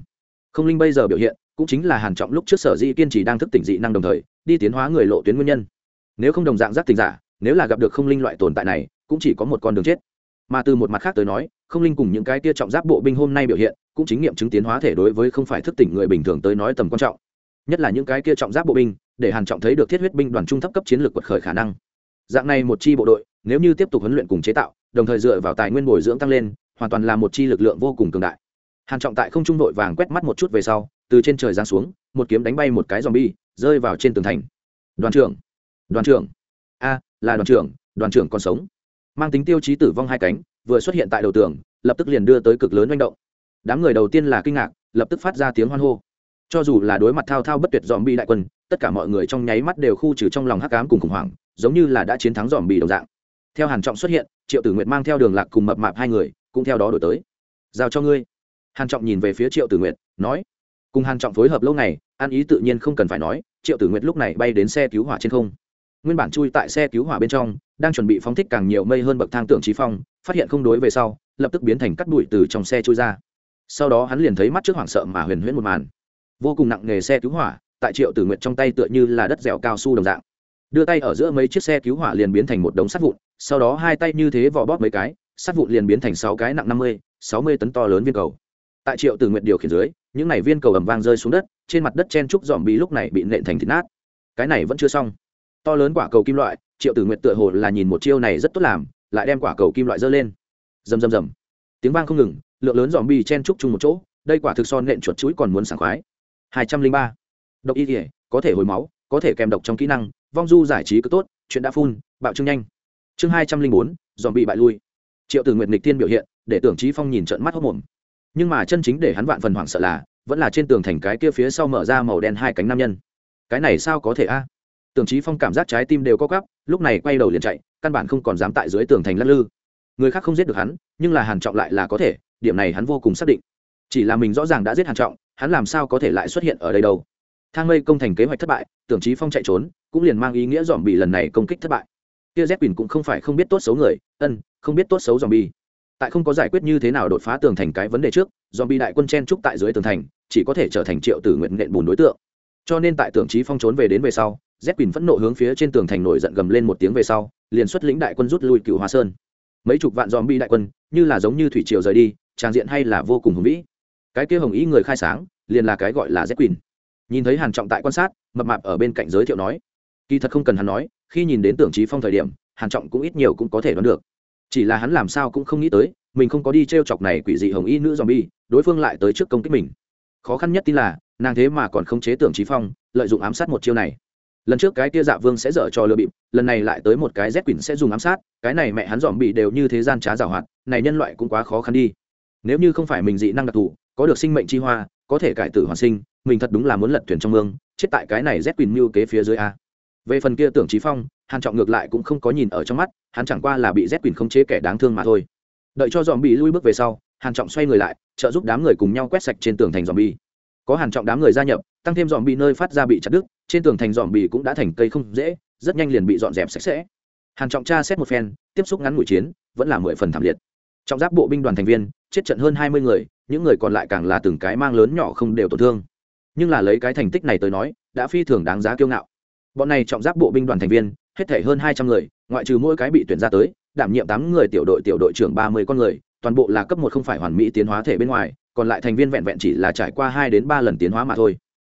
Không linh bây giờ biểu hiện, cũng chính là hàn trọng lúc trước sở di kiên trì đang thức tỉnh dị năng đồng thời, đi tiến hóa người lộ tuyến nguyên nhân. Nếu không đồng dạng giác tình giả, nếu là gặp được không linh loại tồn tại này, cũng chỉ có một con đường chết. Mà từ một mặt khác tới nói, không linh cùng những cái tia trọng giáp bộ binh hôm nay biểu hiện, cũng chính nghiệm chứng tiến hóa thể đối với không phải thức tỉnh người bình thường tới nói tầm quan trọng. Nhất là những cái kia trọng giáp bộ binh để hàn trọng thấy được thiết huyết binh đoàn trung thấp cấp chiến lược quật khởi khả năng. Dạng này một chi bộ đội, nếu như tiếp tục huấn luyện cùng chế tạo, đồng thời dựa vào tài nguyên bồi dưỡng tăng lên, hoàn toàn là một chi lực lượng vô cùng cường đại. Hàn trọng tại không trung đội vàng quét mắt một chút về sau, từ trên trời giáng xuống, một kiếm đánh bay một cái zombie, rơi vào trên tường thành. Đoàn trưởng đoàn trưởng. A, là đoàn trưởng đoàn trưởng còn sống. Mang tính tiêu chí tử vong hai cánh, vừa xuất hiện tại đầu tường, lập tức liền đưa tới cực lớn manh động. Đám người đầu tiên là kinh ngạc, lập tức phát ra tiếng hoan hô. Cho dù là đối mặt thao thao bất tuyệt dòm bi đại quân tất cả mọi người trong nháy mắt đều khu trừ trong lòng hắc cám cùng khủng hoảng, giống như là đã chiến thắng dòm bì đồng dạng. Theo hàn trọng xuất hiện, triệu tử nguyệt mang theo đường lạc cùng mập mạp hai người, cũng theo đó đổi tới. Giao cho ngươi. Hàn trọng nhìn về phía triệu tử nguyệt, nói. Cùng hàn trọng phối hợp lâu ngày an ý tự nhiên không cần phải nói, triệu tử nguyệt lúc này bay đến xe cứu hỏa trên không. Nguyên bản chui tại xe cứu hỏa bên trong, đang chuẩn bị phóng thích càng nhiều mây hơn bậc thang tưởng trí phong, phát hiện không đối về sau, lập tức biến thành cắt bụi từ trong xe trôi ra. Sau đó hắn liền thấy mắt trước hoảng sợ mà huyền huyễn một màn. Vô cùng nặng nghề xe cứu hỏa tại triệu tử nguyệt trong tay tựa như là đất dẻo cao su đồng dạng. Đưa tay ở giữa mấy chiếc xe cứu hỏa liền biến thành một đống sắt vụn, sau đó hai tay như thế vò bóp mấy cái, sắt vụn liền biến thành sáu cái nặng năm mươi, sáu mươi tấn to lớn viên cầu. Tại triệu tử nguyệt điều khiển dưới, những này viên cầu ầm vang rơi xuống đất, trên mặt đất chen trúc dòm bị lúc này bị nện thành thịt nát. Cái này vẫn chưa xong. To lớn quả cầu kim loại, triệu tử nguyệt tựa hồ là nhìn một chiêu này rất tốt làm, lại đem quả cầu kim loại dơ lên. Rầm rầm rầm. Tiếng vang không ngừng, lượng lớn dòm bi chen trúc chung một chỗ, đây quả thực son nện chuột chuỗi còn muốn sảng khoái. Hai trăm linh ba độc y thể có thể hồi máu, có thể kèm độc trong kỹ năng, vong du giải trí cứ tốt, chuyện đã phun, bạo trưng nhanh. Chương hai trăm linh bốn dòm bị bại lui. Triệu tử nguyệt nịch tiên biểu hiện, để tưởng trí phong nhìn trận mắt hốc mồm. Nhưng mà chân chính để hắn vạn phần hoảng sợ là, vẫn là trên tường thành cái kia phía sau mở ra màu đen hai cánh nam nhân. Cái này sao có thể a? Tưởng trí phong cảm giác trái tim đều có gắp lúc này quay đầu liền chạy, căn bản không còn dám tại dưới tường thành lắc lư. Người khác không giết được hắn, nhưng là hàn trọng lại là có thể, điểm này hắn vô cùng xác định. Chỉ là mình rõ ràng đã giết hàn trọng, hắn làm sao có thể lại xuất hiện ở đây đâu? Thang mây công thành kế hoạch thất bại, tưởng chí phong chạy trốn, cũng liền mang ý nghĩa dòm bị lần này công kích thất bại. Kia z quỳnh cũng không phải không biết tốt xấu người, ân, không biết tốt xấu dòm bi tại không có giải quyết như thế nào đột phá tường thành cái vấn đề trước, dòm bi đại quân chen trúc tại dưới tường thành, chỉ có thể trở thành triệu tử nguyện nện bùn đối tượng. Cho nên tại tưởng chí phong trốn về đến về sau z quỳnh phẫn nộ hướng phía trên tường thành nổi giận gầm lên một tiếng về sau, liền xuất lĩnh đại quân rút lui cựu hoa sơn. Mấy chục vạn dòm bi đại quân, như là giống như thủy triều rời đi, tràng diện hay là vô cùng hùng vĩ. Cái kia hồng ý người khai sáng, liền là cái gọi là z quỳnh nhìn thấy hàn trọng tại quan sát, mập mạp ở bên cạnh giới thiệu nói. Kỳ thật không cần hắn nói, khi nhìn đến tưởng trí phong thời điểm, hàn trọng cũng ít nhiều cũng có thể đoán được. Chỉ là hắn làm sao cũng không nghĩ tới, mình không có đi treo chọc này quỷ dị hồng y nữ zombie, đối phương lại tới trước công kích mình. Khó khăn nhất tin là, nàng thế mà còn không chế tưởng trí phong, lợi dụng ám sát một chiêu này. Lần trước cái kia dạ vương sẽ dở cho lừa bịp, lần này lại tới một cái z quỷ sẽ dùng ám sát, cái này mẹ hắn dòm bị đều như thế gian trá giảo hoạt, này nhân loại cũng quá khó khăn đi. Nếu như không phải mình dị năng đặc thù, có được sinh mệnh chi hoa, có thể cải tử hoàn sinh mình thật đúng là muốn lật thuyền trong mương, chết tại cái này z quỳnh mưu kế phía dưới a. Về phần kia tưởng trí phong, hàn trọng ngược lại cũng không có nhìn ở trong mắt, hắn chẳng qua là bị z quỳnh không chế kẻ đáng thương mà thôi. Đợi cho dòm bị lui bước về sau, hàn trọng xoay người lại, trợ giúp đám người cùng nhau quét sạch trên tường thành dòm bi có hàn trọng đám người gia nhập, tăng thêm dòm bị nơi phát ra bị chặt đứt, trên tường thành dòm bị cũng đã thành cây không dễ, rất nhanh liền bị dọn dẹp sạch sẽ. Hàn trọng tra xét một phen, tiếp xúc ngắn mũi chiến, vẫn là mười phần thảm liệt. Trọng giáp bộ binh đoàn thành viên, chết trận hơn hai mươi người, những người còn lại càng là từng cái mang lớn nhỏ không đều tổn thương nhưng là lấy cái thành tích này tới nói, đã phi thường đáng giá kiêu ngạo. Bọn này trọng giáp bộ binh đoàn thành viên, hết thể hơn hai trăm người, ngoại trừ mỗi cái bị tuyển ra tới, đảm nhiệm tám người tiểu đội tiểu đội trưởng ba mươi con người, toàn bộ là cấp một không phải hoàn mỹ tiến hóa thể bên ngoài, còn lại thành viên vẹn vẹn chỉ là trải qua hai đến ba lần tiến hóa mà thôi.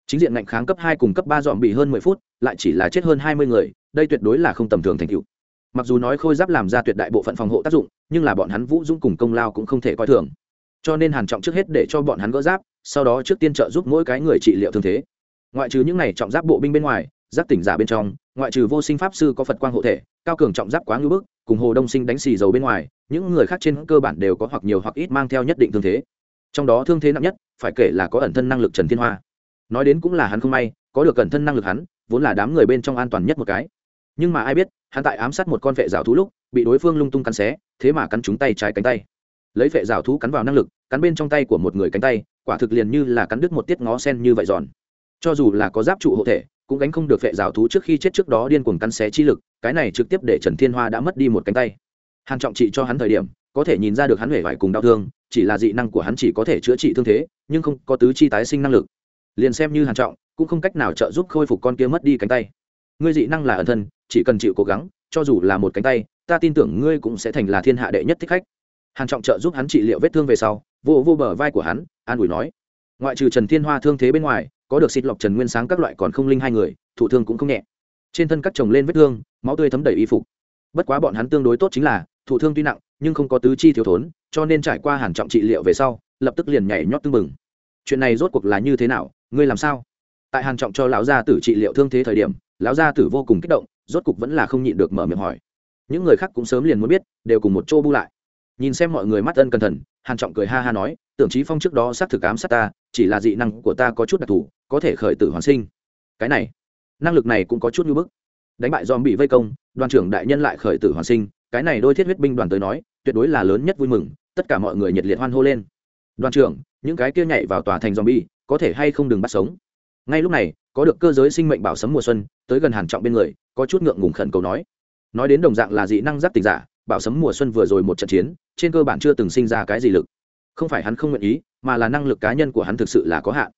Chính diện ngạnh kháng cấp hai cùng cấp ba dọn bị hơn mười phút, lại chỉ là chết hơn hai mươi người, đây tuyệt đối là không tầm thường thành cựu mặc dù nói khôi giáp làm ra tuyệt đại bộ phận phòng hộ tác dụng, nhưng là bọn hắn vũ dũng cùng công lao cũng không thể coi thường. Cho nên hàn trọng trước hết để cho bọn hắn gỡ giáp sau đó trước tiên trợ giúp mỗi cái người trị liệu thương thế. Ngoại trừ những này trọng giáp bộ binh bên ngoài, giáp tỉnh giả bên trong, ngoại trừ vô sinh pháp sư có phật quang hộ thể, cao cường trọng giáp quá ngưỡng bức, cùng hồ đông sinh đánh xì dầu bên ngoài, những người khác trên cơ bản đều có hoặc nhiều hoặc ít mang theo nhất định thương thế. Trong đó thương thế nặng nhất, phải kể là có ẩn thân năng lực trần thiên hoa. Nói đến cũng là hắn không may, có được ẩn thân năng lực hắn, vốn là đám người bên trong an toàn nhất một cái. Nhưng mà ai biết, hắn tại ám sát một con vệ rào thú lúc, bị đối phương lung tung cắn xé, thế mà cắn trúng tay trái cánh tay. Lấy vệ rào thú cắn vào năng lực, cắn bên trong tay của một người cánh tay quả thực liền như là cắn đứt một tiết ngó sen như vậy giòn. Cho dù là có giáp trụ hộ thể, cũng gánh không được vệ rào thú trước khi chết trước đó điên cuồng cắn xé chi lực, cái này trực tiếp để trần thiên hoa đã mất đi một cánh tay. Hàn trọng trị cho hắn thời điểm, có thể nhìn ra được hắn hề vải cùng đau thương, chỉ là dị năng của hắn chỉ có thể chữa trị thương thế, nhưng không có tứ chi tái sinh năng lực. Liền xem như hàn trọng, cũng không cách nào trợ giúp khôi phục con kia mất đi cánh tay. Ngươi dị năng là ẩn thân, chỉ cần chịu cố gắng, cho dù là một cánh tay, ta tin tưởng ngươi cũng sẽ thành là thiên hạ đệ nhất thích khách. Hàn trọng trợ giúp hắn trị liệu vết thương về sau vô vô bờ vai của hắn, an ủi nói. Ngoại trừ trần thiên hoa thương thế bên ngoài, có được xịt lọc trần nguyên sáng các loại còn không linh hai người, thụ thương cũng không nhẹ. Trên thân các chồng lên vết thương, máu tươi thấm đầy y phục. Bất quá bọn hắn tương đối tốt chính là, thụ thương tuy nặng, nhưng không có tứ chi thiếu thốn, cho nên trải qua hàn trọng trị liệu về sau, lập tức liền nhảy nhót tưng bừng. Chuyện này rốt cuộc là như thế nào, ngươi làm sao? Tại hàn trọng cho lão gia tử trị liệu thương thế thời điểm, lão gia tử vô cùng kích động, rốt cục vẫn là không nhịn được mở miệng hỏi. Những người khác cũng sớm liền muốn biết, đều cùng một chỗ bu lại. Nhìn xem mọi người mắt ân cẩn thận hàn trọng cười ha ha nói, tưởng chí phong trước đó sát thực ám sát ta, chỉ là dị năng của ta có chút đặc thù, có thể khởi tử hoàn sinh. Cái này, năng lực này cũng có chút như bức. Đánh bại dòm bị vây công, đoàn trưởng đại nhân lại khởi tử hoàn sinh, cái này đôi thiết huyết binh đoàn tới nói, tuyệt đối là lớn nhất vui mừng, tất cả mọi người nhiệt liệt hoan hô lên. Đoàn trưởng, những cái kia nhảy vào tòa thành dòm bi có thể hay không đừng bắt sống? Ngay lúc này, có được cơ giới sinh mệnh bảo sấm mùa xuân, tới gần hàn trọng bên người, có chút ngượng ngùng khẩn cầu nói. Nói đến đồng dạng là dị năng giáp tình giả, bảo sấm mùa xuân vừa rồi một trận chiến trên cơ bản chưa từng sinh ra cái gì lực. Không phải hắn không nguyện ý, mà là năng lực cá nhân của hắn thực sự là có hạn.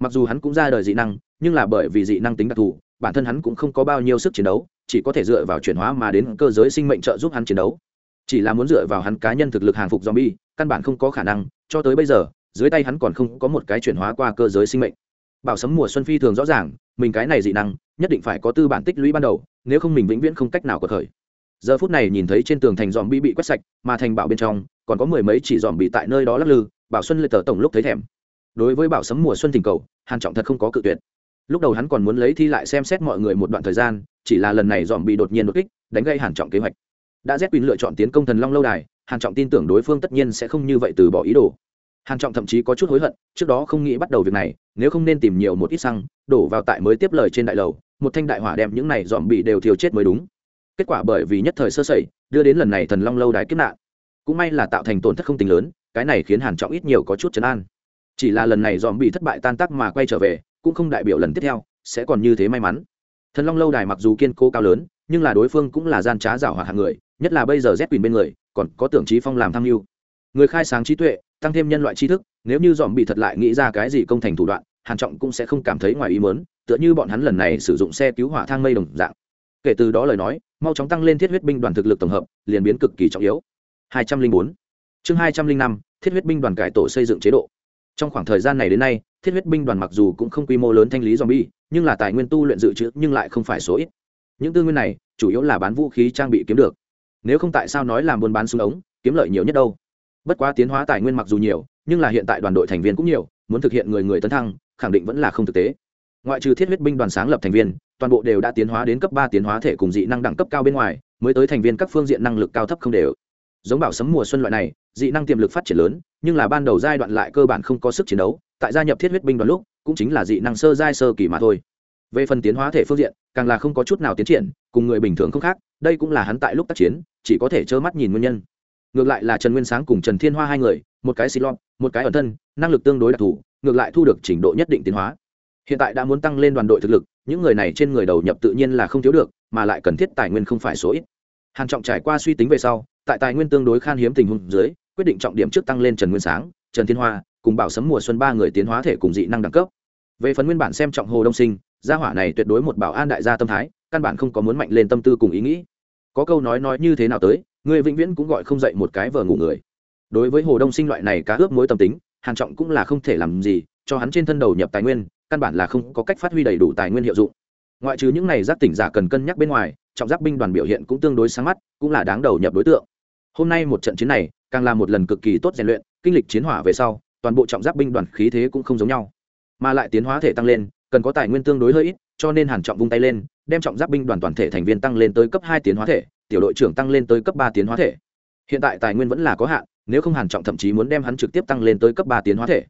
Mặc dù hắn cũng ra đời dị năng, nhưng là bởi vì dị năng tính đặc thù, bản thân hắn cũng không có bao nhiêu sức chiến đấu, chỉ có thể dựa vào chuyển hóa mà đến cơ giới sinh mệnh trợ giúp hắn chiến đấu. Chỉ là muốn dựa vào hắn cá nhân thực lực hàng phục zombie, căn bản không có khả năng, cho tới bây giờ, dưới tay hắn còn không có một cái chuyển hóa qua cơ giới sinh mệnh. Bảo sấm mùa xuân phi thường rõ ràng, mình cái này dị năng, nhất định phải có tư bản tích lũy ban đầu, nếu không mình vĩnh viễn không cách nào có thời giờ phút này nhìn thấy trên tường thành dòm bi bị quét sạch, mà thành bảo bên trong, còn có mười mấy chỉ dòm bị tại nơi đó lắc lư, bảo xuân lệ tờ tổng lúc thấy thèm. Đối với bảo sấm mùa xuân tình cầu, hàn trọng thật không có cự tuyệt. Lúc đầu hắn còn muốn lấy thi lại xem xét mọi người một đoạn thời gian, chỉ là lần này dòm bị đột nhiên đột kích, đánh gây hàn trọng kế hoạch. Đã z quyền lựa chọn tiến công thần long lâu đài, hàn trọng tin tưởng đối phương tất nhiên sẽ không như vậy từ bỏ ý đồ. Hàn trọng thậm chí có chút hối hận, trước đó không nghĩ bắt đầu việc này, nếu không nên tìm nhiều một ít xăng, đổ vào tại mới tiếp lời trên đại lầu, một thanh đại hỏa đem những này dòm bị đều thiêu chết mới đúng kết quả bởi vì nhất thời sơ sẩy, đưa đến lần này thần long lâu đài kiếp nạn. Cũng may là tạo thành tổn thất không tính lớn, cái này khiến hàn trọng ít nhiều có chút chấn an. Chỉ là lần này dòm bị thất bại tan tác mà quay trở về, cũng không đại biểu lần tiếp theo, sẽ còn như thế may mắn. Thần long lâu đài mặc dù kiên cố cao lớn, nhưng là đối phương cũng là gian trá giảo hoạt hạng người, nhất là bây giờ z quyền bên người, còn có tưởng trí phong làm tham mưu. Người khai sáng trí tuệ, tăng thêm nhân loại tri thức, nếu như dòm bị thật lại nghĩ ra cái gì công thành thủ đoạn, hàn trọng cũng sẽ không cảm thấy ngoài ý mớn tựa như bọn hắn lần này sử dụng xe cứu hỏa thang mây đồng dạng. Kể từ đó lời nói mau chóng tăng lên thiết huyết binh đoàn thực lực tổng hợp, liền biến cực kỳ trọng yếu. 204 chương 205 thiết huyết binh đoàn cải tổ xây dựng chế độ. Trong khoảng thời gian này đến nay, thiết huyết binh đoàn mặc dù cũng không quy mô lớn thanh lý zombie, nhưng là tài nguyên tu luyện dự trữ nhưng lại không phải số ít. Những tư nguyên này, chủ yếu là bán vũ khí trang bị kiếm được. Nếu không tại sao nói làm buôn bán súng ống, kiếm lợi nhiều nhất đâu? Bất quá tiến hóa tài nguyên mặc dù nhiều, nhưng là hiện tại đoàn đội thành viên cũng nhiều, muốn thực hiện người người tấn thăng, khẳng định vẫn là không thực tế. Ngoại trừ thiết huyết binh đoàn sáng lập thành viên toàn bộ đều đã tiến hóa đến cấp ba tiến hóa thể cùng dị năng đẳng cấp cao bên ngoài, mới tới thành viên các phương diện năng lực cao thấp không đều. Giống bảo sấm mùa xuân loại này, dị năng tiềm lực phát triển lớn, nhưng là ban đầu giai đoạn lại cơ bản không có sức chiến đấu, tại gia nhập thiết huyết binh đoàn lúc, cũng chính là dị năng sơ giai sơ kỳ mà thôi. Về phần tiến hóa thể phương diện, càng là không có chút nào tiến triển, cùng người bình thường không khác, đây cũng là hắn tại lúc tác chiến, chỉ có thể trơ mắt nhìn nguyên nhân. Ngược lại là trần nguyên sáng cùng trần thiên hoa hai người, một cái xì lon một cái ẩn thân, năng lực tương đối đặc thù, ngược lại thu được trình độ nhất định tiến hóa hiện tại đã muốn tăng lên đoàn đội thực lực, những người này trên người đầu nhập tự nhiên là không thiếu được, mà lại cần thiết tài nguyên không phải số ít. Hàn trọng trải qua suy tính về sau, tại tài nguyên tương đối khan hiếm tình huống dưới, quyết định trọng điểm trước tăng lên trần nguyên sáng, trần thiên hoa, cùng bảo sấm mùa xuân ba người tiến hóa thể cùng dị năng đẳng cấp. Về phần nguyên bản xem trọng hồ đông sinh, gia hỏa này tuyệt đối một bảo an đại gia tâm thái, căn bản không có muốn mạnh lên tâm tư cùng ý nghĩ. Có câu nói nói như thế nào tới, người vĩnh viễn cũng gọi không dậy một cái vờ ngủ người. Đối với hồ đông sinh loại này cá ướp mối tâm tính, hàn trọng cũng là không thể làm gì, cho hắn trên thân đầu nhập tài nguyên căn bản là không có cách phát huy đầy đủ tài nguyên hiệu dụng. Ngoại trừ những này giác tỉnh giả cần cân nhắc bên ngoài, trọng giác binh đoàn biểu hiện cũng tương đối sáng mắt, cũng là đáng đầu nhập đối tượng. Hôm nay một trận chiến này, càng là một lần cực kỳ tốt rèn luyện, kinh lịch chiến hỏa về sau, toàn bộ trọng giáp binh đoàn khí thế cũng không giống nhau. Mà lại tiến hóa thể tăng lên, cần có tài nguyên tương đối hơi ít, cho nên hàn trọng vung tay lên, đem trọng giáp binh đoàn toàn thể thành viên tăng lên tới cấp hai tiến hóa thể, tiểu đội trưởng tăng lên tới cấp ba tiến hóa thể. Hiện tại tài nguyên vẫn là có hạn, nếu không hàn trọng thậm chí muốn đem hắn trực tiếp tăng lên tới cấp ba tiến hóa thể.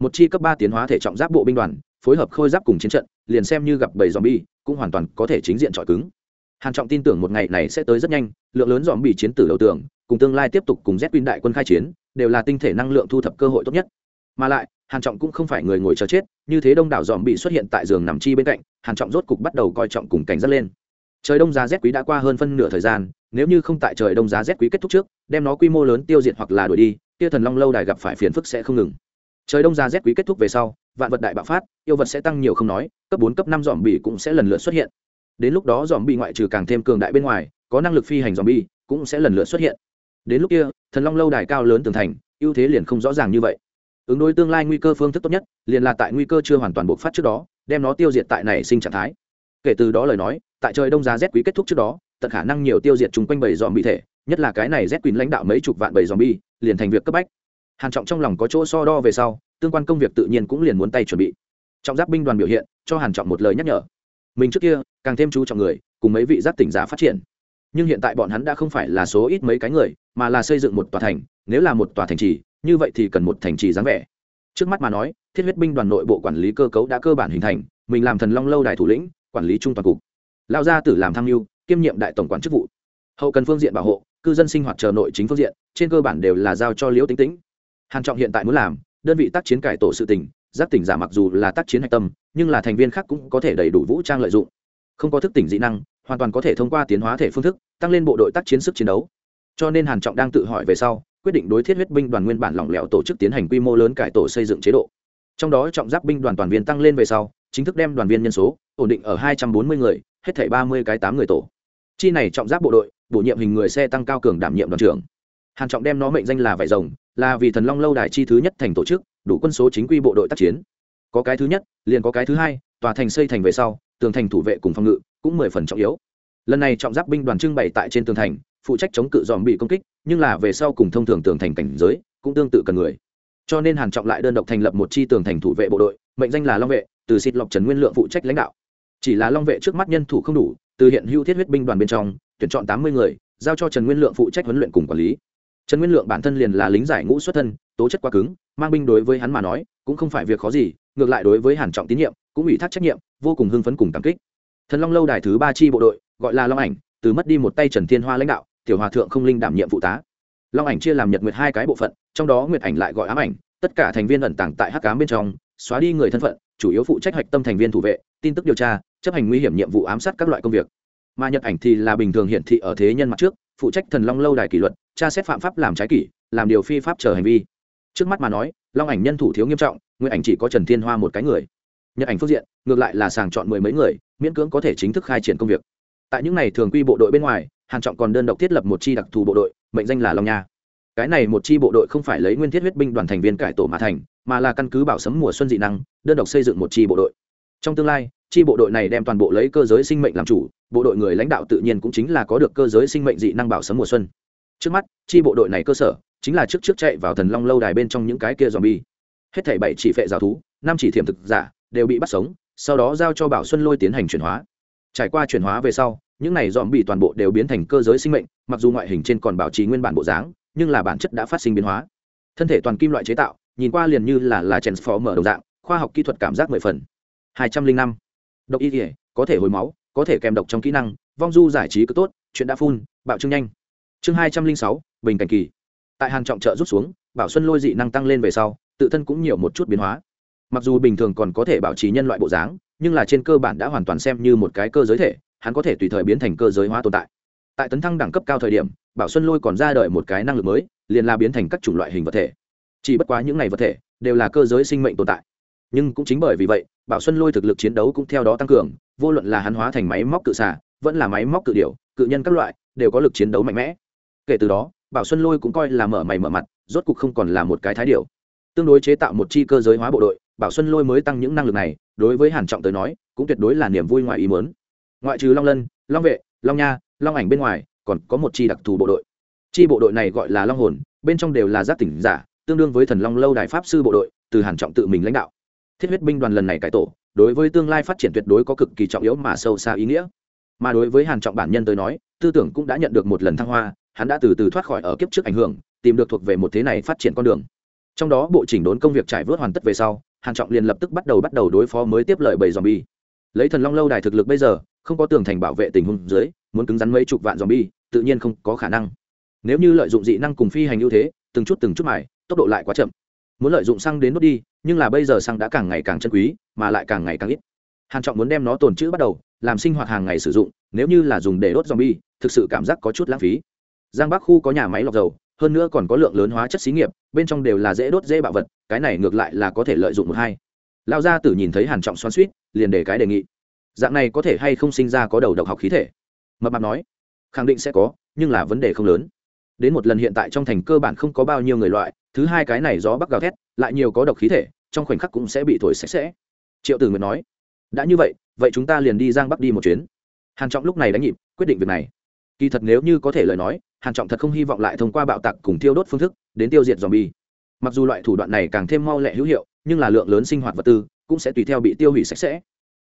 Một chi cấp ba tiến hóa thể trọng giáp bộ binh đoàn phối hợp khôi giáp cùng chiến trận, liền xem như gặp bầy zombie, cũng hoàn toàn có thể chính diện chọi cứng. Hàn trọng tin tưởng một ngày này sẽ tới rất nhanh, lượng lớn zombie chiến tử đầu tượng cùng tương lai tiếp tục cùng z đại quân khai chiến, đều là tinh thể năng lượng thu thập cơ hội tốt nhất. Mà lại, hàn trọng cũng không phải người ngồi chờ chết, như thế đông đảo dòm xuất hiện tại giường nằm chi bên cạnh, hàn trọng rốt cục bắt đầu coi trọng cùng cảnh giác lên. Trời đông giá rét quý đã qua hơn phân nửa thời gian, nếu như không tại trời đông giá rét quý kết thúc trước, đem nó quy mô lớn tiêu diệt hoặc là đuổi đi, kia thần long lâu đài gặp phải phiền phức sẽ không ngừng trời đông ra rét quý kết thúc về sau, vạn vật đại bạo phát, yêu vật sẽ tăng nhiều không nói, cấp bốn, cấp năm dòm bì cũng sẽ lần lượt xuất hiện. Đến lúc đó dòm bì ngoại trừ càng thêm cường đại bên ngoài, có năng lực phi hành dòm bì cũng sẽ lần lượt xuất hiện. Đến lúc kia, thần long lâu đài cao lớn tường thành, ưu thế liền không rõ ràng như vậy. Ứng đối tương lai nguy cơ phương thức tốt nhất, liền là tại nguy cơ chưa hoàn toàn bộc phát trước đó, đem nó tiêu diệt tại nảy sinh trạng thái. Kể từ đó lời nói, tại trời đông giá rét quý kết thúc trước đó, tận khả năng nhiều tiêu diệt chung quanh bảy dòm bị thể, nhất là cái này rét quý lãnh đạo mấy chục vạn bảy dòm bi liền thành việc cấp bách hàn trọng trong lòng có chỗ so đo về sau, tương quan công việc tự nhiên cũng liền muốn tay chuẩn bị. Trọng giáp binh đoàn biểu hiện, cho hàn trọng một lời nhắc nhở. Mình trước kia, càng thêm chú trọng người, cùng mấy vị giáp tỉnh giả phát triển. Nhưng hiện tại bọn hắn đã không phải là số ít mấy cái người, mà là xây dựng một tòa thành, nếu là một tòa thành trì, như vậy thì cần một thành trì dáng vẻ. Trước mắt mà nói, thiết huyết binh đoàn nội bộ quản lý cơ cấu đã cơ bản hình thành, mình làm thần long lâu đài thủ lĩnh, quản lý trung toàn cục. Lao gia tử làm tham mưu, kiêm nhiệm đại tổng quản chức vụ. Hậu cần phương diện bảo hộ, cư dân sinh hoạt chờ nội chính phương diện, trên cơ bản đều là giao cho liễu tính tĩnh hàn trọng hiện tại muốn làm, đơn vị tác chiến cải tổ sự tỉnh giáp tỉnh giả mặc dù là tác chiến hạch tâm, nhưng là thành viên khác cũng có thể đầy đủ vũ trang lợi dụng. Không có thức tỉnh dị năng, hoàn toàn có thể thông qua tiến hóa thể phương thức, tăng lên bộ đội tác chiến sức chiến đấu. Cho nên hàn trọng đang tự hỏi về sau, quyết định đối thiết huyết binh đoàn nguyên bản lỏng lẻo tổ chức tiến hành quy mô lớn cải tổ xây dựng chế độ. Trong đó trọng giáp binh đoàn toàn viên tăng lên về sau, chính thức đem đoàn viên nhân số, ổn định ở hai trăm bốn mươi người, hết thảy ba mươi cái tám người tổ. Chi này trọng giáp bộ đội, bổ nhiệm hình người xe tăng cao cường đảm nhiệm đoàn trưởng. Hàn trọng đem nó mệnh danh là vải rồng là vì thần long lâu đài chi thứ nhất thành tổ chức, đủ quân số chính quy bộ đội tác chiến. Có cái thứ nhất, liền có cái thứ hai, tòa thành xây thành về sau, tường thành thủ vệ cùng phòng ngự cũng mười phần trọng yếu. Lần này trọng giáp binh đoàn trưng bày tại trên tường thành, phụ trách chống cự dòm bị công kích, nhưng là về sau cùng thông thường tường thành cảnh giới cũng tương tự cần người. Cho nên hàn trọng lại đơn độc thành lập một chi tường thành thủ vệ bộ đội, mệnh danh là long vệ, từ xịt lọc trần nguyên lượng phụ trách lãnh đạo. Chỉ là long vệ trước mắt nhân thủ không đủ, từ hiện hưu thiết huyết binh đoàn bên trong, tuyển chọn tám mươi người, giao cho trần nguyên lượng phụ trách huấn luyện cùng quản lý trần nguyên lượng bản thân liền là lính giải ngũ xuất thân, tố chất quá cứng, mang binh đối với hắn mà nói, cũng không phải việc khó gì, ngược lại đối với hàn trọng tín nhiệm, cũng ủy thác trách nhiệm, vô cùng hưng phấn cùng cảm kích. Thần long lâu đài thứ ba chi bộ đội, gọi là long ảnh, từ mất đi một tay trần thiên hoa lãnh đạo, tiểu hòa thượng không linh đảm nhiệm phụ tá. Long ảnh chia làm nhật nguyệt hai cái bộ phận, trong đó nguyệt ảnh lại gọi ám ảnh, tất cả thành viên ẩn tàng tại hắc cám bên trong, xóa đi người thân phận, chủ yếu phụ trách hạch tâm thành viên thủ vệ, tin tức điều tra, chấp hành nguy hiểm nhiệm vụ ám sát các loại công việc. Mà nhật ảnh thì là bình thường hiển thị ở thế nhân mặt trước, phụ trách thần long lâu đài kỷ luật tra xét phạm pháp làm trái kỷ, làm điều phi pháp chờ hành vi. Trước mắt mà nói, long ảnh nhân thủ thiếu nghiêm trọng nguyên ảnh chỉ có trần thiên hoa một cái người. Nhật ảnh phương diện, ngược lại là sàng chọn mười mấy người, miễn cưỡng có thể chính thức khai triển công việc. Tại những n à y thường quy bộ đội bên ngoài, hàn trọng còn đơn độc thiết lập một chi đặc thù bộ đội, mệnh danh là long nha. Cái này một chi bộ đội không phải lấy nguyên thiết huyết binh đoàn thành viên cải tổ mà thành, mà là căn cứ bảo sấm mùa xuân dị năng, đơn độc xây dựng một chi bộ đội. Trong tương lai, chi bộ đội này đem toàn bộ lấy cơ giới sinh mệnh làm chủ, bộ đội người lãnh đạo tự nhiên cũng chính là có được cơ giới sinh mệnh dị năng bảo sấm mùa xuân trước mắt, chi bộ đội này cơ sở, chính là trước trước chạy vào thần long lâu đài bên trong những cái kia zombie. Hết thảy bảy chỉ phệ rào thú, năm chỉ thiểm thực giả, đều bị bắt sống, sau đó giao cho bảo xuân lôi tiến hành chuyển hóa. Trải qua chuyển hóa về sau, những này dòm bị toàn bộ đều biến thành cơ giới sinh mệnh, mặc dù ngoại hình trên còn bảo trì nguyên bản bộ dáng, nhưng là bản chất đã phát sinh biến hóa. Thân thể toàn kim loại chế tạo, nhìn qua liền như là là mở đồng dạng, khoa học kỹ thuật cảm giác mười phần. Hai trăm linh năm. Độc y thể có thể hồi máu, có thể kèm độc trong kỹ năng, vong du giải trí cứ tốt, chuyện đã phun, bạo trưng nhanh chương hai trăm linh sáu, bình cảnh kỳ. Tại hàng trọng trợ rút xuống, bảo xuân lôi dị năng tăng lên về sau, tự thân cũng nhiều một chút biến hóa. Mặc dù bình thường còn có thể bảo trì nhân loại bộ dáng, nhưng là trên cơ bản đã hoàn toàn xem như một cái cơ giới thể, hắn có thể tùy thời biến thành cơ giới hóa tồn tại. Tại tấn thăng đẳng cấp cao thời điểm, bảo xuân lôi còn ra đời một cái năng lực mới, liền là biến thành các chủng loại hình vật thể. Chỉ bất quá những này vật thể đều là cơ giới sinh mệnh tồn tại. Nhưng cũng chính bởi vì vậy, bảo xuân lôi thực lực chiến đấu cũng theo đó tăng cường, vô luận là hắn hóa thành máy móc cự xả vẫn là máy móc cự điểu, cự nhân các loại, đều có lực chiến đấu mạnh mẽ kể từ đó, bảo xuân lôi cũng coi là mở mày mở mặt, rốt cục không còn là một cái thái điểu. Tương đối chế tạo một chi cơ giới hóa bộ đội, bảo xuân lôi mới tăng những năng lực này, đối với hàn trọng tới nói, cũng tuyệt đối là niềm vui ngoài ý muốn. Ngoại trừ long lân, long vệ, long nha, long ảnh bên ngoài, còn có một chi đặc thù bộ đội. Chi bộ đội này gọi là long hồn, bên trong đều là giác tỉnh giả, tương đương với thần long lâu đài pháp sư bộ đội, từ hàn trọng tự mình lãnh đạo. Thiết huyết binh đoàn lần này cải tổ, đối với tương lai phát triển tuyệt đối có cực kỳ trọng yếu mà sâu xa ý nghĩa. Mà đối với hàn trọng bản nhân tới nói, tư tưởng cũng đã nhận được một lần thăng hoa hắn đã từ từ thoát khỏi ở kiếp trước ảnh hưởng, tìm được thuộc về một thế này phát triển con đường. Trong đó, bộ chỉnh đốn công việc trải vớt hoàn tất về sau, hàn trọng liền lập tức bắt đầu bắt đầu đối phó mới tiếp lợi bầy zombie. Lấy thần long lâu đài thực lực bây giờ, không có tường thành bảo vệ tình huống dưới, muốn cứng rắn mấy chục vạn zombie, tự nhiên không có khả năng. Nếu như lợi dụng dị năng cùng phi hành ưu thế, từng chút từng chút mài, tốc độ lại quá chậm. Muốn lợi dụng xăng đến nốt đi, nhưng là bây giờ xăng đã càng ngày càng chân quý, mà lại càng ngày càng ít. Hàn trọng muốn đem nó tồn trữ bắt đầu, làm sinh hoạt hàng ngày sử dụng, nếu như là dùng để đốt zombie, thực sự cảm giác có chút lãng phí giang bắc khu có nhà máy lọc dầu, hơn nữa còn có lượng lớn hóa chất xí nghiệp, bên trong đều là dễ đốt dễ bạo vật, cái này ngược lại là có thể lợi dụng một hai. Lao gia tử nhìn thấy hàn trọng xoắn suýt liền để cái đề nghị. Dạng này có thể hay không sinh ra có đầu độc học khí thể? Mập mạp nói, khẳng định sẽ có, nhưng là vấn đề không lớn. Đến một lần hiện tại trong thành cơ bản không có bao nhiêu người loại, thứ hai cái này gió bắc gào thét, lại nhiều có độc khí thể, trong khoảnh khắc cũng sẽ bị thổi sạch sẽ. Triệu tử nguyệt nói, đã như vậy vậy chúng ta liền đi giang bắc đi một chuyến. Hàn trọng lúc này đánh nhịp, quyết định việc này. Kỳ thật nếu như có thể lời nói hàn trọng thật không hy vọng lại thông qua bạo tạc cùng tiêu đốt phương thức đến tiêu diệt zombie. Mặc dù loại thủ đoạn này càng thêm mau lẹ hữu hiệu, nhưng là lượng lớn sinh hoạt vật tư cũng sẽ tùy theo bị tiêu hủy sạch sẽ.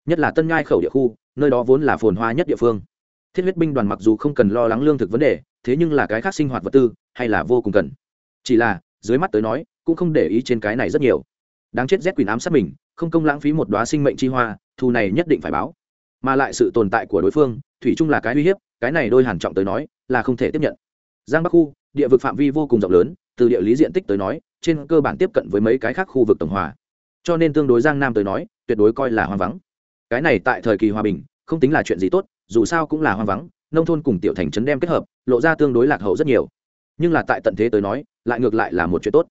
Nhất là tân nhai khẩu địa khu, nơi đó vốn là phồn hoa nhất địa phương. Thiết huyết binh đoàn mặc dù không cần lo lắng lương thực vấn đề, thế nhưng là cái khác sinh hoạt vật tư hay là vô cùng cần. Chỉ là, dưới mắt tới nói, cũng không để ý trên cái này rất nhiều. Đáng chết rét quỷ ám sát mình, không công lãng phí một đoá sinh mệnh chi hoa, thù này nhất định phải báo. Mà lại sự tồn tại của đối phương, thủy chung là cái uy hiếp, cái này đôi hàn trọng tới nói, là không thể tiếp nhận giang bắc khu, địa vực phạm vi vô cùng rộng lớn, từ địa lý diện tích tới nói, trên cơ bản tiếp cận với mấy cái khác khu vực tổng hòa. Cho nên tương đối giang nam tới nói, tuyệt đối coi là hoang vắng. Cái này tại thời kỳ hòa bình, không tính là chuyện gì tốt, dù sao cũng là hoang vắng, nông thôn cùng tiểu thành trấn đem kết hợp, lộ ra tương đối lạc hậu rất nhiều. Nhưng là tại tận thế tới nói, lại ngược lại là một chuyện tốt.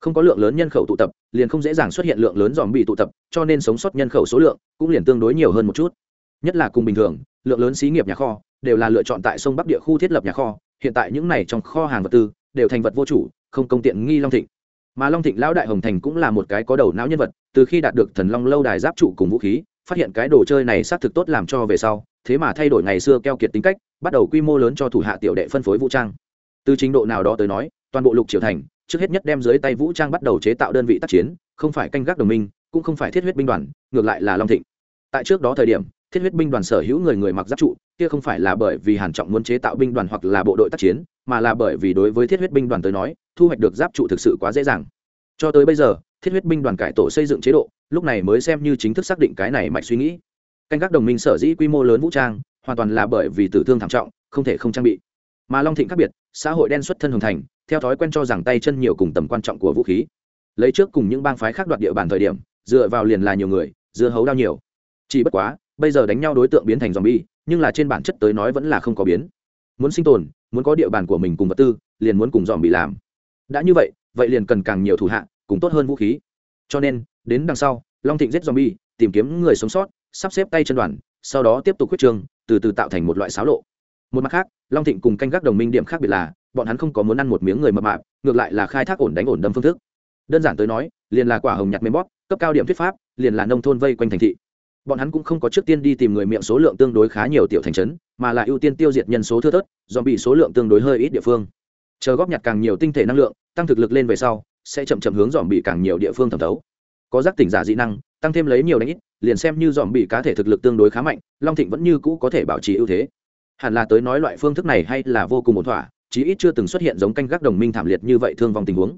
Không có lượng lớn nhân khẩu tụ tập, liền không dễ dàng xuất hiện lượng lớn dòm bị tụ tập, cho nên sống sót nhân khẩu số lượng cũng liền tương đối nhiều hơn một chút. Nhất là cùng bình thường, lượng lớn xí nghiệp nhà kho, đều là lựa chọn tại sông bắc địa khu thiết lập nhà kho hiện tại những này trong kho hàng vật tư đều thành vật vô chủ, không công tiện nghi long thịnh. Mà long thịnh lão đại hồng thành cũng là một cái có đầu não nhân vật, từ khi đạt được thần long lâu đài giáp trụ cùng vũ khí, phát hiện cái đồ chơi này xác thực tốt làm cho về sau, thế mà thay đổi ngày xưa keo kiệt tính cách, bắt đầu quy mô lớn cho thủ hạ tiểu đệ phân phối vũ trang. Từ trình độ nào đó tới nói, toàn bộ lục triều thành, trước hết nhất đem dưới tay vũ trang bắt đầu chế tạo đơn vị tác chiến, không phải canh gác đồng minh, cũng không phải thiết huyết binh đoàn, ngược lại là long thịnh tại trước đó thời điểm, thiết huyết binh đoàn sở hữu người người mặc giáp trụ, kia không phải là bởi vì hàn trọng muốn chế tạo binh đoàn hoặc là bộ đội tác chiến, mà là bởi vì đối với thiết huyết binh đoàn tới nói, thu hoạch được giáp trụ thực sự quá dễ dàng. Cho tới bây giờ, thiết huyết binh đoàn cải tổ xây dựng chế độ, lúc này mới xem như chính thức xác định cái này mạch suy nghĩ. Canh các đồng minh sở dĩ quy mô lớn vũ trang, hoàn toàn là bởi vì tử thương thảm trọng, không thể không trang bị. Mà long thịnh khác biệt, xã hội đen xuất thân hồng thành, theo thói quen cho rằng tay chân nhiều cùng tầm quan trọng của vũ khí. Lấy trước cùng những bang phái khác đoạt địa bàn thời điểm, dựa vào liền là nhiều người, dưa hấu đau nhiều chỉ bất quá, bây giờ đánh nhau đối tượng biến thành zombie, nhưng là trên bản chất tới nói vẫn là không có biến. Muốn sinh tồn, muốn có địa bàn của mình cùng vật tư, liền muốn cùng zombie làm. Đã như vậy vậy liền cần càng nhiều thủ hạ, cùng tốt hơn vũ khí. Cho nên, đến đằng sau, long thịnh giết zombie, tìm kiếm người sống sót, sắp xếp tay chân đoàn, sau đó tiếp tục quyết trường từ từ tạo thành một loại xáo lộ. Một mặt khác, long thịnh cùng canh gác đồng minh điểm khác biệt là, bọn hắn không có muốn ăn một miếng người mập mạp, ngược lại là khai thác ổn đánh ổn đâm phương thức. Đơn giản tới nói, liền là quả hồng nhặt mềm bóp, cấp cao điểm thuyết pháp, liền là nông thôn vây quanh thành thị bọn hắn cũng không có trước tiên đi tìm người miệng số lượng tương đối khá nhiều tiểu thành trấn, mà là ưu tiên tiêu diệt nhân số thưa thớt do bị số lượng tương đối hơi ít địa phương. Chờ góp nhặt càng nhiều tinh thể năng lượng, tăng thực lực lên về sau, sẽ chậm chậm hướng dòm bị càng nhiều địa phương thẩm thấu. Có giác tỉnh giả dị năng, tăng thêm lấy nhiều đánh ít, liền xem như dòm bị cá thể thực lực tương đối khá mạnh, long thịnh vẫn như cũ có thể bảo trì ưu thế. Hẳn là tới nói loại phương thức này hay là vô cùng ổn thỏa, chí ít chưa từng xuất hiện giống canh gác đồng minh thảm liệt như vậy thương vong tình huống.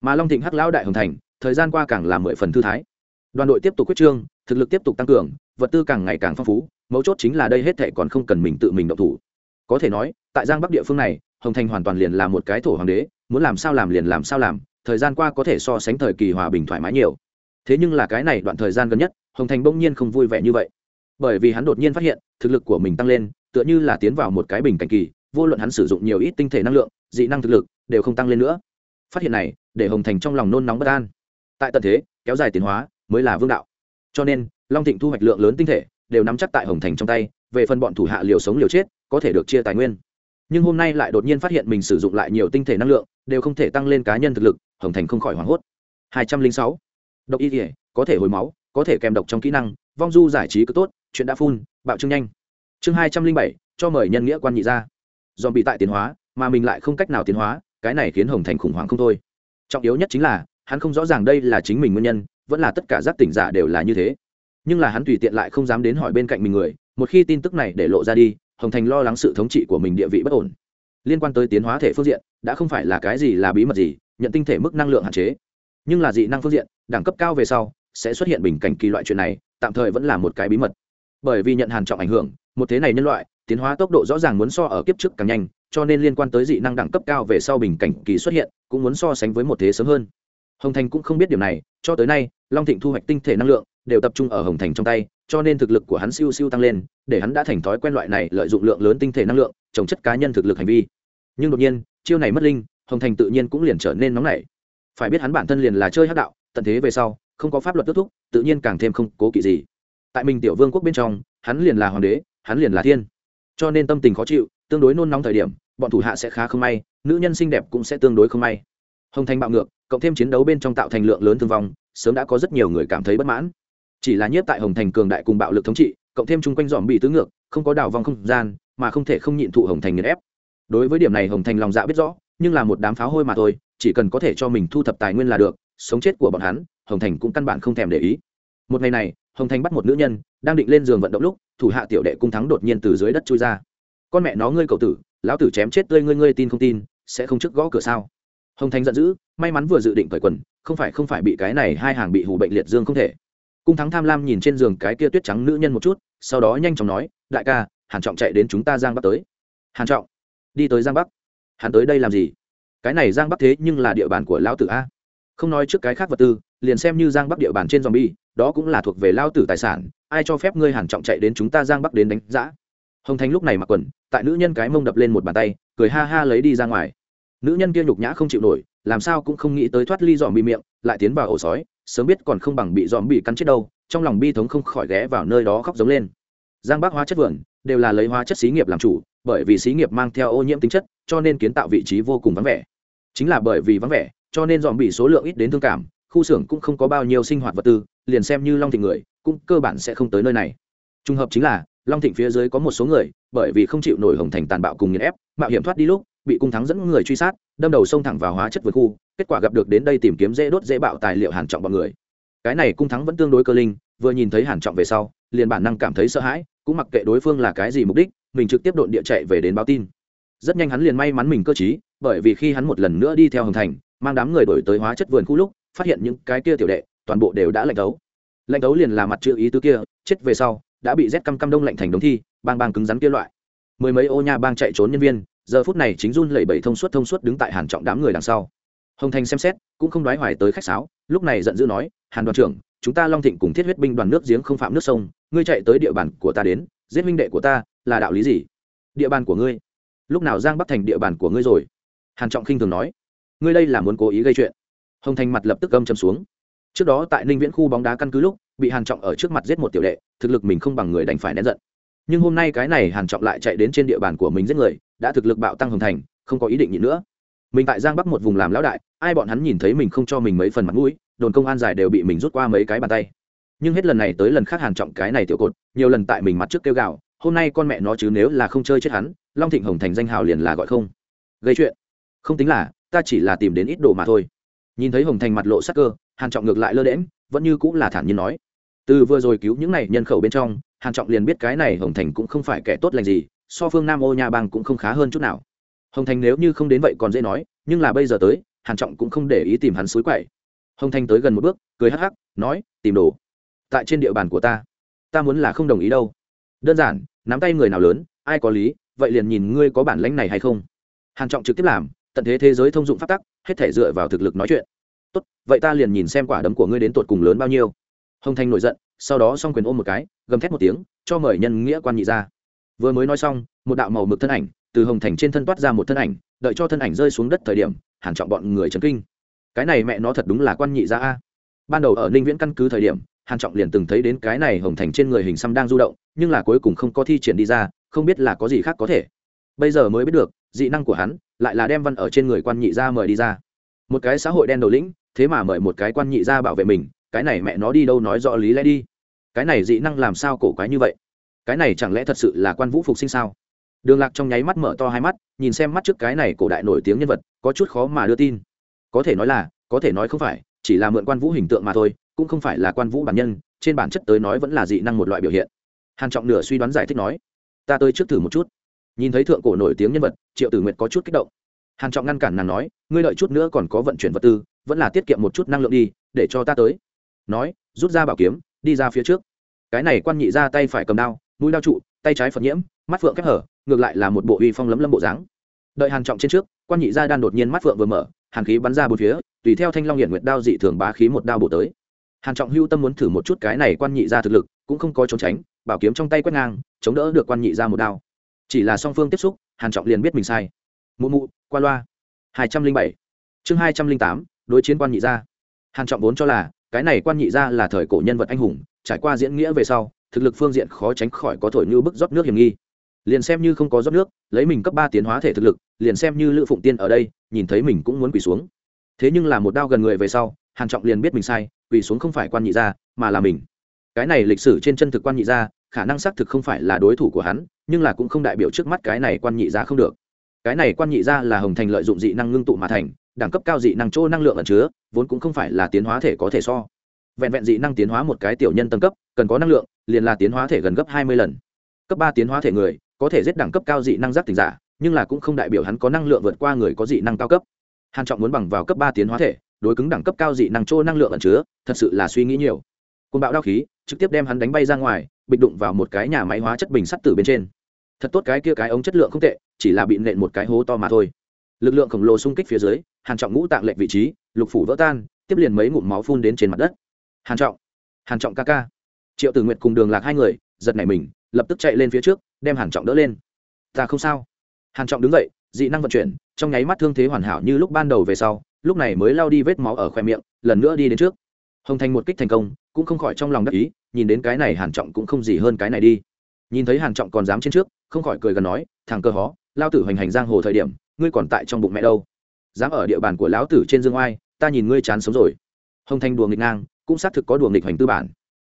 Mà long thịnh hắc lão đại hồng thành, thời gian qua càng là mười phần thư thái. Đoàn đội tiếp tục quyết trương thực lực tiếp tục tăng cường, vật tư càng ngày càng phong phú, mấu chốt chính là đây hết thệ còn không cần mình tự mình động thủ. Có thể nói, tại giang bắc địa phương này, hồng thành hoàn toàn liền là một cái thổ hoàng đế, muốn làm sao làm liền làm sao làm, thời gian qua có thể so sánh thời kỳ hòa bình thoải mái nhiều. Thế nhưng là cái này đoạn thời gian gần nhất, hồng thành bỗng nhiên không vui vẻ như vậy. Bởi vì hắn đột nhiên phát hiện, thực lực của mình tăng lên, tựa như là tiến vào một cái bình cảnh kỳ, vô luận hắn sử dụng nhiều ít tinh thể năng lượng, dị năng thực lực, đều không tăng lên nữa. Phát hiện này, để hồng thành trong lòng nôn nóng bất an. Tại tận thế, kéo dài tiến hóa, mới là vương đạo cho nên, long thịnh thu hoạch lượng lớn tinh thể, đều nắm chắc tại hồng thành trong tay, về phần bọn thủ hạ liều sống liều chết, có thể được chia tài nguyên. Nhưng hôm nay lại đột nhiên phát hiện mình sử dụng lại nhiều tinh thể năng lượng, đều không thể tăng lên cá nhân thực lực, hồng thành không khỏi hoảng hốt. Hai trăm linh sáu. Độc y thể có thể hồi máu, có thể kèm độc trong kỹ năng, vong du giải trí cứ tốt, chuyện đã phun, bạo trưng nhanh. Chương hai trăm linh bảy, cho mời nhân nghĩa quan nhị ra. Dòm bị tại tiến hóa, mà mình lại không cách nào tiến hóa, cái này khiến hồng thành khủng hoảng không thôi. Trọng yếu nhất chính là, hắn không rõ ràng đây là chính mình nguyên nhân vẫn là tất cả giác tỉnh giả đều là như thế. Nhưng là hắn tùy tiện lại không dám đến hỏi bên cạnh mình người, một khi tin tức này để lộ ra đi, hồng thành lo lắng sự thống trị của mình địa vị bất ổn. Liên quan tới tiến hóa thể phương diện, đã không phải là cái gì là bí mật gì, nhận tinh thể mức năng lượng hạn chế. Nhưng là dị năng phương diện, đẳng cấp cao về sau, sẽ xuất hiện bình cảnh kỳ loại chuyện này, tạm thời vẫn là một cái bí mật. Bởi vì nhận hàn trọng ảnh hưởng, một thế này nhân loại, tiến hóa tốc độ rõ ràng muốn so ở kiếp trước càng nhanh, cho nên liên quan tới dị năng đẳng cấp cao về sau bình cảnh kỳ xuất hiện, cũng muốn so sánh với một thế sớm hơn hồng thành cũng không biết điểm này, cho tới nay, long thịnh thu hoạch tinh thể năng lượng đều tập trung ở hồng thành trong tay, cho nên thực lực của hắn siêu siêu tăng lên, để hắn đã thành thói quen loại này lợi dụng lượng lớn tinh thể năng lượng, trồng chất cá nhân thực lực hành vi. Nhưng đột nhiên, chiêu này mất linh, hồng thành tự nhiên cũng liền trở nên nóng nảy. Phải biết hắn bản thân liền là chơi hắc đạo, tận thế về sau, không có pháp luật kết thúc, tự nhiên càng thêm không cố kỵ gì. Tại mình tiểu vương quốc bên trong, hắn liền là hoàng đế, hắn liền là thiên. Cho nên tâm tình khó chịu, tương đối nôn nóng thời điểm, bọn thủ hạ sẽ khá không may, nữ nhân xinh đẹp cũng sẽ tương đối không may. Hồng thành bạo ngược cộng thêm chiến đấu bên trong tạo thành lượng lớn thương vong, sớm đã có rất nhiều người cảm thấy bất mãn. Chỉ là nhiếp tại hồng thành cường đại cùng bạo lực thống trị, cộng thêm chung quanh dòm bị tứ ngược, không có đào vong không gian, mà không thể không nhịn thụ hồng thành nghiền ép. Đối với điểm này hồng thành lòng dạ biết rõ, nhưng là một đám pháo hôi mà thôi, chỉ cần có thể cho mình thu thập tài nguyên là được, sống chết của bọn hắn, hồng thành cũng căn bản không thèm để ý. Một ngày này, hồng thành bắt một nữ nhân, đang định lên giường vận động lúc, thủ hạ tiểu đệ cung thắng đột nhiên từ dưới đất chui ra. Con mẹ nó ngươi cậu tử, lão tử chém chết tươi ngươi ngươi tin không tin, sẽ không trước gõ cửa sao? Hồng thành giận dữ, may mắn vừa dự định cởi quần, không phải không phải bị cái này hai hàng bị hủ bệnh liệt dương không thể. Cung thắng tham lam nhìn trên giường cái kia tuyết trắng nữ nhân một chút, sau đó nhanh chóng nói, đại ca, hàn trọng chạy đến chúng ta giang bắc tới. Hàn trọng? Đi tới giang bắc? Hắn tới đây làm gì? Cái này giang bắc thế nhưng là địa bàn của lão tử a. Không nói trước cái khác vật tư, liền xem như giang bắc địa bàn trên zombie, đó cũng là thuộc về lao tử tài sản, ai cho phép ngươi hàn trọng chạy đến chúng ta giang bắc đến đánh giã? Hồng thanh lúc này mặc quần, tại nữ nhân cái mông đập lên một bàn tay, cười ha ha lấy đi ra ngoài nữ nhân kia nhục nhã không chịu nổi, làm sao cũng không nghĩ tới thoát ly dòm bị miệng, lại tiến vào ổ sói, sớm biết còn không bằng bị dòm bị cắn chết đâu, trong lòng bi thống không khỏi ghé vào nơi đó khóc giống lên. Giang bắc hóa chất vườn, đều là lấy hóa chất xí nghiệp làm chủ, bởi vì xí nghiệp mang theo ô nhiễm tính chất, cho nên kiến tạo vị trí vô cùng vắng vẻ. Chính là bởi vì vắng vẻ, cho nên dòm bị số lượng ít đến thương cảm, khu xưởng cũng không có bao nhiêu sinh hoạt vật tư, liền xem như long thịnh người, cũng cơ bản sẽ không tới nơi này. Trùng hợp chính là, long thịnh phía dưới có một số người, bởi vì không chịu nổi hồng thành tàn bạo cùng nghiền ép, mạo hiểm thoát đi lúc bị cung thắng dẫn người truy sát, đâm đầu xông thẳng vào hóa chất vườn khu, kết quả gặp được đến đây tìm kiếm dễ đốt dễ bạo tài liệu hàn trọng bọn người. Cái này cung thắng vẫn tương đối cơ linh, vừa nhìn thấy hàn trọng về sau, liền bản năng cảm thấy sợ hãi, cũng mặc kệ đối phương là cái gì mục đích, mình trực tiếp độn địa chạy về đến báo tin. Rất nhanh hắn liền may mắn mình cơ trí, bởi vì khi hắn một lần nữa đi theo hồng thành, mang đám người đổi tới hóa chất vườn khu lúc, phát hiện những cái kia tiểu đệ, toàn bộ đều đã lạnh đấu lạnh đấu liền là mặt chữ ý tứ kia, chết về sau, đã bị rét căm căm đông lạnh thành đống thi, bang bang cứng rắn kia loại. Mười mấy ô nha bang chạy trốn nhân viên giờ phút này chính run lẩy bẩy thông suốt thông suốt đứng tại hàn trọng đám người đằng sau. Hồng thành xem xét, cũng không đoái hoài tới khách sáo, lúc này giận dữ nói, hàn đoàn trưởng, chúng ta long thịnh cùng thiết huyết binh đoàn nước giếng không phạm nước sông, ngươi chạy tới địa bàn của ta đến, giết huynh đệ của ta, là đạo lý gì? Địa bàn của ngươi? Lúc nào giang bắc thành địa bàn của ngươi rồi? Hàn trọng khinh thường nói, ngươi đây là muốn cố ý gây chuyện. Hồng thành mặt lập tức âm châm xuống. Trước đó tại ninh viễn khu bóng đá căn cứ lúc, bị hàn trọng ở trước mặt giết một tiểu đệ, thực lực mình không bằng người đành phải nén giận. Nhưng hôm nay cái này hàn trọng lại chạy đến trên địa bàn của mình giết người đã thực lực bạo tăng hồng thành, không có ý định nhịn nữa. Mình tại giang bắc một vùng làm lão đại, ai bọn hắn nhìn thấy mình không cho mình mấy phần mặt mũi, đồn công an dài đều bị mình rút qua mấy cái bàn tay. Nhưng hết lần này tới lần khác hàn trọng cái này tiểu cột, nhiều lần tại mình mặt trước kêu gào, hôm nay con mẹ nó chứ nếu là không chơi chết hắn, long thịnh hồng thành danh hào liền là gọi không. Gây chuyện. Không tính là, ta chỉ là tìm đến ít đồ mà thôi. Nhìn thấy hồng thành mặt lộ sắc cơ, hàn trọng ngược lại lơ đễm vẫn như cũng là thản nhiên nói. Từ vừa rồi cứu những này nhân khẩu bên trong, hàn trọng liền biết cái này hồng thành cũng không phải kẻ tốt lành gì so phương nam ô nhà bang cũng không khá hơn chút nào. Hồng thành nếu như không đến vậy còn dễ nói, nhưng là bây giờ tới, hàn trọng cũng không để ý tìm hắn suối quậy. Hồng thành tới gần một bước, cười hắc hắc, nói, tìm đồ tại trên địa bàn của ta. Ta muốn là không đồng ý đâu. Đơn giản, nắm tay người nào lớn, ai có lý, vậy liền nhìn ngươi có bản lãnh này hay không. Hàn trọng trực tiếp làm, tận thế thế giới thông dụng pháp tắc, hết thể dựa vào thực lực nói chuyện. Tốt, vậy ta liền nhìn xem quả đấm của ngươi đến tột cùng lớn bao nhiêu. Hồng thanh nổi giận, sau đó s o n g quyền ôm một cái, gầm thét một tiếng, cho mời nhân nghĩa quan nhị ra vừa mới nói xong, một đạo màu mực thân ảnh từ hồng thành trên thân toát ra một thân ảnh, đợi cho thân ảnh rơi xuống đất thời điểm hàn trọng bọn người trấn kinh. Cái này mẹ nó thật đúng là quan nhị ra a. Ban đầu ở ninh viễn căn cứ thời điểm, hàn trọng liền từng thấy đến cái này hồng thành trên người hình xăm đang du động, nhưng là cuối cùng không có thi triển đi ra, không biết là có gì khác có thể. Bây giờ mới biết được, dị năng của hắn lại là đem văn ở trên người quan nhị ra mời đi ra. Một cái xã hội đen đầu lĩnh, thế mà mời một cái quan nhị ra bảo vệ mình, cái này mẹ nó đi đâu nói rõ lý lẽ đi. Cái này dị năng làm sao cổ quái như vậy? Cái này chẳng lẽ thật sự là quan vũ phục sinh sao? Đường lạc trong nháy mắt mở to hai mắt, nhìn xem mắt trước cái này cổ đại nổi tiếng nhân vật, có chút khó mà đưa tin. Có thể nói là, có thể nói không phải, chỉ là mượn quan vũ hình tượng mà thôi, cũng không phải là quan vũ bản nhân, trên bản chất tới nói vẫn là dị năng một loại biểu hiện. Hàn trọng nửa suy đoán giải thích nói, ta tới trước thử một chút. Nhìn thấy thượng cổ nổi tiếng nhân vật, triệu tử nguyệt có chút kích động. Hàn trọng ngăn cản nàng nói, ngươi đợi chút nữa còn có vận chuyển vật tư, vẫn là tiết kiệm một chút năng lượng đi, để cho ta tới. Nói, rút ra bảo kiếm, đi ra phía trước. Cái này quan nhị ra tay phải cầm đao mũi đao trụ, tay trái phật nhiễm, mắt phượng kép hở, ngược lại là một bộ uy phong lấm lâm bộ dáng. Đợi hàn trọng trên trước, quan nhị Gia đan đột nhiên mắt phượng vừa mở, hàn khí bắn ra bốn phía, tùy theo thanh long hiển nguyệt đao dị thường bá khí một đao bổ tới. Hàn trọng hưu tâm muốn thử một chút cái này quan nhị Gia thực lực, cũng không có trốn tránh, bảo kiếm trong tay quét ngang, chống đỡ được quan nhị Gia một đao. Chỉ là song phương tiếp xúc, hàn trọng liền biết mình sai. Mụ mụ, qua loa. Hai trăm linh bảy. Chương hai trăm linh tám, đối chiến quan nhị gia. Hàn trọng vốn cho là, cái này quan nhị gia là thời cổ nhân vật anh hùng, trải qua diễn nghĩa về sau thực lực phương diện khó tránh khỏi có thổi như bức rót nước hiểm nghi. Liền xem như không có rót nước, lấy mình cấp ba tiến hóa thể thực lực, liền xem như lữ phụng tiên ở đây, nhìn thấy mình cũng muốn quỳ xuống. Thế nhưng là một đao gần người về sau, hàn trọng liền biết mình sai, quỳ xuống không phải quan nhị gia, mà là mình. Cái này lịch sử trên chân thực quan nhị gia, khả năng xác thực không phải là đối thủ của hắn, nhưng là cũng không đại biểu trước mắt cái này quan nhị gia không được. Cái này quan nhị gia là hồng thành lợi dụng dị năng ngưng tụ mà thành, đẳng cấp cao dị năng chỗ năng lượng ẩn chứa, vốn cũng không phải là tiến hóa thể có thể so vẹn vẹn dị năng tiến hóa một cái tiểu nhân tầng cấp, cần có năng lượng, liền là tiến hóa thể gần gấp hai mươi lần. Cấp ba tiến hóa thể người, có thể giết đẳng cấp cao dị năng giác tình giả, nhưng là cũng không đại biểu hắn có năng lượng vượt qua người có dị năng cao cấp. Hàn trọng muốn bằng vào cấp ba tiến hóa thể, đối cứng đẳng cấp cao dị năng trô năng lượng ẩn chứa, thật sự là suy nghĩ nhiều. Côn bạo đao khí, trực tiếp đem hắn đánh bay ra ngoài, bịch đụng vào một cái nhà máy hóa chất bình sắt tử bên trên. Thật tốt cái kia cái ống chất lượng không tệ, chỉ là bị nện một cái hố to mà thôi. Lực lượng khổng lồ xung kích phía dưới, hàn trọng ngũ tạng lệnh vị trí, lục phủ vỡ tan, tiếp liền mấy ngụm máu phun đến trên mặt đất hàn trọng. Hàn trọng ca ca. Triệu tử nguyệt cùng đường lạc hai người, giật nảy mình, lập tức chạy lên phía trước, đem hàn trọng đỡ lên. Ta không sao. Hàn trọng đứng dậy, dị năng vận chuyển, trong nháy mắt thương thế hoàn hảo như lúc ban đầu về sau, lúc này mới lao đi vết máu ở khoe miệng, lần nữa đi đến trước. Hồng thành một kích thành công, cũng không khỏi trong lòng đắc ý, nhìn đến cái này hàn trọng cũng không gì hơn cái này đi. Nhìn thấy hàn trọng còn dám trên trước, không khỏi cười gần nói, thằng cơ hó, lao tử hoành hành giang hồ thời điểm, ngươi còn tại trong bụng mẹ đâu? Dám ở địa bàn của lão tử trên dương oai, ta nhìn ngươi chán sống rồi. Hồng thành đùa nghịch ngang cũng xác thực có đùa nghịch hành tư bản.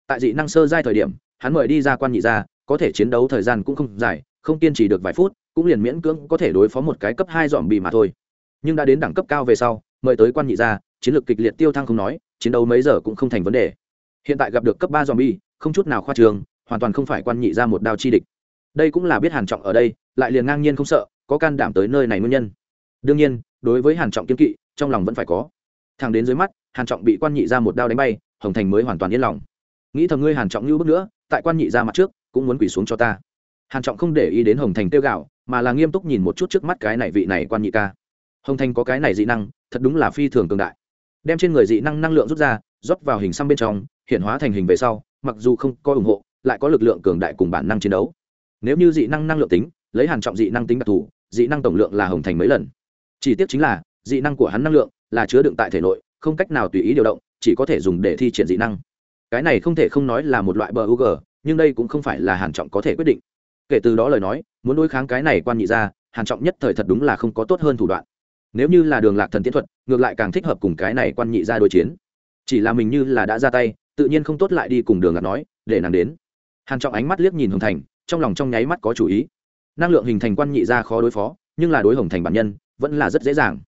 Tại dị năng sơ giai thời điểm, hắn mời đi ra quan nhị ra có thể chiến đấu thời gian cũng không dài, không kiên trì được vài phút, cũng liền miễn cưỡng có thể đối phó một cái cấp hai dòm bì mà thôi. Nhưng đã đến đẳng cấp cao về sau, mời tới quan nhị ra chiến lược kịch liệt tiêu thăng không nói, chiến đấu mấy giờ cũng không thành vấn đề. Hiện tại gặp được cấp ba dòm bì không chút nào khoa trường hoàn toàn không phải quan nhị ra một đao chi địch. Đây cũng là biết hàn trọng ở đây, lại liền ngang nhiên không sợ, có can đảm tới nơi này nguyên nhân. Đương nhiên, đối với hàn trọng kiên kỵ, trong lòng vẫn phải có. Thằng đến dưới mắt hàn trọng bị quan nhị ra một đao đánh bay, hồng thành mới hoàn toàn yên lòng. Nghĩ thầm ngươi hàn trọng như bước nữa, tại quan nhị ra mặt trước, cũng muốn quỳ xuống cho ta. Hàn trọng không để ý đến hồng thành tiêu gạo mà là nghiêm túc nhìn một chút trước mắt cái này vị này quan nhị ca. Hồng thành có cái này dị năng, thật đúng là phi thường cường đại. Đem trên người dị năng năng lượng rút ra, rót vào hình xăm bên trong, hiện hóa thành hình về sau, mặc dù không có ủng hộ, lại có lực lượng cường đại cùng bản năng chiến đấu. Nếu như dị năng năng lượng tính, lấy hàn trọng dị năng tính đặc thù, dị năng tổng lượng là hồng thành mấy lần. Chỉ tiếc chính là, dị năng của hắn năng lượng là chứa đựng tại thể nội không cách nào tùy ý điều động, chỉ có thể dùng để thi triển dị năng. Cái này không thể không nói là một loại bờ u g nhưng đây cũng không phải là hàn trọng có thể quyết định. Kể từ đó lời nói, muốn đối kháng cái này quan nhị ra hàn trọng nhất thời thật đúng là không có tốt hơn thủ đoạn. Nếu như là đường lạc thần tiến thuật, ngược lại càng thích hợp cùng cái này quan nhị ra đối chiến. Chỉ là mình như là đã ra tay, tự nhiên không tốt lại đi cùng đường lạc nói, để nàng đến. Hàn trọng ánh mắt liếc nhìn hồng thành, trong lòng trong nháy mắt có chủ ý. Năng lượng hình thành quan nhị ra khó đối phó, nhưng là đối hồng thành bản nhân, vẫn là rất dễ dàng.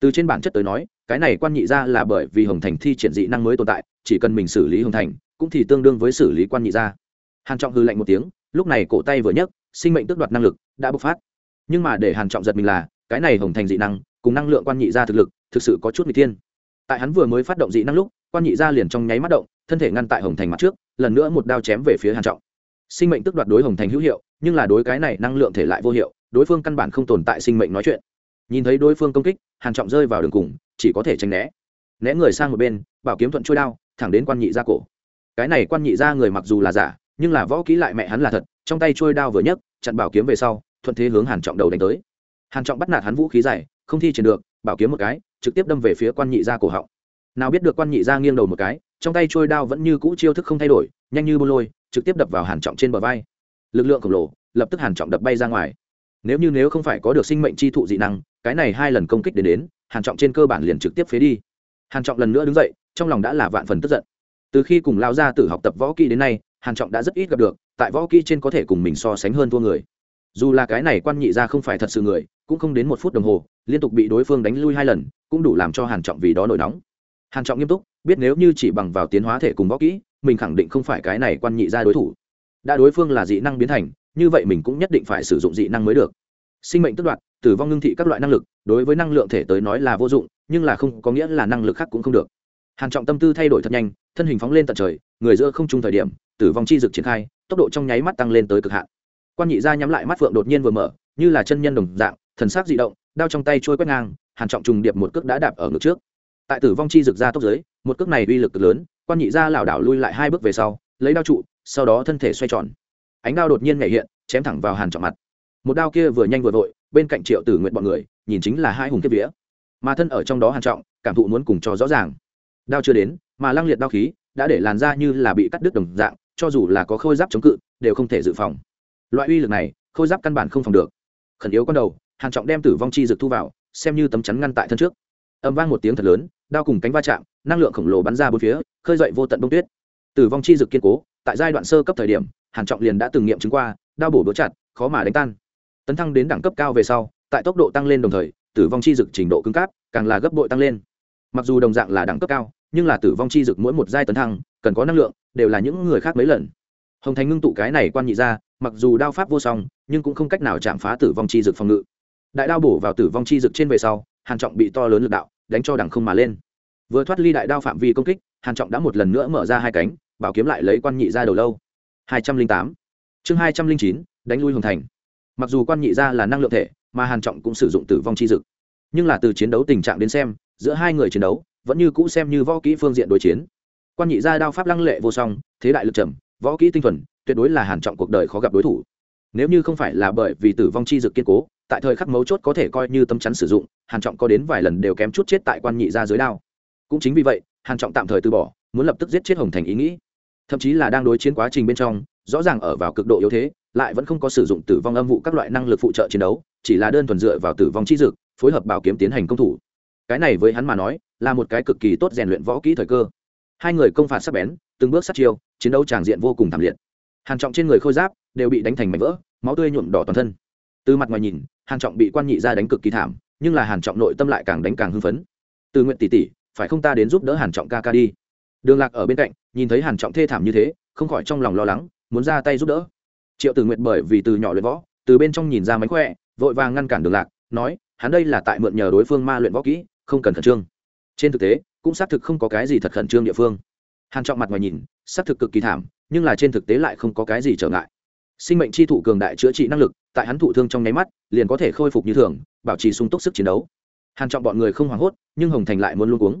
Từ trên bản chất tới nói cái này quan nhị ra là bởi vì hồng thành thi triển dị năng mới tồn tại, chỉ cần mình xử lý hồng thành, cũng thì tương đương với xử lý quan nhị ra hàn trọng hư lạnh một tiếng, lúc này cổ tay vừa nhấc, sinh mệnh tước đoạt năng lực đã bộc phát. Nhưng mà để hàn trọng giật mình là, cái này hồng thành dị năng, cùng năng lượng quan nhị ra thực lực, thực sự có chút nguy thiên. Tại hắn vừa mới phát động dị năng lúc, quan nhị ra liền trong nháy mắt động, thân thể ngăn tại hồng thành mặt trước, lần nữa một đao chém về phía hàn trọng. Sinh mệnh tước đoạt đối hồng thành hữu hiệu, nhưng là đối cái này năng lượng thể lại vô hiệu, đối phương căn bản không tồn tại sinh mệnh nói chuyện nhìn thấy đối phương công kích, hàn trọng rơi vào đường cùng, chỉ có thể tránh né. Né người sang một bên, bảo kiếm thuận trôi đao, thẳng đến quan nhị ra cổ. Cái này quan nhị ra người mặc dù là giả, nhưng là võ kỹ lại mẹ hắn là thật, trong tay trôi đao vừa nhấc, chặn bảo kiếm về sau, thuận thế hướng hàn trọng đầu đánh tới. Hàn trọng bắt nạt hắn vũ khí dài, không thi triển được, bảo kiếm một cái, trực tiếp đâm về phía quan nhị ra cổ họng. Nào biết được quan nhị ra nghiêng đầu một cái, trong tay trôi đao vẫn như cũ chiêu thức không thay đổi, nhanh như bô lôi, trực tiếp đập vào hàn trọng trên bờ vai. Lực lượng khổng lồ, lập tức hàn trọng đập bay ra ngoài. Nếu như nếu không phải có được sinh mệnh chi thụ dị năng cái này hai lần công kích đến đến, hàn trọng trên cơ bản liền trực tiếp phế đi. Hàn trọng lần nữa đứng dậy, trong lòng đã là vạn phần tức giận. Từ khi cùng lao ra tử học tập võ kỹ đến nay, hàn trọng đã rất ít gặp được, tại võ kỹ trên có thể cùng mình so sánh hơn thua người. Dù là cái này quan nhị ra không phải thật sự người, cũng không đến một phút đồng hồ, liên tục bị đối phương đánh lui hai lần, cũng đủ làm cho hàn trọng vì đó nổi nóng. Hàn trọng nghiêm túc, biết nếu như chỉ bằng vào tiến hóa thể cùng võ kỹ, mình khẳng định không phải cái này quan nhị ra đối thủ. Đã đối phương là dị năng biến thành, như vậy mình cũng nhất định phải sử dụng dị năng mới được. Sinh mệnh tức đoạt tử vong ngưng thị các loại năng lực, đối với năng lượng thể tới nói là vô dụng, nhưng là không có nghĩa là năng lực khác cũng không được. Hàn trọng tâm tư thay đổi thật nhanh, thân hình phóng lên tận trời, người giữa không trung thời điểm, tử vong chi dực triển khai, tốc độ trong nháy mắt tăng lên tới cực hạn. Quan nhị gia nhắm lại mắt phượng đột nhiên vừa mở, như là chân nhân đồng dạng, thần sắc dị động, đao trong tay trôi quét ngang, hàn trọng trùng điệp một cước đã đạp ở ngực trước. Tại tử vong chi dực ra tốc dưới một cước này uy lực cực lớn, quan nhị gia lảo đảo lui lại hai bước về sau, lấy đao trụ, sau đó thân thể xoay tròn. Ánh đao đột nhiên nhảy hiện, chém thẳng vào hàn trọng mặt. Một đao kia vừa nhanh vừa vội bên cạnh triệu tử nguyện bọn người, nhìn chính là hai hùng kiếp vía. Mà thân ở trong đó hàn trọng, cảm thụ muốn cùng cho rõ ràng. Đao chưa đến, mà lăng liệt đao khí đã để làn ra như là bị cắt đứt đồng dạng, cho dù là có khôi giáp chống cự, đều không thể dự phòng. Loại uy lực này, khôi giáp căn bản không phòng được. Khẩn yếu con đầu, hàn trọng đem tử vong chi dược thu vào, xem như tấm chắn ngăn tại thân trước. Âm vang một tiếng thật lớn, đao cùng cánh va chạm, năng lượng khổng lồ bắn ra bốn phía, khơi dậy vô tận bông tuyết. Tử vong chi dược kiên cố, tại giai đoạn sơ cấp thời điểm, hàn trọng liền đã từng nghiệm chứng qua, đao bổ đũa chặt, khó mà đánh tan tấn thăng đến đẳng cấp cao về sau, tại tốc độ tăng lên đồng thời, tử vong chi dực trình độ cứng cáp, càng là gấp bội tăng lên. Mặc dù đồng dạng là đẳng cấp cao, nhưng là tử vong chi dực mỗi một giai tấn thăng, cần có năng lượng, đều là những người khác mấy lần. Hồng thành ngưng tụ cái này quan nhị ra, mặc dù đao pháp vô song, nhưng cũng không cách nào chạm phá tử vong chi dực phòng ngự. Đại đao bổ vào tử vong chi dực trên về sau, hàn trọng bị to lớn lực đạo, đánh cho đằng không mà lên. Vừa thoát ly đại đao phạm vi công kích, hàn trọng đã một lần nữa mở ra hai cánh, bảo kiếm lại lấy quan nhị ra đầu lâu. Hai trăm linh tám. Chương hai trăm linh chín, đánh lui hồng thành mặc dù quan nhị gia là năng lượng thể, mà hàn trọng cũng sử dụng tử vong chi dực. Nhưng là từ chiến đấu tình trạng đến xem, giữa hai người chiến đấu, vẫn như cũ xem như võ kỹ phương diện đối chiến. Quan nhị gia đao pháp lăng lệ vô song, thế đại lực trầm, võ kỹ tinh thuần, tuyệt đối là hàn trọng cuộc đời khó gặp đối thủ. Nếu như không phải là bởi vì tử vong chi dực kiên cố, tại thời khắc mấu chốt có thể coi như tâm chắn sử dụng, hàn trọng có đến vài lần đều kém chút chết tại quan nhị gia dưới đao. Cũng chính vì vậy, hàn trọng tạm thời từ bỏ, muốn lập tức giết chết hồng thành ý nghĩ. Thậm chí là đang đối chiến quá trình bên trong, rõ ràng ở vào cực độ yếu thế lại vẫn không có sử dụng tử vong âm vụ các loại năng lực phụ trợ chiến đấu, chỉ là đơn thuần dựa vào tử vong chi dực phối hợp bảo kiếm tiến hành công thủ. Cái này với hắn mà nói, là một cái cực kỳ tốt rèn luyện võ kỹ thời cơ. Hai người công phạt sắc bén, từng bước sát chiêu, chiến đấu tràng diện vô cùng thảm liệt. Hàn trọng trên người khôi giáp đều bị đánh thành mảnh vỡ, máu tươi nhuộm đỏ toàn thân. Từ mặt ngoài nhìn, hàn trọng bị quan nhị ra đánh cực kỳ thảm, nhưng là hàn trọng nội tâm lại càng đánh càng hưng phấn. Từ nguyện tỷ tỷ, phải không ta đến giúp đỡ hàn trọng ca ca đi? Đường lạc ở bên cạnh, nhìn thấy hàn trọng thê thảm như thế, không khỏi trong lòng lo lắng, muốn ra tay giúp đỡ triệu tử nguyện bởi vì từ nhỏ luyện võ, từ bên trong nhìn ra mánh khỏe, vội vàng ngăn cản đường lạc, nói, hắn đây là tại mượn nhờ đối phương ma luyện võ kỹ, không cần khẩn trương. Trên thực tế, cũng xác thực không có cái gì thật khẩn trương địa phương. Hàn trọng mặt ngoài nhìn, xác thực cực kỳ thảm, nhưng là trên thực tế lại không có cái gì trở ngại. Sinh mệnh chi thụ cường đại chữa trị năng lực, tại hắn thụ thương trong nháy mắt, liền có thể khôi phục như thường, bảo trì sung túc sức chiến đấu. Hàn trọng bọn người không hoảng hốt, nhưng hồng thành lại muốn luôn uống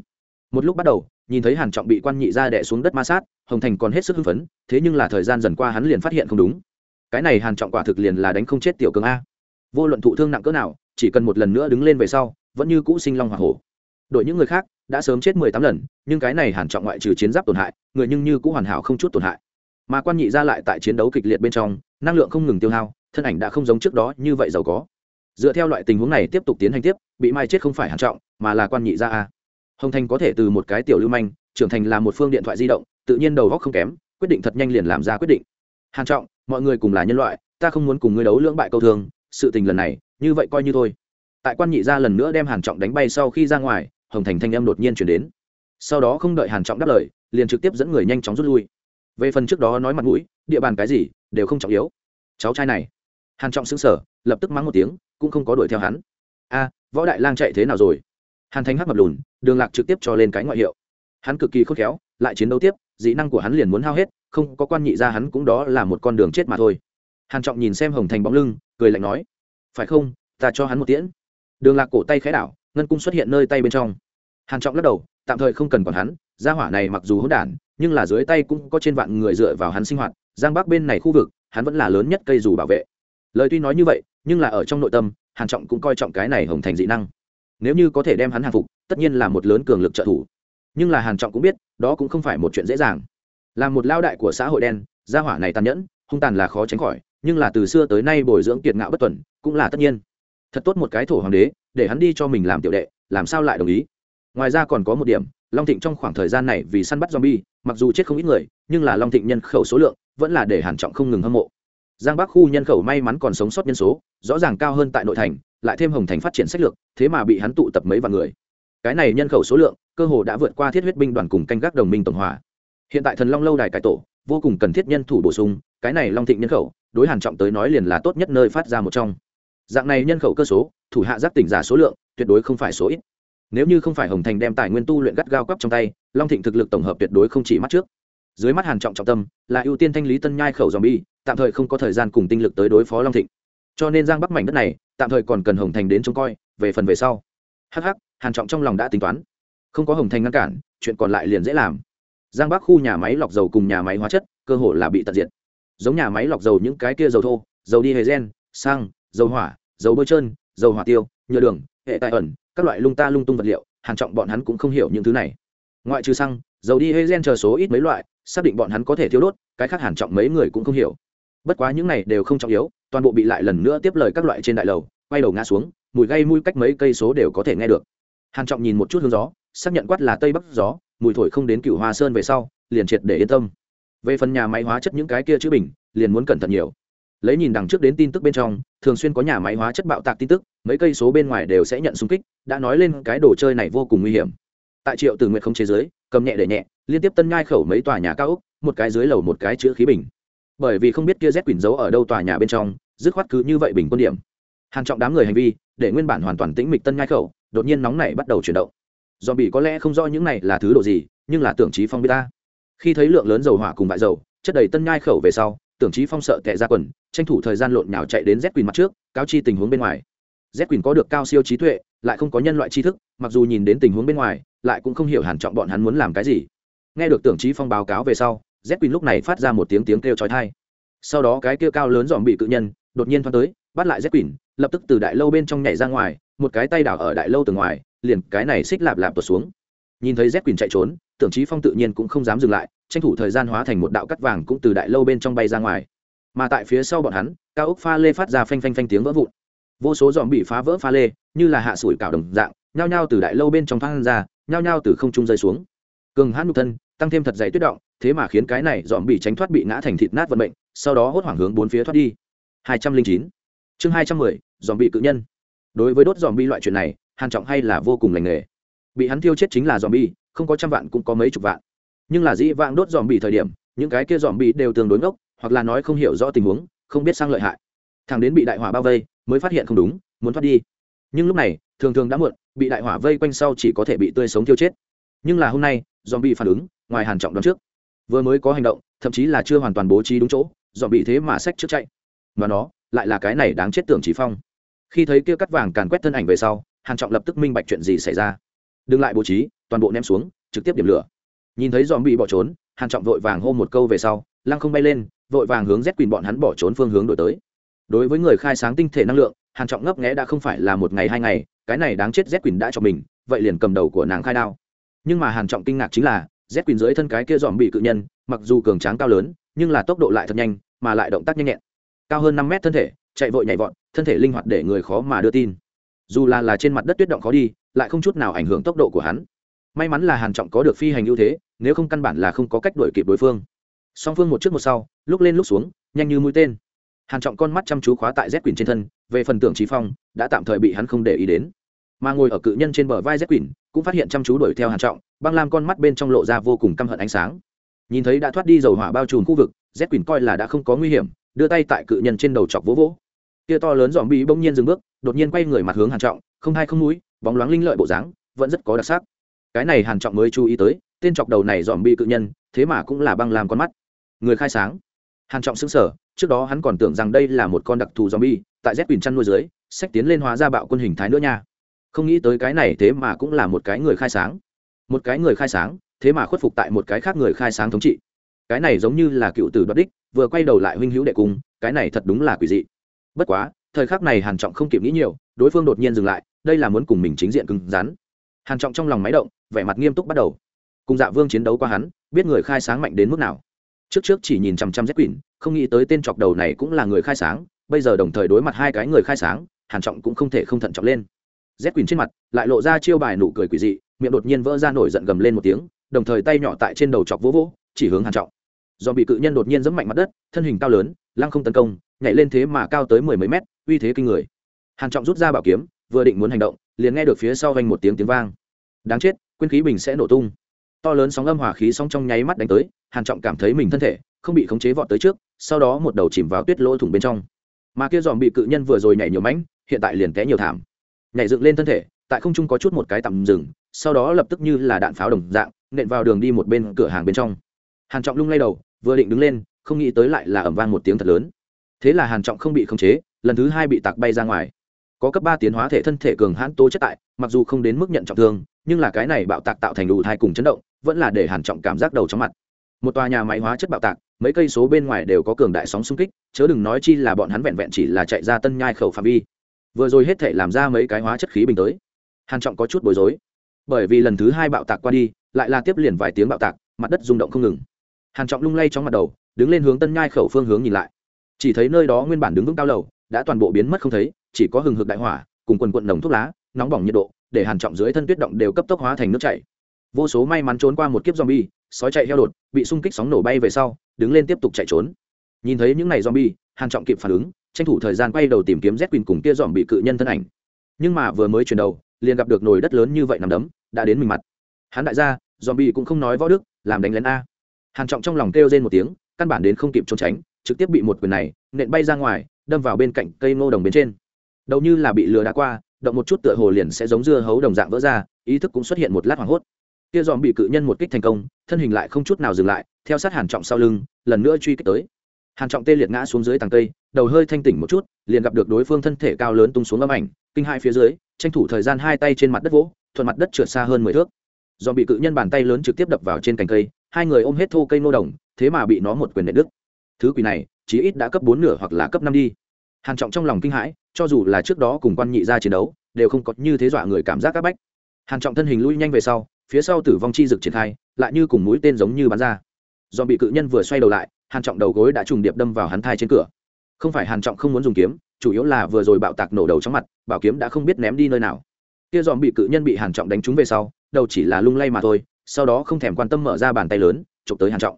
một lúc bắt đầu, nhìn thấy hàn trọng bị quan nhị ra đè xuống đất ma sát, hồng thành còn hết sức hưng phấn, thế nhưng là thời gian dần qua hắn liền phát hiện không đúng cái này hàn trọng quả thực liền là đánh không chết tiểu cường a. Vô luận thụ thương nặng cỡ nào, chỉ cần một lần nữa đứng lên về sau, vẫn như cũ sinh long hỏa hổ. Đội những người khác đã sớm chết mười tám lần, nhưng cái này hàn trọng ngoại trừ chiến giáp tổn hại, người nhưng như cũng hoàn hảo không chút tổn hại. Mà quan nhị ra lại tại chiến đấu kịch liệt bên trong, năng lượng không ngừng tiêu hao, thân ảnh đã không giống trước đó như vậy giàu có. Dựa theo loại tình huống này tiếp tục tiến hành tiếp, bị mai chết không phải hàn trọng, mà là quan nhị ra a. Hồng thành có thể từ một cái tiểu lưu manh, trưởng thành là một phương điện thoại di động, tự nhiên đầu óc không kém, quyết định thật nhanh liền làm ra quyết định hàn trọng, mọi người cùng là nhân loại, ta không muốn cùng ngươi đấu lưỡng bại câu thường. sự tình lần này, như vậy coi như thôi. Tại quan nhị gia lần nữa đem hàn trọng đánh bay sau khi ra ngoài, hồng thành thanh âm đột nhiên chuyển đến. Sau đó không đợi hàn trọng đáp lời, liền trực tiếp dẫn người nhanh chóng rút lui. Về phần trước đó nói mặt mũi, địa bàn cái gì, đều không trọng yếu. Cháu trai này. Hàn trọng sững sờ, lập tức mắng một tiếng, cũng không có đuổi theo hắn. A, võ đại lang chạy thế nào rồi? Hàn thanh hắc mập lùn, đường lạc trực tiếp cho lên cái ngoại hiệu. Hắn cực kỳ khôn khéo, lại chiến đấu tiếp dĩ năng của hắn liền muốn hao hết, không có quan nhị ra hắn cũng đó là một con đường chết mà thôi. Hàn trọng nhìn xem hồng thành bóng lưng, cười lạnh nói, phải không, ta cho hắn một tiễn. Đường lạc cổ tay khẽ đảo, ngân cung xuất hiện nơi tay bên trong. Hàn trọng lắc đầu, tạm thời không cần còn hắn, gia hỏa này mặc dù hỗn đản, nhưng là dưới tay cũng có trên vạn người dựa vào hắn sinh hoạt, giang bắc bên này khu vực, hắn vẫn là lớn nhất cây dù bảo vệ. Lời tuy nói như vậy, nhưng là ở trong nội tâm, hàn trọng cũng coi trọng cái này hồng thành dị năng. Nếu như có thể đem hắn hàng phục, tất nhiên là một lớn cường lực trợ thủ. Nhưng là hàn trọng cũng biết đó cũng không phải một chuyện dễ dàng. Là một lao đại của xã hội đen, gia hỏa này tàn nhẫn, hung tàn là khó tránh khỏi, nhưng là từ xưa tới nay bồi dưỡng kiệt ngạo bất tuần, cũng là tất nhiên. Thật tốt một cái thổ hoàng đế, để hắn đi cho mình làm tiểu đệ, làm sao lại đồng ý? Ngoài ra còn có một điểm, long thịnh trong khoảng thời gian này vì săn bắt zombie, mặc dù chết không ít người, nhưng là long thịnh nhân khẩu số lượng vẫn là để hàn trọng không ngừng hâm mộ. Giang bắc khu nhân khẩu may mắn còn sống sót nhân số, rõ ràng cao hơn tại nội thành, lại thêm hồng thành phát triển sách lược, thế mà bị hắn tụ tập mấy vạn người cái này nhân khẩu số lượng, cơ hồ đã vượt qua thiết huyết binh đoàn cùng canh gác đồng minh tổng hòa. Hiện tại thần long lâu đài cải tổ, vô cùng cần thiết nhân thủ bổ sung, cái này long thịnh nhân khẩu, đối hàn trọng tới nói liền là tốt nhất nơi phát ra một trong. Dạng này nhân khẩu cơ số, thủ hạ giáp tỉnh giả số lượng, tuyệt đối không phải số ít. Nếu như không phải hồng thành đem tài nguyên tu luyện gắt gao cấp trong tay, long thịnh thực lực tổng hợp tuyệt đối không chỉ mắt trước. Dưới mắt hàn trọng trọng tâm, là ưu tiên thanh lý tân nhai khẩu dòm bi tạm thời không có thời gian cùng tinh lực tới đối phó long thịnh. Cho nên giang bắc mảnh đất này, tạm thời còn cần hồng thành đến trông coi, về phần về sau. Hh hàn trọng trong lòng đã tính toán. Không có hồng thành ngăn cản, chuyện còn lại liền dễ làm. Giang bắc khu nhà máy lọc dầu cùng nhà máy hóa chất, cơ hội là bị tận diệt. Giống nhà máy lọc dầu những cái kia dầu thô, dầu đi hề gen xăng, dầu hỏa, dầu bôi trơn, dầu hỏa tiêu, nhựa đường, hệ tài ẩn, các loại lung ta lung tung vật liệu, hàn trọng bọn hắn cũng không hiểu những thứ này. Ngoại trừ xăng, dầu đi hê gen chờ số ít mấy loại, xác định bọn hắn có thể thiếu đốt, cái khác hàn trọng mấy người cũng không hiểu. Bất quá những này đều không trọng yếu, toàn bộ bị lại lần nữa tiếp lời các loại trên đại lầu, quay đầu ngã xuống, mùi gây mùi cách mấy cây số đều có thể nghe được hàn trọng nhìn một chút hướng gió xác nhận quát là tây bắc gió mùi thổi không đến cửu hoa sơn về sau liền triệt để yên tâm về phần nhà máy hóa chất những cái kia chữ bình liền muốn cẩn thận nhiều lấy nhìn đằng trước đến tin tức bên trong thường xuyên có nhà máy hóa chất bạo tạc tin tức mấy cây số bên ngoài đều sẽ nhận xung kích đã nói lên cái đồ chơi này vô cùng nguy hiểm tại triệu từ nguyện không chế giới cầm nhẹ để nhẹ liên tiếp tân nhai khẩu mấy tòa nhà cao ốc một cái dưới lầu một cái chữ khí bình bởi vì không biết kia rét quỳnh giấu ở đâu tòa nhà bên trong dứt khoát cứ như vậy bình quân điểm hàng trọng đám người hành vi để nguyên bản hoàn toàn tĩnh mịch tân nhai khẩu đột nhiên nóng nảy bắt đầu chuyển động. Dòm bị có lẽ không rõ những này là thứ đồ gì, nhưng là tưởng trí phong biết ta. Khi thấy lượng lớn dầu hỏa cùng bại dầu, chất đầy tân nhai khẩu về sau, tưởng trí phong sợ tệ ra quần, tranh thủ thời gian lộn nhào chạy đến z quỳnh mặt trước, cáo chi tình huống bên ngoài. Z quỳnh có được cao siêu trí tuệ, lại không có nhân loại tri thức, mặc dù nhìn đến tình huống bên ngoài, lại cũng không hiểu hàn trọng bọn hắn muốn làm cái gì. Nghe được tưởng trí phong báo cáo về sau, z quỳnh lúc này phát ra một tiếng tiếng kêu chói tai. Sau đó cái kêu cao lớn dòm bị cự nhân, đột nhiên thoáng tới, bắt lại z quỳnh lập tức từ đại lâu bên trong nhảy ra ngoài một cái tay đảo ở đại lâu từ ngoài, liền cái này xích lạp lạp tuột xuống. Nhìn thấy z quỳnh chạy trốn, tưởng trí phong tự nhiên cũng không dám dừng lại, tranh thủ thời gian hóa thành một đạo cắt vàng cũng từ đại lâu bên trong bay ra ngoài. Mà tại phía sau bọn hắn, cao ốc pha lê phát ra phanh phanh phanh tiếng vỡ vụn. Vô số dòm bị phá vỡ pha lê, như là hạ sủi cảo đồng dạng, nhao nhao từ đại lâu bên trong thoáng ra, nhao nhao từ không trung rơi xuống. Cường hãn nhục thân, tăng thêm thật dày tuyết động, thế mà khiến cái này dòm bị tránh thoát bị ngã thành thịt nát vận mệnh, sau đó hốt hoảng hướng bốn phía thoát đi. Hai trăm linh chín. Chương hai trăm mười dòm bị cự nhân đối với đốt dòm bi loại chuyện này, hàn trọng hay là vô cùng lành nghề. Bị hắn thiêu chết chính là dòm bi không có trăm vạn cũng có mấy chục vạn. Nhưng là dĩ vãng đốt dòm bi thời điểm, những cái kia dòm bi đều tương đối ngốc, hoặc là nói không hiểu rõ tình huống, không biết sang lợi hại. Thằng đến bị đại hỏa bao vây, mới phát hiện không đúng, muốn thoát đi. Nhưng lúc này, thường thường đã muộn, bị đại hỏa vây quanh sau chỉ có thể bị tươi sống thiêu chết. Nhưng là hôm nay dòm bi phản ứng, ngoài hàn trọng đón trước. Vừa mới có hành động, thậm chí là chưa hoàn toàn bố trí đúng chỗ dòm bị thế mà sách trước chạy. Mà nó, lại là cái này đáng chết tưởng chỉ phong khi thấy kia cắt vàng càn quét thân ảnh về sau, hàn trọng lập tức minh bạch chuyện gì xảy ra. Đừng lại bố trí, toàn bộ ném xuống, trực tiếp điểm lửa. Nhìn thấy dòm bị bỏ trốn, hàn trọng vội vàng hô một câu về sau, lăng không bay lên, vội vàng hướng z quỳnh bọn hắn bỏ trốn phương hướng đổi tới. Đối với người khai sáng tinh thể năng lượng, hàn trọng ngấp nghé đã không phải là một ngày hai ngày, cái này đáng chết z quỳnh đã cho mình, vậy liền cầm đầu của nàng khai đao. Nhưng mà hàn trọng kinh ngạc chính là, z quỳnh dưới thân cái kia dòm bị cự nhân, mặc dù cường tráng cao lớn, nhưng là tốc độ lại thật nhanh, mà lại động tác nhanh nhẹn. Cao hơn năm mét thân thể, chạy vội nhảy vọt thân thể linh hoạt để người khó mà đưa tin. Dù là là trên mặt đất tuyết động khó đi, lại không chút nào ảnh hưởng tốc độ của hắn. May mắn là hàn trọng có được phi hành ưu thế, nếu không căn bản là không có cách đuổi kịp đối phương. Song phương một trước một sau, lúc lên lúc xuống, nhanh như mũi tên. Hàn trọng con mắt chăm chú khóa tại z quỳnh trên thân, về phần tưởng trí phong, đã tạm thời bị hắn không để ý đến. Mà ngồi ở cự nhân trên bờ vai z quỳnh, cũng phát hiện chăm chú đuổi theo hàn trọng, băng lam con mắt bên trong lộ ra vô cùng căm hận ánh sáng. Nhìn thấy đã thoát đi dầu hỏa bao trùm khu vực, z quỳnh coi là đã không có nguy hiểm, đưa tay tại cự nhân trên đầu chọc vỗ vỗ kia to lớn dòm bi bỗng nhiên dừng bước đột nhiên quay người mặt hướng hàn trọng không hai không núi bóng loáng linh lợi bộ dáng vẫn rất có đặc sắc. Cái này hàn trọng mới chú ý tới tên chọc đầu này dòm bi cự nhân thế mà cũng là băng làm con mắt. Người khai sáng. Hàn trọng sững sờ trước đó hắn còn tưởng rằng đây là một con đặc thù dòm bi, tại z quỳnh chăn nuôi dưới sách tiến lên hóa ra bạo quân hình thái nữa nha. Không nghĩ tới cái này thế mà cũng là một cái người khai sáng. Một cái người khai sáng thế mà khuất phục tại một cái khác người khai sáng thống trị. Cái này giống như là cựu tử đoạt đích vừa quay đầu lại huynh hữu đệ cung cái này thật đúng là quỷ dị bất quá, thời khắc này hàn trọng không kịp nghĩ nhiều, đối phương đột nhiên dừng lại, đây là muốn cùng mình chính diện cứng rắn. Hàn trọng trong lòng máy động, vẻ mặt nghiêm túc bắt đầu. Cùng dạ vương chiến đấu qua hắn, biết người khai sáng mạnh đến mức nào. Trước trước chỉ nhìn chăm chăm rét quỷ, không nghĩ tới tên chọc đầu này cũng là người khai sáng, bây giờ đồng thời đối mặt hai cái người khai sáng, hàn trọng cũng không thể không thận trọng lên. Rét quỷ trên mặt lại lộ ra chiêu bài nụ cười quỷ dị, miệng đột nhiên vỡ ra nổi giận gầm lên một tiếng, đồng thời tay nhỏ tại trên đầu chọc vỗ vỗ, chỉ hướng hàn trọng. Do bị cự nhân đột nhiên giẫm mạnh mặt đất, thân hình cao lớn, lăng không tấn công nhảy lên thế mà cao tới mười mấy mét uy thế kinh người. Hàn trọng rút ra bảo kiếm vừa định muốn hành động liền nghe được phía sau vang một tiếng tiếng vang. Đáng chết quyên khí bình sẽ nổ tung. To lớn sóng âm hỏa khí sóng trong nháy mắt đánh tới hàn trọng cảm thấy mình thân thể không bị khống chế vọt tới trước sau đó một đầu chìm vào tuyết lỗ thủng bên trong. Mà kia dòm bị cự nhân vừa rồi nhảy nhiều mánh, hiện tại liền té nhiều thảm. Nhảy dựng lên thân thể tại không trung có chút một cái tạm dừng sau đó lập tức như là đạn pháo đồng dạng nện vào đường đi một bên cửa hàng bên trong. Hàn trọng lung lay đầu vừa định đứng lên không nghĩ tới lại là ầm vang một tiếng thật lớn thế là hàn trọng không bị khống chế, lần thứ hai bị tạc bay ra ngoài. Có cấp ba tiến hóa thể thân thể cường hãn tố chất tại, mặc dù không đến mức nhận trọng thương, nhưng là cái này bạo tạc tạo thành đủ thai cùng chấn động, vẫn là để hàn trọng cảm giác đầu chóng mặt. Một tòa nhà máy hóa chất bạo tạc, mấy cây số bên ngoài đều có cường đại sóng xung kích, chớ đừng nói chi là bọn hắn vẹn vẹn chỉ là chạy ra tân nhai khẩu phạm vi. Vừa rồi hết thể làm ra mấy cái hóa chất khí bình tới. Hàn trọng có chút bối rối. Bởi vì lần thứ hai bạo tạc qua đi, lại là tiếp liền vài tiếng bạo tạc, mặt đất rung động không ngừng. Hàn trọng lung lay trong mặt đầu, đứng lên hướng tân nhai khẩu phương hướng nhìn lại chỉ thấy nơi đó nguyên bản đứng vững cao lầu, đã toàn bộ biến mất không thấy, chỉ có hừng hực đại hỏa, cùng quần quận nồng thuốc lá, nóng bỏng nhiệt độ, để hàn trọng dưới thân tuyết động đều cấp tốc hóa thành nước chảy. Vô số may mắn trốn qua một kiếp zombie, sói chạy heo đột, bị xung kích sóng nổ bay về sau, đứng lên tiếp tục chạy trốn. Nhìn thấy những này zombie, hàn trọng kịp phản ứng, tranh thủ thời gian quay đầu tìm kiếm z quỳnh cùng kia dòm bị cự nhân thân ảnh. Nhưng mà vừa mới chuyển đầu, liền gặp được nồi đất lớn như vậy nằm đấm, đã đến mình mặt. Hắn đại gia dòm bị cũng không nói võ đức, làm đánh lén a. Hàn trọng trong lòng kêu rên một tiếng, căn bản đến không kịp trốn tránh trực tiếp bị một quyền này, nện bay ra ngoài, đâm vào bên cạnh cây ngô đồng bên trên. Đầu như là bị lừa đã qua, động một chút tựa hồ liền sẽ giống dưa hấu đồng dạng vỡ ra, ý thức cũng xuất hiện một lát hoảng hốt. Kia dòm bị cự nhân một kích thành công, thân hình lại không chút nào dừng lại, theo sát hàn trọng sau lưng, lần nữa truy kích tới. Hàn trọng tê liệt ngã xuống dưới tầng cây, đầu hơi thanh tỉnh một chút, liền gặp được đối phương thân thể cao lớn tung xuống âm ảnh, kinh hai phía dưới, tranh thủ thời gian hai tay trên mặt đất vỗ, thuận mặt đất trượt xa hơn mười thước. Dòm bị cự nhân bàn tay lớn trực tiếp đập vào trên cành cây, hai người ôm hết thô cây nô đồng, thế mà bị nó một quyền nện đứt thứ quỷ này, chí ít đã cấp bốn nửa hoặc là cấp năm đi. Hàn trọng trong lòng kinh hãi, cho dù là trước đó cùng quan nhị ra chiến đấu, đều không có như thế dọa người cảm giác các bách. Hàn trọng thân hình lui nhanh về sau, phía sau tử vong chi dực triển khai, lại như cùng mũi tên giống như bắn ra. Do bị cự nhân vừa xoay đầu lại, hàn trọng đầu gối đã trùng điệp đâm vào hắn thai trên cửa. Không phải hàn trọng không muốn dùng kiếm, chủ yếu là vừa rồi bạo tạc nổ đầu trong mặt, bảo kiếm đã không biết ném đi nơi nào. Kia dòm bị cự nhân bị hàn trọng đánh trúng về sau, đầu chỉ là lung lay mà thôi, sau đó không thèm quan tâm mở ra bàn tay lớn, chụp tới hàn trọng.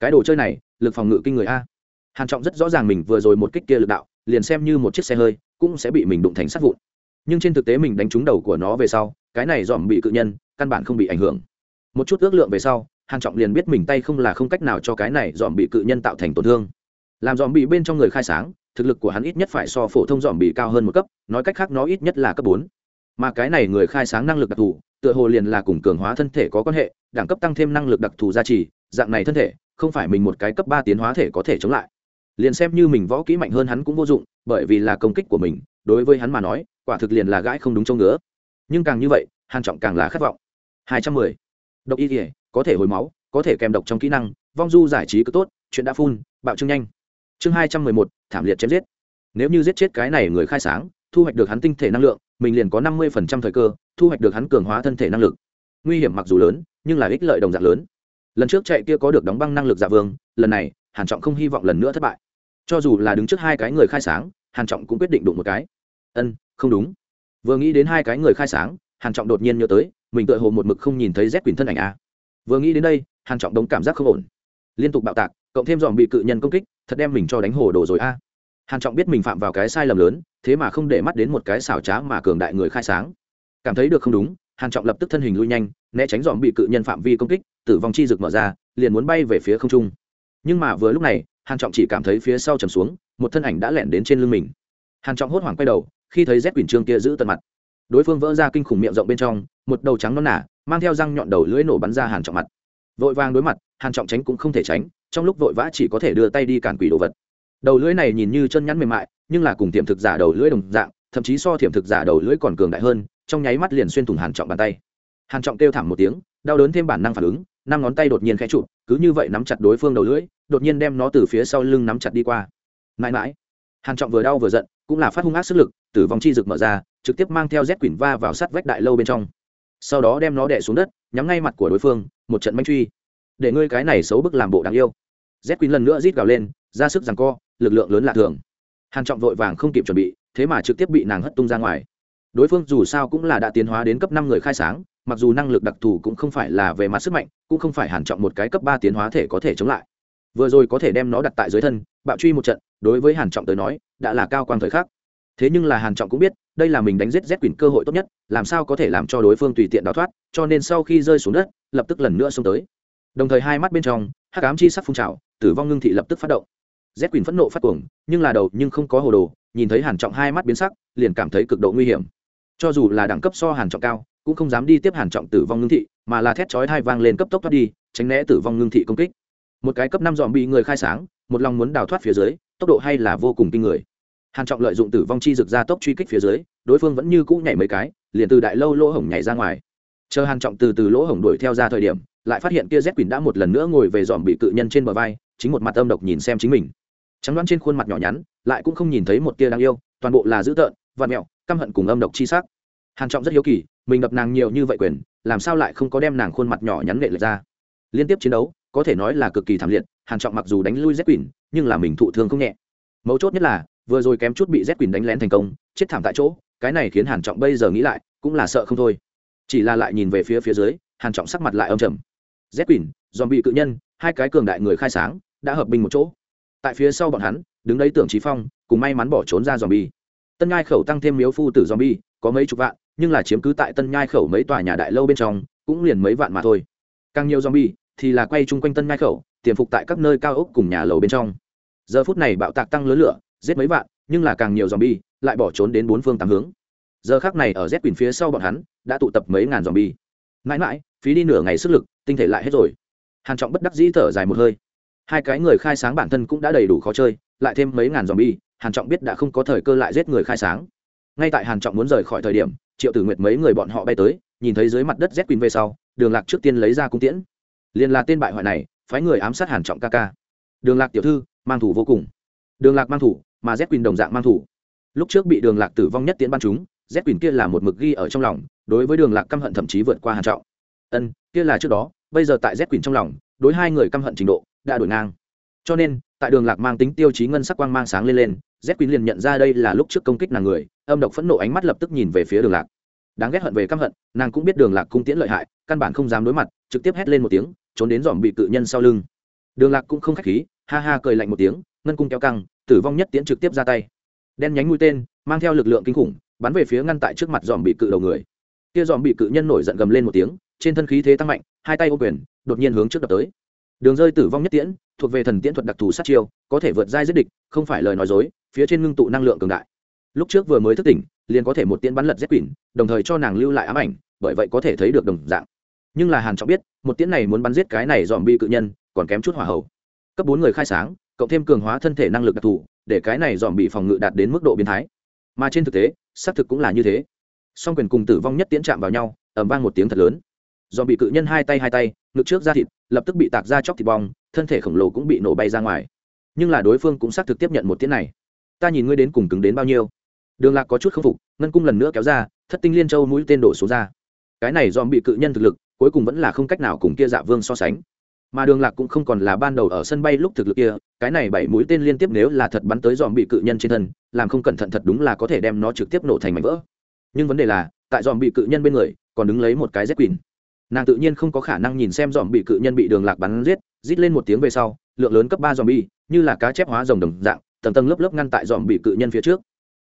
Cái đồ chơi này lực phòng ngự kinh người a. Hàn trọng rất rõ ràng mình vừa rồi một kích kia lực đạo, liền xem như một chiếc xe hơi, cũng sẽ bị mình đụng thành sát vụn. Nhưng trên thực tế mình đánh trúng đầu của nó về sau, cái này dòm bị cự nhân, căn bản không bị ảnh hưởng. Một chút ước lượng về sau, hàn trọng liền biết mình tay không là không cách nào cho cái này dòm bị cự nhân tạo thành tổn thương. Làm dòm bị bên trong người khai sáng, thực lực của hắn ít nhất phải so phổ thông dòm bị cao hơn một cấp, nói cách khác nó ít nhất là cấp bốn. Mà cái này người khai sáng năng lực đặc thù, tựa hồ liền là cùng cường hóa thân thể có quan hệ, đẳng cấp tăng thêm năng lực đặc thù gia trì, dạng này thân thể không phải mình một cái cấp ba tiến hóa thể có thể chống lại. Liền xem như mình võ kỹ mạnh hơn hắn cũng vô dụng, bởi vì là công kích của mình, đối với hắn mà nói, quả thực liền là gãi không đúng chỗ nữa nhưng càng như vậy, hàn trọng càng là khát vọng. Hai trăm mười. Độc y thể có thể hồi máu, có thể kèm độc trong kỹ năng, vong du giải trí cứ tốt, chuyện đã phun, bạo trương nhanh. Chương hai trăm mười một, thảm liệt chém giết. Nếu như giết chết cái này người khai sáng, thu hoạch được hắn tinh thể năng lượng, mình liền có năm mươi phần trăm thời cơ, thu hoạch được hắn cường hóa thân thể năng lực. Nguy hiểm mặc dù lớn, nhưng là ích lợi đồng dạng lớn lần trước chạy kia có được đóng băng năng lực giả vương, lần này, hàn trọng không hy vọng lần nữa thất bại. Cho dù là đứng trước hai cái người khai sáng, hàn trọng cũng quyết định đụng một cái. Ân, không đúng. Vừa nghĩ đến hai cái người khai sáng, hàn trọng đột nhiên nhớ tới, mình tựa hồ một mực không nhìn thấy z quyền thân ảnh a vừa nghĩ đến đây, hàn trọng đống cảm giác không ổn. Liên tục bạo tạc, cộng thêm dòm bị cự nhân công kích, thật đem mình cho đánh hồ đồ rồi a. Hàn trọng biết mình phạm vào cái sai lầm lớn, thế mà không để mắt đến một cái xảo trá mà cường đại người khai sáng. Cảm thấy được không đúng hàn trọng lập tức thân hình lui nhanh, né tránh dòm bị cự nhân phạm vi công kích, tử vong chi rực mở ra, liền muốn bay về phía không trung. Nhưng mà vừa lúc này, hàn trọng chỉ cảm thấy phía sau trầm xuống, một thân ảnh đã lẻn đến trên lưng mình. Hàn trọng hốt hoảng quay đầu, khi thấy rét quỷ trương kia giữ tận mặt. Đối phương vỡ ra kinh khủng miệng rộng bên trong, một đầu trắng non nả, mang theo răng nhọn đầu lưỡi nổ bắn ra hàn trọng mặt. Vội vàng đối mặt, hàn trọng tránh cũng không thể tránh, trong lúc vội vã chỉ có thể đưa tay đi cản quỷ đồ vật. Đầu lưỡi này nhìn như chân nhắn mềm mại, nhưng là cùng tiềm thực giả đầu lưỡi đồng dạng, thậm chí so tiềm thực giả đầu lưỡi còn cường đại hơn trong nháy mắt liền xuyên thủng hàn trọng bàn tay. Hàn trọng kêu thảm một tiếng, đau đớn thêm bản năng phản ứng, năm ngón tay đột nhiên khẽ chụp, cứ như vậy nắm chặt đối phương đầu lưỡi, đột nhiên đem nó từ phía sau lưng nắm chặt đi qua. Mãi mãi, hàn trọng vừa đau vừa giận, cũng là phát hung ác sức lực, tử vong chi rực mở ra, trực tiếp mang theo rét quỷ va vào sát vách đại lâu bên trong. Sau đó đem nó đè xuống đất, nhắm ngay mặt của đối phương, một trận manh truy. Để ngươi cái này xấu bức làm bộ đáng yêu. Z quỷ lần nữa rít gào lên, ra sức giằng co, lực lượng lớn lạ thường. Hàn trọng vội vàng không kịp chuẩn bị, thế mà trực tiếp bị nàng hất tung ra ngoài đối phương dù sao cũng là đã tiến hóa đến cấp năm người khai sáng, mặc dù năng lực đặc thù cũng không phải là về mặt sức mạnh, cũng không phải hàn trọng một cái cấp ba tiến hóa thể có thể chống lại. Vừa rồi có thể đem nó đặt tại dưới thân, bạo truy một trận, đối với hàn trọng tới nói, đã là cao quang thời khắc. Thế nhưng là hàn trọng cũng biết, đây là mình đánh giết rét quỷ cơ hội tốt nhất, làm sao có thể làm cho đối phương tùy tiện đào thoát, cho nên sau khi rơi xuống đất, lập tức lần nữa xông tới. Đồng thời hai mắt bên trong, hắc ám chi sắc phun trào, tử vong ngưng thị lập tức phát động. Rét quỷ phẫn nộ phát cuồng, nhưng là đầu nhưng không có hồ đồ, nhìn thấy hàn trọng hai mắt biến sắc, liền cảm thấy cực độ nguy hiểm cho dù là đẳng cấp so hàn trọng cao, cũng không dám đi tiếp hàn trọng tử vong ngưng thị, mà là thét chói hai vang lên cấp tốc thoát đi, tránh né tử vong ngưng thị công kích. Một cái cấp năm dòm bị người khai sáng, một lòng muốn đào thoát phía dưới, tốc độ hay là vô cùng kinh người. Hàn trọng lợi dụng tử vong chi rực ra tốc truy kích phía dưới, đối phương vẫn như cũ nhảy mấy cái, liền từ đại lâu lỗ hổng nhảy ra ngoài. Chờ hàn trọng từ từ lỗ hổng đuổi theo ra thời điểm, lại phát hiện kia z quỳnh đã một lần nữa ngồi về dòm bị cự nhân trên bờ vai, chính một mặt âm độc nhìn xem chính mình. Trắng đoán trên khuôn mặt nhỏ nhắn, lại cũng không nhìn thấy một tia đáng yêu, toàn bộ là dữ tợn vạt mẹo căm hận cùng âm độc chi sắc. Hàn trọng rất hiếu kỳ mình đập nàng nhiều như vậy quyền làm sao lại không có đem nàng khuôn mặt nhỏ nhắn lệ lệch ra? Liên tiếp chiến đấu có thể nói là cực kỳ thảm liệt hàn trọng mặc dù đánh lui z Quyền, nhưng là mình thụ thương không nhẹ. Mấu chốt nhất là vừa rồi kém chút bị z Quyền đánh lén thành công chết thảm tại chỗ cái này khiến hàn trọng bây giờ nghĩ lại cũng là sợ không thôi. Chỉ là lại nhìn về phía phía dưới hàn trọng sắc mặt lại âm trầm. Z Quyền, dòm bị cự nhân hai cái cường đại người khai sáng đã hợp binh một chỗ. Tại phía sau bọn hắn đứng đấy tưởng trí phong cùng may mắn bỏ trốn ra dòm bi tân nhai khẩu tăng thêm miếu phu tử dòm bi có mấy chục vạn, nhưng là chiếm cứ tại tân nhai khẩu mấy tòa nhà đại lâu bên trong, cũng liền mấy vạn mà thôi. Càng nhiều dòm bi thì là quay chung quanh tân nhai khẩu, tiềm phục tại các nơi cao ốc cùng nhà lầu bên trong. Giờ phút này bạo tạc tăng lớn lửa, giết mấy vạn, nhưng là càng nhiều dòm bi lại bỏ trốn đến bốn phương tám hướng. Giờ khác này ở z quyền phía sau bọn hắn, đã tụ tập mấy ngàn dòm bi mãi mãi, phí đi nửa ngày sức lực, tinh thể lại hết rồi. Hàn trọng bất đắc dĩ thở dài một hơi. Hai cái người khai sáng bản thân cũng đã đầy đủ khó chơi lại thêm mấy ngàn dòm bi hàn trọng biết đã không có thời cơ lại giết người khai sáng. Ngay tại hàn trọng muốn rời khỏi thời điểm, triệu tử nguyệt mấy người bọn họ bay tới, nhìn thấy dưới mặt đất z Quỳnh về sau, đường lạc trước tiên lấy ra cung tiễn. Liền là tên bại hoại này, phái người ám sát hàn trọng ca ca. Đường lạc tiểu thư, mang thủ vô cùng. Đường lạc mang thủ, mà z Quỳnh đồng dạng mang thủ. Lúc trước bị đường lạc tử vong nhất tiễn ban chúng z Quỳnh kia là một mực ghi ở trong lòng, đối với đường lạc căm hận thậm chí vượt qua hàn trọng. Ân, kia là trước đó, bây giờ tại z Quỳnh trong lòng, đối hai người căm hận trình độ, đã đổi ngang. Cho nên tại đường lạc mang tính tiêu chí ngân sắc quang mang sáng lên lên, z quyền liền nhận ra đây là lúc trước công kích nàng người, âm độc phẫn nộ ánh mắt lập tức nhìn về phía đường lạc. Đáng ghét hận về căm hận, nàng cũng biết đường lạc cung tiễn lợi hại, căn bản không dám đối mặt, trực tiếp hét lên một tiếng, trốn đến dòm bị cự nhân sau lưng. Đường lạc cũng không khách khí, ha ha cười lạnh một tiếng, ngân cung kéo căng, tử vong nhất tiễn trực tiếp ra tay. Đen nhánh mũi tên, mang theo lực lượng kinh khủng, bắn về phía ngăn tại trước mặt dòm bị cự đầu người. Kia dòm bị cự nhân nổi giận gầm lên một tiếng, trên thân khí thế tăng mạnh, hai tay ô quyền, đột nhiên hướng trước đập tới đường rơi tử vong nhất tiễn, thuộc về thần tiễn thuật đặc thù sát chiêu, có thể vượt giai giết địch, không phải lời nói dối, phía trên ngưng tụ năng lượng cường đại. Lúc trước vừa mới thức tỉnh, liền có thể một tiễn bắn lật giết quỷ, đồng thời cho nàng lưu lại ám ảnh, bởi vậy có thể thấy được đồng dạng. Nhưng là hàn trọng biết, một tiễn này muốn bắn giết cái này dòm bị cự nhân, còn kém chút hỏa hậu cấp bốn người khai sáng, cộng thêm cường hóa thân thể năng lực đặc thù, để cái này dòm bị phòng ngự đạt đến mức độ biến thái. Mà trên thực tế, xác thực cũng là như thế. Song quyền cùng tử vong nhất tiễn chạm vào nhau, ầm vang một tiếng thật lớn. Dòm bị cự nhân hai tay hai tay, ngực trước ra thịt lập tức bị tạc ra chóc thịt bong, thân thể khổng lồ cũng bị nổ bay ra ngoài. Nhưng là đối phương cũng xác thực tiếp nhận một tiết này. Ta nhìn ngươi đến cùng cứng đến bao nhiêu? Đường lạc có chút k phục, ngân cung lần nữa kéo ra, thất tinh liên châu mũi tên đổ xuống ra. Cái này dòm bị cự nhân thực lực, cuối cùng vẫn là không cách nào cùng kia dạ vương so sánh. Mà đường lạc cũng không còn là ban đầu ở sân bay lúc thực lực kia, cái này bảy mũi tên liên tiếp nếu là thật bắn tới dòm bị cự nhân trên thân, làm không cẩn thận thật đúng là có thể đem nó trực tiếp nổ thành mảnh vỡ. Nhưng vấn đề là, tại dòm bị cự nhân bên người, còn đứng lấy một cái dép quỳnh nàng tự nhiên không có khả năng nhìn xem dòm bị cự nhân bị đường lạc bắn giết, rít lên một tiếng về sau, lượng lớn cấp ba dòm bi như là cá chép hóa rồng đồng dạng, tầng tầng lớp lớp ngăn tại dòm bị cự nhân phía trước.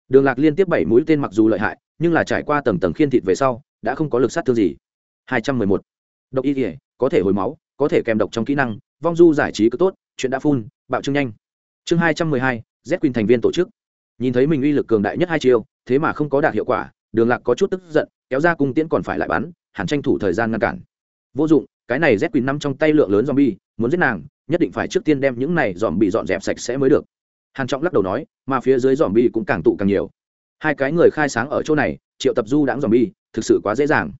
Đường lạc liên tiếp bảy mũi tên mặc dù lợi hại, nhưng là trải qua tầng tầng khiên thịt về sau, đã không có lực sát thương gì. Hai trăm mười một. Độc y thể có thể hồi máu, có thể kèm độc trong kỹ năng, vong du giải trí cứ tốt, chuyện đã phun bạo trưng nhanh. Chương hai trăm mười hai, z quỳnh thành viên tổ chức. Nhìn thấy mình uy lực cường đại nhất hai chiêu, thế mà không có đạt hiệu quả, đường lạc có chút tức giận, kéo ra cung tiễn còn phải lại bắn hẳn tranh thủ thời gian ngăn cản. Vô dụng, cái này z quỳnh năm trong tay lượng lớn zombie, muốn giết nàng, nhất định phải trước tiên đem những này dòm bị dọn dẹp sạch sẽ mới được. Hàn trọng lắc đầu nói, mà phía dưới dòm bi cũng càng tụ càng nhiều. Hai cái người khai sáng ở chỗ này, triệu tập du đãng dòm bi thực sự quá dễ dàng.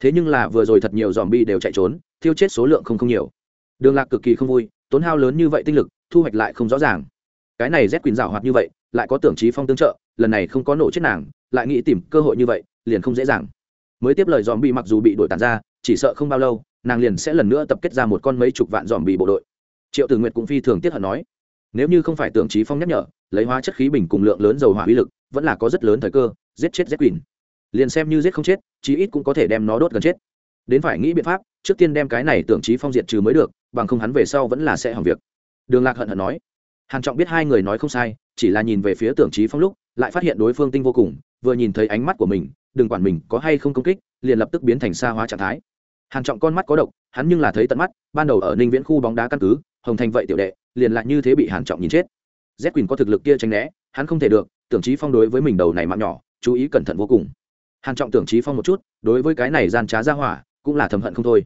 Thế nhưng là vừa rồi thật nhiều dòm bi đều chạy trốn, thiêu chết số lượng không không nhiều. Đường lạc cực kỳ không vui, tốn hao lớn như vậy tinh lực, thu hoạch lại không rõ ràng. Cái này rét quyền rào hoạt như vậy, lại có tưởng trí phong tương trợ, lần này không có nổ chết nàng, lại nghĩ tìm cơ hội như vậy, liền không dễ dàng mới tiếp lời dòm bị mặc dù bị đổi tàn ra, chỉ sợ không bao lâu, nàng liền sẽ lần nữa tập kết ra một con mấy chục vạn dòm bị bộ đội. Triệu tử nguyệt cũng phi thường tiết hận nói, nếu như không phải tưởng trí phong nhắc nhở, lấy hóa chất khí bình cùng lượng lớn dầu hỏa uy lực, vẫn là có rất lớn thời cơ, giết chết z quỳnh. Liền xem như giết không chết, chí ít cũng có thể đem nó đốt gần chết. Đến phải nghĩ biện pháp, trước tiên đem cái này tưởng trí phong diệt trừ mới được, bằng không hắn về sau vẫn là sẽ hỏng việc. Đường lạc hận hận nói, hàn trọng biết hai người nói không sai, chỉ là nhìn về phía tưởng trí phong lúc, lại phát hiện đối phương tinh vô cùng, vừa nhìn thấy ánh mắt của mình đừng quản mình có hay không công kích, liền lập tức biến thành xa hóa trạng thái. Hàn trọng con mắt có độc, hắn nhưng là thấy tận mắt, ban đầu ở ninh viễn khu bóng đá căn cứ, hồng thành vậy tiểu đệ, liền lại như thế bị hàn trọng nhìn chết. Z quỳnh có thực lực kia tránh né, hắn không thể được, tưởng trí phong đối với mình đầu này mạng nhỏ, chú ý cẩn thận vô cùng. Hàn trọng tưởng trí phong một chút, đối với cái này gian trá ra hỏa, cũng là thầm hận không thôi.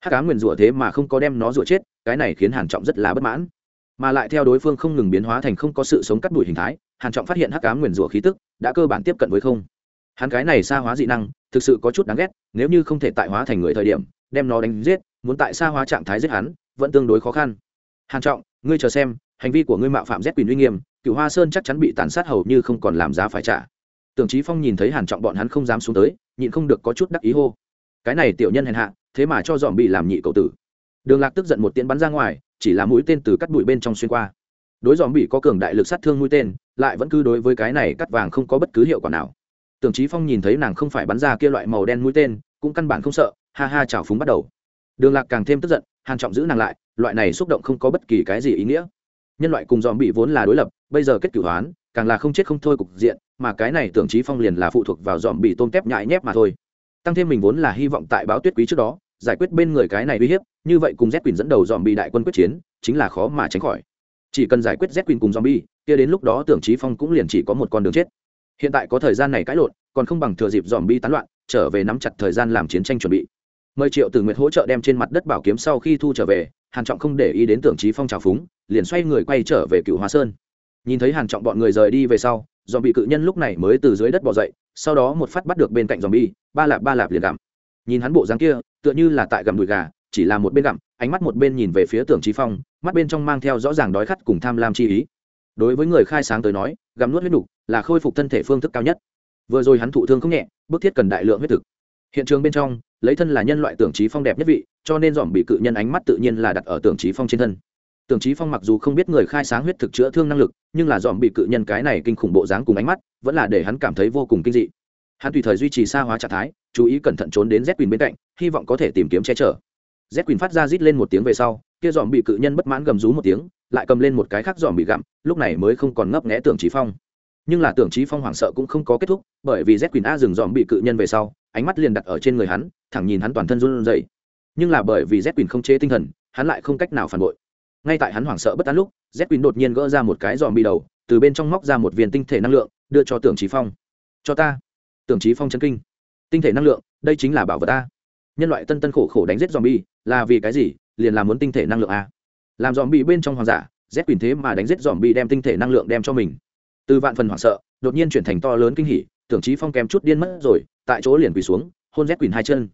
Hát cá nguyền rủa thế mà không có đem nó rủa chết, cái này khiến hàn trọng rất là bất mãn. Mà lại theo đối phương không ngừng biến hóa thành không có sự sống cắt đuổi hình thái, hàn trọng phát hiện hắc cá nguyền rủa khí tức, đã cơ bản tiếp cận với không hắn cái này xa hóa dị năng, thực sự có chút đáng ghét, nếu như không thể tại hóa thành người thời điểm, đem nó đánh giết, muốn tại xa hóa trạng thái giết hắn, vẫn tương đối khó khăn. Hàn trọng, ngươi chờ xem, hành vi của ngươi mạo phạm rét quyền uy nghiêm cựu hoa sơn chắc chắn bị tàn sát hầu như không còn làm giá phải trả. Tưởng trí phong nhìn thấy hàn trọng bọn hắn không dám xuống tới, nhịn không được có chút đắc ý hô. Cái này tiểu nhân hèn hạ, thế mà cho dòm bị làm nhị cậu tử. Đường lạc tức giận một tiếng bắn ra ngoài, chỉ là mũi tên từ cắt bụi bên trong xuyên qua. Đối dòm bị có cường đại lực sát thương mũi tên, lại vẫn cứ đối với cái này cắt vàng không có bất cứ hiệu quả nào tưởng trí phong nhìn thấy nàng không phải bắn ra kia loại màu đen mũi tên, cũng căn bản không sợ, ha ha chảo phúng bắt đầu. Đường lạc càng thêm tức giận, hàn trọng giữ nàng lại, loại này xúc động không có bất kỳ cái gì ý nghĩa. Nhân loại cùng dòm bị vốn là đối lập, bây giờ kết cửu hoán, càng là không chết không thôi cục diện, mà cái này tưởng trí phong liền là phụ thuộc vào dòm bị tôm tép nhại nhép mà thôi. Tăng thêm mình vốn là hy vọng tại báo tuyết quý trước đó, giải quyết bên người cái này uy hiếp, như vậy cùng z quyền dẫn đầu dòm bị đại quân quyết chiến, chính là khó mà tránh khỏi. Chỉ cần giải quyết z quỳnh cùng zombie kia đến lúc đó tưởng trí phong cũng liền chỉ có một con đường chết hiện tại có thời gian này cãi lộn, còn không bằng thừa dịp dòm bi tán loạn, trở về nắm chặt thời gian làm chiến tranh chuẩn bị. Mời triệu tử nguyệt hỗ trợ đem trên mặt đất bảo kiếm sau khi thu trở về, hàn trọng không để ý đến tưởng trí phong trào phúng, liền xoay người quay trở về cựu hóa sơn. Nhìn thấy hàn trọng bọn người rời đi về sau, dòm bị cự nhân lúc này mới từ dưới đất bò dậy, sau đó một phát bắt được bên cạnh dòm bi, ba lạp ba lạp liền gặm. Nhìn hắn bộ dáng kia, tựa như là tại gặm đùi gà, chỉ là một bên gặm, ánh mắt một bên nhìn về phía tưởng trí phong, mắt bên trong mang theo rõ ràng đói khát cùng tham lam chi ý đối với người khai sáng tới nói, gặm nuốt huyết nục là khôi phục thân thể phương thức cao nhất. Vừa rồi hắn thụ thương không nhẹ, bức thiết cần đại lượng huyết thực. Hiện trường bên trong, lấy thân là nhân loại tưởng trí phong đẹp nhất vị, cho nên dòm bị cự nhân ánh mắt tự nhiên là đặt ở tưởng trí phong trên thân. Tưởng trí phong mặc dù không biết người khai sáng huyết thực chữa thương năng lực, nhưng là dòm bị cự nhân cái này kinh khủng bộ dáng cùng ánh mắt, vẫn là để hắn cảm thấy vô cùng kinh dị. Hắn tùy thời duy trì xa hóa trạng thái, chú ý cẩn thận trốn đến z quỳnh bên cạnh, hy vọng có thể tìm kiếm che chở. Z quỳnh phát ra rít lên một tiếng về sau, kia dòm bị cự nhân bất mãn gầm rú một tiếng lại cầm lên một cái khác dòm bị gặm, lúc này mới không còn ngấp nghẽ tưởng trí phong. Nhưng là tưởng trí phong hoảng sợ cũng không có kết thúc, bởi vì z quyền a dừng dòm bị cự nhân về sau, ánh mắt liền đặt ở trên người hắn, thẳng nhìn hắn toàn thân run rẩy. Nhưng là bởi vì z quyền không chế tinh thần, hắn lại không cách nào phản bội. Ngay tại hắn hoảng sợ bất tán lúc, z quyền đột nhiên gỡ ra một cái dòm bị đầu, từ bên trong móc ra một viên tinh thể năng lượng, đưa cho tưởng trí phong. Cho ta. Tưởng trí phong chân kinh. Tinh thể năng lượng, đây chính là bảo vật ta. Nhân loại tân tân khổ khổ đánh giết dòm bi là vì cái gì? Liền là muốn tinh thể năng lượng a làm dòm bị bên trong hoàng giả, z quỳnh thế mà đánh giết dòm bị đem tinh thể năng lượng đem cho mình. Từ vạn phần hoảng sợ, đột nhiên chuyển thành to lớn kinh hỉ, tưởng trí phong kém chút điên mất rồi, tại chỗ liền quỳ xuống, hôn z quỳnh hai chân.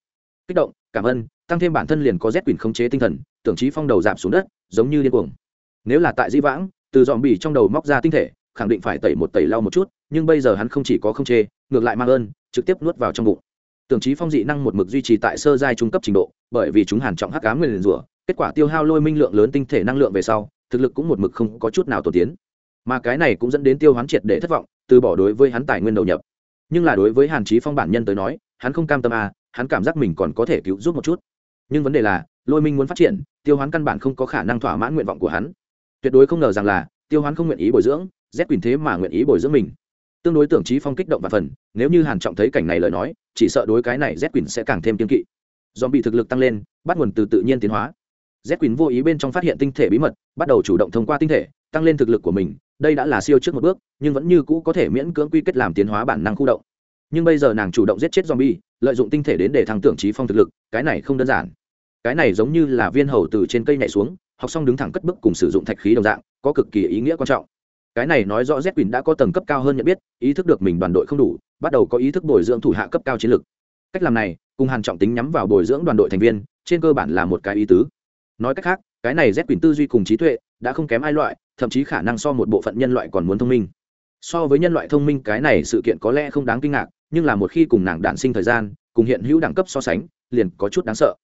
Kích động, cảm ơn, tăng thêm bản thân liền có z quỳnh khống chế tinh thần, tưởng trí phong đầu giảm xuống đất, giống như điên cuồng. Nếu là tại di vãng, từ dòm bì trong đầu móc ra tinh thể, khẳng định phải tẩy một tẩy lau một chút, nhưng bây giờ hắn không chỉ có không chê, ngược lại mang ơn, trực tiếp nuốt vào trong bụng. Tưởng trí phong dị năng một mực duy trì tại sơ giai trung cấp trình độ, bởi vì chúng hàn trọng hắc cá nguyên rủa kết quả tiêu hao lôi minh lượng lớn tinh thể năng lượng về sau, thực lực cũng một mực không có chút nào tổ tiến. Mà cái này cũng dẫn đến tiêu hoán triệt để thất vọng, từ bỏ đối với hắn tài nguyên đầu nhập. Nhưng là đối với hàn trí phong bản nhân tới nói, hắn không cam tâm à hắn cảm giác mình còn có thể cứu giúp một chút. Nhưng vấn đề là, lôi minh muốn phát triển, tiêu hoán căn bản không có khả năng thỏa mãn nguyện vọng của hắn. Tuyệt đối không ngờ rằng là, tiêu hoán không nguyện ý bồi dưỡng, z quyền thế mà nguyện ý bồi dưỡng mình. Tương đối tưởng trí phong kích động và phần, nếu như hàn trọng thấy cảnh này lời nói, chỉ sợ đối cái này z quyền sẽ càng thêm kiên kỵ. Do bị thực lực tăng lên, bắt nguồn từ tự nhiên tiến hóa z quỳnh vô ý bên trong phát hiện tinh thể bí mật, bắt đầu chủ động thông qua tinh thể, tăng lên thực lực của mình. Đây đã là siêu trước một bước, nhưng vẫn như cũ có thể miễn cưỡng quy kết làm tiến hóa bản năng khu động. Nhưng bây giờ nàng chủ động giết chết zombie, lợi dụng tinh thể đến để thăng tưởng trí phong thực lực, cái này không đơn giản. Cái này giống như là viên hầu từ trên cây nhảy xuống, học xong đứng thẳng cất bước cùng sử dụng thạch khí đồng dạng, có cực kỳ ý nghĩa quan trọng. Cái này nói rõ z quỳnh đã có tầng cấp cao hơn nhận biết, ý thức được mình đoàn đội không đủ, bắt đầu có ý thức bồi dưỡng thủ hạ cấp cao chiến lược cách làm này, cùng hàn trọng tính nhắm vào bồi dưỡng đoàn đội thành viên, trên cơ bản là một cái ý tứ nói cách khác cái này z quỳnh tư duy cùng trí tuệ đã không kém ai loại thậm chí khả năng so một bộ phận nhân loại còn muốn thông minh. So với nhân loại thông minh cái này sự kiện có lẽ không đáng kinh ngạc nhưng là một khi cùng nàng đản sinh thời gian cùng hiện hữu đẳng cấp so sánh liền có chút đáng sợ.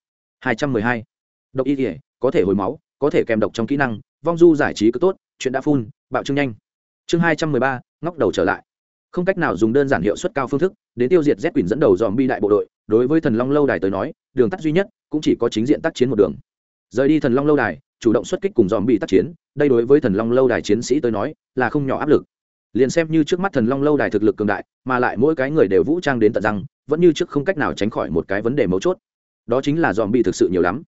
212. độc y thể có thể hồi máu có thể kèm độc trong kỹ năng vong du giải trí cứ tốt chuyện đã phun bạo trương nhanh. Chương 213, ngóc đầu trở lại. Không cách nào dùng đơn giản hiệu suất cao phương thức đến tiêu diệt z quỷ dẫn đầu dòm bi đại bộ đội đối với thần long lâu đài tới nói đường tắt duy nhất cũng chỉ có chính diện tác chiến một đường rời đi thần long lâu đài, chủ động xuất kích cùng dòm bị tác chiến, đây đối với thần long lâu đài chiến sĩ tới nói, là không nhỏ áp lực. Liền xem như trước mắt thần long lâu đài thực lực cường đại, mà lại mỗi cái người đều vũ trang đến tận răng, vẫn như trước không cách nào tránh khỏi một cái vấn đề mấu chốt. Đó chính là dòm bị thực sự nhiều lắm.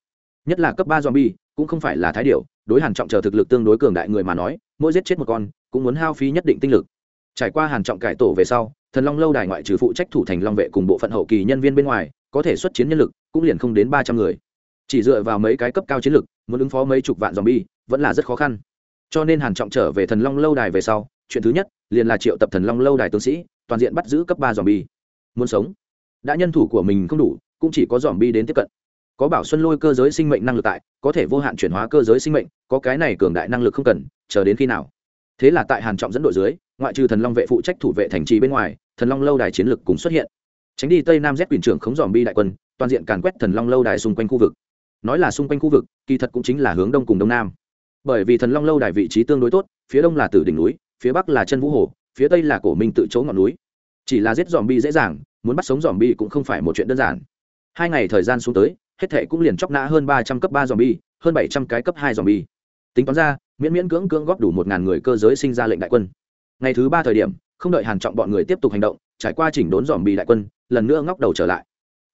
Nhất là cấp ba dòm bi cũng không phải là thái điệu đối hàn trọng chờ thực lực tương đối cường đại người mà nói, mỗi giết chết một con, cũng muốn hao phí nhất định tinh lực. Trải qua hàn trọng cải tổ về sau, thần long lâu đài ngoại trừ phụ trách thủ thành long vệ cùng bộ phận hậu kỳ nhân viên bên ngoài, có thể xuất chiến nhân lực, cũng liền không đến ba trăm người chỉ dựa vào mấy cái cấp cao chiến lực, muốn ứng phó mấy chục vạn zombie, vẫn là rất khó khăn. Cho nên hàn trọng trở về thần long lâu đài về sau, chuyện thứ nhất, liền là triệu tập thần long lâu đài tướng sĩ, toàn diện bắt giữ cấp ba zombie. Muốn sống. Đã nhân thủ của mình không đủ, cũng chỉ có zombie đến tiếp cận. Có bảo xuân lôi cơ giới sinh mệnh năng lực tại, có thể vô hạn chuyển hóa cơ giới sinh mệnh, có cái này cường đại năng lực không cần, chờ đến khi nào. Thế là tại hàn trọng dẫn đội dưới, ngoại trừ thần long vệ phụ trách thủ vệ thành trì bên ngoài, thần long lâu đài chiến lực cũng xuất hiện. Tránh đi tây nam z quyền trưởng khống dòm bi đại quân, toàn diện càn quét thần long lâu đài xung quanh khu vực nói là xung quanh khu vực, kỳ thật cũng chính là hướng đông cùng đông nam. Bởi vì thần long lâu đài vị trí tương đối tốt, phía đông là tử đỉnh núi, phía bắc là chân vũ hồ, phía tây là cổ minh tự chỗ ngọn núi. Chỉ là giết dòm bi dễ dàng, muốn bắt sống dòm bi cũng không phải một chuyện đơn giản. Hai ngày thời gian xuống tới, hết thệ cũng liền chóc nã hơn ba trăm cấp ba dòm bi hơn bảy trăm cái cấp hai dòm bi tính toán ra, miễn miễn cưỡng cưỡng góp đủ một ngàn người cơ giới sinh ra lệnh đại quân. Ngày thứ ba thời điểm, không đợi hàn trọng bọn người tiếp tục hành động, trải qua chỉnh đốn dòm bi đại quân, lần nữa ngóc đầu trở lại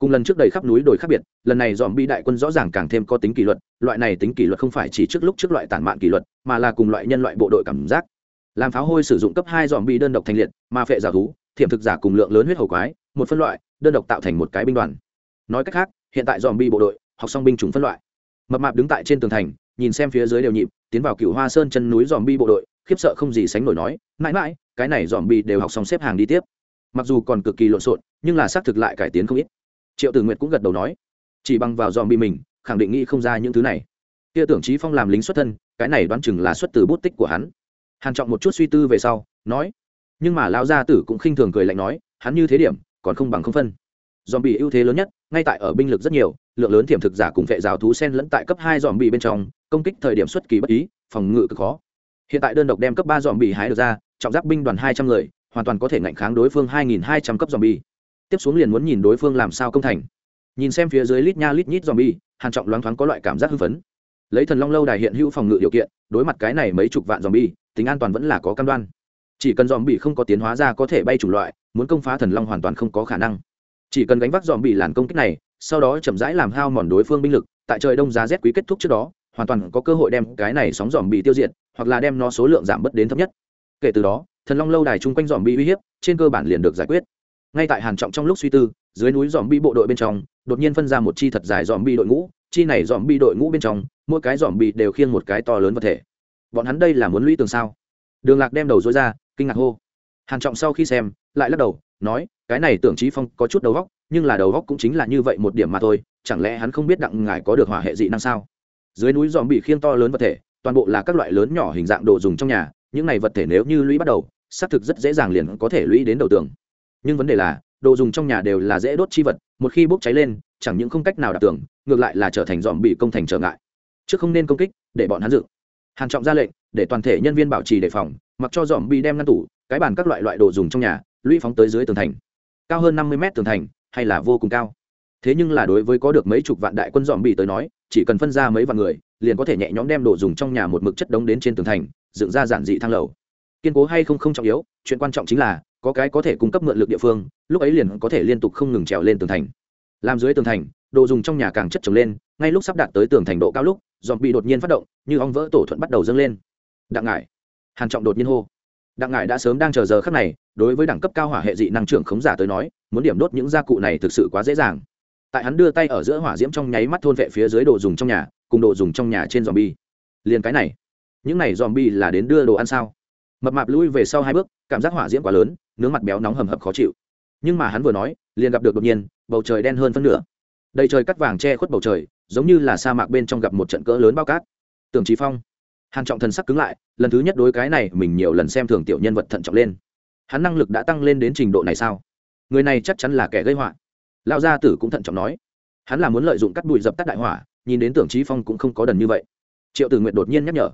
cùng lần trước đầy khắp núi đồi khác biệt, lần này dòm bi đại quân rõ ràng càng thêm có tính kỷ luật, loại này tính kỷ luật không phải chỉ trước lúc trước loại tản mạn kỷ luật, mà là cùng loại nhân loại bộ đội cảm giác. Làm pháo hôi sử dụng cấp hai dòm bi đơn độc thành liệt, mà phệ giả thú, thiểm thực giả cùng lượng lớn huyết hầu quái, một phân loại, đơn độc tạo thành một cái binh đoàn. Nói cách khác, hiện tại dòm bi bộ đội, học xong binh chủng phân loại. Mập mạp đứng tại trên tường thành, nhìn xem phía dưới đều nhịp, tiến vào cựu hoa sơn chân núi dòm bi bộ đội, khiếp sợ không gì sánh nổi nói, mãi mãi, cái này dòm bi đều học xong xếp hàng đi tiếp. Mặc dù còn cực kỳ lộn xộn, nhưng là xác thực lại cải tiến không ít triệu tử nguyệt cũng gật đầu nói, chỉ bằng vào dòm bị mình, khẳng định nghĩ không ra những thứ này. Kia tưởng trí phong làm lính xuất thân, cái này đoán chừng là xuất từ bút tích của hắn. Hàn trọng một chút suy tư về sau, nói, nhưng mà lão gia tử cũng khinh thường cười lạnh nói, hắn như thế điểm, còn không bằng không phân. Dòm bị ưu thế lớn nhất, ngay tại ở binh lực rất nhiều, lượng lớn thiểm thực giả cùng vệ rào thú sen lẫn tại cấp hai dòm bị bên trong, công kích thời điểm xuất kỳ bất ý, phòng ngự cực khó. Hiện tại đơn độc đem cấp ba dòm bị hái được ra, trọng giáp binh đoàn hai trăm người, hoàn toàn có thể ngạnh kháng đối phương hai nghìn hai trăm cấp dòm bị tiếp xuống liền muốn nhìn đối phương làm sao công thành. Nhìn xem phía dưới lít nha lít nhít dòm bi hàn trọng loáng thoáng có loại cảm giác hưng phấn. Lấy thần long lâu đài hiện hữu phòng ngự điều kiện, đối mặt cái này mấy chục vạn dòm bi tính an toàn vẫn là có cam đoan. Chỉ cần dòm bị không có tiến hóa ra có thể bay chủng loại, muốn công phá thần long hoàn toàn không có khả năng. Chỉ cần gánh vác dòm bị làn công kích này, sau đó chậm rãi làm hao mòn đối phương binh lực, tại trời đông giá rét quý kết thúc trước đó, hoàn toàn có cơ hội đem cái này sóng dòm bị tiêu diệt, hoặc là đem nó số lượng giảm bớt đến thấp nhất. Kể từ đó, thần long lâu đài chung quanh dòm bị uy hiếp, trên cơ bản liền được giải quyết ngay tại hàn trọng trong lúc suy tư, dưới núi dòm bi bộ đội bên trong, đột nhiên phân ra một chi thật dài dòm bi đội ngũ, chi này dòm bi đội ngũ bên trong, mỗi cái dòm bi đều khiêng một cái to lớn vật thể. Bọn hắn đây là muốn lũy tường sao? Đường lạc đem đầu dối ra, kinh ngạc hô. Hàn trọng sau khi xem, lại lắc đầu, nói, cái này tưởng trí phong có chút đầu góc nhưng là đầu góc cũng chính là như vậy một điểm mà thôi, chẳng lẽ hắn không biết đặng ngài có được hỏa hệ dị năng sao? Dưới núi dòm bị khiêng to lớn vật thể, toàn bộ là các loại lớn nhỏ hình dạng đồ dùng trong nhà, những này vật thể nếu như lũy bắt đầu, xác thực rất dễ dàng liền có thể lũy đến đầu tường nhưng vấn đề là, đồ dùng trong nhà đều là dễ đốt chi vật, một khi bốc cháy lên, chẳng những không cách nào đạt tường, ngược lại là trở thành dòm bị công thành trở ngại. Chứ không nên công kích, để bọn hắn dự hàn trọng ra lệnh, để toàn thể nhân viên bảo trì đề phòng, mặc cho dòm bị đem ngăn tủ, cái bàn các loại loại đồ dùng trong nhà, lũy phóng tới dưới tường thành. Cao hơn năm mươi mét tường thành, hay là vô cùng cao. Thế nhưng là đối với có được mấy chục vạn đại quân dòm bị tới nói, chỉ cần phân ra mấy vạn người, liền có thể nhẹ nhõm đem đồ dùng trong nhà một mực chất đống đến trên tường thành, dựng ra giản dị thang lầu. Kiên cố hay không không trọng yếu, chuyện quan trọng chính là có cái có thể cung cấp mượn lực địa phương, lúc ấy liền có thể liên tục không ngừng trèo lên tường thành. Làm dưới tường thành, đồ dùng trong nhà càng chất trồng lên, ngay lúc sắp đạt tới tường thành độ cao lúc dòm bị đột nhiên phát động, như ong vỡ tổ thuận bắt đầu dâng lên. Đặng ngải, hàn trọng đột nhiên hô. Đặng ngải đã sớm đang chờ giờ khắc này, đối với đẳng cấp cao hỏa hệ dị năng trưởng khống giả tới nói, muốn điểm đốt những gia cụ này thực sự quá dễ dàng. Tại hắn đưa tay ở giữa hỏa diễm trong nháy mắt thôn vệ phía dưới đồ dùng trong nhà, cùng đồ dùng trong nhà trên dòm bi liền cái này, những này dòm bi là đến đưa đồ ăn sao? Mập mạp lui về sau hai bước, cảm giác hỏa diễm quá lớn, nướng mặt béo nóng hầm hập khó chịu. Nhưng mà hắn vừa nói, liền gặp được đột nhiên, bầu trời đen hơn phân nửa. Đầy trời cắt vàng che khuất bầu trời, giống như là sa mạc bên trong gặp một trận cỡ lớn bao cát. Tưởng trí phong. Hàn trọng thần sắc cứng lại, lần thứ nhất đối cái này mình nhiều lần xem thường tiểu nhân vật thận trọng lên. Hắn năng lực đã tăng lên đến trình độ này sao? Người này chắc chắn là kẻ gây họa. Lão gia tử cũng thận trọng nói. Hắn là muốn lợi dụng cắt bụi dập tắt đại hỏa, nhìn đến tưởng trí phong cũng không có đần như vậy. Triệu tử nguyện đột nhiên nhắc nhở.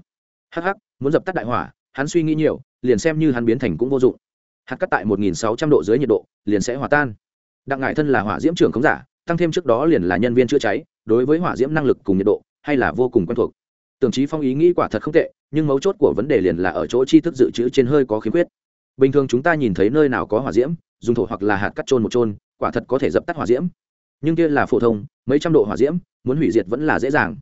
Hắc hắc, muốn dập tắt đại hỏa hắn suy nghĩ nhiều, liền xem như hắn biến thành cũng vô dụng. Hạt cắt tại 1.600 độ dưới nhiệt độ, liền sẽ hòa tan. Đặng ngải thân là hỏa diễm trưởng khống giả, tăng thêm trước đó liền là nhân viên chữa cháy, đối với hỏa diễm năng lực cùng nhiệt độ, hay là vô cùng quen thuộc. Tưởng trí phong ý nghĩ quả thật không tệ, nhưng mấu chốt của vấn đề liền là ở chỗ tri thức dự trữ trên hơi có khiếm khuyết. Bình thường chúng ta nhìn thấy nơi nào có hỏa diễm, dùng thổ hoặc là hạt cắt trôn một trôn quả thật có thể dập tắt hỏa diễm. Nhưng kia là phổ thông, mấy trăm độ hỏa diễm, muốn hủy diệt vẫn là dễ dàng.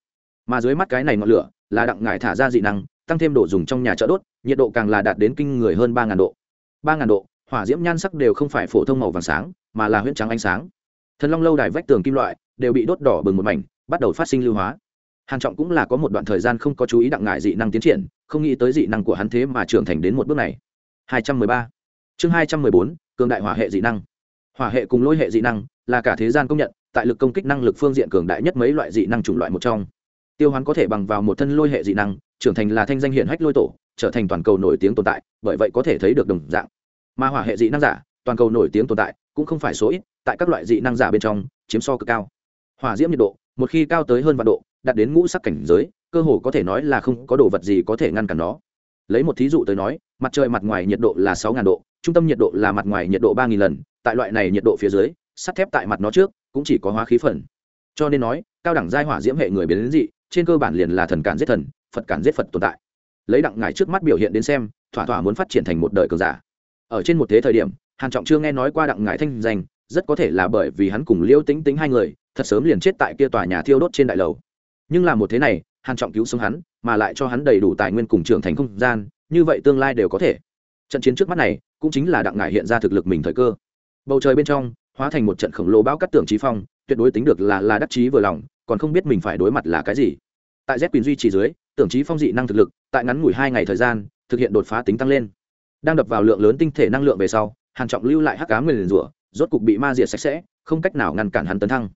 Mà dưới mắt cái này ngọn lửa, là đặng ngải thả ra dị năng tăng thêm độ dùng trong nhà chợ đốt nhiệt độ càng là đạt đến kinh người hơn ba độ. ba độ hỏa diễm nhan sắc đều không phải phổ thông màu vàng sáng mà là huyễn trắng ánh sáng. Thần long lâu đài vách tường kim loại đều bị đốt đỏ bừng một mảnh bắt đầu phát sinh lưu hóa. Hàn trọng cũng là có một đoạn thời gian không có chú ý đặng ngại dị năng tiến triển không nghĩ tới dị năng của hắn thế mà trưởng thành đến một bước này. 213. chương 214, cường đại hỏa hệ dị năng. Hỏa hệ cùng lôi hệ dị năng là cả thế gian công nhận tại lực công kích năng lực phương diện cường đại nhất mấy loại dị năng chủng loại một trong. Tiêu hoán có thể bằng vào một thân lôi hệ dị năng trưởng thành là thanh danh hiển hách lôi tổ, trở thành toàn cầu nổi tiếng tồn tại, bởi vậy có thể thấy được đồng dạng. Mà hỏa hệ dị năng giả, toàn cầu nổi tiếng tồn tại, cũng không phải số ít, tại các loại dị năng giả bên trong, chiếm so cực cao. Hỏa diễm nhiệt độ, một khi cao tới hơn vạn độ, đạt đến ngũ sắc cảnh giới, cơ hồ có thể nói là không có đồ vật gì có thể ngăn cản nó. Lấy một thí dụ tới nói, mặt trời mặt ngoài nhiệt độ là sáu độ, trung tâm nhiệt độ là mặt ngoài nhiệt độ ba lần, tại loại này nhiệt độ phía dưới, sắt thép tại mặt nó trước, cũng chỉ có hóa khí phần. Cho nên nói, cao đẳng giai hỏa diễm hệ người biến đến dị, trên cơ bản liền là thần cản giết thần phật cản giết phật tồn tại. Lấy đặng ngài trước mắt biểu hiện đến xem, thỏa thỏa muốn phát triển thành một đời cường giả. Ở trên một thế thời điểm, hàn trọng chưa nghe nói qua đặng ngải thanh danh, rất có thể là bởi vì hắn cùng liêu tính tính hai người, thật sớm liền chết tại kia tòa nhà thiêu đốt trên đại lầu. Nhưng làm một thế này, hàn trọng cứu sống hắn, mà lại cho hắn đầy đủ tài nguyên cùng trưởng thành không gian, như vậy tương lai đều có thể. Trận chiến trước mắt này, cũng chính là đặng ngải hiện ra thực lực mình thời cơ. Bầu trời bên trong, hóa thành một trận khổng lồ bão cắt tưởng trí phong, tuyệt đối tính được là là đắc chí vừa lòng, còn không biết mình phải đối mặt là cái gì. Tại z quyền duy trì dưới tưởng trí phong dị năng thực lực, tại ngắn ngủi hai ngày thời gian, thực hiện đột phá tính tăng lên. Đang đập vào lượng lớn tinh thể năng lượng về sau, hàn trọng lưu lại hắc cá nguyền rủa, rốt cục bị ma diệt sạch sẽ, không cách nào ngăn cản hắn tấn thăng.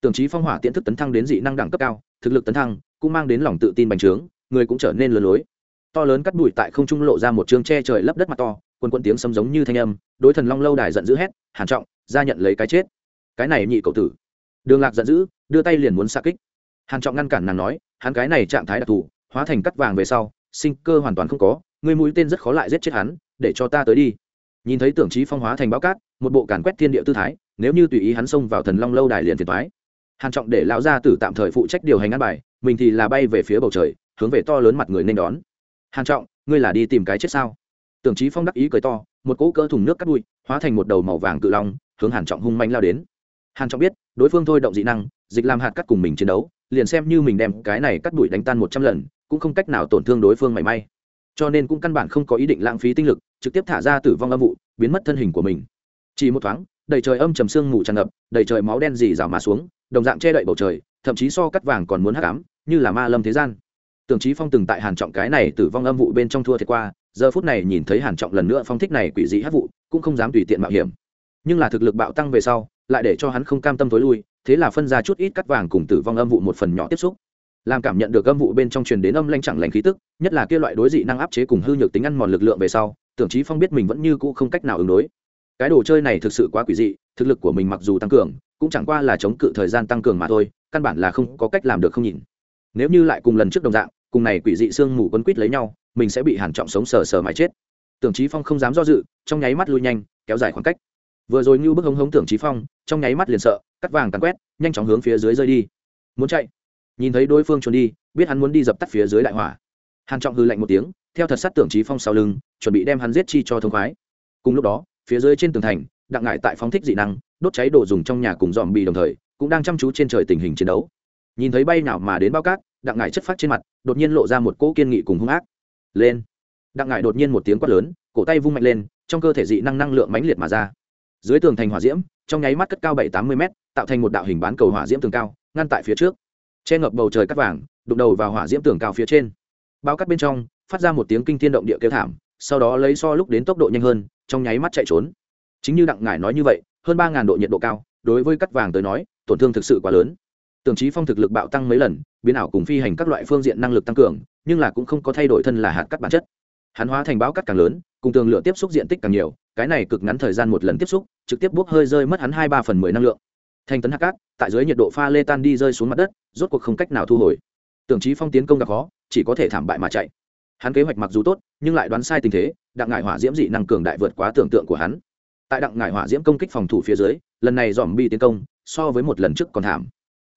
Tưởng trí phong hỏa tiện thức tấn thăng đến dị năng đẳng cấp cao, thực lực tấn thăng, cũng mang đến lòng tự tin bành trướng, người cũng trở nên lừa lối. To lớn cắt bụi tại không trung lộ ra một trường che trời lấp đất mặt to, quần quần tiếng sấm giống như thanh âm, đối thần long lâu đài giận dữ hét, hàn trọng, ra nhận lấy cái chết. Cái này nhị cậu tử. Đường lạc giận dữ, đưa tay liền muốn xa kích. Hàn trọng ngăn cản nàng nói, hắn cái này trạng thái đặc thù hóa thành cắt vàng về sau, sinh cơ hoàn toàn không có, người mũi tên rất khó lại giết chết hắn, để cho ta tới đi. Nhìn thấy tưởng trí phong hóa thành báo cát, một bộ càn quét thiên địa tư thái, nếu như tùy ý hắn xông vào thần long lâu đài liền thiệt thoái hàn trọng để lão gia tử tạm thời phụ trách điều hành ăn bài, mình thì là bay về phía bầu trời, hướng về to lớn mặt người nên đón. Hàn trọng, ngươi là đi tìm cái chết sao? Tưởng trí phong đắc ý cười to, một cỗ cỡ thùng nước cắt bụi, hóa thành một đầu màu vàng cự long, hướng hàn trọng hung manh lao đến. Hàn trọng biết, đối phương thôi động dị năng, dịch làm hạt cắt cùng mình chiến đấu, liền xem như mình đem cái này cắt bụi đánh tan một trăm lần cũng không cách nào tổn thương đối phương mảy may. Cho nên cũng căn bản không có ý định lãng phí tinh lực, trực tiếp thả ra tử vong âm vụ, biến mất thân hình của mình. Chỉ một thoáng, đầy trời âm trầm sương mù tràn ngập, đầy trời máu đen dì rào mà xuống, đồng dạng che đậy bầu trời, thậm chí so cắt vàng còn muốn hắc ám, như là ma lâm thế gian. Tưởng chí phong từng tại hàn trọng cái này tử vong âm vụ bên trong thua thiệt qua, giờ phút này nhìn thấy hàn trọng lần nữa phong thích này quỷ dị hắc vụ, cũng không dám tùy tiện mạo hiểm. Nhưng là thực lực bạo tăng về sau, lại để cho hắn không cam tâm tối lui, thế là phân ra chút ít cắt vàng cùng tử vong âm vụ một phần nhỏ tiếp xúc làm cảm nhận được âm vụ bên trong truyền đến âm lanh chẳng lành khí tức, nhất là kia loại đối dị năng áp chế cùng hư nhược tính ăn mòn lực lượng về sau, tưởng chí phong biết mình vẫn như cũ không cách nào ứng đối. Cái đồ chơi này thực sự quá quỷ dị, thực lực của mình mặc dù tăng cường, cũng chẳng qua là chống cự thời gian tăng cường mà thôi, căn bản là không có cách làm được không nhìn. Nếu như lại cùng lần trước đồng dạng, cùng này quỷ dị xương mù quấn quýt lấy nhau, mình sẽ bị hàn trọng sống sờ sờ mãi chết. Tưởng chí phong không dám do dự, trong nháy mắt lui nhanh, kéo dài khoảng cách. Vừa rồi như bức hống hống tưởng chí phong, trong nháy mắt liền sợ, cắt vàng tàn quét, nhanh chóng hướng phía dưới rơi đi. Muốn chạy? Nhìn thấy đối phương trốn đi, biết hắn muốn đi dập tắt phía dưới đại hỏa. Hàn trọng hư lạnh một tiếng, theo thật sát tưởng trí phong sau lưng, chuẩn bị đem hắn giết chi cho thông khoái. Cùng lúc đó, phía dưới trên tường thành, đặng ngải tại phóng thích dị năng, đốt cháy đồ dùng trong nhà cùng dòm bị đồng thời, cũng đang chăm chú trên trời tình hình chiến đấu. Nhìn thấy bay nào mà đến bao cát, đặng ngải chất phát trên mặt, đột nhiên lộ ra một cỗ kiên nghị cùng hung ác. Lên! Đặng ngải đột nhiên một tiếng quát lớn, cổ tay vung mạnh lên, trong cơ thể dị năng năng lượng mãnh liệt mà ra. Dưới tường thành hỏa diễm, trong nháy mắt cất cao bảy tám mươi m tạo thành một đạo hình bán cầu hỏa diễm tường cao, ngăn tại phía trước che ngập bầu trời cắt vàng, đụng đầu vào hỏa diễm tường cao phía trên. Bao cắt bên trong, phát ra một tiếng kinh thiên động địa kêu thảm, sau đó lấy so lúc đến tốc độ nhanh hơn, trong nháy mắt chạy trốn. Chính như đặng ngải nói như vậy, hơn ba độ nhiệt độ cao, đối với cắt vàng tới nói, tổn thương thực sự quá lớn. Tưởng chí phong thực lực bạo tăng mấy lần, biến ảo cùng phi hành các loại phương diện năng lực tăng cường, nhưng là cũng không có thay đổi thân là hạt cắt bản chất. Hắn hóa thành báo cắt càng lớn, cùng tường lửa tiếp xúc diện tích càng nhiều, cái này cực ngắn thời gian một lần tiếp xúc, trực tiếp bốc hơi rơi mất hắn hai ba phần mười năng lượng thành tấn hạt cát, tại dưới nhiệt độ pha lê tan đi rơi xuống mặt đất, rốt cuộc không cách nào thu hồi. Tưởng chí phong tiến công gặp khó, chỉ có thể thảm bại mà chạy. Hắn kế hoạch mặc dù tốt, nhưng lại đoán sai tình thế, đặng ngải hỏa diễm dị năng cường đại vượt quá tưởng tượng của hắn. Tại đặng ngải hỏa diễm công kích phòng thủ phía dưới, lần này dòm bi tiến công, so với một lần trước còn thảm.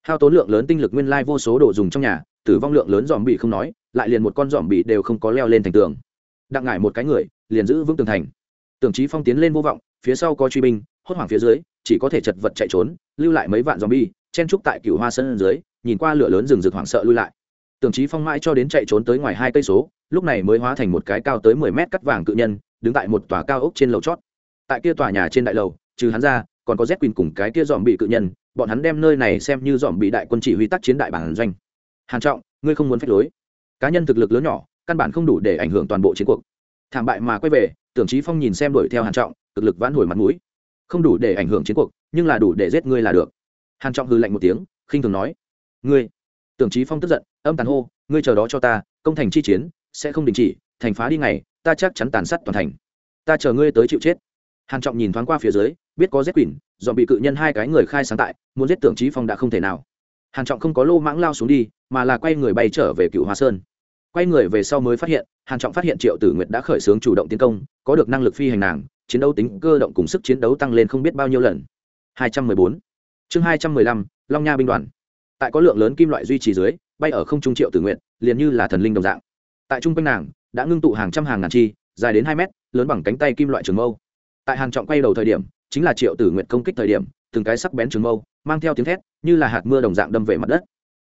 Hao tốn lượng lớn tinh lực nguyên lai vô số đồ dùng trong nhà, tử vong lượng lớn dòm bị không nói, lại liền một con dòm bị đều không có leo lên thành tường. Đặng ngải một cái người, liền giữ vững tường thành. Tưởng chí phong tiến lên vô vọng, phía sau có truy binh, hốt hoảng phía dưới chỉ có thể chật vật chạy trốn, lưu lại mấy vạn zombie bi chen trúc tại cựu hoa sân dưới, nhìn qua lửa lớn rừng rực hoảng sợ lui lại. Tưởng chí phong mãi cho đến chạy trốn tới ngoài hai cây số, lúc này mới hóa thành một cái cao tới mười mét cắt vàng cự nhân, đứng tại một tòa cao ốc trên lầu chót. Tại kia tòa nhà trên đại lầu, trừ hắn ra, còn có z quỳnh cùng cái kia dòm bị cự nhân, bọn hắn đem nơi này xem như dòm bị đại quân chỉ huy tác chiến đại bản doanh. Hàn trọng, ngươi không muốn phép lối. Cá nhân thực lực lớn nhỏ, căn bản không đủ để ảnh hưởng toàn bộ chiến cuộc. Thảm bại mà quay về, tưởng chí phong nhìn xem đuổi theo hàn trọng thực lực vãn hồi mặt mũi không đủ để ảnh hưởng chiến cuộc, nhưng là đủ để giết ngươi là được. Hàn trọng hư lạnh một tiếng, khinh thường nói, ngươi. Tưởng chí phong tức giận, âm tàn hô, ngươi chờ đó cho ta, công thành chi chiến, sẽ không đình chỉ, thành phá đi ngày, ta chắc chắn tàn sát toàn thành. Ta chờ ngươi tới chịu chết. Hàn trọng nhìn thoáng qua phía dưới, biết có giết quỷ, dọn bị cự nhân hai cái người khai sáng tại, muốn giết tưởng trí phong đã không thể nào. Hàn trọng không có lô mãng lao xuống đi, mà là quay người bay trở về cựu hoa sơn. Quay người về sau mới phát hiện, hàn trọng phát hiện triệu tử nguyệt đã khởi xướng chủ động tiến công, có được năng lực phi hành nàng chiến đấu tính cơ động cùng sức chiến đấu tăng lên không biết bao nhiêu lần. 214 chương 215 long nha binh đoàn. Tại có lượng lớn kim loại duy trì dưới, bay ở không trung triệu tử nguyện liền như là thần linh đồng dạng. Tại trung quanh nàng, đã ngưng tụ hàng trăm hàng ngàn chi, dài đến hai mét, lớn bằng cánh tay kim loại trường mâu. Tại hàng trọng quay đầu thời điểm, chính là triệu tử nguyện công kích thời điểm, từng cái sắc bén trường mâu, mang theo tiếng thét, như là hạt mưa đồng dạng đâm về mặt đất.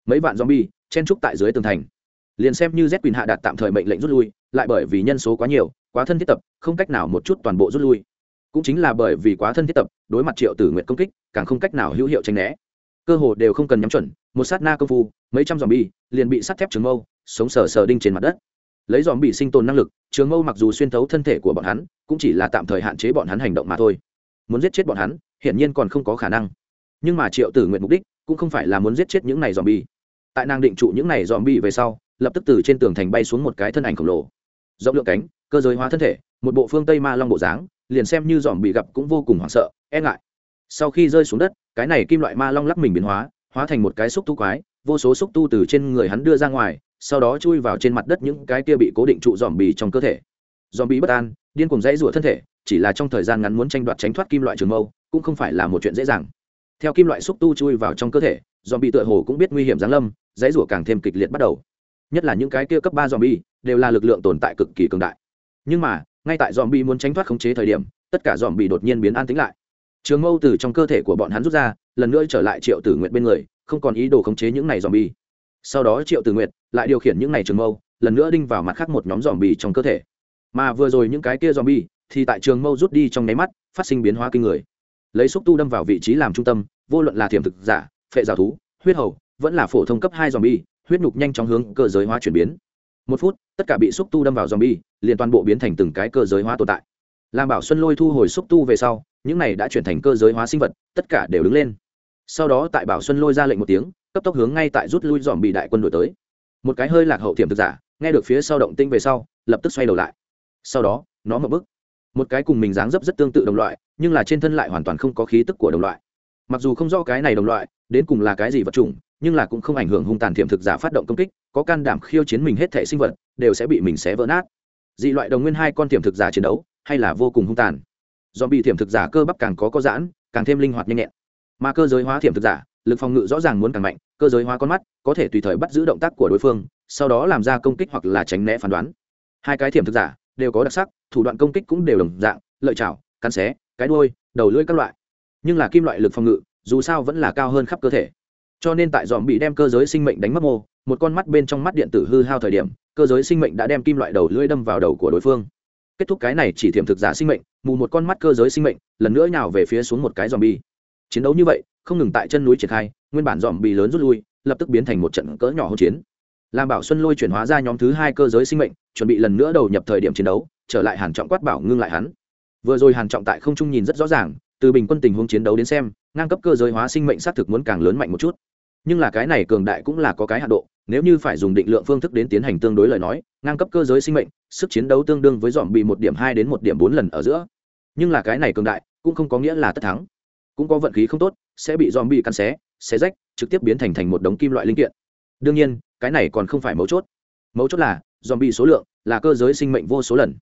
Mấy vạn zombie, chen trúc tại dưới tường thành liền xem như z quyền hạ đạt tạm thời mệnh lệnh rút lui, lại bởi vì nhân số quá nhiều, quá thân thiết tập, không cách nào một chút toàn bộ rút lui. Cũng chính là bởi vì quá thân thiết tập, đối mặt triệu tử nguyện công kích, càng không cách nào hữu hiệu tranh né. Cơ hồ đều không cần nhắm chuẩn, một sát na công phu, mấy trăm dòm bi liền bị sắt thép trường mâu, sống sờ sờ đinh trên mặt đất. Lấy dòm bị sinh tồn năng lực, trường mâu mặc dù xuyên thấu thân thể của bọn hắn, cũng chỉ là tạm thời hạn chế bọn hắn hành động mà thôi. Muốn giết chết bọn hắn, hiển nhiên còn không có khả năng. Nhưng mà triệu tử nguyện mục đích, cũng không phải là muốn giết chết những này dòm bi tại nàng định trụ những này dòm bi về sau lập tức từ trên tường thành bay xuống một cái thân ảnh khổng lồ. Rộng lượng cánh, cơ giới hóa thân thể, một bộ phương tây ma long bộ dáng, liền xem như dòm bị gặp cũng vô cùng hoảng sợ e ngại. Sau khi rơi xuống đất, cái này kim loại ma long lắc mình biến hóa hóa thành một cái xúc tu quái, vô số xúc tu từ trên người hắn đưa ra ngoài, sau đó chui vào trên mặt đất những cái kia bị cố định trụ dòm bì trong cơ thể. Dòm bì bất an, điên cùng dãy rủa thân thể, chỉ là trong thời gian ngắn muốn tranh đoạt tránh thoát kim loại trường mâu, cũng không phải là một chuyện dễ dàng. Theo kim loại xúc tu chui vào trong cơ thể dòm bì tựa hồ cũng biết nguy hiểm giáng lâm, dãy rủa càng thêm kịch liệt bắt đầu nhất là những cái kia cấp ba dòm bì đều là lực lượng tồn tại cực kỳ cường đại. Nhưng mà, ngay tại dòm bì muốn tránh thoát khống chế thời điểm, tất cả dòm bì đột nhiên biến an tĩnh lại. Trường mâu từ trong cơ thể của bọn hắn rút ra, lần nữa trở lại triệu tử nguyện bên người, không còn ý đồ khống chế những này dòm bi sau đó triệu tử nguyện lại điều khiển những này trường mâu, lần nữa đinh vào mặt khác một nhóm dòm bi trong cơ thể. Mà vừa rồi những cái kia dòm bi thì tại trường mâu rút đi trong nháy mắt, phát sinh biến hóa kinh người. Lấy xúc tu đâm vào vị trí làm trung tâm, vô luận là thiềm thực giả, phệ giả thú, huyết hầu, vẫn là phổ thông cấp hai dòm bi huyết nhục nhanh chóng hướng cơ giới hóa chuyển biến. Một phút, tất cả bị xúc tu đâm vào dòm bi liền toàn bộ biến thành từng cái cơ giới hóa tồn tại. Làm bảo xuân lôi thu hồi xúc tu về sau, những này đã chuyển thành cơ giới hóa sinh vật, tất cả đều đứng lên. Sau đó tại bảo xuân lôi ra lệnh một tiếng, cấp tốc hướng ngay tại rút lui dòm bị đại quân đổi tới. Một cái hơi lạc hậu thiểm thực giả, nghe được phía sau động tinh về sau, lập tức xoay đầu lại. Sau đó, nó mở bức một cái cùng mình dáng dấp rất tương tự đồng loại, nhưng là trên thân lại hoàn toàn không có khí tức của đồng loại. Mặc dù không rõ cái này đồng loại, đến cùng là cái gì vật chủng nhưng là cũng không ảnh hưởng hung tàn thiểm thực giả phát động công kích, có can đảm khiêu chiến mình hết thể sinh vật, đều sẽ bị mình xé vỡ nát. Dị loại đồng nguyên hai con thiểm thực giả chiến đấu, hay là vô cùng hung tàn. Do bị thiểm thực giả cơ bắp càng có có giãn, càng thêm linh hoạt nhanh nhẹn. Mà cơ giới hóa thiểm thực giả, lực phòng ngự rõ ràng muốn càng mạnh, cơ giới hóa con mắt, có thể tùy thời bắt giữ động tác của đối phương, sau đó làm ra công kích hoặc là tránh né phán đoán. Hai cái thiểm thực giả đều có đặc sắc, thủ đoạn công kích cũng đều đồng dạng, lợi chảo, cắn xé, cái đuôi, đầu lưỡi các loại. Nhưng là kim loại lực phòng ngự, dù sao vẫn là cao hơn khắp cơ thể cho nên tại dòm bị đem cơ giới sinh mệnh đánh mất mô, một con mắt bên trong mắt điện tử hư hao thời điểm, cơ giới sinh mệnh đã đem kim loại đầu lưỡi đâm vào đầu của đối phương. Kết thúc cái này chỉ thiểm thực giả sinh mệnh, mù một con mắt cơ giới sinh mệnh, lần nữa nhào về phía xuống một cái dòm bi chiến đấu như vậy, không ngừng tại chân núi triển khai, nguyên bản dòm bi lớn rút lui, lập tức biến thành một trận cỡ nhỏ hỗn chiến. Làm bảo xuân lôi chuyển hóa ra nhóm thứ hai cơ giới sinh mệnh, chuẩn bị lần nữa đầu nhập thời điểm chiến đấu, trở lại hàn trọng quát bảo ngưng lại hắn. Vừa rồi hàn trọng tại không trung nhìn rất rõ ràng, từ bình quân tình huống chiến đấu đến xem, ngang cấp cơ giới hóa sinh mệnh xác thực muốn càng lớn mạnh một chút nhưng là cái này cường đại cũng là có cái hạ độ, nếu như phải dùng định lượng phương thức đến tiến hành tương đối lời nói, ngang cấp cơ giới sinh mệnh, sức chiến đấu tương đương với dòm bị một điểm hai đến một điểm bốn lần ở giữa. Nhưng là cái này cường đại, cũng không có nghĩa là tất thắng. Cũng có vận khí không tốt, sẽ bị dòm bị căn xé xé rách, trực tiếp biến thành thành một đống kim loại linh kiện. Đương nhiên, cái này còn không phải mấu chốt. Mấu chốt là dòm bị số lượng là cơ giới sinh mệnh vô số lần.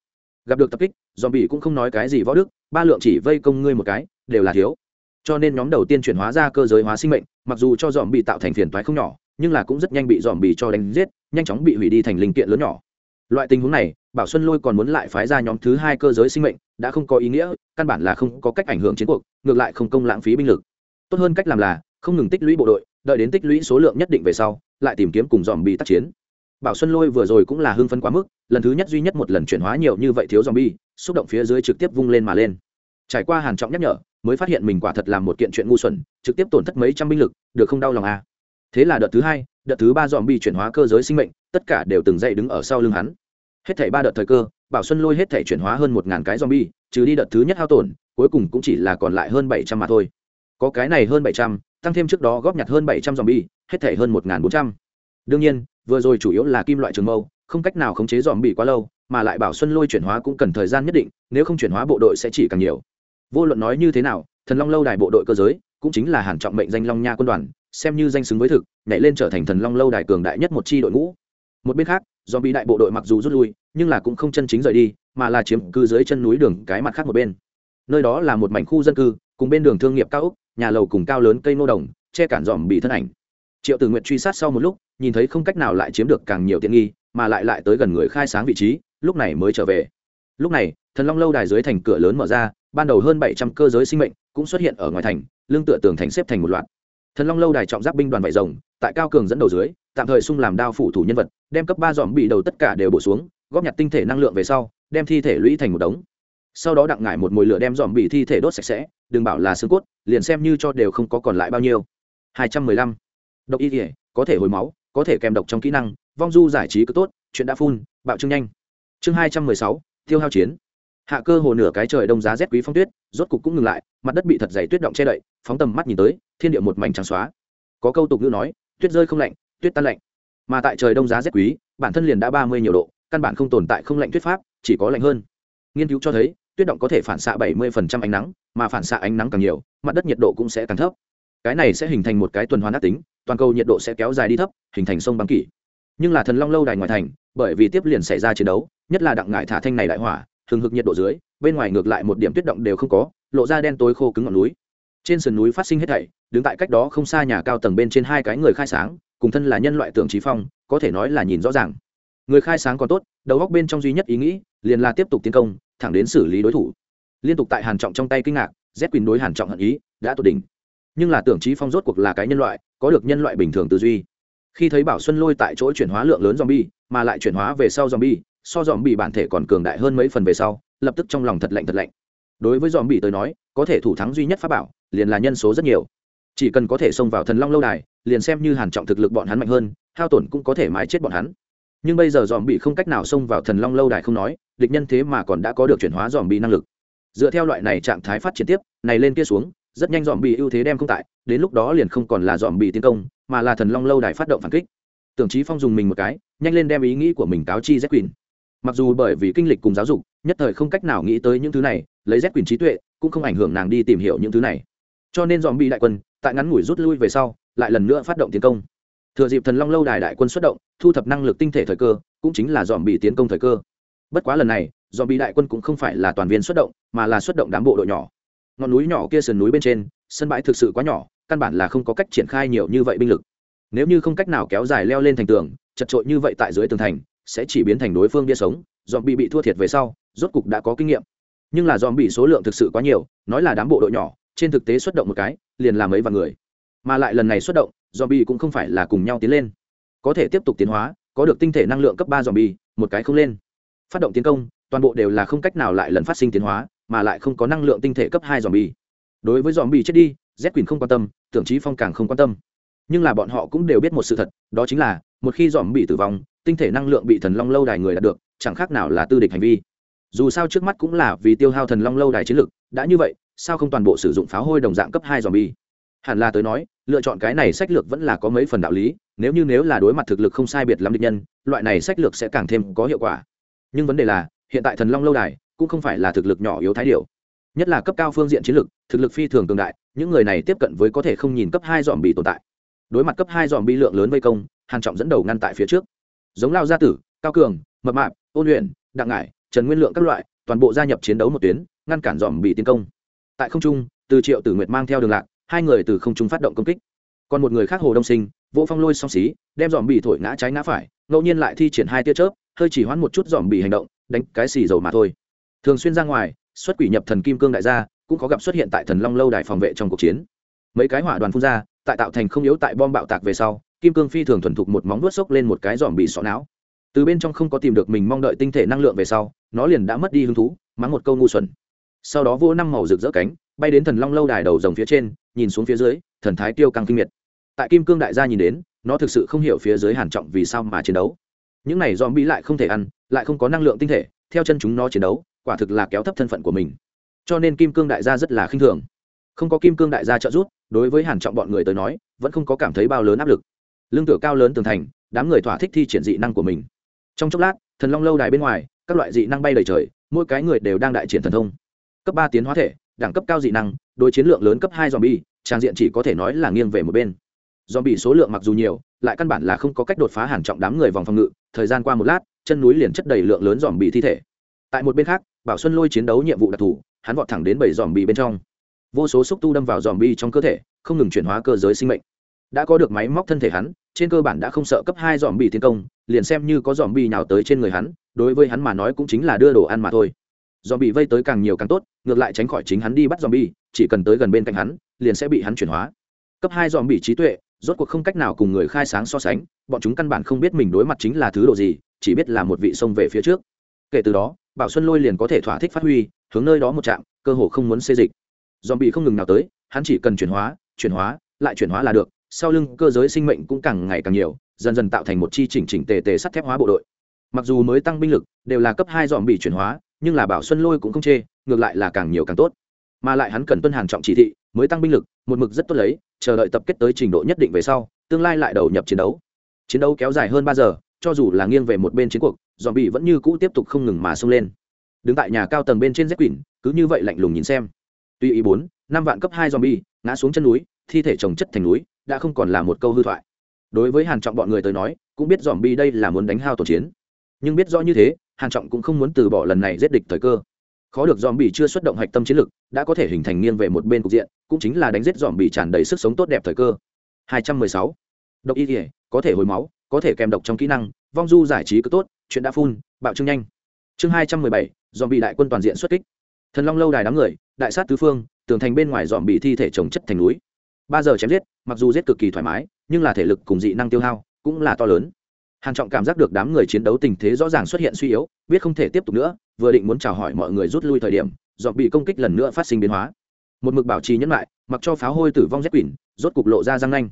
Gặp được tập kích dòm bị cũng không nói cái gì võ đức, ba lượng chỉ vây công ngươi một cái, đều là thiếu cho nên nhóm đầu tiên chuyển hóa ra cơ giới hóa sinh mệnh, mặc dù cho dòm bị tạo thành phiền toái không nhỏ, nhưng là cũng rất nhanh bị dòm bị cho đánh giết, nhanh chóng bị hủy đi thành linh kiện lớn nhỏ. Loại tình huống này, bảo xuân lôi còn muốn lại phái ra nhóm thứ hai cơ giới sinh mệnh, đã không có ý nghĩa, căn bản là không có cách ảnh hưởng chiến cuộc, ngược lại không công lãng phí binh lực. Tốt hơn cách làm là, không ngừng tích lũy bộ đội, đợi đến tích lũy số lượng nhất định về sau, lại tìm kiếm cùng dòm bị tác chiến. Bảo xuân lôi vừa rồi cũng là hưng phấn quá mức, lần thứ nhất duy nhất một lần chuyển hóa nhiều như vậy thiếu dòm bi xúc động phía dưới trực tiếp vung lên mà lên. Trải qua hàn trọng nhắc nhở mới phát hiện mình quả thật làm một kiện chuyện ngu xuẩn, trực tiếp tổn thất mấy trăm binh lực, được không đau lòng à? Thế là đợt thứ hai, đợt thứ ba dòm bi chuyển hóa cơ giới sinh mệnh, tất cả đều từng dậy đứng ở sau lưng hắn. Hết thảy ba đợt thời cơ, bảo xuân lôi hết thảy chuyển hóa hơn một ngàn cái zombie, trừ đi đợt thứ nhất hao tổn, cuối cùng cũng chỉ là còn lại hơn bảy trăm mà thôi. Có cái này hơn bảy trăm, tăng thêm trước đó góp nhặt hơn bảy trăm zombie, hết thảy hơn một ngàn bốn trăm. Đương nhiên, vừa rồi chủ yếu là kim loại trường mâu, không cách nào khống chế zombie quá lâu, mà lại bảo xuân lôi chuyển hóa cũng cần thời gian nhất định, nếu không chuyển hóa bộ đội sẽ chỉ càng nhiều vô luận nói như thế nào, thần long lâu đài bộ đội cơ giới cũng chính là hàn trọng mệnh danh long nha quân đoàn, xem như danh xứng với thực, nhảy lên trở thành thần long lâu đài cường đại nhất một chi đội ngũ. Một bên khác do bị đại bộ đội mặc dù rút lui, nhưng là cũng không chân chính rời đi, mà là chiếm cư dưới chân núi đường cái mặt khác một bên. Nơi đó là một mảnh khu dân cư, cùng bên đường thương nghiệp cao ốc, nhà lầu cùng cao lớn cây nô đồng, che cản dòm bị thân ảnh. Triệu tử nguyện truy sát sau một lúc, nhìn thấy không cách nào lại chiếm được càng nhiều tiện nghi, mà lại lại tới gần người khai sáng vị trí, lúc này mới trở về. Lúc này, thần long lâu đài dưới thành cửa lớn mở ra ban đầu hơn bảy trăm cơ giới sinh mệnh cũng xuất hiện ở ngoài thành lương tựa tường thành xếp thành một loạt. Thần long lâu đài trọng giáp binh đoàn vải rồng, tại cao cường dẫn đầu dưới, tạm thời xung làm đao phủ thủ nhân vật, đem cấp ba dòm bị đầu tất cả đều bổ xuống, góp nhặt tinh thể năng lượng về sau, đem thi thể lũy thành một đống. Sau đó đặng ngải một mồi lửa đem dòm bị thi thể đốt sạch sẽ, đừng bảo là xương cốt, liền xem như cho đều không có còn lại bao nhiêu. Hai trăm mười lăm. Độc y thể có thể hồi máu, có thể kèm độc trong kỹ năng, vong du giải trí cứ tốt, chuyện đã phun, bạo trương nhanh. Chương hai trăm mười sáu, tiêu hao chiến hạ cơ hồ nửa cái trời đông giá rét quý phong tuyết, rốt cục cũng ngừng lại, mặt đất bị thật dày tuyết động che đậy, phóng tầm mắt nhìn tới, thiên địa một mảnh trắng xóa. Có câu tục ngữ nói, tuyết rơi không lạnh, tuyết tan lạnh. Mà tại trời đông giá rét quý, bản thân liền đã ba mươi nhiều độ, căn bản không tồn tại không lạnh tuyết pháp, chỉ có lạnh hơn. Nghiên cứu cho thấy, tuyết động có thể phản xạ bảy mươi ánh nắng, mà phản xạ ánh nắng càng nhiều, mặt đất nhiệt độ cũng sẽ càng thấp. Cái này sẽ hình thành một cái tuần hoàn ác tính, toàn cầu nhiệt độ sẽ kéo dài đi thấp, hình thành sông băng kỷ. Nhưng là thần long lâu đài ngoài thành, bởi vì tiếp liền xảy ra chiến đấu, nhất là đặng ngại thả thanh này đại hỏa thường hực nhiệt độ dưới, bên ngoài ngược lại một điểm tuyết động đều không có, lộ ra đen tối khô cứng ngọn núi. Trên sườn núi phát sinh hết thảy, đứng tại cách đó không xa nhà cao tầng bên trên hai cái người khai sáng, cùng thân là nhân loại tưởng trí phong, có thể nói là nhìn rõ ràng. Người khai sáng còn tốt, đầu góc bên trong duy nhất ý nghĩ, liền là tiếp tục tiến công, thẳng đến xử lý đối thủ. Liên tục tại hàn trọng trong tay kinh ngạc, z quyền đối hàn trọng hận ý, đã tột đỉnh. Nhưng là tưởng trí phong rốt cuộc là cái nhân loại, có được nhân loại bình thường tư duy. Khi thấy bảo xuân lôi tại chỗ chuyển hóa lượng lớn zombie, mà lại chuyển hóa về sau zombie so dòm bị bản thể còn cường đại hơn mấy phần về sau, lập tức trong lòng thật lạnh thật lạnh. Đối với dòm bị tới nói, có thể thủ thắng duy nhất pháp bảo, liền là nhân số rất nhiều. Chỉ cần có thể xông vào thần long lâu đài, liền xem như hàn trọng thực lực bọn hắn mạnh hơn, hao tổn cũng có thể mái chết bọn hắn. Nhưng bây giờ dòm bị không cách nào xông vào thần long lâu đài không nói, địch nhân thế mà còn đã có được chuyển hóa dòm bị năng lực. Dựa theo loại này trạng thái phát triển tiếp, này lên kia xuống, rất nhanh dòm bị ưu thế đem không tại, đến lúc đó liền không còn là dòm bị tiến công, mà là thần long lâu đài phát động phản kích. Tưởng chí phong dùng mình một cái, nhanh lên đem ý nghĩ của mình cáo chi z quỳnh mặc dù bởi vì kinh lịch cùng giáo dục, nhất thời không cách nào nghĩ tới những thứ này, lấy rét quyền trí tuệ cũng không ảnh hưởng nàng đi tìm hiểu những thứ này. Cho nên dòm bị đại quân, tại ngắn ngủi rút lui về sau, lại lần nữa phát động tiến công. Thừa dịp thần long lâu đài đại quân xuất động, thu thập năng lực tinh thể thời cơ, cũng chính là dòm bị tiến công thời cơ. Bất quá lần này, dòm bị đại quân cũng không phải là toàn viên xuất động, mà là xuất động đám bộ đội nhỏ. Ngọn núi nhỏ kia sườn núi bên trên, sân bãi thực sự quá nhỏ, căn bản là không có cách triển khai nhiều như vậy binh lực. Nếu như không cách nào kéo dài leo lên thành tường, chật trội như vậy tại dưới tường thành sẽ chỉ biến thành đối phương bia sống dòm bị bị thua thiệt về sau, rốt cục đã có kinh nghiệm. Nhưng là dòm bị số lượng thực sự quá nhiều, nói là đám bộ đội nhỏ, trên thực tế xuất động một cái, liền làm mấy và người. Mà lại lần này xuất động, zombie cũng không phải là cùng nhau tiến lên. Có thể tiếp tục tiến hóa, có được tinh thể năng lượng cấp ba zombie, một cái không lên. Phát động tiến công, toàn bộ đều là không cách nào lại lần phát sinh tiến hóa, mà lại không có năng lượng tinh thể cấp hai zombie. Đối với zombie chết đi, z quyền không quan tâm tưởng chí phong càng không quan tâm. Nhưng là bọn họ cũng đều biết một sự thật, đó chính là, một khi dòm bị tử vong tinh thể năng lượng bị thần long lâu đài người đạt được, chẳng khác nào là tư địch hành vi. Dù sao trước mắt cũng là vì tiêu hao thần long lâu đài chiến lực, đã như vậy, sao không toàn bộ sử dụng pháo hôi đồng dạng cấp hai dòm bi hẳn là tới nói, lựa chọn cái này sách lược vẫn là có mấy phần đạo lý, nếu như nếu là đối mặt thực lực không sai biệt lắm địch nhân, loại này sách lược sẽ càng thêm có hiệu quả. Nhưng vấn đề là, hiện tại thần long lâu đài cũng không phải là thực lực nhỏ yếu thái điều nhất là cấp cao phương diện chiến lược thực lực phi thường cường đại, những người này tiếp cận với có thể không nhìn cấp hai dòm bị tồn tại. Đối mặt cấp hai dòm bi lượng lớn vây công, hàn trọng dẫn đầu ngăn tại phía trước giống lao gia tử, cao cường, mập mạp, ôn luyện đặng ngải, trần nguyên lượng các loại, toàn bộ gia nhập chiến đấu một tuyến, ngăn cản dòm bị tiến công. Tại không trung, từ triệu tử nguyệt mang theo đường lạc, hai người từ không trung phát động công kích. Còn một người khác hồ đông sinh vỗ phong lôi song xí, đem dòm bị thổi ngã trái ngã phải, ngẫu nhiên lại thi triển hai tia chớp, hơi chỉ hoãn một chút dòm bị hành động, đánh cái xì dầu mà thôi. Thường xuyên ra ngoài, xuất quỷ nhập thần kim cương đại gia, cũng có gặp xuất hiện tại thần long lâu đài phòng vệ trong cuộc chiến. Mấy cái hỏa đoàn phun ra, tại tạo thành không yếu tại bom bạo tạc về sau kim cương phi thường thuần thục một móng vuốt sốc lên một cái giòm bị sọ não. Từ bên trong không có tìm được mình mong đợi tinh thể năng lượng về sau, nó liền đã mất đi hứng thú, mắng một câu ngu xuẩn. Sau đó vô năm màu rực rỡ cánh, bay đến thần long lâu đài đầu rồng phía trên, nhìn xuống phía dưới, thần thái tiêu căng kinh miệt. Tại kim cương đại gia nhìn đến, nó thực sự không hiểu phía dưới hàn trọng vì sao mà chiến đấu. Những này dòm bị lại không thể ăn, lại không có năng lượng tinh thể, theo chân chúng nó chiến đấu, quả thực là kéo thấp thân phận của mình. Cho nên kim cương đại gia rất là khinh thường. Không có kim cương đại gia trợ giúp, đối với hàn trọng bọn người tới nói, vẫn không có cảm thấy bao lớn áp lực lương tựa cao lớn tường thành, đám người thỏa thích thi triển dị năng của mình. Trong chốc lát, thần long lâu đài bên ngoài, các loại dị năng bay đầy trời, mỗi cái người đều đang đại triển thần thông. Cấp ba tiến hóa thể, đẳng cấp cao dị năng, đối chiến lượng lớn cấp hai zombie, trang diện chỉ có thể nói là nghiêng về một bên. Zombie số lượng mặc dù nhiều, lại căn bản là không có cách đột phá hàn trọng đám người vòng phòng ngự, thời gian qua một lát, chân núi liền chất đầy lượng lớn zombie thi thể. Tại một bên khác, bảo xuân lôi chiến đấu nhiệm vụ đặc thù, hắn vọt thẳng đến bảy zombie bên trong. Vô số xúc tu đâm vào zombie trong cơ thể, không ngừng chuyển hóa cơ giới sinh mệnh. Đã có được máy móc thân thể hắn trên cơ bản đã không sợ cấp hai bì tiến công liền xem như có zombie nào tới trên người hắn đối với hắn mà nói cũng chính là đưa đồ ăn mà thôi. Dòm bị vây tới càng nhiều càng tốt ngược lại tránh khỏi chính hắn đi bắt dòm bì, chỉ cần tới gần bên cạnh hắn liền sẽ bị hắn chuyển hóa. Cấp hai dòm bị trí tuệ rốt cuộc không cách nào cùng người khai sáng so sánh bọn chúng căn bản không biết mình đối mặt chính là thứ độ gì chỉ biết là một vị sông về phía trước. Kể từ đó bảo xuân lôi liền có thể thỏa thích phát huy hướng nơi đó một trạm cơ hồ không muốn xê dịch. Dòm bị không ngừng nào tới hắn chỉ cần chuyển hóa chuyển hóa lại chuyển hóa là được sau lưng cơ giới sinh mệnh cũng càng ngày càng nhiều, dần dần tạo thành một chi chỉnh chỉnh tề tề sắt thép hóa bộ đội. Mặc dù mới tăng binh lực, đều là cấp hai dòm bị chuyển hóa, nhưng là bảo xuân lôi cũng không chê, ngược lại là càng nhiều càng tốt. Mà lại hắn cần tuân hàn trọng chỉ thị, mới tăng binh lực, một mực rất tốt lấy, chờ đợi tập kết tới trình độ nhất định về sau, tương lai lại đầu nhập chiến đấu. Chiến đấu kéo dài hơn ba giờ, cho dù là nghiêng về một bên chiến cuộc, dòm bị vẫn như cũ tiếp tục không ngừng mà xông lên. Đứng tại nhà cao tầng bên trên z quỷ, cứ như vậy lạnh lùng nhìn xem. Tuy ý bốn, năm vạn cấp hai dòm bi ngã xuống chân núi, thi thể trồng chất thành núi đã không còn là một câu hư thoại. Đối với hàn trọng bọn người tới nói cũng biết dòm bi đây là muốn đánh hao tổ chiến. Nhưng biết rõ như thế hàn trọng cũng không muốn từ bỏ lần này giết địch thời cơ. Khó được dòm bị chưa xuất động hạch tâm chiến lực đã có thể hình thành nghiêng về một bên cục diện cũng chính là đánh giết dòm bị tràn đầy sức sống tốt đẹp thời cơ. 216. độc y thể có thể hồi máu có thể kèm độc trong kỹ năng vong du giải trí cứ tốt chuyện đã phun bạo trương nhanh. Chương 217, dòm bị đại quân toàn diện xuất kích. Thần long lâu đài đám người đại sát tứ phương tường thành bên ngoài dòm bị thi thể trồng chất thành núi ba giờ chém giết mặc dù giết cực kỳ thoải mái nhưng là thể lực cùng dị năng tiêu hao cũng là to lớn. Hàn trọng cảm giác được đám người chiến đấu tình thế rõ ràng xuất hiện suy yếu biết không thể tiếp tục nữa vừa định muốn chào hỏi mọi người rút lui thời điểm dọn bị công kích lần nữa phát sinh biến hóa. Một mực bảo trì nhẫn lại mặc cho pháo hôi tử vong rét quỷ rốt cục lộ ra răng nanh.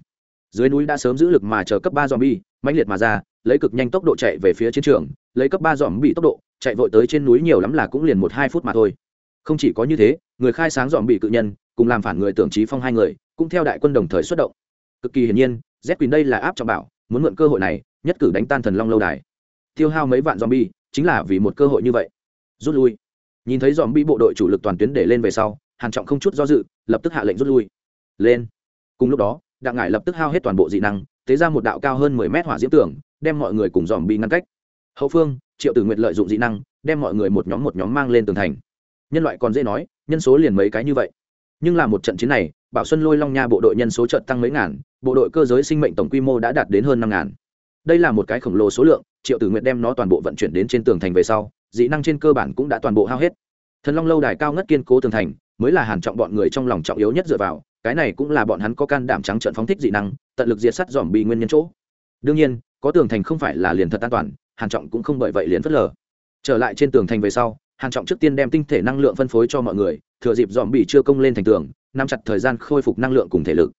Dưới núi đã sớm giữ lực mà chờ cấp ba zombie, mãnh liệt mà ra lấy cực nhanh tốc độ chạy về phía chiến trường lấy cấp ba zombie bị tốc độ chạy vội tới trên núi nhiều lắm là cũng liền một hai phút mà thôi. Không chỉ có như thế người khai sáng zombie bị cự nhân cùng làm phản người tưởng trí phong hai người cũng theo đại quân đồng thời xuất động. Cực kỳ hiển nhiên, z quỳnh đây là áp trọng bảo, muốn mượn cơ hội này, nhất cử đánh tan thần long lâu đài. Tiêu hao mấy vạn zombie, chính là vì một cơ hội như vậy. Rút lui. Nhìn thấy zombie bộ đội chủ lực toàn tuyến để lên về sau, hàn trọng không chút do dự, lập tức hạ lệnh rút lui. Lên. Cùng lúc đó, đặng ngải lập tức hao hết toàn bộ dị năng, tế ra một đạo cao hơn mười mét hỏa diễm tường, đem mọi người cùng zombie ngăn cách. Hậu phương, triệu tử nguyệt lợi dụng dị năng, đem mọi người một nhóm một nhóm mang lên tường thành. Nhân loại còn dễ nói, nhân số liền mấy cái như vậy. Nhưng là một trận chiến này bảo xuân lôi long nha bộ đội nhân số trận tăng mấy ngàn, bộ đội cơ giới sinh mệnh tổng quy mô đã đạt đến hơn năm ngàn. Đây là một cái khổng lồ số lượng, triệu tử nguyện đem nó toàn bộ vận chuyển đến trên tường thành về sau, dị năng trên cơ bản cũng đã toàn bộ hao hết. Thần long lâu đài cao ngất kiên cố tường thành, mới là hàn trọng bọn người trong lòng trọng yếu nhất dựa vào, cái này cũng là bọn hắn có can đảm trắng trận phóng thích dị năng, tận lực diệt sát dòm bị nguyên nhân chỗ. Đương nhiên, có tường thành không phải là liền thật an toàn, hàn trọng cũng không bởi vậy liền phớt lờ. Trở lại trên tường thành về sau, hàn trọng trước tiên đem tinh thể năng lượng phân phối cho mọi người, thừa dịp dòm bị chưa công lên thành tường nắm chặt thời gian khôi phục năng lượng cùng thể lực.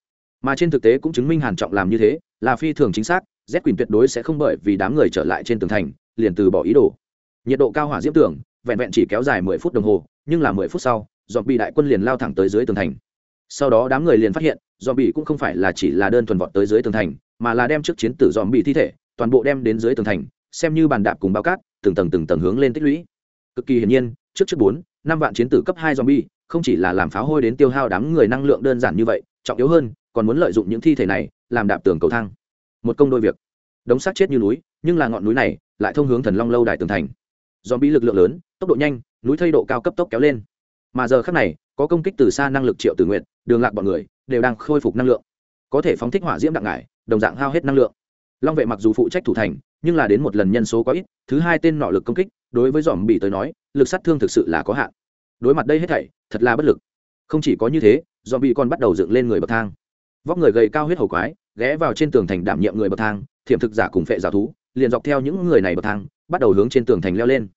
Mà trên thực tế cũng chứng minh hàn trọng làm như thế, là phi thường chính xác, z Quỳnh tuyệt đối sẽ không bởi vì đám người trở lại trên tường thành, liền từ bỏ ý đồ. Nhiệt độ cao hỏa diễm tường vẹn vẹn chỉ kéo dài mười phút đồng hồ, nhưng là mười phút sau dòm bị đại quân liền lao thẳng tới dưới tường thành. Sau đó đám người liền phát hiện dòm bị cũng không phải là chỉ là đơn thuần vọt tới dưới tường thành, mà là đem trước chiến tử dòm bị thi thể, toàn bộ đem đến dưới tường thành, xem như bàn đạp cùng bao cát, từng tầng từng tầng hướng lên tích lũy. Cực kỳ hiển nhiên, trước trước bốn năm vạn chiến tử cấp hai zombie, không chỉ là làm pháo hôi đến tiêu hao đám người năng lượng đơn giản như vậy, trọng yếu hơn, còn muốn lợi dụng những thi thể này làm đạp tường cầu thang. Một công đôi việc. Đống xác chết như núi, nhưng là ngọn núi này lại thông hướng thần long lâu đài tường thành. Zombie lực lượng lớn, tốc độ nhanh, núi thay độ cao cấp tốc kéo lên. Mà giờ khắc này, có công kích từ xa năng lực triệu tử nguyện đường lạc bọn người đều đang khôi phục năng lượng. Có thể phóng thích hỏa diễm đặng ngải, đồng dạng hao hết năng lượng. Long vệ mặc dù phụ trách thủ thành, nhưng là đến một lần nhân số quá ít, thứ hai tên nọ lực công kích đối với dòm bị tới nói, lực sát thương thực sự là có hạn. Đối mặt đây hết thảy, thật là bất lực. Không chỉ có như thế, dòm bị còn bắt đầu dựng lên người bậc thang. Vóc người gầy cao huyết hầu quái, ghé vào trên tường thành đảm nhiệm người bậc thang, thiểm thực giả cùng phệ giả thú, liền dọc theo những người này bậc thang, bắt đầu hướng trên tường thành leo lên.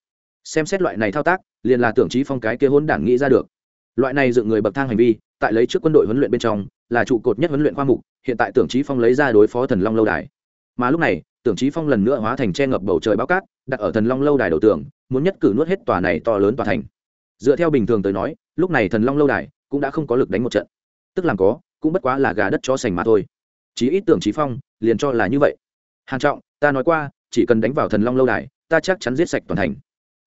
Xem xét loại này thao tác, liền là tưởng trí phong cái kia hôn đản nghĩ ra được. Loại này dựng người bậc thang hành vi, tại lấy trước quân đội huấn luyện bên trong, là trụ cột nhất huấn luyện khoa mục, hiện tại tưởng trí phong lấy ra đối phó thần long lâu đài. Mà lúc này tưởng chí phong lần nữa hóa thành che ngập bầu trời bao cát, đặt ở thần long lâu đài đầu tường, muốn nhất cử nuốt hết tòa này to lớn tòa thành. Dựa theo bình thường tới nói, lúc này thần long lâu đài cũng đã không có lực đánh một trận. Tức làm có, cũng bất quá là gà đất cho sành mà thôi. Chí ít tưởng chí phong liền cho là như vậy. Hàn trọng, ta nói qua, chỉ cần đánh vào thần long lâu đài, ta chắc chắn giết sạch toàn thành.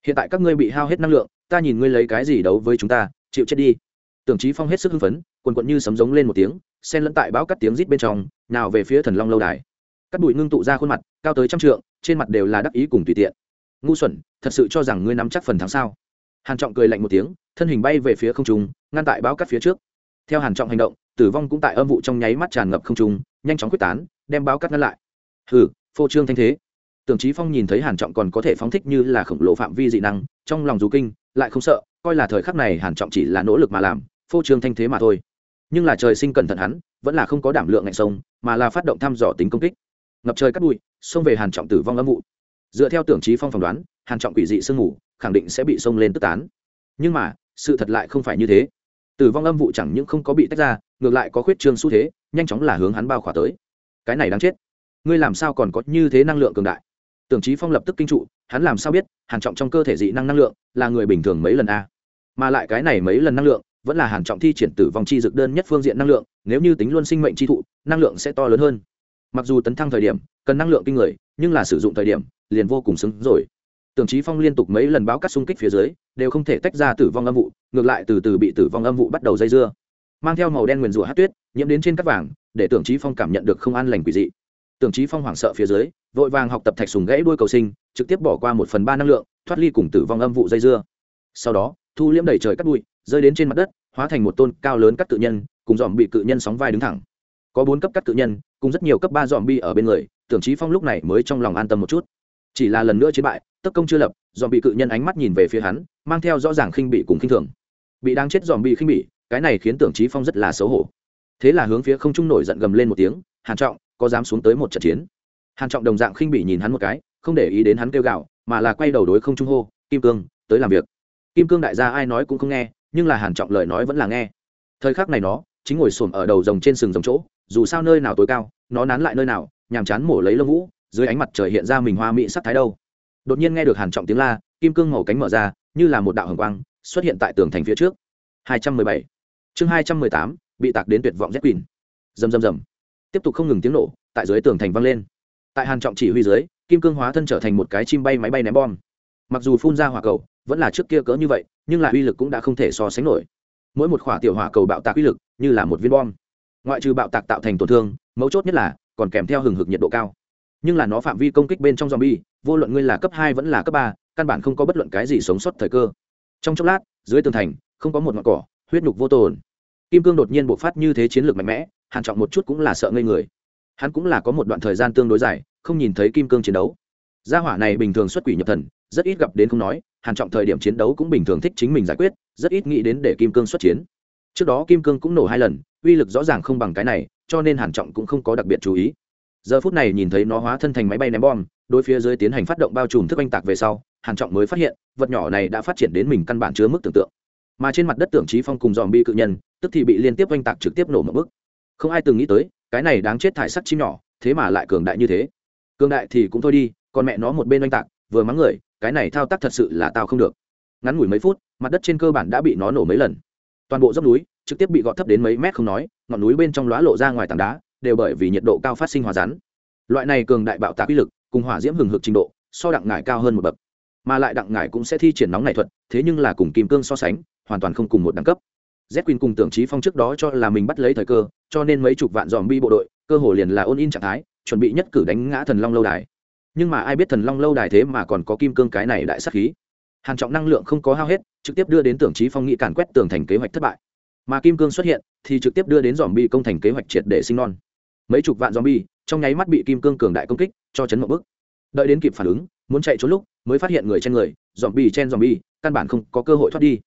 Hiện tại các ngươi bị hao hết năng lượng, ta nhìn ngươi lấy cái gì đấu với chúng ta, chịu chết đi. Tưởng chí phong hết sức hưng phấn, quần quận như sấm giống lên một tiếng, xen lẫn tại báo cắt tiếng rít bên trong, nào về phía thần long lâu đài cắt bụi ngưng tụ ra khuôn mặt, cao tới trăm trượng, trên mặt đều là đắc ý cùng tùy tiện. Ngu xuẩn, thật sự cho rằng ngươi nắm chắc phần thắng sao? Hàn trọng cười lạnh một tiếng, thân hình bay về phía không trung, ngăn tại báo cắt phía trước. Theo hàn trọng hành động, tử vong cũng tại âm vụ trong nháy mắt tràn ngập không trung, nhanh chóng quyết tán, đem báo cắt ngăn lại. Hừ, phô trương thanh thế. Tưởng chí phong nhìn thấy hàn trọng còn có thể phóng thích như là khổng lồ phạm vi dị năng, trong lòng dù kinh, lại không sợ, coi là thời khắc này hàn trọng chỉ là nỗ lực mà làm, phô trương thanh thế mà thôi. Nhưng là trời sinh cẩn thận hắn, vẫn là không có đảm lượng ngạnh sông, mà là phát động thăm dò tính công kích ngập trời cắt bụi, xông về hàn trọng tử vong âm vụ. Dựa theo tưởng trí phong phỏng đoán, hàn trọng quỷ dị sương ngủ khẳng định sẽ bị xông lên tức tán. Nhưng mà, sự thật lại không phải như thế. Tử vong âm vụ chẳng những không có bị tách ra, ngược lại có khuyết trương xu thế, nhanh chóng là hướng hắn bao khỏa tới. Cái này đáng chết. Ngươi làm sao còn có như thế năng lượng cường đại? Tưởng trí phong lập tức kinh trụ, hắn làm sao biết hàn trọng trong cơ thể dị năng năng lượng là người bình thường mấy lần a? Mà lại cái này mấy lần năng lượng vẫn là hàn trọng thi triển tử vong chi dược đơn nhất phương diện năng lượng, nếu như tính luôn sinh mệnh chi thụ, năng lượng sẽ to lớn hơn mặc dù tấn thăng thời điểm, cần năng lượng kinh người, nhưng là sử dụng thời điểm, liền vô cùng xứng rồi. Tưởng trí phong liên tục mấy lần báo cắt xung kích phía dưới, đều không thể tách ra tử vong âm vụ, ngược lại từ từ bị tử vong âm vụ bắt đầu dây dưa. Mang theo màu đen nguyền rủa hát tuyết, nhiễm đến trên cắt vàng, để tưởng trí phong cảm nhận được không an lành quỷ dị. Tưởng trí phong hoảng sợ phía dưới, vội vàng học tập thạch sùng gãy đuôi cầu sinh, trực tiếp bỏ qua một phần ba năng lượng, thoát ly cùng tử vong âm vụ dây dưa. Sau đó, thu liễm đầy trời cắt bụi, rơi đến trên mặt đất, hóa thành một tôn cao lớn cắt cự nhân, cùng dòm bị cự nhân sóng vai đứng thẳng. Có bốn cấp cắt cự nhân cùng rất nhiều cấp ba dòm bi ở bên người, tưởng trí phong lúc này mới trong lòng an tâm một chút. Chỉ là lần nữa chiến bại tất công chưa lập, dòm bị cự nhân ánh mắt nhìn về phía hắn, mang theo rõ ràng khinh bị cùng khinh thường. Bị đang chết dòm bị khinh bị cái này khiến tưởng trí phong rất là xấu hổ. Thế là hướng phía không trung nổi giận gầm lên một tiếng, hàn trọng, có dám xuống tới một trận chiến? Hàn trọng đồng dạng khinh bị nhìn hắn một cái, không để ý đến hắn kêu gạo mà là quay đầu đối không trung hô, kim cương, tới làm việc. Kim cương đại gia ai nói cũng không nghe, nhưng là hàn trọng lời nói vẫn là nghe. Thời khắc này nó, chính ngồi xổm ở đầu rồng trên sừng rồng chỗ, dù sao nơi nào tối cao nó nán lại nơi nào, nhàm chán mổ lấy lông vũ, dưới ánh mặt trời hiện ra mình hoa mỹ sắc thái đâu. Đột nhiên nghe được hàn trọng tiếng la, kim cương màu cánh mở ra, như là một đạo hồng quang, xuất hiện tại tường thành phía trước. 217 chương 218 bị tạc đến tuyệt vọng rét quỳnh rầm rầm rầm. Tiếp tục không ngừng tiếng nổ, tại dưới tường thành vang lên. Tại hàn trọng chỉ huy dưới, kim cương hóa thân trở thành một cái chim bay máy bay ném bom. Mặc dù phun ra hỏa cầu, vẫn là trước kia cỡ như vậy, nhưng lại uy lực cũng đã không thể so sánh nổi. Mỗi một khỏa tiểu hỏa cầu bạo tạc uy lực, như là một viên bom. Ngoại trừ bạo tạc tạo thành tổn thương mấu chốt nhất là, còn kèm theo hừng hực nhiệt độ cao. Nhưng là nó phạm vi công kích bên trong zombie, vô luận ngươi là cấp hai vẫn là cấp ba, căn bản không có bất luận cái gì sống sót thời cơ. Trong chốc lát, dưới tường thành, không có một ngọn cỏ, huyết nhục vô tồn. Kim cương đột nhiên bộc phát như thế chiến lược mạnh mẽ, hàn trọng một chút cũng là sợ ngây người. Hắn cũng là có một đoạn thời gian tương đối dài, không nhìn thấy kim cương chiến đấu. Gia hỏa này bình thường xuất quỷ nhập thần, rất ít gặp đến không nói, hàn trọng thời điểm chiến đấu cũng bình thường thích chính mình giải quyết, rất ít nghĩ đến để kim cương xuất chiến. Trước đó kim cương cũng nổ hai lần, uy lực rõ ràng không bằng cái này cho nên hàn trọng cũng không có đặc biệt chú ý. Giờ phút này nhìn thấy nó hóa thân thành máy bay ném bom, đối phía dưới tiến hành phát động bao trùm thức oanh tạc về sau, hàn trọng mới phát hiện, vật nhỏ này đã phát triển đến mình căn bản chứa mức tưởng tượng. Mà trên mặt đất tưởng trí phong cùng dòm bi cự nhân, tức thì bị liên tiếp oanh tạc trực tiếp nổ một bức không ai từng nghĩ tới, cái này đáng chết thải sắc chim nhỏ, thế mà lại cường đại như thế. Cường đại thì cũng thôi đi, còn mẹ nó một bên oanh tạc, vừa mắng người, cái này thao tác thật sự là tao không được. Ngắn ngủi mấy phút, mặt đất trên cơ bản đã bị nó nổ mấy lần. Toàn bộ dốc núi, trực tiếp bị gọt thấp đến mấy mét không nói ngọn núi bên trong lóa lộ ra ngoài tảng đá, đều bởi vì nhiệt độ cao phát sinh hòa rắn. Loại này cường đại bạo tạc uy lực, cùng hỏa diễm hừng hực trình độ, so đặng ngải cao hơn một bậc. Mà lại đặng ngải cũng sẽ thi triển nóng này thuật, thế nhưng là cùng kim cương so sánh, hoàn toàn không cùng một đẳng cấp. Z quỳnh cùng tưởng trí phong trước đó cho là mình bắt lấy thời cơ, cho nên mấy chục vạn dòm bi bộ đội, cơ hồ liền là ôn in trạng thái, chuẩn bị nhất cử đánh ngã thần long lâu đài. Nhưng mà ai biết thần long lâu đài thế mà còn có kim cương cái này đại sắc khí. Hàn trọng năng lượng không có hao hết, trực tiếp đưa đến tưởng trí phong nghị càn quét tường thành kế hoạch thất bại. Mà kim cương xuất hiện thì trực tiếp đưa đến dòm bi công thành kế hoạch triệt để sinh non. Mấy chục vạn dòm bi trong nháy mắt bị kim cương cường đại công kích, cho chấn một bước. Đợi đến kịp phản ứng, muốn chạy trốn lúc, mới phát hiện người trên người dòm bi trên dòm bi căn bản không có cơ hội thoát đi.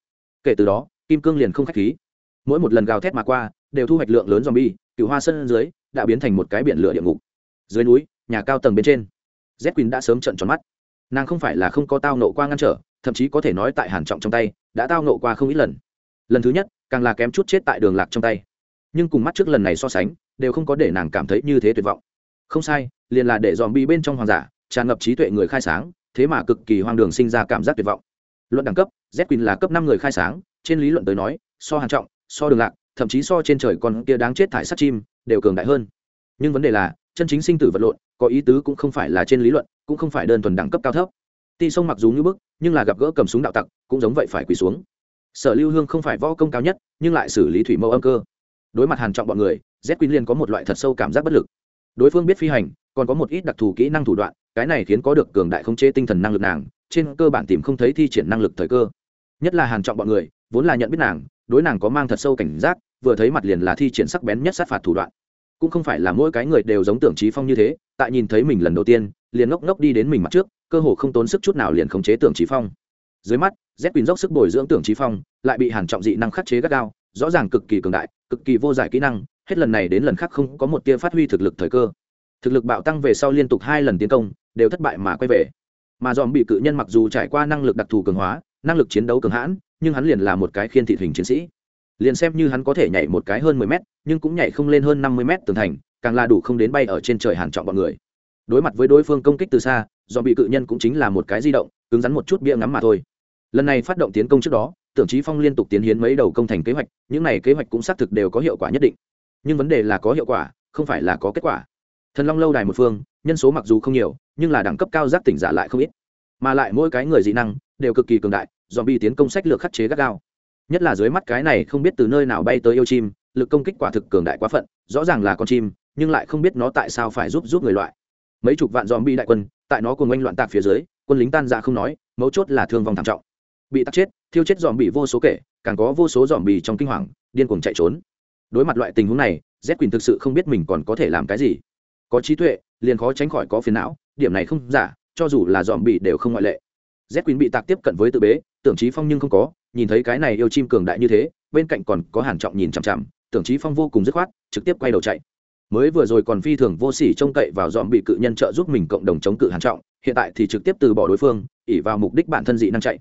Kể từ đó, kim cương liền không khách khí. Mỗi một lần gào thét mà qua, đều thu hoạch lượng lớn dòm bi cựu hoa sân dưới, đã biến thành một cái biển lửa địa ngục. Dưới núi, nhà cao tầng bên trên z quỳnh đã sớm trận tròn mắt. Nàng không phải là không có tao nộ qua ngăn trở, thậm chí có thể nói tại hàn trọng trong tay, đã tao nộ qua không ít lần lần thứ nhất, càng là kém chút chết tại đường lạc trong tay. Nhưng cùng mắt trước lần này so sánh, đều không có để nàng cảm thấy như thế tuyệt vọng. Không sai, liền là để dòm bi bên trong hoàng giả, tràn ngập trí tuệ người khai sáng, thế mà cực kỳ hoang đường sinh ra cảm giác tuyệt vọng. Luận đẳng cấp, z quỳnh là cấp năm người khai sáng, trên lý luận tới nói, so hàn trọng, so đường lạc, thậm chí so trên trời còn kia đáng chết thải sát chim, đều cường đại hơn. Nhưng vấn đề là, chân chính sinh tử vật lộn, có ý tứ cũng không phải là trên lý luận, cũng không phải đơn thuần đẳng cấp cao thấp. Ti sông mặc dù như bức, nhưng là gặp gỡ cầm súng đạo tặc, cũng giống vậy phải quỳ xuống sở lưu hương không phải võ công cao nhất, nhưng lại xử lý thủy mẫu âm cơ. Đối mặt hàn trọng bọn người, z quy liên có một loại thật sâu cảm giác bất lực. Đối phương biết phi hành, còn có một ít đặc thù kỹ năng thủ đoạn, cái này khiến có được cường đại không chế tinh thần năng lực nàng, trên cơ bản tìm không thấy thi triển năng lực thời cơ. Nhất là hàn trọng bọn người, vốn là nhận biết nàng, đối nàng có mang thật sâu cảnh giác, vừa thấy mặt liền là thi triển sắc bén nhất sát phạt thủ đoạn. Cũng không phải là mỗi cái người đều giống tưởng trí phong như thế, tại nhìn thấy mình lần đầu tiên, liền ngốc ngốc đi đến mình mặt trước, cơ hồ không tốn sức chút nào liền khống chế tưởng trí phong. Dưới mắt z quỳnh dốc sức bồi dưỡng tưởng trí phong, lại bị hàn trọng dị năng khắc chế gắt gao, rõ ràng cực kỳ cường đại, cực kỳ vô giải kỹ năng, hết lần này đến lần khác không có một tia phát huy thực lực thời cơ. Thực lực bạo tăng về sau liên tục hai lần tiến công, đều thất bại mà quay về. Mà dòm bị cự nhân mặc dù trải qua năng lực đặc thù cường hóa, năng lực chiến đấu cường hãn, nhưng hắn liền là một cái khiên thị hình chiến sĩ. Liền xem như hắn có thể nhảy một cái hơn mười mét, nhưng cũng nhảy không lên hơn năm mươi mét tường thành, càng là đủ không đến bay ở trên trời hàn trọng bọn người. Đối mặt với đối phương công kích từ xa, dòm bị cự nhân cũng chính là một cái di động, cứng rắn một chút bia ngắm mà thôi lần này phát động tiến công trước đó, tưởng chí phong liên tục tiến hiến mấy đầu công thành kế hoạch, những này kế hoạch cũng xác thực đều có hiệu quả nhất định. Nhưng vấn đề là có hiệu quả, không phải là có kết quả. Thần long lâu đài một phương, nhân số mặc dù không nhiều, nhưng là đẳng cấp cao giác tỉnh giả lại không ít. Mà lại mỗi cái người dị năng, đều cực kỳ cường đại dòm bị tiến công sách lược khắc chế gắt gao. Nhất là dưới mắt cái này không biết từ nơi nào bay tới yêu chim, lực công kích quả thực cường đại quá phận, rõ ràng là con chim, nhưng lại không biết nó tại sao phải giúp giúp người loại. Mấy chục vạn dòm bị đại quân, tại nó cùng oanh loạn tạc phía dưới, quân lính tan ra không nói, mấu chốt là thương vong thảm trọng bị tắc chết, thiêu chết dòm bị vô số kể, càng có vô số dòm bì trong kinh hoàng, điên cuồng chạy trốn. Đối mặt loại tình huống này, z quỳnh thực sự không biết mình còn có thể làm cái gì. Có trí tuệ, liền khó tránh khỏi có phiền não, điểm này không giả, cho dù là dòm bị đều không ngoại lệ. Z quỳnh bị tạc tiếp cận với tự bế, tưởng trí phong nhưng không có, nhìn thấy cái này yêu chim cường đại như thế, bên cạnh còn có hàn trọng nhìn chằm chằm, tưởng trí phong vô cùng dứt khoát, trực tiếp quay đầu chạy. Mới vừa rồi còn phi thường vô sỉ trông cậy vào dòm bị cự nhân trợ giúp mình cộng đồng chống cự hàn trọng, hiện tại thì trực tiếp từ bỏ đối phương ỉ vào mục đích bản thân dị năng chạy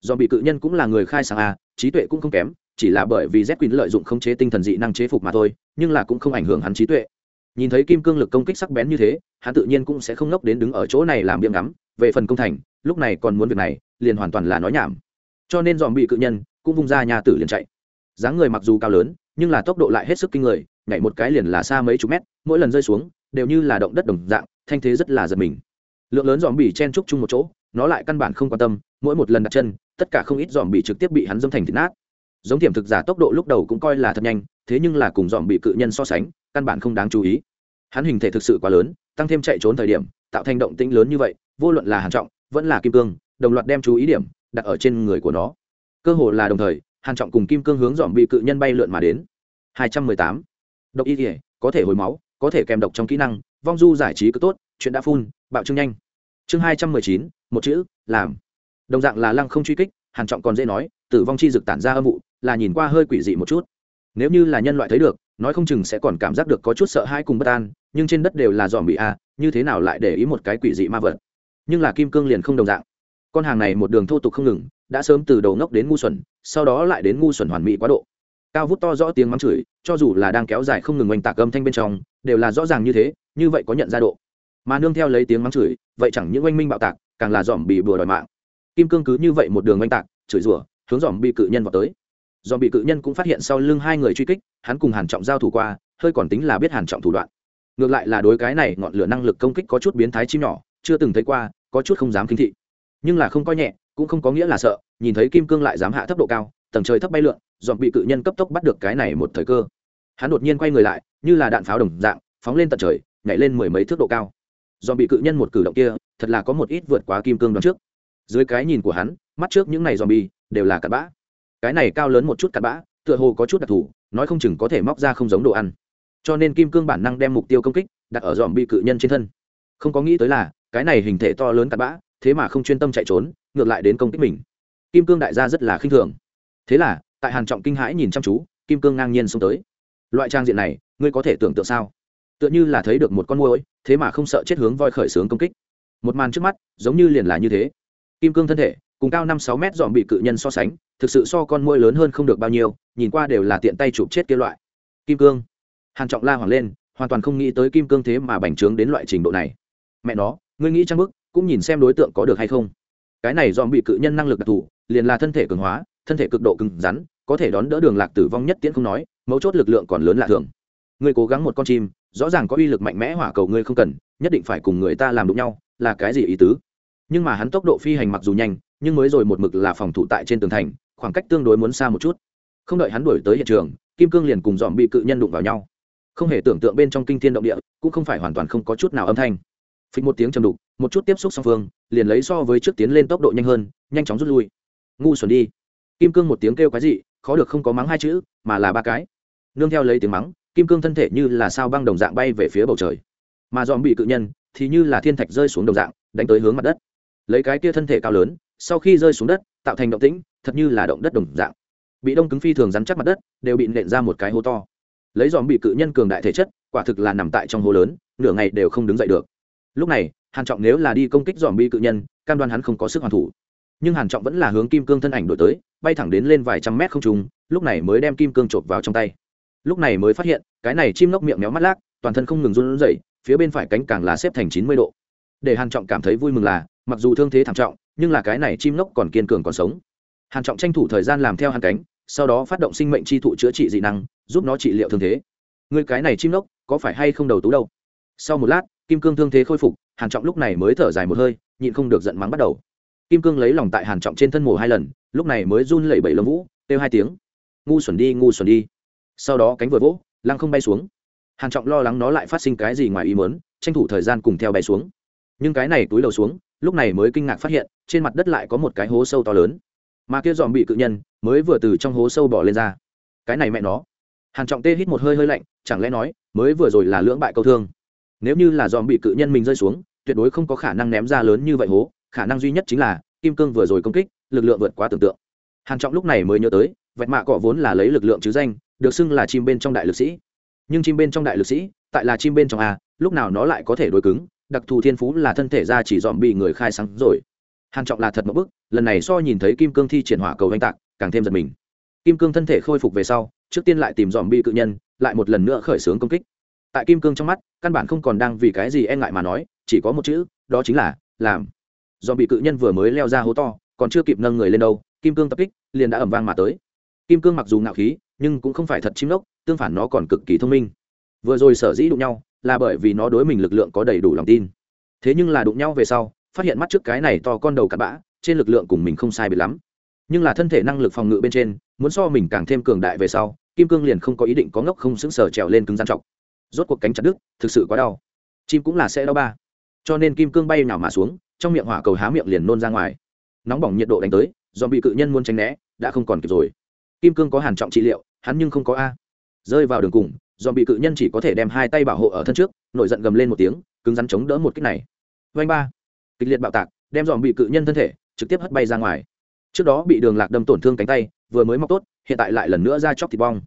dòm bị cự nhân cũng là người khai sáng a trí tuệ cũng không kém, chỉ là bởi vì z quỳnh lợi dụng khống chế tinh thần dị năng chế phục mà thôi, nhưng là cũng không ảnh hưởng hắn trí tuệ. Nhìn thấy kim cương lực công kích sắc bén như thế, hắn tự nhiên cũng sẽ không ngốc đến đứng ở chỗ này làm biếng ngắm, về phần công thành, lúc này còn muốn việc này, liền hoàn toàn là nói nhảm. Cho nên dòm bị cự nhân cũng vung ra nhà tử liền chạy. Dáng người mặc dù cao lớn, nhưng là tốc độ lại hết sức kinh người, nhảy một cái liền là xa mấy chục mét, mỗi lần rơi xuống, đều như là động đất đồng dạng, thanh thế rất là giật mình. Lượng lớn dòm bị chen trúc chung một chỗ, nó lại căn bản không quan tâm, mỗi một lần đặt chân tất cả không ít dòm bị trực tiếp bị hắn dâm thành thịt nát. Giống tiềm thực giả tốc độ lúc đầu cũng coi là thật nhanh thế nhưng là cùng dòm bị cự nhân so sánh căn bản không đáng chú ý. Hắn hình thể thực sự quá lớn tăng thêm chạy trốn thời điểm tạo thành động tĩnh lớn như vậy vô luận là hàn trọng vẫn là kim cương đồng loạt đem chú ý điểm đặt ở trên người của nó. Cơ hồ là đồng thời hàn trọng cùng kim cương hướng dòm bị cự nhân bay lượn mà đến. 218. độc y thể có thể hồi máu có thể kèm độc trong kỹ năng vong du giải trí cứ tốt chuyện đã phun bạo trương nhanh. Chương 219, một chữ làm đồng dạng là lăng không truy kích, hàn trọng còn dễ nói, tử vong chi dực tản ra âm vụ, là nhìn qua hơi quỷ dị một chút. Nếu như là nhân loại thấy được, nói không chừng sẽ còn cảm giác được có chút sợ hãi cùng bất an, nhưng trên đất đều là dòm bị a, như thế nào lại để ý một cái quỷ dị ma vật? Nhưng là kim cương liền không đồng dạng. Con hàng này một đường thô tục không ngừng, đã sớm từ đầu ngốc đến ngu xuẩn, sau đó lại đến ngu xuẩn hoàn mỹ quá độ. Cao vút to rõ tiếng mắng chửi, cho dù là đang kéo dài không ngừng oanh tạc âm thanh bên trong, đều là rõ ràng như thế, như vậy có nhận ra độ. Mà nương theo lấy tiếng mắng chửi, vậy chẳng những oanh minh bạo tạc, càng là dòm bị bừa đòi mạng kim cương cứ như vậy một đường oanh tạc, chửi rủa, hướng dòm bị cự nhân vào tới. Dòm bị cự nhân cũng phát hiện sau lưng hai người truy kích, hắn cùng hàn trọng giao thủ qua, hơi còn tính là biết hàn trọng thủ đoạn. Ngược lại là đối cái này ngọn lửa năng lực công kích có chút biến thái chim nhỏ, chưa từng thấy qua, có chút không dám kinh thị. Nhưng là không coi nhẹ, cũng không có nghĩa là sợ, nhìn thấy kim cương lại dám hạ thấp độ cao, tầng trời thấp bay lượn, dòm bị cự nhân cấp tốc bắt được cái này một thời cơ. Hắn đột nhiên quay người lại, như là đạn pháo đồng dạng, phóng lên tận trời, nhảy lên mười mấy thước độ cao. Dòm bị cự nhân một cử động kia, thật là có một ít vượt quá kim cương đón trước dưới cái nhìn của hắn, mắt trước những này dòm bi đều là cặn bã. Cái này cao lớn một chút cặn bã, tựa hồ có chút đặc thù, nói không chừng có thể móc ra không giống đồ ăn. Cho nên kim cương bản năng đem mục tiêu công kích đặt ở dòm bi cự nhân trên thân. Không có nghĩ tới là, cái này hình thể to lớn cặn bã, thế mà không chuyên tâm chạy trốn, ngược lại đến công kích mình. Kim cương đại gia rất là khinh thường. Thế là, tại hàn trọng kinh hãi nhìn chăm chú, kim cương ngang nhiên xông tới. Loại trang diện này, ngươi có thể tưởng tượng sao? Tựa như là thấy được một con môi thế mà không sợ chết hướng voi khởi sướng công kích. Một màn trước mắt, giống như liền là như thế kim cương thân thể, cùng cao năm sáu mét dòm bị cự nhân so sánh, thực sự so con môi lớn hơn không được bao nhiêu, nhìn qua đều là tiện tay chụp chết kia loại. Kim cương. Hàn trọng la hoảng lên, hoàn toàn không nghĩ tới kim cương thế mà bành trướng đến loại trình độ này. Mẹ nó, ngươi nghĩ trang bức, cũng nhìn xem đối tượng có được hay không. Cái này dòm bị cự nhân năng lực đặc thù, liền là thân thể cường hóa, thân thể cực độ cứng rắn, có thể đón đỡ đường lạc tử vong nhất tiễn không nói, mấu chốt lực lượng còn lớn lạ thường. Ngươi cố gắng một con chim, rõ ràng có uy lực mạnh mẽ hỏa cầu ngươi không cần, nhất định phải cùng người ta làm đụng nhau, là cái gì ý tứ? Nhưng mà hắn tốc độ phi hành mặc dù nhanh, nhưng mới rồi một mực là phòng thủ tại trên tường thành, khoảng cách tương đối muốn xa một chút. Không đợi hắn đuổi tới hiện trường, kim cương liền cùng dòm bị cự nhân đụng vào nhau. Không hề tưởng tượng bên trong kinh thiên động địa, cũng không phải hoàn toàn không có chút nào âm thanh. Phịch một tiếng chầm đục, một chút tiếp xúc song phương, liền lấy so với trước tiến lên tốc độ nhanh hơn, nhanh chóng rút lui. Ngu xuẩn đi. Kim cương một tiếng kêu cái gì khó được không có mắng hai chữ, mà là ba cái. Nương theo lấy tiếng mắng, kim cương thân thể như là sao băng đồng dạng bay về phía bầu trời. Mà dòm bị cự nhân thì như là thiên thạch rơi xuống đồng dạng, đánh tới hướng mặt đất lấy cái kia thân thể cao lớn, sau khi rơi xuống đất, tạo thành động tĩnh, thật như là động đất đồng dạng. Bị đông cứng phi thường rắn chắc mặt đất, đều bị nện ra một cái hố to. Lấy dòm bị cự nhân cường đại thể chất, quả thực là nằm tại trong hố lớn, nửa ngày đều không đứng dậy được. Lúc này, hàn trọng nếu là đi công kích dòm bị cự nhân, cam đoan hắn không có sức hoàn thủ. Nhưng hàn trọng vẫn là hướng kim cương thân ảnh đổi tới, bay thẳng đến lên vài trăm mét không trung, lúc này mới đem kim cương chộp vào trong tay. Lúc này mới phát hiện, cái này chim lốc miệng méo mắt lác, toàn thân không ngừng run rẩy, phía bên phải cánh càng là xếp thành chín mươi độ. Để hàn trọng cảm thấy vui mừng là mặc dù thương thế thảm trọng, nhưng là cái này chim nóc còn kiên cường còn sống. Hàn trọng tranh thủ thời gian làm theo hàn cánh, sau đó phát động sinh mệnh chi thụ chữa trị dị năng, giúp nó trị liệu thương thế. Người cái này chim nóc có phải hay không đầu tú đâu? Sau một lát, kim cương thương thế khôi phục, hàn trọng lúc này mới thở dài một hơi, nhịn không được giận mắng bắt đầu. Kim cương lấy lòng tại hàn trọng trên thân mổ hai lần, lúc này mới run lẩy bẩy lông vũ, kêu hai tiếng. Ngu xuẩn đi, ngu xuẩn đi. Sau đó cánh vừa vỗ, lăng không bay xuống. Hàn trọng lo lắng nó lại phát sinh cái gì ngoài ý muốn, tranh thủ thời gian cùng theo bay xuống. Nhưng cái này túi đầu xuống lúc này mới kinh ngạc phát hiện, trên mặt đất lại có một cái hố sâu to lớn. Mà kia dòm bị cự nhân, mới vừa từ trong hố sâu bỏ lên ra. Cái này mẹ nó. Hàn trọng tê hít một hơi hơi lạnh, chẳng lẽ nói, mới vừa rồi là lưỡng bại câu thương. Nếu như là dòm bị cự nhân mình rơi xuống, tuyệt đối không có khả năng ném ra lớn như vậy hố, khả năng duy nhất chính là, kim cương vừa rồi công kích, lực lượng vượt quá tưởng tượng. Hàn trọng lúc này mới nhớ tới, vẹt mạ cọ vốn là lấy lực lượng chứ danh, được xưng là chim bên trong đại lực sĩ. Nhưng chim bên trong đại lực sĩ, tại là chim bên trong a, lúc nào nó lại có thể đối cứng đặc thù thiên phú là thân thể ra chỉ dòm bị người khai sáng rồi. Hàn trọng là thật một bức, lần này so nhìn thấy kim cương thi triển hỏa cầu anh tạc, càng thêm giật mình. Kim cương thân thể khôi phục về sau, trước tiên lại tìm dòm bị cự nhân, lại một lần nữa khởi xướng công kích. Tại kim cương trong mắt, căn bản không còn đang vì cái gì e ngại mà nói, chỉ có một chữ, đó chính là làm. Dòm bị cự nhân vừa mới leo ra hố to, còn chưa kịp nâng người lên đâu, kim cương tập kích, liền đã ẩm vang mà tới. Kim cương mặc dù ngạo khí, nhưng cũng không phải thật chim lốc tương phản nó còn cực kỳ thông minh. Vừa rồi sở dĩ đụng nhau là bởi vì nó đối mình lực lượng có đầy đủ lòng tin. Thế nhưng là đụng nhau về sau, phát hiện mắt trước cái này to con đầu cặn bã, trên lực lượng cùng mình không sai biệt lắm. Nhưng là thân thể năng lực phòng ngự bên trên, muốn so mình càng thêm cường đại về sau, kim cương liền không có ý định có ngốc không xứng sở trèo lên cứng gian trọc. Rốt cuộc cánh chặt đứt, thực sự quá đau. Chim cũng là sẽ đau ba. Cho nên kim cương bay nào mà xuống, trong miệng hỏa cầu há miệng liền nôn ra ngoài. Nóng bỏng nhiệt độ đánh tới do bị cự nhân muốn tránh né, đã không còn kịp rồi. Kim cương có hàn trọng trị liệu, hắn nhưng không có a. Rơi vào đường cùng dòm bị cự nhân chỉ có thể đem hai tay bảo hộ ở thân trước, nổi giận gầm lên một tiếng, cứng rắn chống đỡ một kích này. Vanh ba. Kịch liệt bạo tạc, đem dòm bị cự nhân thân thể trực tiếp hất bay ra ngoài. Trước đó bị đường lạc đâm tổn thương cánh tay, vừa mới mọc tốt, hiện tại lại lần nữa ra chóc thịt bong.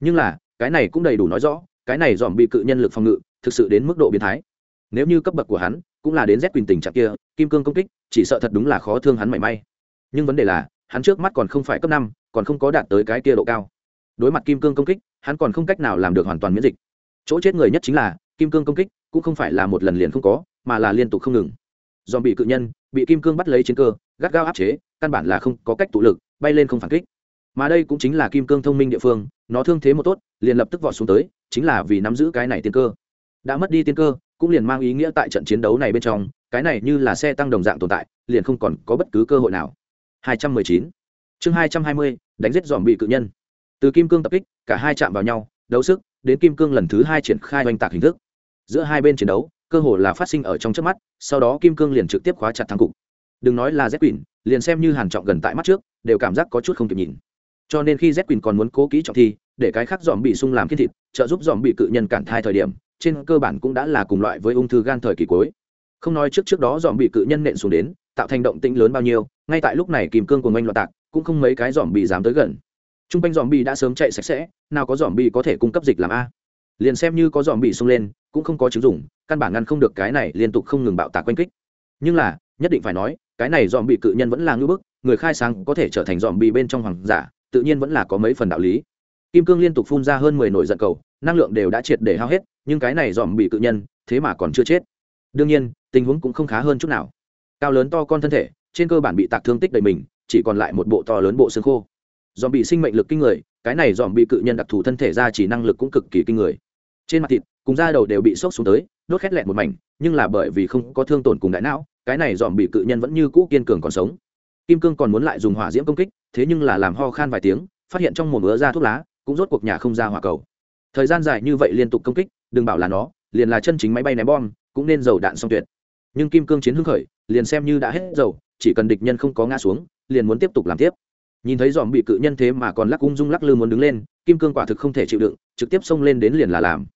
Nhưng là, cái này cũng đầy đủ nói rõ, cái này dòm bị cự nhân lực phòng ngự thực sự đến mức độ biến thái. Nếu như cấp bậc của hắn cũng là đến rét quỳnh tình trạng kia, kim cương công kích, chỉ sợ thật đúng là khó thương hắn mảy may. Nhưng vấn đề là, hắn trước mắt còn không phải cấp năm, còn không có đạt tới cái kia độ cao đối mặt kim cương công kích, hắn còn không cách nào làm được hoàn toàn miễn dịch. Chỗ chết người nhất chính là, kim cương công kích cũng không phải là một lần liền không có, mà là liên tục không ngừng. Dòm bị cự nhân, bị kim cương bắt lấy chiến cơ, gắt gao áp chế, căn bản là không có cách tụ lực, bay lên không phản kích. Mà đây cũng chính là kim cương thông minh địa phương, nó thương thế một tốt, liền lập tức vọt xuống tới, chính là vì nắm giữ cái này tiên cơ. Đã mất đi tiên cơ, cũng liền mang ý nghĩa tại trận chiến đấu này bên trong, cái này như là xe tăng đồng dạng tồn tại, liền không còn có bất cứ cơ hội nào. 219 chương 220 đánh giết dòm bị cự nhân từ kim cương tập kích, cả hai chạm vào nhau, đấu sức, đến kim cương lần thứ hai triển khai oanh tạc hình thức. Giữa hai bên chiến đấu, cơ hồ là phát sinh ở trong trước mắt, sau đó kim cương liền trực tiếp khóa chặt thắng cục. Đừng nói là z quỳnh liền xem như hàn trọng gần tại mắt trước, đều cảm giác có chút không kịp nhìn. Cho nên khi z quỳnh còn muốn cố kỹ trọng thi, để cái khác dòm bị sung làm kiên thịt, trợ giúp dòm bị cự nhân cản thai thời điểm, trên cơ bản cũng đã là cùng loại với ung thư gan thời kỳ cuối. Không nói trước trước đó dòm bị cự nhân nện xuống đến, tạo thành động tĩnh lớn bao nhiêu, ngay tại lúc này kim cương của oanh loạt tạc, cũng không mấy cái dòm bị dám tới gần t r u n g quanh dòm bị đã sớm chạy sạch sẽ, nào có dòm bì có thể cung cấp dịch làm a. Liền xem như có dòm bị xông lên, cũng không có chứng dụng, căn bản ngăn không được cái này liên tục không ngừng bạo tạc quanh kích. Nhưng là, nhất định phải nói, cái này dòm bị cự nhân vẫn là ngưỡng bức, người khai sáng có thể trở thành dòm bị bên trong hoàng giả, tự nhiên vẫn là có mấy phần đạo lý. Kim cương liên tục phun ra hơn mười nổi giận cầu, năng lượng đều đã triệt để hao hết, nhưng cái này dòm bị cự nhân, thế mà còn chưa chết. Đương nhiên, tình huống cũng không khá hơn chút nào. Cao lớn to con thân thể, trên cơ bản bị tạc thương tích đầy mình, chỉ còn lại một bộ to lớn bộ xương khô dòm bị sinh mệnh lực kinh người, cái này dòm bị cự nhân đặc thù thân thể ra chỉ năng lực cũng cực kỳ kinh người. Trên mặt thịt, cùng da đầu đều bị sốc xuống tới, đốt khét lẹt một mảnh, nhưng là bởi vì không có thương tổn cùng đại não, cái này dòm bị cự nhân vẫn như cũ kiên cường còn sống. Kim cương còn muốn lại dùng hỏa diễm công kích, thế nhưng là làm ho khan vài tiếng, phát hiện trong mồm ứa ra thuốc lá, cũng rốt cuộc nhà không ra hỏa cầu. Thời gian dài như vậy liên tục công kích, đừng bảo là nó, liền là chân chính máy bay ném bom, cũng nên dầu đạn xong tuyệt. Nhưng kim cương chiến hưng khởi, liền xem như đã hết dầu, chỉ cần địch nhân không có ngã xuống, liền muốn tiếp tục làm tiếp nhìn thấy dòm bị cự nhân thế mà còn lắc ung dung lắc lư muốn đứng lên, kim cương quả thực không thể chịu đựng, trực tiếp xông lên đến liền là làm.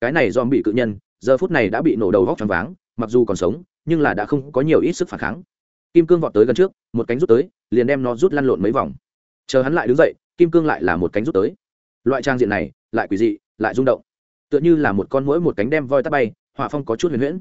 Cái này dòm bị cự nhân, giờ phút này đã bị nổ đầu vóc choáng váng, mặc dù còn sống, nhưng là đã không có nhiều ít sức phản kháng. Kim cương vọt tới gần trước, một cánh rút tới, liền đem nó rút lăn lộn mấy vòng. Chờ hắn lại đứng dậy, kim cương lại là một cánh rút tới. Loại trang diện này, lại quỷ dị, lại rung động. Tựa như là một con mũi một cánh đem voi tắt bay, họa phong có chút huyền huyễn.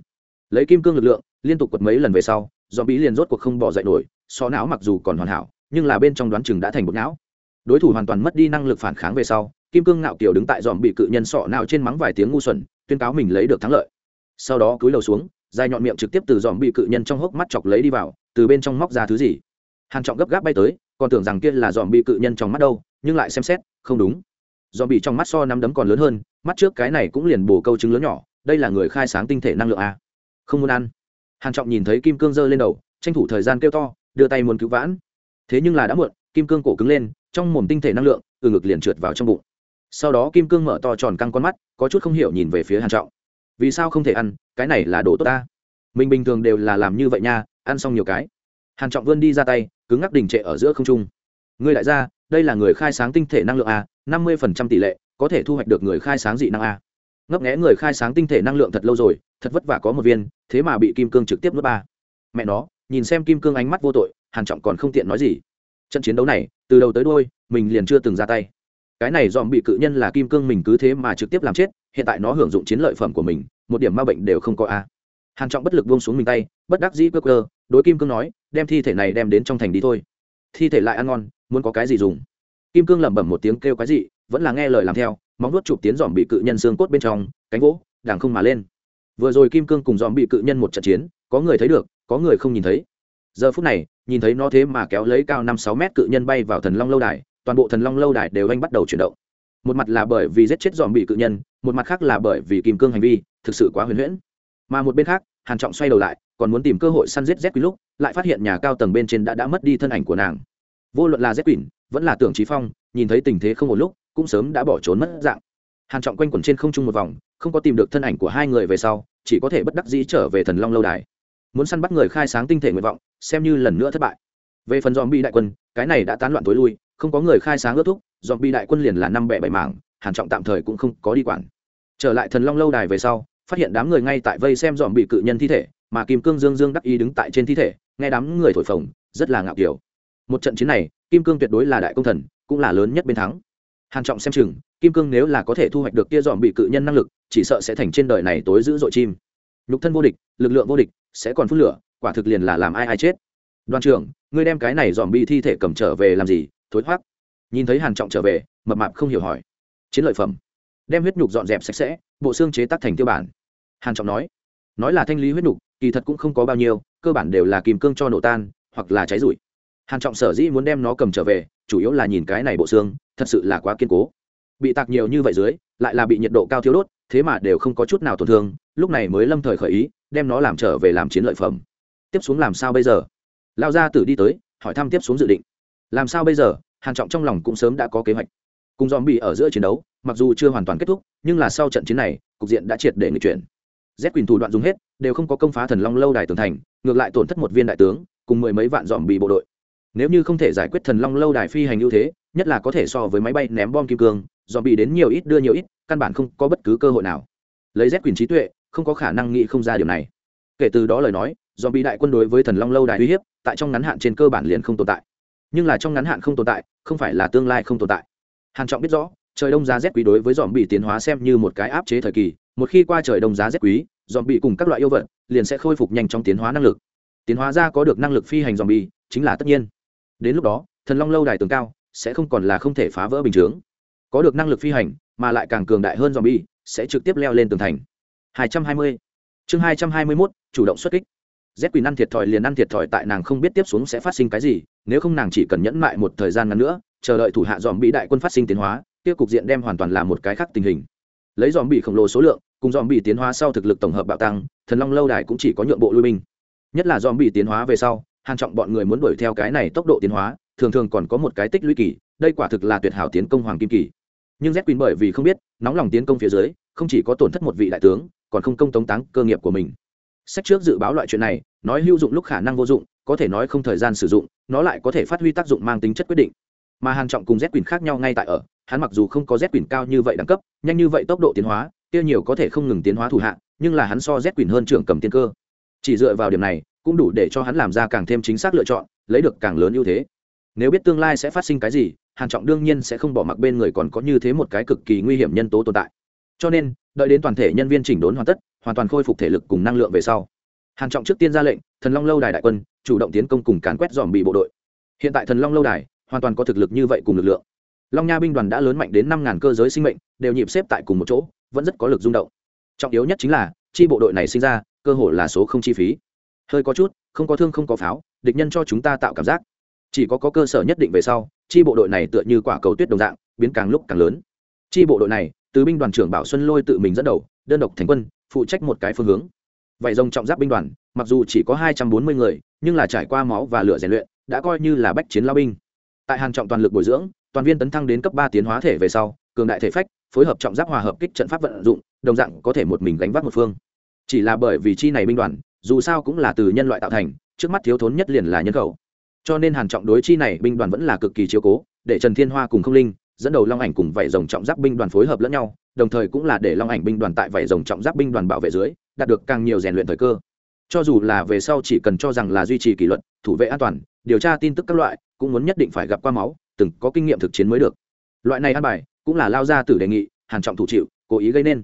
Lấy kim cương lực lượng, liên tục quật mấy lần về sau do bí liền rốt cuộc không bỏ dậy nổi so não mặc dù còn hoàn hảo nhưng là bên trong đoán chừng đã thành một não. Đối thủ hoàn toàn mất đi năng lực phản kháng về sau, kim cương ngạo kiểu đứng tại dòm bị cự nhân sọ nào trên mắng vài tiếng ngu xuẩn, tuyên cáo mình lấy được thắng lợi. Sau đó cúi đầu xuống, dài nhọn miệng trực tiếp từ dòm bị cự nhân trong hốc mắt chọc lấy đi vào, từ bên trong móc ra thứ gì. Hàn trọng gấp gáp bay tới, còn tưởng rằng kia là dòm bị cự nhân trong mắt đâu, nhưng lại xem xét, không đúng. Dòm bị trong mắt so nắm đấm còn lớn hơn, mắt trước cái này cũng liền bổ câu chứng lớn nhỏ, đây là người khai sáng tinh thể năng lượng a. Không muốn ăn. Hàn trọng nhìn thấy kim cương giơ lên đầu, tranh thủ thời gian kêu to, đưa tay muốn cứu vãn thế nhưng là đã muộn, kim cương cổ cứng lên, trong mồm tinh thể năng lượng, từ ngực liền trượt vào trong bụng. Sau đó kim cương mở to tròn căng con mắt, có chút không hiểu nhìn về phía hàn trọng. Vì sao không thể ăn, cái này là đồ tốt ta. Mình bình thường đều là làm như vậy nha, ăn xong nhiều cái. Hàn trọng vươn đi ra tay, cứng ngắc đình trệ ở giữa không trung. Người đại gia, đây là người khai sáng tinh thể năng lượng a, năm mươi phần trăm tỷ lệ, có thể thu hoạch được người khai sáng dị năng a. Ngấp nghé người khai sáng tinh thể năng lượng thật lâu rồi, thật vất vả có một viên, thế mà bị kim cương trực tiếp nuốt ba. Mẹ nó, nhìn xem kim cương ánh mắt vô tội hàn trọng còn không tiện nói gì. Trận chiến đấu này, từ đầu tới đuôi, mình liền chưa từng ra tay. Cái này dòm bị cự nhân là kim cương mình cứ thế mà trực tiếp làm chết, hiện tại nó hưởng dụng chiến lợi phẩm của mình, một điểm ma bệnh đều không có a. Hàn trọng bất lực buông xuống mình tay, bất đắc dĩ cơ cơ đối kim cương nói, đem thi thể này đem đến trong thành đi thôi. Thi thể lại ăn ngon, muốn có cái gì dùng? Kim cương lẩm bẩm một tiếng kêu cái gì vẫn là nghe lời làm theo, móng nuốt chụp tiến dòm bị cự nhân xương cốt bên trong, cánh vỗ, đàng không mà lên. Vừa rồi kim cương cùng dòm bị cự nhân một trận chiến, có người thấy được, có người không nhìn thấy giờ phút này, nhìn thấy nó thế mà kéo lấy cao năm sáu mét cự nhân bay vào thần long lâu đài, toàn bộ thần long lâu đài đều anh bắt đầu chuyển động. Một mặt là bởi vì giết chết dòm bị cự nhân, một mặt khác là bởi vì kim cương hành vi, thực sự quá huyền huyễn. Mà một bên khác, hàn trọng xoay đầu lại, còn muốn tìm cơ hội săn giết z quỷ lúc, lại phát hiện nhà cao tầng bên trên đã đã mất đi thân ảnh của nàng. Vô luận là z quỷ, vẫn là tưởng trí phong, nhìn thấy tình thế không một lúc, cũng sớm đã bỏ trốn mất dạng. Hàn trọng quanh quẩn trên không trung một vòng, không có tìm được thân ảnh của hai người về sau, chỉ có thể bất đắc dĩ trở về thần long lâu đài. Muốn săn bắt người khai sáng tinh thể nguyện vọng xem như lần nữa thất bại. Về phần dòm bi đại quân, cái này đã tán loạn tối lui, không có người khai sáng ước thúc dòm bi đại quân liền là năm bẻ bảy mảng, hàn trọng tạm thời cũng không có đi quản. Trở lại thần long lâu đài về sau, phát hiện đám người ngay tại vây xem dòm bị cự nhân thi thể, mà kim cương dương dương đắc ý đứng tại trên thi thể, nghe đám người thổi phồng, rất là ngạo kiểu. Một trận chiến này, kim cương tuyệt đối là đại công thần, cũng là lớn nhất bên thắng. Hàn trọng xem chừng, kim cương nếu là có thể thu hoạch được kia dòm bị cự nhân năng lực, chỉ sợ sẽ thành trên đời này tối giữ dội chim. Nhục thân vô địch, lực lượng vô địch, sẽ còn phun lửa quả thực liền là làm ai ai chết. Đoàn trưởng, ngươi đem cái này dòm bi thi thể cầm trở về làm gì? Thối thoát nhìn thấy hàn trọng trở về, mập mạp không hiểu hỏi. Chiến lợi phẩm. Đem huyết nhục dọn dẹp sạch sẽ, bộ xương chế tác thành tiêu bản. Hàn trọng nói. Nói là thanh lý huyết nhục, kỳ thật cũng không có bao nhiêu, cơ bản đều là kìm cương cho nổ tan, hoặc là cháy rủi hàn trọng sở dĩ muốn đem nó cầm trở về, chủ yếu là nhìn cái này bộ xương, thật sự là quá kiên cố. Bị tạc nhiều như vậy dưới, lại là bị nhiệt độ cao thiếu đốt, thế mà đều không có chút nào tổn thương, lúc này mới lâm thời khởi ý, đem nó làm trở về làm chiến lợi phẩm tiếp xuống làm sao bây giờ? Lao gia tử đi tới, hỏi thăm tiếp xuống dự định. Làm sao bây giờ? Hàn trọng trong lòng cũng sớm đã có kế hoạch. Cùng dòm bị ở giữa chiến đấu, mặc dù chưa hoàn toàn kết thúc, nhưng là sau trận chiến này, cục diện đã triệt để người chuyển. Z quyền thủ đoạn dùng hết, đều không có công phá thần long lâu đài tường thành, ngược lại tổn thất một viên đại tướng, cùng mười mấy vạn dòm bị bộ đội. Nếu như không thể giải quyết thần long lâu đài phi hành ưu thế, nhất là có thể so với máy bay ném bom kim cương dòm bị đến nhiều ít đưa nhiều ít, căn bản không có bất cứ cơ hội nào. Lấy z quyền trí tuệ, không có khả năng nghĩ không ra điều này. Kể từ đó lời nói dòm bị đại quân đối với thần long lâu đài uy hiếp tại trong ngắn hạn trên cơ bản liền không tồn tại. Nhưng là trong ngắn hạn không tồn tại không phải là tương lai không tồn tại. Hàn trọng biết rõ trời đông giá rét quý đối với dòm bị tiến hóa xem như một cái áp chế thời kỳ một khi qua trời đông giá rét quý dòm bị cùng các loại yêu vật liền sẽ khôi phục nhanh trong tiến hóa năng lực. Tiến hóa ra có được năng lực phi hành dòm bị chính là tất nhiên. Đến lúc đó thần long lâu đài tường cao sẽ không còn là không thể phá vỡ bình chướng. Có được năng lực phi hành mà lại càng cường đại hơn dòm Bị, sẽ trực tiếp leo lên tường thành. 220. chương 221, chủ động xuất kích z quỳnh ăn thiệt thòi liền ăn thiệt thòi tại nàng không biết tiếp xuống sẽ phát sinh cái gì, nếu không nàng chỉ cần nhẫn mại một thời gian ngắn nữa, chờ đợi thủ hạ dòm bị đại quân phát sinh tiến hóa tiêu cục diện đem hoàn toàn là một cái khác tình hình. Lấy dòm bị khổng lồ số lượng, cùng dòm bị tiến hóa sau thực lực tổng hợp bạo tăng, thần long lâu đài cũng chỉ có nhượng bộ lui binh. Nhất là dòm bị tiến hóa về sau, hàng trọng bọn người muốn đuổi theo cái này tốc độ tiến hóa, thường thường còn có một cái tích lũy kỳ, đây quả thực là tuyệt hảo tiến công hoàng kim kỳ. Nhưng z quỳnh bởi vì không biết, nóng lòng tiến công phía dưới, không chỉ có tổn thất một vị đại tướng, còn không công tống táng cơ nghiệp của mình. Sách trước dự báo loại chuyện này nói hữu dụng lúc khả năng vô dụng có thể nói không thời gian sử dụng nó lại có thể phát huy tác dụng mang tính chất quyết định. Mà hàn trọng cùng z quyền khác nhau ngay tại ở hắn mặc dù không có z quyền cao như vậy đẳng cấp nhanh như vậy tốc độ tiến hóa tiêu nhiều có thể không ngừng tiến hóa thủ hạng, nhưng là hắn so z quyền hơn trưởng cầm tiên cơ. Chỉ dựa vào điểm này cũng đủ để cho hắn làm ra càng thêm chính xác lựa chọn lấy được càng lớn ưu thế. Nếu biết tương lai sẽ phát sinh cái gì hàn trọng đương nhiên sẽ không bỏ mặc bên người còn có như thế một cái cực kỳ nguy hiểm nhân tố tồn tại. Cho nên đợi đến toàn thể nhân viên chỉnh đốn hoàn tất hoàn toàn khôi phục thể lực cùng năng lượng về sau hàn trọng trước tiên ra lệnh, thần long lâu đài đại quân, chủ động tiến công cùng càn quét dòm bị bộ đội. Hiện tại thần long lâu đài, hoàn toàn có thực lực như vậy cùng lực lượng. Long nha binh đoàn đã lớn mạnh đến năm ngàn cơ giới sinh mệnh, đều nhịp xếp tại cùng một chỗ, vẫn rất có lực rung động. Trọng yếu nhất chính là, chi bộ đội này sinh ra, cơ hội là số không chi phí. Hơi có chút, không có thương không có pháo, địch nhân cho chúng ta tạo cảm giác. Chỉ có có cơ sở nhất định về sau, chi bộ đội này tựa như quả cầu tuyết đồng dạng, biến càng lúc càng lớn. Chi bộ đội này, từ binh đoàn trưởng bảo xuân lôi tự mình dẫn đầu, đơn độc thành quân, phụ trách một cái phương hướng vậy rồng trọng giáp binh đoàn, mặc dù chỉ có hai trăm bốn mươi người, nhưng là trải qua máu và lửa rèn luyện, đã coi như là bách chiến lao binh. Tại hàn trọng toàn lực bồi dưỡng, toàn viên tấn thăng đến cấp ba tiến hóa thể về sau, cường đại thể phách, phối hợp trọng giáp hòa hợp kích trận pháp vận dụng, đồng dạng có thể một mình gánh vác một phương. Chỉ là bởi vì chi này binh đoàn, dù sao cũng là từ nhân loại tạo thành, trước mắt thiếu thốn nhất liền là nhân khẩu. Cho nên hàn trọng đối chi này binh đoàn vẫn là cực kỳ chiếu cố, để trần thiên hoa cùng không linh, dẫn đầu long ảnh cùng vảy rồng trọng giáp binh đoàn phối hợp lẫn nhau, đồng thời cũng là để long ảnh binh đoàn tại vảy rồng trọng giáp binh đoàn bảo vệ dưới đạt được càng nhiều rèn luyện thời cơ. Cho dù là về sau chỉ cần cho rằng là duy trì kỷ luật, thủ vệ an toàn, điều tra tin tức các loại, cũng muốn nhất định phải gặp qua máu, từng có kinh nghiệm thực chiến mới được. Loại này an bài, cũng là lao ra từ đề nghị, hàn trọng thủ chịu, cố ý gây nên.